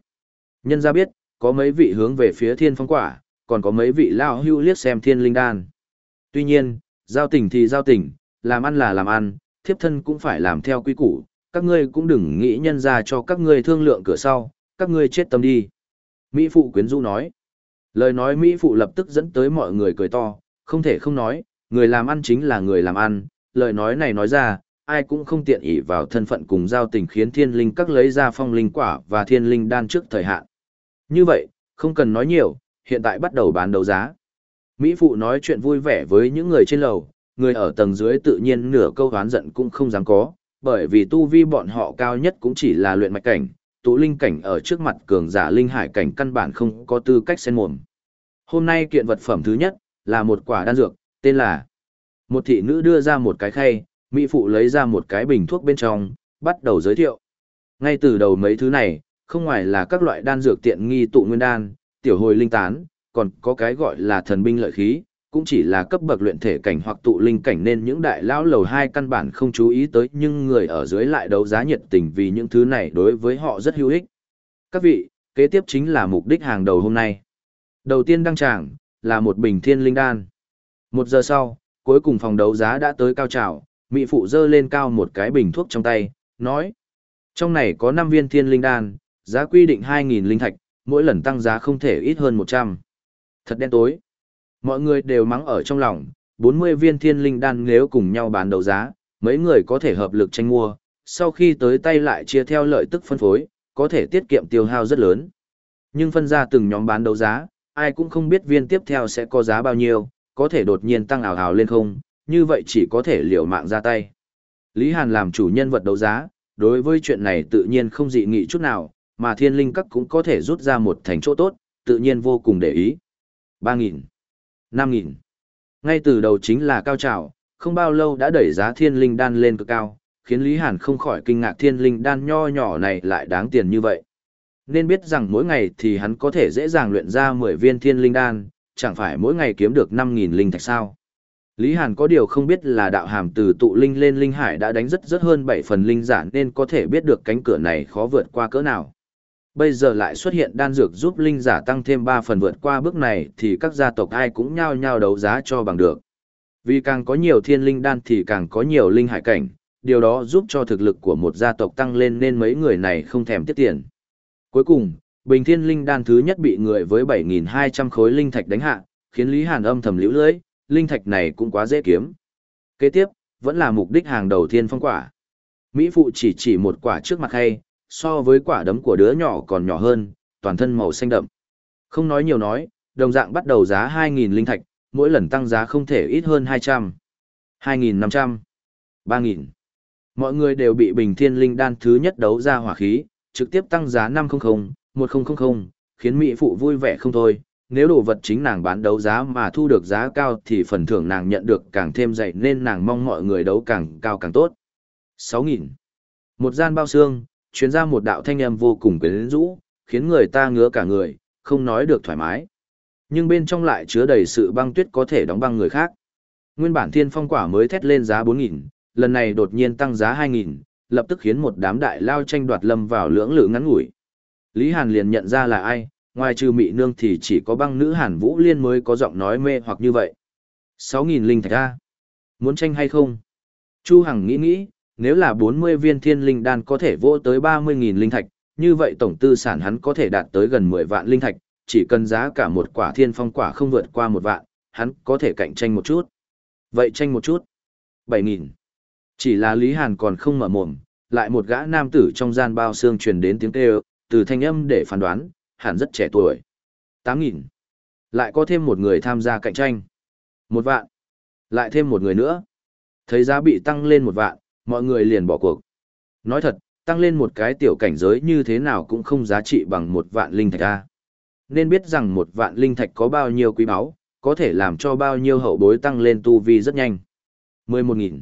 Nhân ra biết, có mấy vị hướng về phía thiên phong quả, còn có mấy vị lao hưu liếc xem thiên linh đan. Tuy nhiên, giao tình thì giao tình, làm ăn là làm ăn, thiếp thân cũng phải làm theo quy củ, các ngươi cũng đừng nghĩ nhân ra cho các ngươi thương lượng cửa sau, các ngươi chết tâm đi. Mỹ Phụ quyến rũ nói. Lời nói Mỹ Phụ lập tức dẫn tới mọi người cười to, không thể không nói, người làm ăn chính là người làm ăn, lời nói này nói ra, ai cũng không tiện ỷ vào thân phận cùng giao tình khiến thiên linh các lấy ra phong linh quả và thiên linh đan trước thời hạn. Như vậy, không cần nói nhiều, hiện tại bắt đầu bán đấu giá. Mỹ Phụ nói chuyện vui vẻ với những người trên lầu, người ở tầng dưới tự nhiên nửa câu hoán giận cũng không dám có, bởi vì tu vi bọn họ cao nhất cũng chỉ là luyện mạch cảnh, tụ linh cảnh ở trước mặt cường giả linh hải cảnh căn bản không có tư cách xen mồm. Hôm nay kiện vật phẩm thứ nhất là một quả đan dược, tên là một thị nữ đưa ra một cái khay, mỹ phụ lấy ra một cái bình thuốc bên trong, bắt đầu giới thiệu. Ngay từ đầu mấy thứ này, không ngoài là các loại đan dược tiện nghi tụ nguyên đan, tiểu hồi linh tán, còn có cái gọi là thần binh lợi khí, cũng chỉ là cấp bậc luyện thể cảnh hoặc tụ linh cảnh nên những đại lão lầu hai căn bản không chú ý tới nhưng người ở dưới lại đấu giá nhiệt tình vì những thứ này đối với họ rất hữu ích. Các vị, kế tiếp chính là mục đích hàng đầu hôm nay. Đầu tiên đăng tràng, là một bình thiên linh đan. Một giờ sau, cuối cùng phòng đấu giá đã tới cao trào, Mỹ phụ dơ lên cao một cái bình thuốc trong tay, nói. Trong này có 5 viên thiên linh đan, giá quy định 2.000 linh thạch, mỗi lần tăng giá không thể ít hơn 100. Thật đen tối. Mọi người đều mắng ở trong lòng, 40 viên thiên linh đan nếu cùng nhau bán đấu giá, mấy người có thể hợp lực tranh mua, sau khi tới tay lại chia theo lợi tức phân phối, có thể tiết kiệm tiêu hao rất lớn. Nhưng phân ra từng nhóm bán đấu giá, ai cũng không biết viên tiếp theo sẽ có giá bao nhiêu, có thể đột nhiên tăng ảo ảo lên không, như vậy chỉ có thể liều mạng ra tay. Lý Hàn làm chủ nhân vật đấu giá, đối với chuyện này tự nhiên không dị nghị chút nào, mà thiên linh các cũng có thể rút ra một thành chỗ tốt, tự nhiên vô cùng để ý. 3.000 năm nghìn ngay từ đầu chính là cao trào không bao lâu đã đẩy giá thiên linh đan lên cực cao khiến lý hàn không khỏi kinh ngạc thiên linh đan nho nhỏ này lại đáng tiền như vậy nên biết rằng mỗi ngày thì hắn có thể dễ dàng luyện ra mười viên thiên linh đan chẳng phải mỗi ngày kiếm được năm nghìn linh thạch sao lý hàn có điều không biết là đạo hàm từ tụ linh lên linh hải đã đánh rất rất hơn bảy phần linh giả nên có thể biết được cánh cửa này khó vượt qua cỡ nào Bây giờ lại xuất hiện đan dược giúp linh giả tăng thêm 3 phần vượt qua bước này thì các gia tộc ai cũng nhao nhao đấu giá cho bằng được. Vì càng có nhiều thiên linh đan thì càng có nhiều linh hải cảnh, điều đó giúp cho thực lực của một gia tộc tăng lên nên mấy người này không thèm tiết tiền. Cuối cùng, bình thiên linh đan thứ nhất bị người với 7.200 khối linh thạch đánh hạ, khiến Lý Hàn âm thầm liễu lưỡi, linh thạch này cũng quá dễ kiếm. Kế tiếp, vẫn là mục đích hàng đầu thiên phong quả. Mỹ phụ chỉ chỉ một quả trước mặt hay, so với quả đấm của đứa nhỏ còn nhỏ hơn, toàn thân màu xanh đậm. Không nói nhiều nói, đồng dạng bắt đầu giá 2.000 linh thạch, mỗi lần tăng giá không thể ít hơn 200, 2.500, 3.000. Mọi người đều bị bình thiên linh đan thứ nhất đấu ra hỏa khí, trực tiếp tăng giá 500, 1000, khiến mỹ phụ vui vẻ không thôi. Nếu đồ vật chính nàng bán đấu giá mà thu được giá cao thì phần thưởng nàng nhận được càng thêm dày nên nàng mong mọi người đấu càng cao càng tốt. 6.000. Một gian bao xương, chuyến ra một đạo thanh âm vô cùng quyến rũ, khiến người ta ngứa cả người, không nói được thoải mái. Nhưng bên trong lại chứa đầy sự băng tuyết có thể đóng băng người khác. Nguyên bản thiên phong quả mới thét lên giá 4.000, lần này đột nhiên tăng giá 2.000, lập tức khiến một đám đại lao tranh đoạt lâm vào lưỡng lự ngắn ngủi. Lý Hàn liền nhận ra là ai, ngoài trừ mị nương thì chỉ có băng nữ Hàn Vũ Liên mới có giọng nói mê hoặc như vậy. 6.000 linh thạch A. Muốn tranh hay không? Chu Hằng nghĩ nghĩ, nếu là 40 viên thiên linh đan có thể vô tới 30.000 linh thạch, như vậy tổng tư sản hắn có thể đạt tới gần 10 vạn linh thạch, chỉ cần giá cả một quả thiên phong quả không vượt qua một vạn, hắn có thể cạnh tranh một chút. Vậy tranh một chút. 7.000. Chỉ là Lý Hàn còn không mở mồm, lại một gã nam tử trong gian bao xương truyền đến tiếng kêu, từ thanh âm để phán đoán, hẳn rất trẻ tuổi. 8.000. Lại có thêm một người tham gia cạnh tranh. Một vạn. Lại thêm một người nữa. Thấy giá bị tăng lên một vạn, mọi người liền bỏ cuộc. Nói thật, tăng lên một cái tiểu cảnh giới như thế nào cũng không giá trị bằng một vạn linh thạch a. Nên biết rằng một vạn linh thạch có bao nhiêu quý báu, có thể làm cho bao nhiêu hậu bối tăng lên tu vi rất nhanh. 11.000.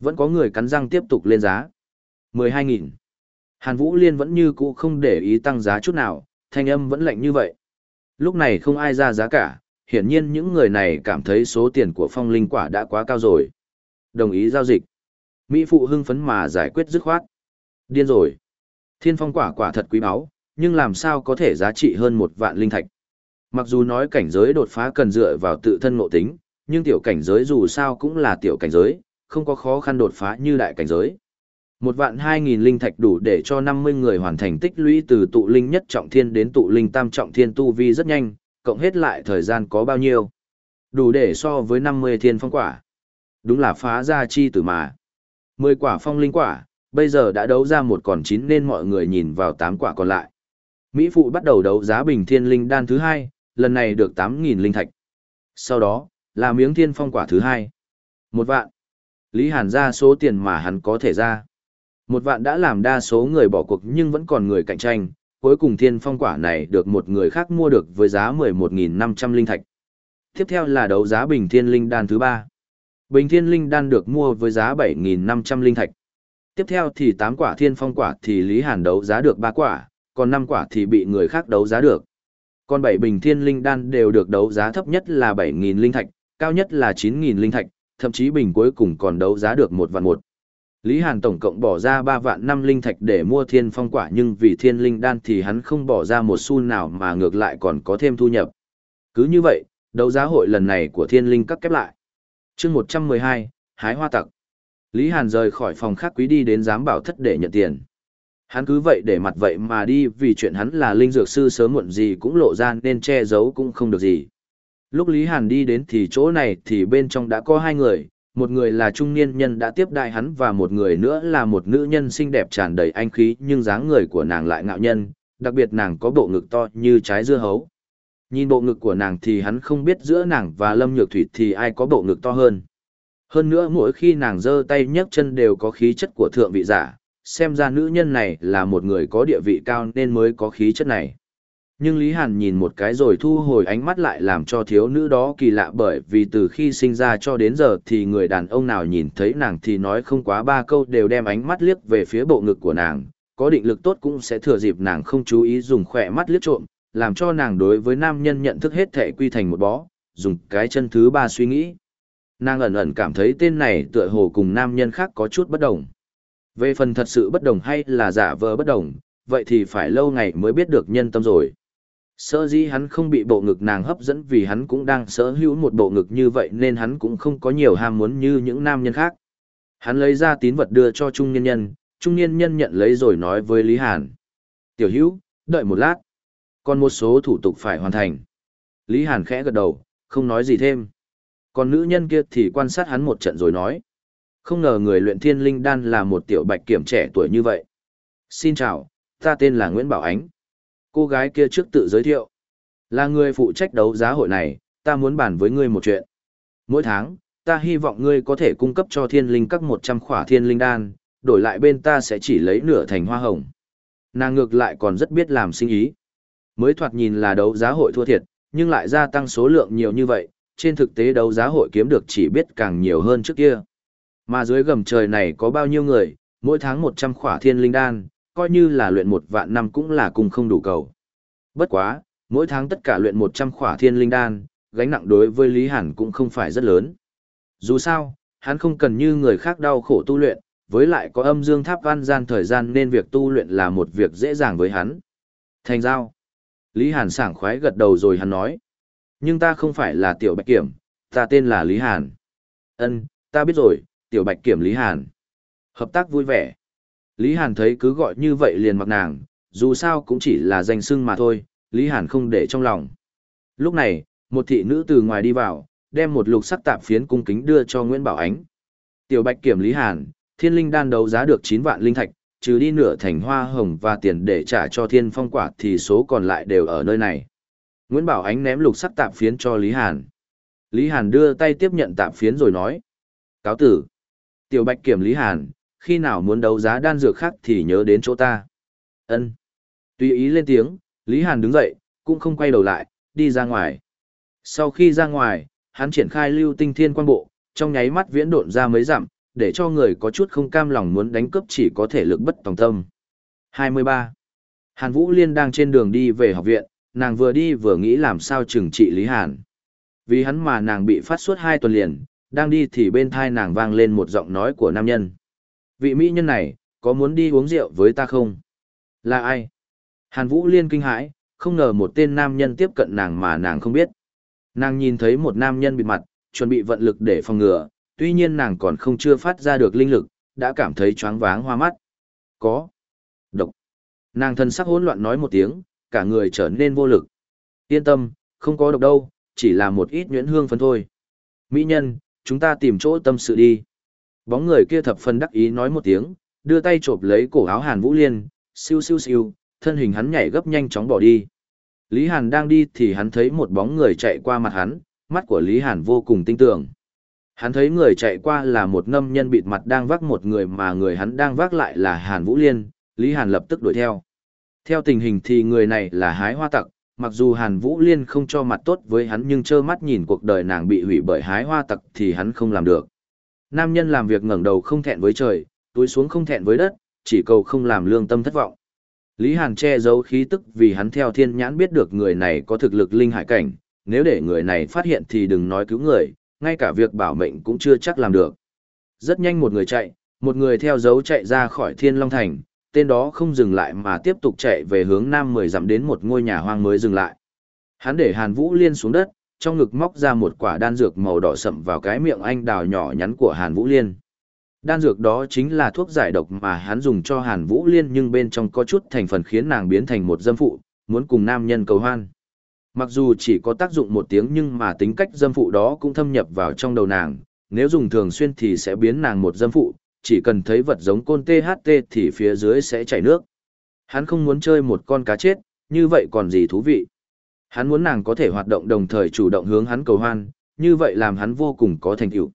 Vẫn có người cắn răng tiếp tục lên giá. 12.000. Hàn Vũ Liên vẫn như cũ không để ý tăng giá chút nào, thanh âm vẫn lạnh như vậy. Lúc này không ai ra giá cả, hiển nhiên những người này cảm thấy số tiền của phong linh quả đã quá cao rồi. Đồng ý giao dịch. Mỹ phụ hưng phấn mà giải quyết dứt khoát. Điên rồi. Thiên phong quả quả thật quý báu, nhưng làm sao có thể giá trị hơn một vạn linh thạch. Mặc dù nói cảnh giới đột phá cần dựa vào tự thân ngộ tính, nhưng tiểu cảnh giới dù sao cũng là tiểu cảnh giới, không có khó khăn đột phá như đại cảnh giới. Một vạn hai nghìn linh thạch đủ để cho 50 người hoàn thành tích lũy từ tụ linh nhất trọng thiên đến tụ linh tam trọng thiên tu vi rất nhanh, cộng hết lại thời gian có bao nhiêu. Đủ để so với 50 thiên phong quả. Đúng là phá ra chi tử mà. 10 quả phong linh quả, bây giờ đã đấu ra một còn chín nên mọi người nhìn vào tám quả còn lại. Mỹ Phụ bắt đầu đấu giá bình thiên linh đan thứ hai, lần này được 8.000 linh thạch. Sau đó, là miếng thiên phong quả thứ hai. Một vạn. Lý Hàn ra số tiền mà hắn có thể ra. Một vạn đã làm đa số người bỏ cuộc nhưng vẫn còn người cạnh tranh, cuối cùng thiên phong quả này được một người khác mua được với giá 11.500 linh thạch. Tiếp theo là đấu giá bình thiên linh đan thứ ba. Bình thiên linh đan được mua với giá 7.500 linh thạch. Tiếp theo thì 8 quả thiên phong quả thì Lý Hàn đấu giá được 3 quả, còn 5 quả thì bị người khác đấu giá được. Còn 7 bình thiên linh đan đều được đấu giá thấp nhất là 7.000 linh thạch, cao nhất là 9.000 linh thạch, thậm chí bình cuối cùng còn đấu giá được một vạn một. Lý Hàn tổng cộng bỏ ra 3 vạn năm linh thạch để mua thiên phong quả nhưng vì thiên linh đan thì hắn không bỏ ra một xu nào mà ngược lại còn có thêm thu nhập. Cứ như vậy, đấu giá hội lần này của thiên linh cắt kép lại. chương 112, Hái Hoa Tặc. Lý Hàn rời khỏi phòng khác quý đi đến giám bảo thất để nhận tiền. Hắn cứ vậy để mặt vậy mà đi vì chuyện hắn là linh dược sư sớm muộn gì cũng lộ ra nên che giấu cũng không được gì. Lúc Lý Hàn đi đến thì chỗ này thì bên trong đã có hai người, một người là trung niên nhân đã tiếp đại hắn và một người nữa là một nữ nhân xinh đẹp tràn đầy anh khí nhưng dáng người của nàng lại ngạo nhân, đặc biệt nàng có bộ ngực to như trái dưa hấu. Nhìn bộ ngực của nàng thì hắn không biết giữa nàng và Lâm Nhược Thủy thì ai có bộ ngực to hơn. Hơn nữa mỗi khi nàng giơ tay nhấc chân đều có khí chất của thượng vị giả, xem ra nữ nhân này là một người có địa vị cao nên mới có khí chất này. Nhưng Lý Hàn nhìn một cái rồi thu hồi ánh mắt lại làm cho thiếu nữ đó kỳ lạ bởi vì từ khi sinh ra cho đến giờ thì người đàn ông nào nhìn thấy nàng thì nói không quá ba câu đều đem ánh mắt liếc về phía bộ ngực của nàng, có định lực tốt cũng sẽ thừa dịp nàng không chú ý dùng khỏe mắt liếc trộm, làm cho nàng đối với nam nhân nhận thức hết thể quy thành một bó, dùng cái chân thứ ba suy nghĩ. Nàng ẩn ẩn cảm thấy tên này tựa hồ cùng nam nhân khác có chút bất đồng. Về phần thật sự bất đồng hay là giả vờ bất đồng, vậy thì phải lâu ngày mới biết được nhân tâm rồi. Sở dĩ hắn không bị bộ ngực nàng hấp dẫn vì hắn cũng đang sở hữu một bộ ngực như vậy nên hắn cũng không có nhiều ham muốn như những nam nhân khác. Hắn lấy ra tín vật đưa cho trung nhân nhân, trung nhân nhân nhận lấy rồi nói với Lý Hàn. Tiểu hữu, đợi một lát. Còn một số thủ tục phải hoàn thành. Lý Hàn khẽ gật đầu, không nói gì thêm. Còn nữ nhân kia thì quan sát hắn một trận rồi nói. Không ngờ người luyện thiên linh đan là một tiểu bạch kiểm trẻ tuổi như vậy. Xin chào, ta tên là Nguyễn Bảo Ánh. Cô gái kia trước tự giới thiệu. Là người phụ trách đấu giá hội này, ta muốn bàn với ngươi một chuyện. Mỗi tháng, ta hy vọng ngươi có thể cung cấp cho thiên linh các 100 khỏa thiên linh đan, đổi lại bên ta sẽ chỉ lấy nửa thành hoa hồng. Nàng ngược lại còn rất biết làm sinh ý. Mới thoạt nhìn là đấu giá hội thua thiệt, nhưng lại gia tăng số lượng nhiều như vậy, trên thực tế đấu giá hội kiếm được chỉ biết càng nhiều hơn trước kia. Mà dưới gầm trời này có bao nhiêu người, mỗi tháng 100 khỏa thiên linh đan, coi như là luyện một vạn năm cũng là cùng không đủ cầu. Bất quá, mỗi tháng tất cả luyện 100 khỏa thiên linh đan, gánh nặng đối với Lý Hàn cũng không phải rất lớn. Dù sao, hắn không cần như người khác đau khổ tu luyện, với lại có âm dương tháp văn gian thời gian nên việc tu luyện là một việc dễ dàng với hắn. Thành giao. Lý Hàn sảng khoái gật đầu rồi hắn nói. Nhưng ta không phải là tiểu bạch kiểm, ta tên là Lý Hàn. Ân, ta biết rồi, tiểu bạch kiểm Lý Hàn. Hợp tác vui vẻ. Lý Hàn thấy cứ gọi như vậy liền mặc nàng, dù sao cũng chỉ là danh xưng mà thôi, Lý Hàn không để trong lòng. Lúc này, một thị nữ từ ngoài đi vào, đem một lục sắc tạp phiến cung kính đưa cho Nguyễn Bảo Ánh. Tiểu Bạch kiểm Lý Hàn, thiên linh đan đấu giá được 9 vạn linh thạch, trừ đi nửa thành hoa hồng và tiền để trả cho thiên phong quả thì số còn lại đều ở nơi này. Nguyễn Bảo Ánh ném lục sắc tạp phiến cho Lý Hàn. Lý Hàn đưa tay tiếp nhận tạp phiến rồi nói. Cáo tử. Tiểu Bạch kiểm Lý Hàn, khi nào muốn đấu giá đan dược khác thì nhớ đến chỗ ta. Ân. Tùy ý lên tiếng, Lý Hàn đứng dậy, cũng không quay đầu lại, đi ra ngoài. Sau khi ra ngoài, hắn triển khai lưu tinh thiên quan bộ, trong nháy mắt viễn độn ra mấy dặm, để cho người có chút không cam lòng muốn đánh cướp chỉ có thể lực bất tòng tâm. 23. Hàn Vũ Liên đang trên đường đi về học viện, nàng vừa đi vừa nghĩ làm sao trừng trị Lý Hàn. Vì hắn mà nàng bị phát suốt hai tuần liền, đang đi thì bên thai nàng vang lên một giọng nói của nam nhân. Vị mỹ nhân này, có muốn đi uống rượu với ta không? Là ai? Hàn Vũ Liên kinh hãi, không ngờ một tên nam nhân tiếp cận nàng mà nàng không biết. Nàng nhìn thấy một nam nhân bịt mặt, chuẩn bị vận lực để phòng ngừa, tuy nhiên nàng còn không chưa phát ra được linh lực, đã cảm thấy choáng váng hoa mắt. Có. Độc. Nàng thân sắc hỗn loạn nói một tiếng, cả người trở nên vô lực. Yên tâm, không có độc đâu, chỉ là một ít nhuyễn hương phấn thôi. Mỹ nhân, chúng ta tìm chỗ tâm sự đi. Bóng người kia thập phần đắc ý nói một tiếng, đưa tay chộp lấy cổ áo Hàn Vũ Liên, siêu siêu siêu, thân hình hắn nhảy gấp nhanh chóng bỏ đi. Lý Hàn đang đi thì hắn thấy một bóng người chạy qua mặt hắn, mắt của Lý Hàn vô cùng tinh tường. Hắn thấy người chạy qua là một ngâm nhân bịt mặt đang vác một người mà người hắn đang vác lại là Hàn Vũ Liên, Lý Hàn lập tức đuổi theo. Theo tình hình thì người này là hái hoa tặc, mặc dù Hàn Vũ Liên không cho mặt tốt với hắn nhưng trơ mắt nhìn cuộc đời nàng bị hủy bởi hái hoa tặc thì hắn không làm được. Nam nhân làm việc ngẩng đầu không thẹn với trời, túi xuống không thẹn với đất, chỉ cầu không làm lương tâm thất vọng. Lý Hàn che giấu khí tức vì hắn theo thiên nhãn biết được người này có thực lực linh hải cảnh, nếu để người này phát hiện thì đừng nói cứu người, ngay cả việc bảo mệnh cũng chưa chắc làm được. Rất nhanh một người chạy, một người theo dấu chạy ra khỏi Thiên Long Thành, tên đó không dừng lại mà tiếp tục chạy về hướng nam mười dặm đến một ngôi nhà hoang mới dừng lại. Hắn để Hàn Vũ Liên xuống đất, trong ngực móc ra một quả đan dược màu đỏ sậm vào cái miệng anh đào nhỏ nhắn của Hàn Vũ Liên. Đan dược đó chính là thuốc giải độc mà hắn dùng cho Hàn Vũ Liên nhưng bên trong có chút thành phần khiến nàng biến thành một dâm phụ, muốn cùng nam nhân cầu hoan. Mặc dù chỉ có tác dụng một tiếng nhưng mà tính cách dâm phụ đó cũng thâm nhập vào trong đầu nàng, nếu dùng thường xuyên thì sẽ biến nàng một dâm phụ, chỉ cần thấy vật giống côn THT thì phía dưới sẽ chảy nước. Hắn không muốn chơi một con cá chết, như vậy còn gì thú vị. Hắn muốn nàng có thể hoạt động đồng thời chủ động hướng hắn cầu hoan, như vậy làm hắn vô cùng có thành tựu.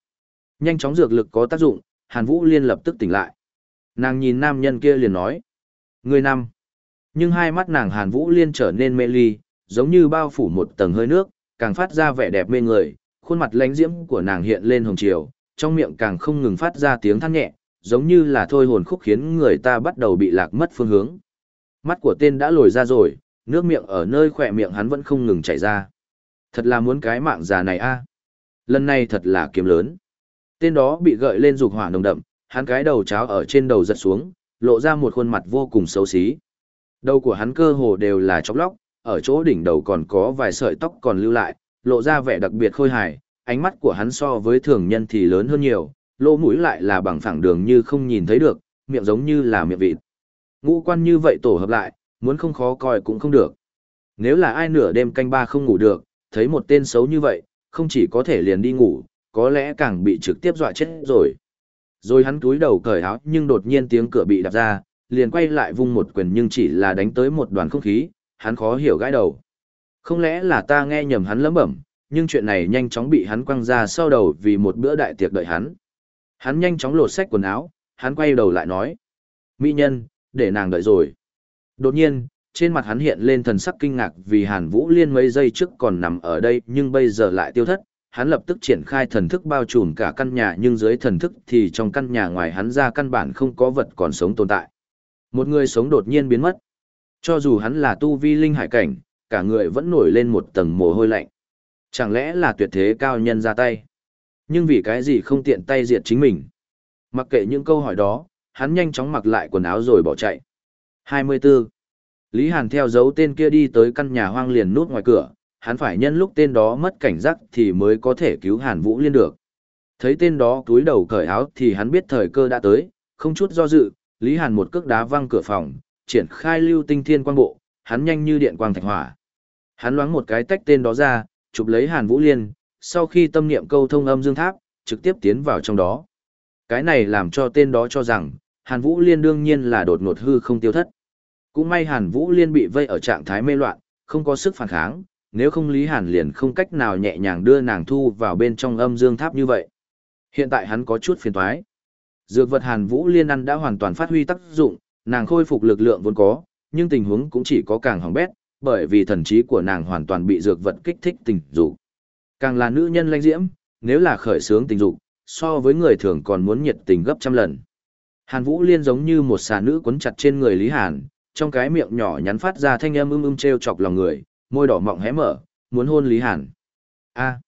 Nhanh chóng dược lực có tác dụng, Hàn Vũ Liên lập tức tỉnh lại. Nàng nhìn nam nhân kia liền nói. Người năm. Nhưng hai mắt nàng Hàn Vũ Liên trở nên mê ly, giống như bao phủ một tầng hơi nước, càng phát ra vẻ đẹp mê người, khuôn mặt lánh diễm của nàng hiện lên hồng chiều, trong miệng càng không ngừng phát ra tiếng than nhẹ, giống như là thôi hồn khúc khiến người ta bắt đầu bị lạc mất phương hướng. Mắt của tên đã lồi ra rồi, nước miệng ở nơi khỏe miệng hắn vẫn không ngừng chảy ra. Thật là muốn cái mạng già này a. Lần này thật là kiếm lớn. Tên đó bị gợi lên dục hỏa nồng đậm, hắn cái đầu cháo ở trên đầu giật xuống, lộ ra một khuôn mặt vô cùng xấu xí. Đầu của hắn cơ hồ đều là chóc lóc, ở chỗ đỉnh đầu còn có vài sợi tóc còn lưu lại, lộ ra vẻ đặc biệt khôi hài, ánh mắt của hắn so với thường nhân thì lớn hơn nhiều, lỗ mũi lại là bằng phẳng đường như không nhìn thấy được, miệng giống như là miệng vịt. Ngũ quan như vậy tổ hợp lại, muốn không khó coi cũng không được. Nếu là ai nửa đêm canh ba không ngủ được, thấy một tên xấu như vậy, không chỉ có thể liền đi ngủ, có lẽ càng bị trực tiếp dọa chết rồi. Rồi hắn túi đầu cởi áo nhưng đột nhiên tiếng cửa bị đạp ra, liền quay lại vung một quyền nhưng chỉ là đánh tới một đoàn không khí, hắn khó hiểu gãi đầu. Không lẽ là ta nghe nhầm hắn lấm bẩm, nhưng chuyện này nhanh chóng bị hắn quăng ra sau đầu vì một bữa đại tiệc đợi hắn. Hắn nhanh chóng lột xách quần áo, hắn quay đầu lại nói. Mỹ nhân, để nàng đợi rồi. Đột nhiên, trên mặt hắn hiện lên thần sắc kinh ngạc vì Hàn Vũ Liên mấy giây trước còn nằm ở đây nhưng bây giờ lại tiêu thất. Hắn lập tức triển khai thần thức bao trùm cả căn nhà nhưng dưới thần thức thì trong căn nhà ngoài hắn ra căn bản không có vật còn sống tồn tại. Một người sống đột nhiên biến mất. Cho dù hắn là tu vi linh hải cảnh, cả người vẫn nổi lên một tầng mồ hôi lạnh. Chẳng lẽ là tuyệt thế cao nhân ra tay? Nhưng vì cái gì không tiện tay diệt chính mình? Mặc kệ những câu hỏi đó, hắn nhanh chóng mặc lại quần áo rồi bỏ chạy. 24. Lý Hàn theo dấu tên kia đi tới căn nhà hoang liền nút ngoài cửa, hắn phải nhân lúc tên đó mất cảnh giác thì mới có thể cứu Hàn Vũ Liên được. Thấy tên đó túi đầu cởi áo thì hắn biết thời cơ đã tới, không chút do dự, Lý Hàn một cước đá văng cửa phòng, triển khai lưu tinh thiên quang bộ, hắn nhanh như điện quang thạch hỏa. Hắn loáng một cái tách tên đó ra, chụp lấy Hàn Vũ Liên, sau khi tâm niệm câu thông âm dương tháp, trực tiếp tiến vào trong đó. Cái này làm cho tên đó cho rằng, Hàn Vũ Liên đương nhiên là đột ngột hư không tiêu thất. Cũng may Hàn Vũ Liên bị vây ở trạng thái mê loạn, không có sức phản kháng, nếu không Lý Hàn liền không cách nào nhẹ nhàng đưa nàng thu vào bên trong âm dương tháp như vậy. Hiện tại hắn có chút phiền toái. Dược vật Hàn Vũ Liên ăn đã hoàn toàn phát huy tác dụng, nàng khôi phục lực lượng vốn có, nhưng tình huống cũng chỉ có càng hỏng bét, bởi vì thần trí của nàng hoàn toàn bị dược vật kích thích tình dục. Càng là nữ nhân lãnh diễm, nếu là khởi sướng tình dục, so với người thường còn muốn nhiệt tình gấp trăm lần. Hàn Vũ Liên giống như một xà nữ quấn chặt trên người Lý Hàn, trong cái miệng nhỏ nhắn phát ra thanh âm ưm ưm treo chọc lòng người, môi đỏ mọng hé mở, muốn hôn Lý Hàn. A.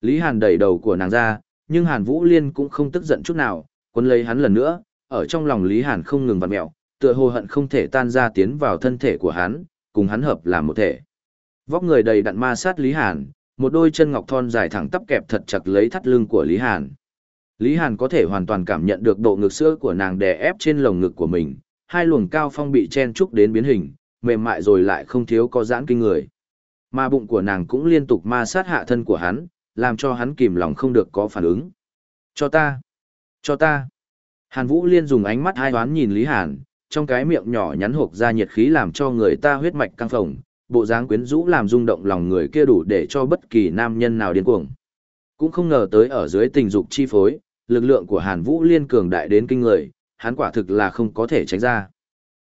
Lý Hàn đẩy đầu của nàng ra, nhưng Hàn Vũ Liên cũng không tức giận chút nào, cuốn lấy hắn lần nữa, ở trong lòng Lý Hàn không ngừng vặn mẹo, tựa hồ hận không thể tan ra tiến vào thân thể của hắn, cùng hắn hợp làm một thể. Vóc người đầy đặn ma sát Lý Hàn, một đôi chân ngọc thon dài thẳng tắp kẹp thật chặt lấy thắt lưng của Lý Hàn. Lý Hàn có thể hoàn toàn cảm nhận được độ ngực sữa của nàng đè ép trên lồng ngực của mình, hai luồng cao phong bị chen trúc đến biến hình, mềm mại rồi lại không thiếu có giãn kinh người. Mà bụng của nàng cũng liên tục ma sát hạ thân của hắn, làm cho hắn kìm lòng không được có phản ứng. Cho ta! Cho ta! Hàn Vũ Liên dùng ánh mắt hai đoán nhìn Lý Hàn, trong cái miệng nhỏ nhắn hộp ra nhiệt khí làm cho người ta huyết mạch căng phồng, bộ dáng quyến rũ làm rung động lòng người kia đủ để cho bất kỳ nam nhân nào điên cuồng. Cũng không ngờ tới ở dưới tình dục chi phối, lực lượng của Hàn Vũ Liên cường đại đến kinh người, hắn quả thực là không có thể tránh ra.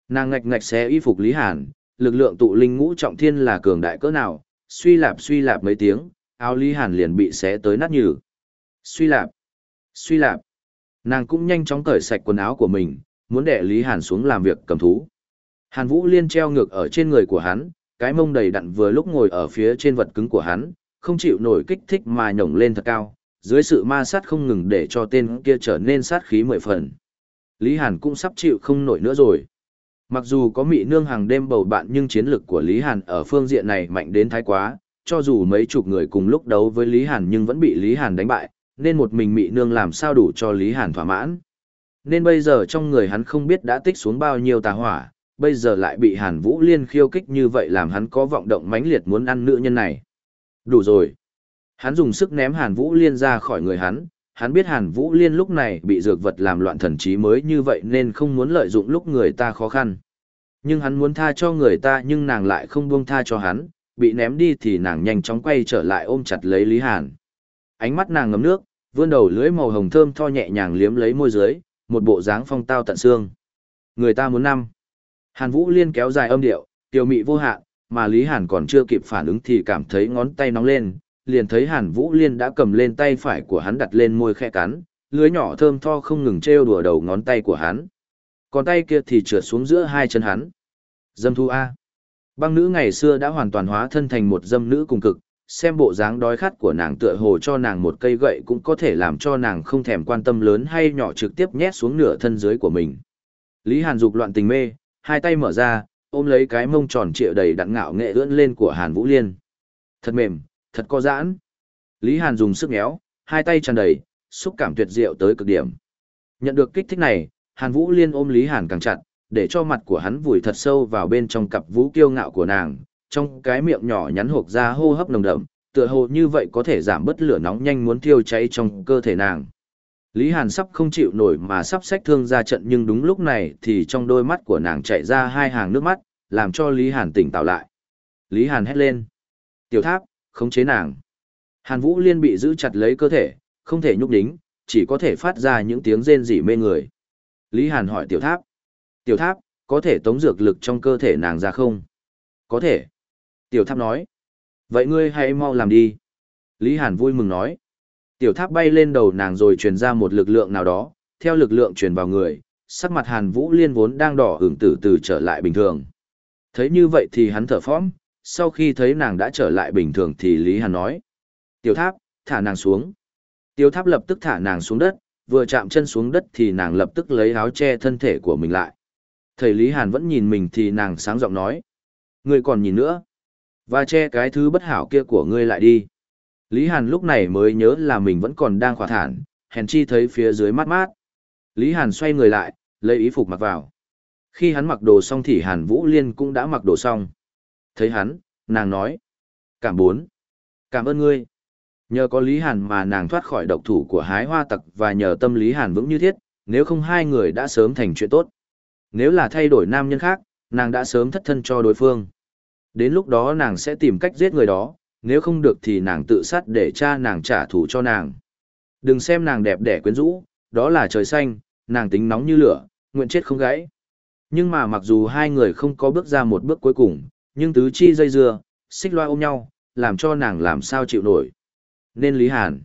Nàng ngạch ngạch xé y phục Lý Hàn, lực lượng tụ linh ngũ trọng thiên là cường đại cỡ nào, suy lạp suy lạp mấy tiếng, áo Lý Hàn liền bị xé tới nát nhừ. Suy lạp, suy lạp. Nàng cũng nhanh chóng cởi sạch quần áo của mình, muốn đè Lý Hàn xuống làm việc cầm thú. Hàn Vũ Liên treo ngược ở trên người của hắn, cái mông đầy đặn vừa lúc ngồi ở phía trên vật cứng của hắn, không chịu nổi kích thích mà nhổng lên thật cao, dưới sự ma sát không ngừng để cho tên kia trở nên sát khí mười phần. Lý Hàn cũng sắp chịu không nổi nữa rồi. Mặc dù có mị nương hàng đêm bầu bạn nhưng chiến lực của Lý Hàn ở phương diện này mạnh đến thái quá, cho dù mấy chục người cùng lúc đấu với Lý Hàn nhưng vẫn bị Lý Hàn đánh bại, nên một mình mị nương làm sao đủ cho Lý Hàn thỏa mãn. Nên bây giờ trong người hắn không biết đã tích xuống bao nhiêu tà hỏa, bây giờ lại bị Hàn Vũ Liên khiêu kích như vậy làm hắn có vọng động mãnh liệt muốn ăn nữ nhân này. Đủ rồi. Hắn dùng sức ném Hàn Vũ Liên ra khỏi người hắn, hắn biết Hàn Vũ Liên lúc này bị dược vật làm loạn thần trí mới như vậy nên không muốn lợi dụng lúc người ta khó khăn. Nhưng hắn muốn tha cho người ta nhưng nàng lại không buông tha cho hắn, bị ném đi thì nàng nhanh chóng quay trở lại ôm chặt lấy Lý Hàn. Ánh mắt nàng ngấm nước, vươn đầu lưỡi màu hồng thơm tho nhẹ nhàng liếm lấy môi dưới, một bộ dáng phong tao tận xương. Người ta muốn năm. Hàn Vũ Liên kéo dài âm điệu, tiêu mị vô hạn, mà Lý Hàn còn chưa kịp phản ứng thì cảm thấy ngón tay nóng lên, liền thấy Hàn Vũ Liên đã cầm lên tay phải của hắn đặt lên môi khẽ cắn, lưới nhỏ thơm tho không ngừng trêu đùa đầu ngón tay của hắn. Còn tay kia thì trượt xuống giữa hai chân hắn. Dâm thu A. Băng nữ ngày xưa đã hoàn toàn hóa thân thành một dâm nữ cùng cực, xem bộ dáng đói khát của nàng tựa hồ cho nàng một cây gậy cũng có thể làm cho nàng không thèm quan tâm lớn hay nhỏ trực tiếp nhét xuống nửa thân dưới của mình. Lý Hàn dục loạn tình mê, hai tay mở ra, ôm lấy cái mông tròn trịa đầy đặn ngạo nghệ ưỡn lên của Hàn Vũ Liên. Thật mềm, thật có giãn. Lý Hàn dùng sức méo, hai tay tràn đầy, xúc cảm tuyệt diệu tới cực điểm. Nhận được kích thích này, Hàn Vũ Liên ôm Lý Hàn càng chặt, để cho mặt của hắn vùi thật sâu vào bên trong cặp vũ kiêu ngạo của nàng, trong cái miệng nhỏ nhắn hộp ra hô hấp nồng đậm, tựa hồ như vậy có thể giảm bớt lửa nóng nhanh muốn thiêu cháy trong cơ thể nàng. Lý Hàn sắp không chịu nổi mà sắp sách thương ra trận nhưng đúng lúc này thì trong đôi mắt của nàng chạy ra hai hàng nước mắt, làm cho Lý Hàn tỉnh táo lại. Lý Hàn hét lên. Tiểu tháp, khống chế nàng. Hàn Vũ Liên bị giữ chặt lấy cơ thể, không thể nhúc đính, chỉ có thể phát ra những tiếng rên rỉ mê người. Lý Hàn hỏi tiểu tháp. Tiểu tháp, có thể tống dược lực trong cơ thể nàng ra không? Có thể. Tiểu tháp nói. Vậy ngươi hãy mau làm đi. Lý Hàn vui mừng nói. Tiểu tháp bay lên đầu nàng rồi truyền ra một lực lượng nào đó, theo lực lượng truyền vào người, sắc mặt Hàn Vũ Liên vốn đang đỏ hưởng từ từ trở lại bình thường. Thấy như vậy thì hắn thở phõm, sau khi thấy nàng đã trở lại bình thường thì Lý Hàn nói. Tiểu tháp, thả nàng xuống. Tiểu tháp lập tức thả nàng xuống đất, vừa chạm chân xuống đất thì nàng lập tức lấy áo che thân thể của mình lại. Thầy Lý Hàn vẫn nhìn mình thì nàng sáng giọng nói. Ngươi còn nhìn nữa. Và che cái thứ bất hảo kia của ngươi lại đi. Lý Hàn lúc này mới nhớ là mình vẫn còn đang khỏa thản, hèn chi thấy phía dưới mát mát. Lý Hàn xoay người lại, lấy ý phục mặc vào. Khi hắn mặc đồ xong thì Hàn Vũ Liên cũng đã mặc đồ xong. Thấy hắn, nàng nói. Cảm bốn. Cảm ơn ngươi. Nhờ có Lý Hàn mà nàng thoát khỏi độc thủ của hái hoa tặc và nhờ tâm Lý Hàn vững như thiết, nếu không hai người đã sớm thành chuyện tốt. Nếu là thay đổi nam nhân khác, nàng đã sớm thất thân cho đối phương. Đến lúc đó nàng sẽ tìm cách giết người đó, nếu không được thì nàng tự sát để cha nàng trả thù cho nàng. Đừng xem nàng đẹp đẽ quyến rũ, đó là trời xanh, nàng tính nóng như lửa, nguyện chết không gãy. Nhưng mà mặc dù hai người không có bước ra một bước cuối cùng, nhưng tứ chi dây dưa, xích loa ôm nhau, làm cho nàng làm sao chịu nổi. Nên Lý Hàn,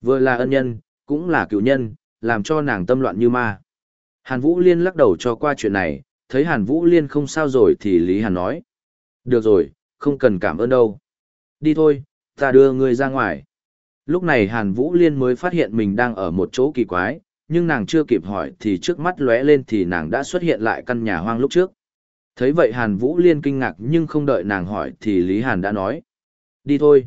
vừa là ân nhân, cũng là cựu nhân, làm cho nàng tâm loạn như ma. Hàn Vũ Liên lắc đầu cho qua chuyện này, thấy Hàn Vũ Liên không sao rồi thì Lý Hàn nói. Được rồi, không cần cảm ơn đâu. Đi thôi, ta đưa ngươi ra ngoài. Lúc này Hàn Vũ Liên mới phát hiện mình đang ở một chỗ kỳ quái, nhưng nàng chưa kịp hỏi thì trước mắt lóe lên thì nàng đã xuất hiện lại căn nhà hoang lúc trước. Thấy vậy Hàn Vũ Liên kinh ngạc nhưng không đợi nàng hỏi thì Lý Hàn đã nói. Đi thôi.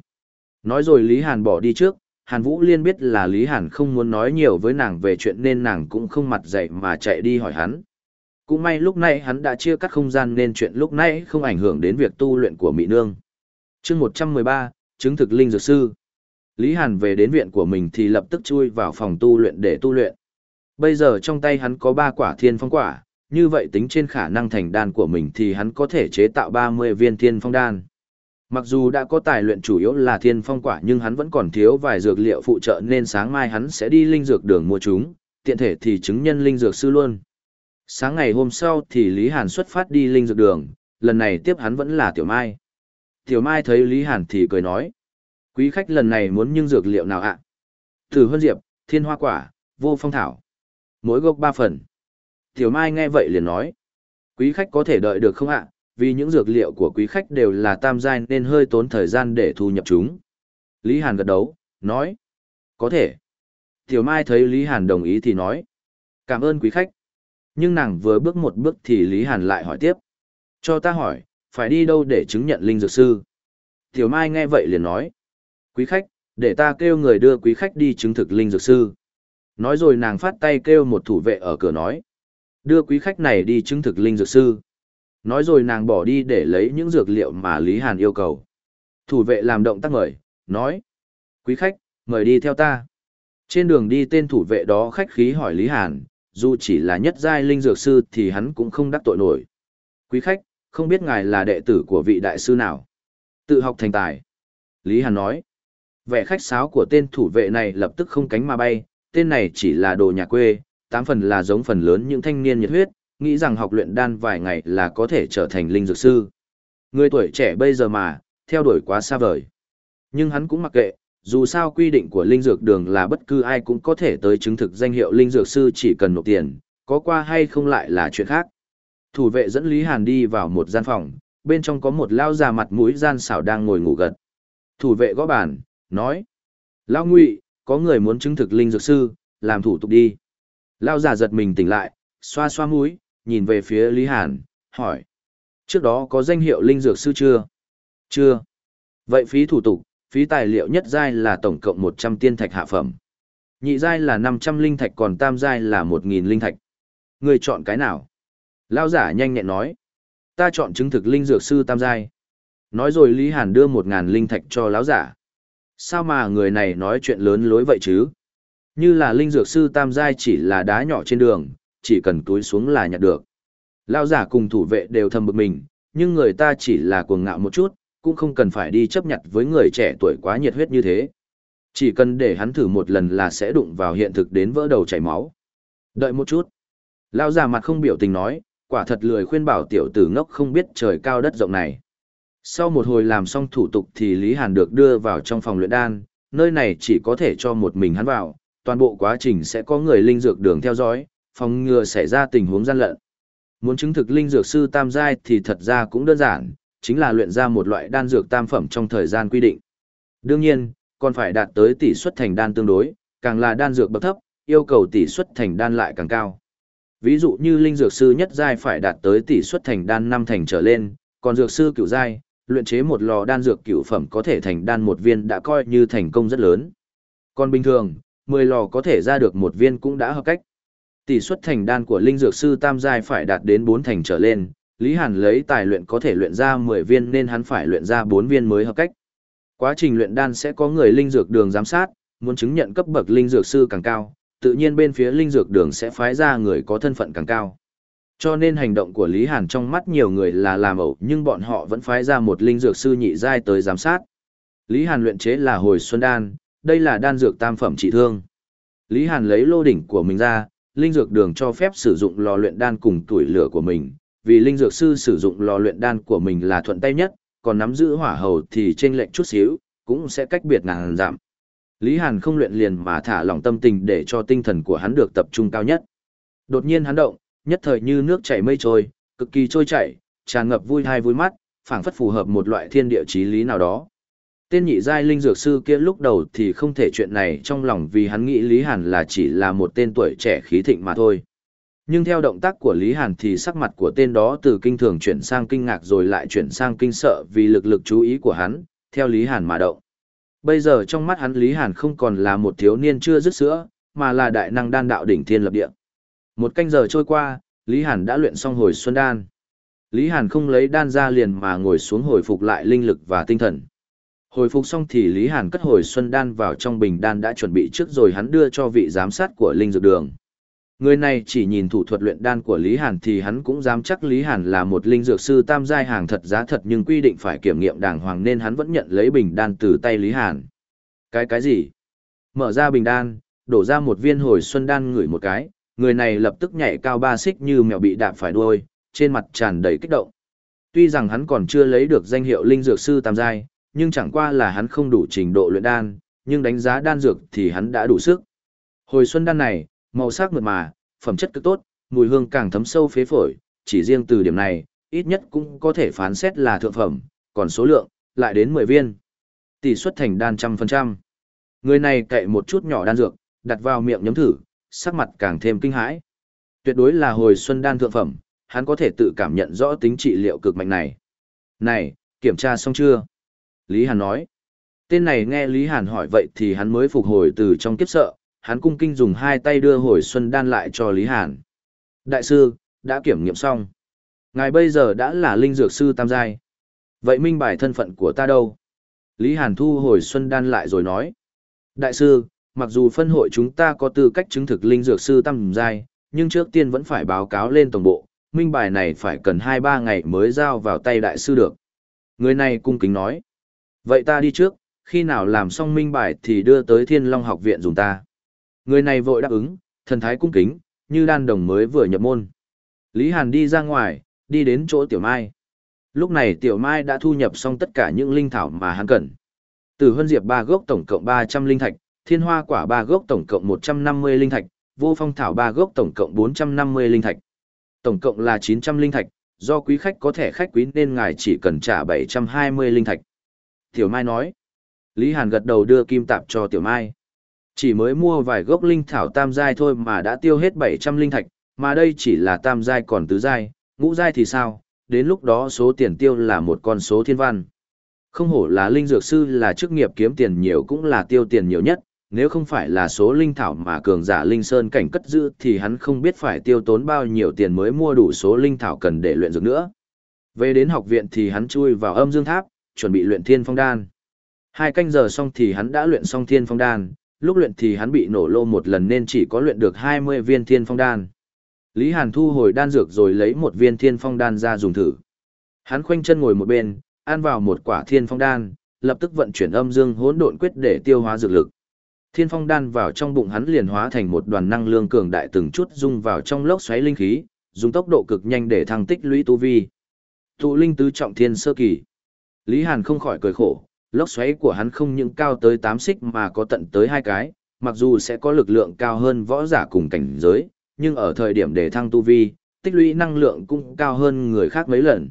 Nói rồi Lý Hàn bỏ đi trước, Hàn Vũ Liên biết là Lý Hàn không muốn nói nhiều với nàng về chuyện nên nàng cũng không mặt dậy mà chạy đi hỏi hắn. Cũng may lúc này hắn đã chia cắt không gian nên chuyện lúc nãy không ảnh hưởng đến việc tu luyện của Mỹ Nương. chương 113, chứng thực linh dược sư. Lý Hàn về đến viện của mình thì lập tức chui vào phòng tu luyện để tu luyện. Bây giờ trong tay hắn có ba quả thiên phong quả, như vậy tính trên khả năng thành đan của mình thì hắn có thể chế tạo 30 viên thiên phong đan. Mặc dù đã có tài luyện chủ yếu là thiên phong quả nhưng hắn vẫn còn thiếu vài dược liệu phụ trợ nên sáng mai hắn sẽ đi linh dược đường mua chúng, tiện thể thì chứng nhân linh dược sư luôn. Sáng ngày hôm sau thì Lý Hàn xuất phát đi linh dược đường, lần này tiếp hắn vẫn là Tiểu Mai. Tiểu Mai thấy Lý Hàn thì cười nói. Quý khách lần này muốn những dược liệu nào ạ? À? Thử Hân Diệp, Thiên Hoa Quả, Vô Phong Thảo. Mỗi gốc ba phần. Tiểu Mai nghe vậy liền nói. Quý khách có thể đợi được không ạ? Vì những dược liệu của quý khách đều là tam giai nên hơi tốn thời gian để thu nhập chúng. Lý Hàn gật đầu, nói. Có thể. Tiểu Mai thấy Lý Hàn đồng ý thì nói. Cảm ơn quý khách. Nhưng nàng vừa bước một bước thì Lý Hàn lại hỏi tiếp. Cho ta hỏi, phải đi đâu để chứng nhận linh dược sư? Tiểu Mai nghe vậy liền nói. Quý khách, để ta kêu người đưa quý khách đi chứng thực linh dược sư. Nói rồi nàng phát tay kêu một thủ vệ ở cửa nói. Đưa quý khách này đi chứng thực linh dược sư. Nói rồi nàng bỏ đi để lấy những dược liệu mà Lý Hàn yêu cầu. Thủ vệ làm động tác mời, nói. Quý khách, mời đi theo ta. Trên đường đi tên thủ vệ đó khách khí hỏi Lý Hàn, dù chỉ là nhất giai linh dược sư thì hắn cũng không đắc tội nổi. Quý khách, không biết ngài là đệ tử của vị đại sư nào? Tự học thành tài. Lý Hàn nói. Vẻ khách sáo của tên thủ vệ này lập tức không cánh mà bay, tên này chỉ là đồ nhà quê, tám phần là giống phần lớn những thanh niên nhiệt huyết, nghĩ rằng học luyện đan vài ngày là có thể trở thành linh dược sư. Người tuổi trẻ bây giờ mà, theo đuổi quá xa vời. Nhưng hắn cũng mặc kệ, dù sao quy định của linh dược đường là bất cứ ai cũng có thể tới chứng thực danh hiệu linh dược sư chỉ cần nộp tiền, có qua hay không lại là chuyện khác. Thủ vệ dẫn Lý Hàn đi vào một gian phòng, bên trong có một lao già mặt mũi gian xảo đang ngồi ngủ gật. Thủ vệ gõ bàn, nói. Lao ngụy, có người muốn chứng thực linh dược sư, làm thủ tục đi. Lao giả giật mình tỉnh lại, xoa xoa mũi, nhìn về phía Lý Hàn, hỏi. Trước đó có danh hiệu linh dược sư chưa? Chưa. Vậy phí thủ tục, phí tài liệu nhất giai là tổng cộng 100 tiên thạch hạ phẩm. Nhị giai là 500 linh thạch còn tam giai là 1000 linh thạch. Người chọn cái nào? Lao giả nhanh nhẹn nói. Ta chọn chứng thực linh dược sư tam giai. Nói rồi Lý Hàn đưa 1000 linh thạch cho lão giả. Sao mà người này nói chuyện lớn lối vậy chứ? Như là linh dược sư tam giai chỉ là đá nhỏ trên đường, chỉ cần túi xuống là nhặt được. Lao giả cùng thủ vệ đều thầm bực mình, nhưng người ta chỉ là cuồng ngạo một chút, cũng không cần phải đi chấp nhận với người trẻ tuổi quá nhiệt huyết như thế. Chỉ cần để hắn thử một lần là sẽ đụng vào hiện thực đến vỡ đầu chảy máu. Đợi một chút. Lao già mặt không biểu tình nói, quả thật lười khuyên bảo tiểu tử ngốc không biết trời cao đất rộng này. Sau một hồi làm xong thủ tục thì Lý Hàn được đưa vào trong phòng luyện đan, nơi này chỉ có thể cho một mình hắn vào, toàn bộ quá trình sẽ có người linh dược đường theo dõi, phòng ngừa xảy ra tình huống gian lận. Muốn chứng thực linh dược sư tam giai thì thật ra cũng đơn giản, chính là luyện ra một loại đan dược tam phẩm trong thời gian quy định. Đương nhiên, còn phải đạt tới tỷ suất thành đan tương đối, càng là đan dược bậc thấp, yêu cầu tỷ suất thành đan lại càng cao. Ví dụ như linh dược sư nhất giai phải đạt tới tỷ suất thành đan năm thành trở lên, còn dược sư cửu giai, luyện chế một lò đan dược cửu phẩm có thể thành đan một viên đã coi như thành công rất lớn. Còn bình thường, 10 lò có thể ra được một viên cũng đã hợp cách. Tỷ suất thành đan của linh dược sư tam giai phải đạt đến 4 thành trở lên, Lý Hàn lấy tài luyện có thể luyện ra 10 viên nên hắn phải luyện ra 4 viên mới hợp cách. Quá trình luyện đan sẽ có người linh dược đường giám sát, muốn chứng nhận cấp bậc linh dược sư càng cao, tự nhiên bên phía linh dược đường sẽ phái ra người có thân phận càng cao. Cho nên hành động của Lý Hàn trong mắt nhiều người là làm ẩu nhưng bọn họ vẫn phái ra một linh dược sư nhị giai tới giám sát. Lý Hàn luyện chế là hồi xuân đan, đây là đan dược tam phẩm trị thương. Lý Hàn lấy lô đỉnh của mình ra, linh dược đường cho phép sử dụng lò luyện đan cùng tuổi lửa của mình, vì linh dược sư sử dụng lò luyện đan của mình là thuận tay nhất, còn nắm giữ hỏa hầu thì trên lệnh chút xíu, cũng sẽ cách biệt ngàn giảm. Lý Hàn không luyện liền mà thả lỏng tâm tình để cho tinh thần của hắn được tập trung cao nhất. Đột nhiên hắn động, nhất thời như nước chảy mây trôi, cực kỳ trôi chảy, tràn ngập vui hai vui mắt, phảng phất phù hợp một loại thiên địa chí lý nào đó. Tên nhị giai linh dược sư kia lúc đầu thì không thể chuyện này trong lòng vì hắn nghĩ Lý Hàn là chỉ là một tên tuổi trẻ khí thịnh mà thôi. Nhưng theo động tác của Lý Hàn thì sắc mặt của tên đó từ kinh thường chuyển sang kinh ngạc rồi lại chuyển sang kinh sợ vì lực lực chú ý của hắn, theo Lý Hàn mà động. Bây giờ trong mắt hắn Lý Hàn không còn là một thiếu niên chưa dứt sữa, mà là đại năng đan đạo đỉnh thiên lập địa. Một canh giờ trôi qua, Lý Hàn đã luyện xong hồi xuân đan. Lý Hàn không lấy đan ra liền mà ngồi xuống hồi phục lại linh lực và tinh thần. Hồi phục xong thì Lý Hàn cất hồi xuân đan vào trong bình đan đã chuẩn bị trước rồi hắn đưa cho vị giám sát của linh dược đường. Người này chỉ nhìn thủ thuật luyện đan của Lý Hàn thì hắn cũng dám chắc Lý Hàn là một linh dược sư tam giai hàng thật giá thật nhưng quy định phải kiểm nghiệm đàng hoàng nên hắn vẫn nhận lấy bình đan từ tay Lý Hàn. Cái cái gì? Mở ra bình đan, đổ ra một viên hồi xuân đan ngửi một cái, người này lập tức nhảy cao ba xích như mèo bị đạp phải đuôi, trên mặt tràn đầy kích động. Tuy rằng hắn còn chưa lấy được danh hiệu linh dược sư tam giai, nhưng chẳng qua là hắn không đủ trình độ luyện đan, nhưng đánh giá đan dược thì hắn đã đủ sức. Hồi xuân đan này, màu sắc mượt mà, phẩm chất cực tốt, mùi hương càng thấm sâu phế phổi, chỉ riêng từ điểm này, ít nhất cũng có thể phán xét là thượng phẩm, còn số lượng, lại đến 10 viên. Tỷ suất thành đan trăm phần trăm. Người này cậy một chút nhỏ đan dược, đặt vào miệng nhấm thử, sắc mặt càng thêm kinh hãi. Tuyệt đối là hồi xuân đan thượng phẩm, hắn có thể tự cảm nhận rõ tính trị liệu cực mạnh này. Này, kiểm tra xong chưa? Lý Hàn nói. Tên này nghe Lý Hàn hỏi vậy thì hắn mới phục hồi từ trong kiếp sợ, hắn cung kinh dùng hai tay đưa hồi xuân đan lại cho Lý Hàn. Đại sư, đã kiểm nghiệm xong. Ngài bây giờ đã là linh dược sư tam giai. Vậy minh bài thân phận của ta đâu? Lý Hàn thu hồi xuân đan lại rồi nói. Đại sư, mặc dù phân hội chúng ta có tư cách chứng thực linh dược sư tam giai, nhưng trước tiên vẫn phải báo cáo lên tổng bộ, minh bài này phải cần 2-3 ngày mới giao vào tay đại sư được. Người này cung kính nói. Vậy ta đi trước, khi nào làm xong minh bài thì đưa tới Thiên Long học viện dùng ta. Người này vội đáp ứng, thần thái cung kính, như đan đồng mới vừa nhập môn. Lý Hàn đi ra ngoài, đi đến chỗ Tiểu Mai. Lúc này Tiểu Mai đã thu nhập xong tất cả những linh thảo mà hắn cần. Từ huân Diệp ba gốc tổng cộng 300 linh thạch, Thiên Hoa quả ba gốc tổng cộng 150 linh thạch, Vô Phong thảo ba gốc tổng cộng 450 linh thạch. Tổng cộng là 900 linh thạch, do quý khách có thể khách quý nên ngài chỉ cần trả 720 linh thạch. Tiểu Mai nói. Lý Hàn gật đầu đưa kim tạp cho Tiểu Mai. Chỉ mới mua vài gốc linh thảo tam giai thôi mà đã tiêu hết 700 linh thạch, mà đây chỉ là tam giai còn tứ giai, ngũ giai thì sao, đến lúc đó số tiền tiêu là một con số thiên văn. Không hổ là linh dược sư là chức nghiệp kiếm tiền nhiều cũng là tiêu tiền nhiều nhất, nếu không phải là số linh thảo mà cường giả linh sơn cảnh cất giữ thì hắn không biết phải tiêu tốn bao nhiêu tiền mới mua đủ số linh thảo cần để luyện dược nữa. Về đến học viện thì hắn chui vào âm dương tháp, chuẩn bị luyện thiên phong đan. Hai canh giờ xong thì hắn đã luyện xong thiên phong đan, lúc luyện thì hắn bị nổ lô một lần nên chỉ có luyện được 20 viên thiên phong đan. Lý Hàn thu hồi đan dược rồi lấy một viên thiên phong đan ra dùng thử. Hắn khoanh chân ngồi một bên, ăn vào một quả thiên phong đan, lập tức vận chuyển âm dương hỗn độn quyết để tiêu hóa dược lực. Thiên phong đan vào trong bụng hắn liền hóa thành một đoàn năng lượng cường đại từng chút dung vào trong lốc xoáy linh khí, dùng tốc độ cực nhanh để thăng tích lũy tu vi. Tụ linh tứ trọng thiên sơ kỳ. Lý Hàn không khỏi cười khổ, lốc xoáy của hắn không những cao tới 8 xích mà có tận tới hai cái, mặc dù sẽ có lực lượng cao hơn võ giả cùng cảnh giới, nhưng ở thời điểm để thăng tu vi, tích lũy năng lượng cũng cao hơn người khác mấy lần.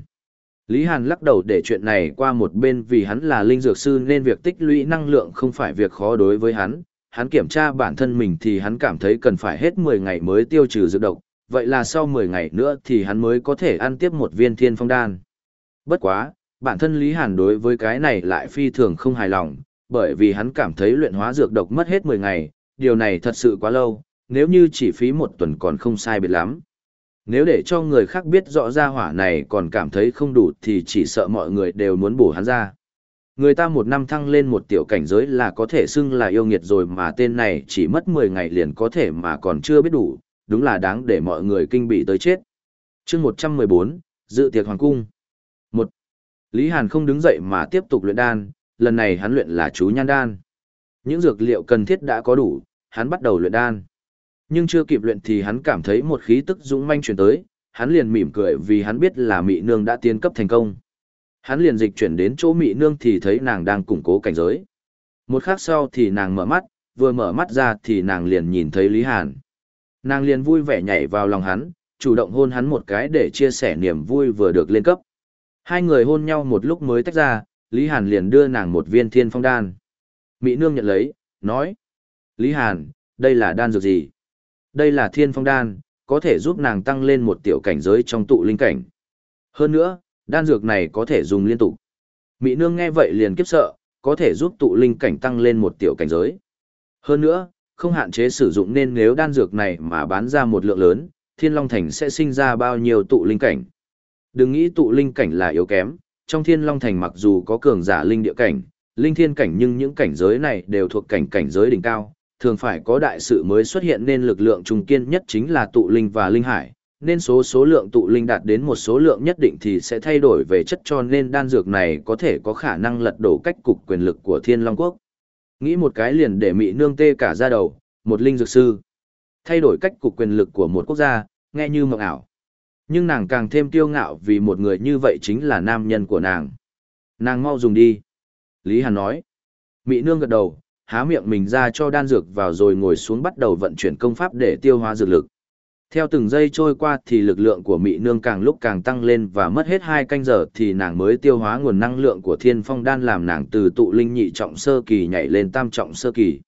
Lý Hàn lắc đầu để chuyện này qua một bên vì hắn là linh dược sư nên việc tích lũy năng lượng không phải việc khó đối với hắn. Hắn kiểm tra bản thân mình thì hắn cảm thấy cần phải hết 10 ngày mới tiêu trừ dược độc, vậy là sau 10 ngày nữa thì hắn mới có thể ăn tiếp một viên thiên phong đan. Bất quá, bản thân Lý Hàn đối với cái này lại phi thường không hài lòng, bởi vì hắn cảm thấy luyện hóa dược độc mất hết 10 ngày, điều này thật sự quá lâu, nếu như chỉ phí một tuần còn không sai biệt lắm. Nếu để cho người khác biết rõ ra hỏa này còn cảm thấy không đủ thì chỉ sợ mọi người đều muốn bổ hắn ra. Người ta một năm thăng lên một tiểu cảnh giới là có thể xưng là yêu nghiệt rồi mà tên này chỉ mất 10 ngày liền có thể mà còn chưa biết đủ, đúng là đáng để mọi người kinh bị tới chết. chương 114, Dự tiệc Hoàng Cung. 1. Lý Hàn không đứng dậy mà tiếp tục luyện đan, lần này hắn luyện là chú nhan đan. Những dược liệu cần thiết đã có đủ, hắn bắt đầu luyện đan. Nhưng chưa kịp luyện thì hắn cảm thấy một khí tức dũng manh chuyển tới, hắn liền mỉm cười vì hắn biết là mị nương đã tiến cấp thành công. Hắn liền dịch chuyển đến chỗ mị nương thì thấy nàng đang củng cố cảnh giới. Một khắc sau thì nàng mở mắt, vừa mở mắt ra thì nàng liền nhìn thấy Lý Hàn. Nàng liền vui vẻ nhảy vào lòng hắn, chủ động hôn hắn một cái để chia sẻ niềm vui vừa được lên cấp. Hai người hôn nhau một lúc mới tách ra, Lý Hàn liền đưa nàng một viên thiên phong đan. Mỹ nương nhận lấy, nói. Lý Hàn, đây là đan dược gì? Đây là thiên phong đan, có thể giúp nàng tăng lên một tiểu cảnh giới trong tụ linh cảnh. Hơn nữa, đan dược này có thể dùng liên tục. Mỹ nương nghe vậy liền kiếp sợ, có thể giúp tụ linh cảnh tăng lên một tiểu cảnh giới. Hơn nữa, không hạn chế sử dụng nên nếu đan dược này mà bán ra một lượng lớn, Thiên Long Thành sẽ sinh ra bao nhiêu tụ linh cảnh. Đừng nghĩ tụ linh cảnh là yếu kém, trong Thiên Long Thành mặc dù có cường giả linh địa cảnh, linh thiên cảnh nhưng những cảnh giới này đều thuộc cảnh cảnh giới đỉnh cao, thường phải có đại sự mới xuất hiện nên lực lượng trung kiên nhất chính là tụ linh và linh hải, nên số số lượng tụ linh đạt đến một số lượng nhất định thì sẽ thay đổi về chất cho nên đan dược này có thể có khả năng lật đổ cách cục quyền lực của Thiên Long Quốc. Nghĩ một cái liền để mị nương tê cả ra đầu, một linh dược sư. Thay đổi cách cục quyền lực của một quốc gia, nghe như mộng ảo. Nhưng nàng càng thêm kiêu ngạo vì một người như vậy chính là nam nhân của nàng. Nàng mau dùng đi. Lý Hàn nói. Mị nương gật đầu, há miệng mình ra cho đan dược vào rồi ngồi xuống bắt đầu vận chuyển công pháp để tiêu hóa dược lực. Theo từng giây trôi qua thì lực lượng của mị nương càng lúc càng tăng lên và mất hết hai canh giờ thì nàng mới tiêu hóa nguồn năng lượng của thiên phong đan làm nàng từ tụ linh nhị trọng sơ kỳ nhảy lên tam trọng sơ kỳ.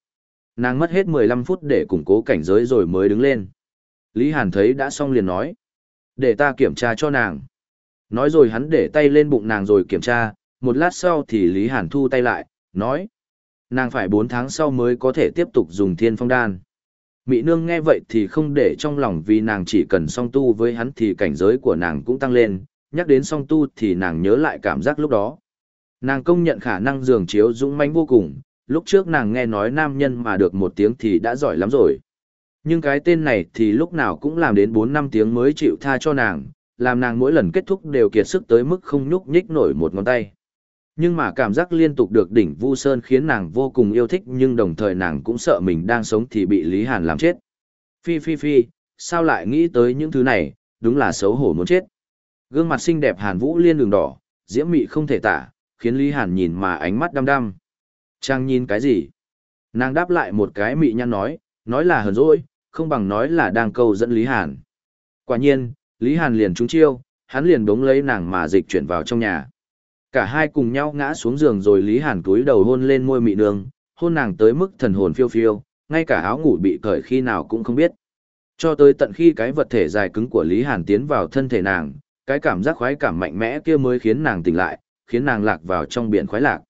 Nàng mất hết 15 phút để củng cố cảnh giới rồi mới đứng lên. Lý Hàn thấy đã xong liền nói. Để ta kiểm tra cho nàng. Nói rồi hắn để tay lên bụng nàng rồi kiểm tra, một lát sau thì Lý Hàn thu tay lại, nói. Nàng phải 4 tháng sau mới có thể tiếp tục dùng thiên phong đan. Mị nương nghe vậy thì không để trong lòng vì nàng chỉ cần song tu với hắn thì cảnh giới của nàng cũng tăng lên, nhắc đến song tu thì nàng nhớ lại cảm giác lúc đó. Nàng công nhận khả năng dường chiếu dũng mãnh vô cùng, lúc trước nàng nghe nói nam nhân mà được một tiếng thì đã giỏi lắm rồi. Nhưng cái tên này thì lúc nào cũng làm đến 4 năm tiếng mới chịu tha cho nàng, làm nàng mỗi lần kết thúc đều kiệt sức tới mức không nhúc nhích nổi một ngón tay. Nhưng mà cảm giác liên tục được đỉnh Vu Sơn khiến nàng vô cùng yêu thích nhưng đồng thời nàng cũng sợ mình đang sống thì bị Lý Hàn làm chết. Phi phi phi, sao lại nghĩ tới những thứ này, đúng là xấu hổ muốn chết. Gương mặt xinh đẹp Hàn Vũ liên đường đỏ, diễm mị không thể tả, khiến Lý Hàn nhìn mà ánh mắt đăm đăm. Trang nhìn cái gì? Nàng đáp lại một cái mị nhăn nói, nói là hờn dỗi, không bằng nói là đang câu dẫn Lý Hàn. Quả nhiên, Lý Hàn liền trúng chiêu, hắn liền đống lấy nàng mà dịch chuyển vào trong nhà. Cả hai cùng nhau ngã xuống giường rồi Lý Hàn túi đầu hôn lên môi mị nương, hôn nàng tới mức thần hồn phiêu phiêu, ngay cả áo ngủ bị cởi khi nào cũng không biết. Cho tới tận khi cái vật thể dài cứng của Lý Hàn tiến vào thân thể nàng, cái cảm giác khoái cảm mạnh mẽ kia mới khiến nàng tỉnh lại, khiến nàng lạc vào trong biển khoái lạc.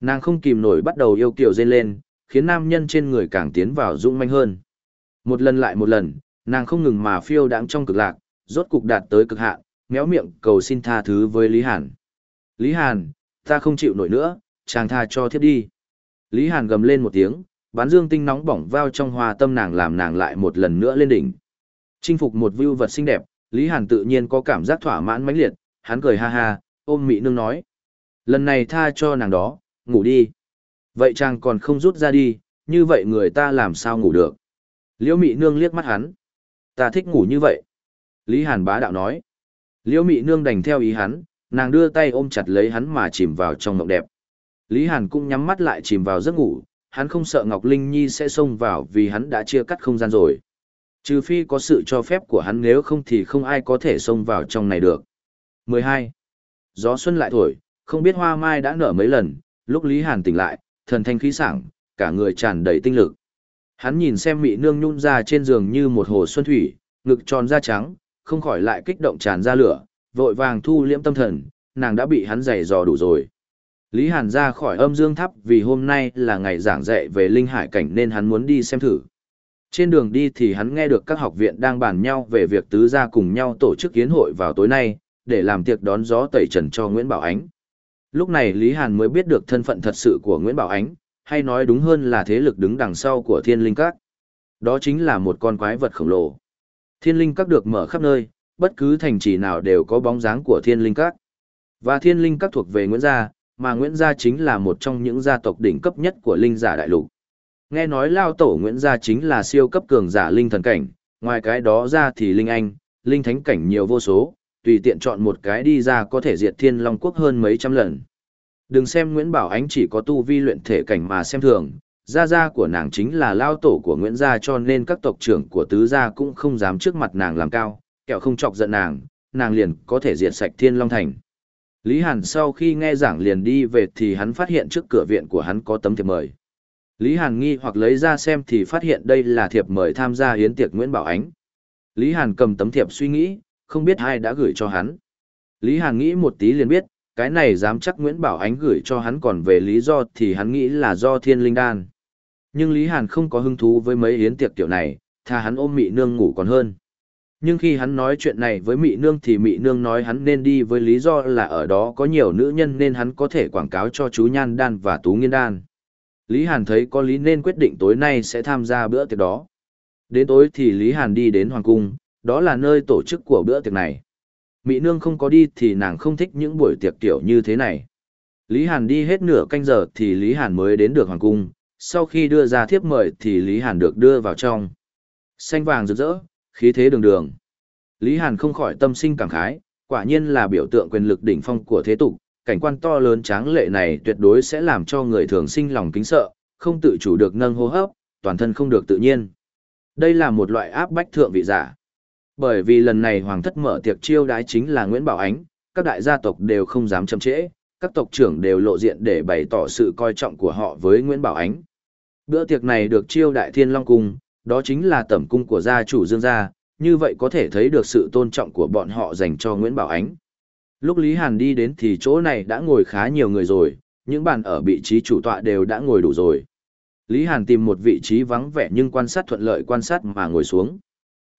Nàng không kìm nổi bắt đầu yêu kiều dây lên, khiến nam nhân trên người càng tiến vào rung manh hơn. Một lần lại một lần, nàng không ngừng mà phiêu đáng trong cực lạc, rốt cục đạt tới cực hạn, méo miệng cầu xin tha thứ với Lý Hàn. Lý Hàn, ta không chịu nổi nữa, chàng tha cho thiết đi. Lý Hàn gầm lên một tiếng, bán dương tinh nóng bỏng vào trong hoa tâm nàng làm nàng lại một lần nữa lên đỉnh. Chinh phục một view vật xinh đẹp, Lý Hàn tự nhiên có cảm giác thỏa mãn mãnh liệt, hắn cười ha ha, ôm mị nương nói. Lần này tha cho nàng đó, ngủ đi. Vậy chàng còn không rút ra đi, như vậy người ta làm sao ngủ được. Liễu Mị Nương liếc mắt hắn. Ta thích ngủ như vậy. Lý Hàn bá đạo nói. Liễu Mị Nương đành theo ý hắn, nàng đưa tay ôm chặt lấy hắn mà chìm vào trong mộng đẹp. Lý Hàn cũng nhắm mắt lại chìm vào giấc ngủ, hắn không sợ Ngọc Linh Nhi sẽ xông vào vì hắn đã chia cắt không gian rồi. Trừ phi có sự cho phép của hắn nếu không thì không ai có thể xông vào trong này được. 12. Gió xuân lại thổi, không biết hoa mai đã nở mấy lần, lúc Lý Hàn tỉnh lại, thần thanh khí sảng, cả người tràn đầy tinh lực. Hắn nhìn xem mị nương nhún ra trên giường như một hồ xuân thủy, ngực tròn da trắng, không khỏi lại kích động tràn ra lửa, vội vàng thu liễm tâm thần, nàng đã bị hắn giày dò đủ rồi. Lý Hàn ra khỏi âm dương tháp vì hôm nay là ngày giảng dạy về linh hải cảnh nên hắn muốn đi xem thử. Trên đường đi thì hắn nghe được các học viện đang bàn nhau về việc tứ gia cùng nhau tổ chức kiến hội vào tối nay, để làm tiệc đón gió tẩy trần cho Nguyễn Bảo Ánh. Lúc này Lý Hàn mới biết được thân phận thật sự của Nguyễn Bảo Ánh, hay nói đúng hơn là thế lực đứng đằng sau của thiên linh các. Đó chính là một con quái vật khổng lồ. Thiên linh các được mở khắp nơi, bất cứ thành trì nào đều có bóng dáng của thiên linh các. Và thiên linh các thuộc về Nguyễn Gia, mà Nguyễn Gia chính là một trong những gia tộc đỉnh cấp nhất của linh giả đại lục. Nghe nói Lao Tổ Nguyễn Gia chính là siêu cấp cường giả linh thần cảnh, ngoài cái đó ra thì linh anh, linh thánh cảnh nhiều vô số, tùy tiện chọn một cái đi ra có thể diệt thiên long quốc hơn mấy trăm lần. Đừng xem Nguyễn Bảo Ánh chỉ có tu vi luyện thể cảnh mà xem thường, gia gia của nàng chính là lao tổ của Nguyễn gia cho nên các tộc trưởng của tứ gia cũng không dám trước mặt nàng làm cao, kẹo không chọc giận nàng, nàng liền có thể diệt sạch thiên long thành. Lý Hàn sau khi nghe giảng liền đi về thì hắn phát hiện trước cửa viện của hắn có tấm thiệp mời. Lý Hàn nghi hoặc lấy ra xem thì phát hiện đây là thiệp mời tham gia hiến tiệc Nguyễn Bảo Ánh. Lý Hàn cầm tấm thiệp suy nghĩ, không biết ai đã gửi cho hắn. Lý Hàn nghĩ một tí liền biết, cái này dám chắc Nguyễn Bảo Ánh gửi cho hắn còn về lý do thì hắn nghĩ là do thiên linh đan. Nhưng Lý Hàn không có hứng thú với mấy hiến tiệc kiểu này, thà hắn ôm mị nương ngủ còn hơn. Nhưng khi hắn nói chuyện này với mị nương thì mị nương nói hắn nên đi với lý do là ở đó có nhiều nữ nhân nên hắn có thể quảng cáo cho chú Nhan Đan và Tú Nghiên Đan. Lý Hàn thấy có lý nên quyết định tối nay sẽ tham gia bữa tiệc đó. Đến tối thì Lý Hàn đi đến Hoàng Cung, đó là nơi tổ chức của bữa tiệc này. Mỹ nương không có đi thì nàng không thích những buổi tiệc kiểu như thế này. Lý Hàn đi hết nửa canh giờ thì Lý Hàn mới đến được Hoàng Cung, sau khi đưa ra thiếp mời thì Lý Hàn được đưa vào trong. Xanh vàng rực rỡ, khí thế đường đường. Lý Hàn không khỏi tâm sinh cảm khái, quả nhiên là biểu tượng quyền lực đỉnh phong của thế tục, cảnh quan to lớn tráng lệ này tuyệt đối sẽ làm cho người thường sinh lòng kính sợ, không tự chủ được nâng hô hấp, toàn thân không được tự nhiên. Đây là một loại áp bách thượng vị giả. Bởi vì lần này hoàng thất mở tiệc chiêu đái chính là Nguyễn Bảo Ánh, các đại gia tộc đều không dám chậm trễ, các tộc trưởng đều lộ diện để bày tỏ sự coi trọng của họ với Nguyễn Bảo Ánh. Bữa tiệc này được chiêu đại thiên long cung, đó chính là tẩm cung của gia chủ Dương gia, như vậy có thể thấy được sự tôn trọng của bọn họ dành cho Nguyễn Bảo Ánh. Lúc Lý Hàn đi đến thì chỗ này đã ngồi khá nhiều người rồi, những bàn ở vị trí chủ tọa đều đã ngồi đủ rồi. Lý Hàn tìm một vị trí vắng vẻ nhưng quan sát thuận lợi quan sát mà ngồi xuống.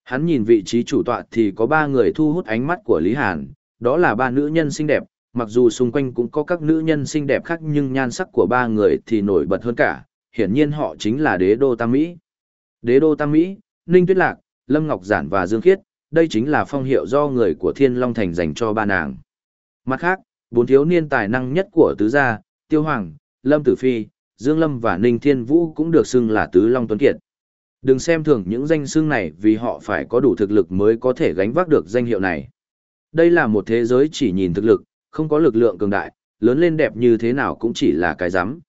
Hắn nhìn vị trí chủ tọa thì có ba người thu hút ánh mắt của Lý Hàn, đó là ba nữ nhân xinh đẹp, mặc dù xung quanh cũng có các nữ nhân xinh đẹp khác nhưng nhan sắc của ba người thì nổi bật hơn cả, hiển nhiên họ chính là đế đô Tam Mỹ. Đế đô Tam Mỹ, Ninh Tuyết Lạc, Lâm Ngọc Giản và Dương Khiết, đây chính là phong hiệu do người của Thiên Long Thành dành cho ba nàng. Mặt khác, bốn thiếu niên tài năng nhất của tứ gia, Tiêu Hoàng, Lâm Tử Phi, Dương Lâm và Ninh Thiên Vũ cũng được xưng là Tứ Long Tuấn Kiệt. Đừng xem thường những danh xương này vì họ phải có đủ thực lực mới có thể gánh vác được danh hiệu này. Đây là một thế giới chỉ nhìn thực lực, không có lực lượng cường đại, lớn lên đẹp như thế nào cũng chỉ là cái rắm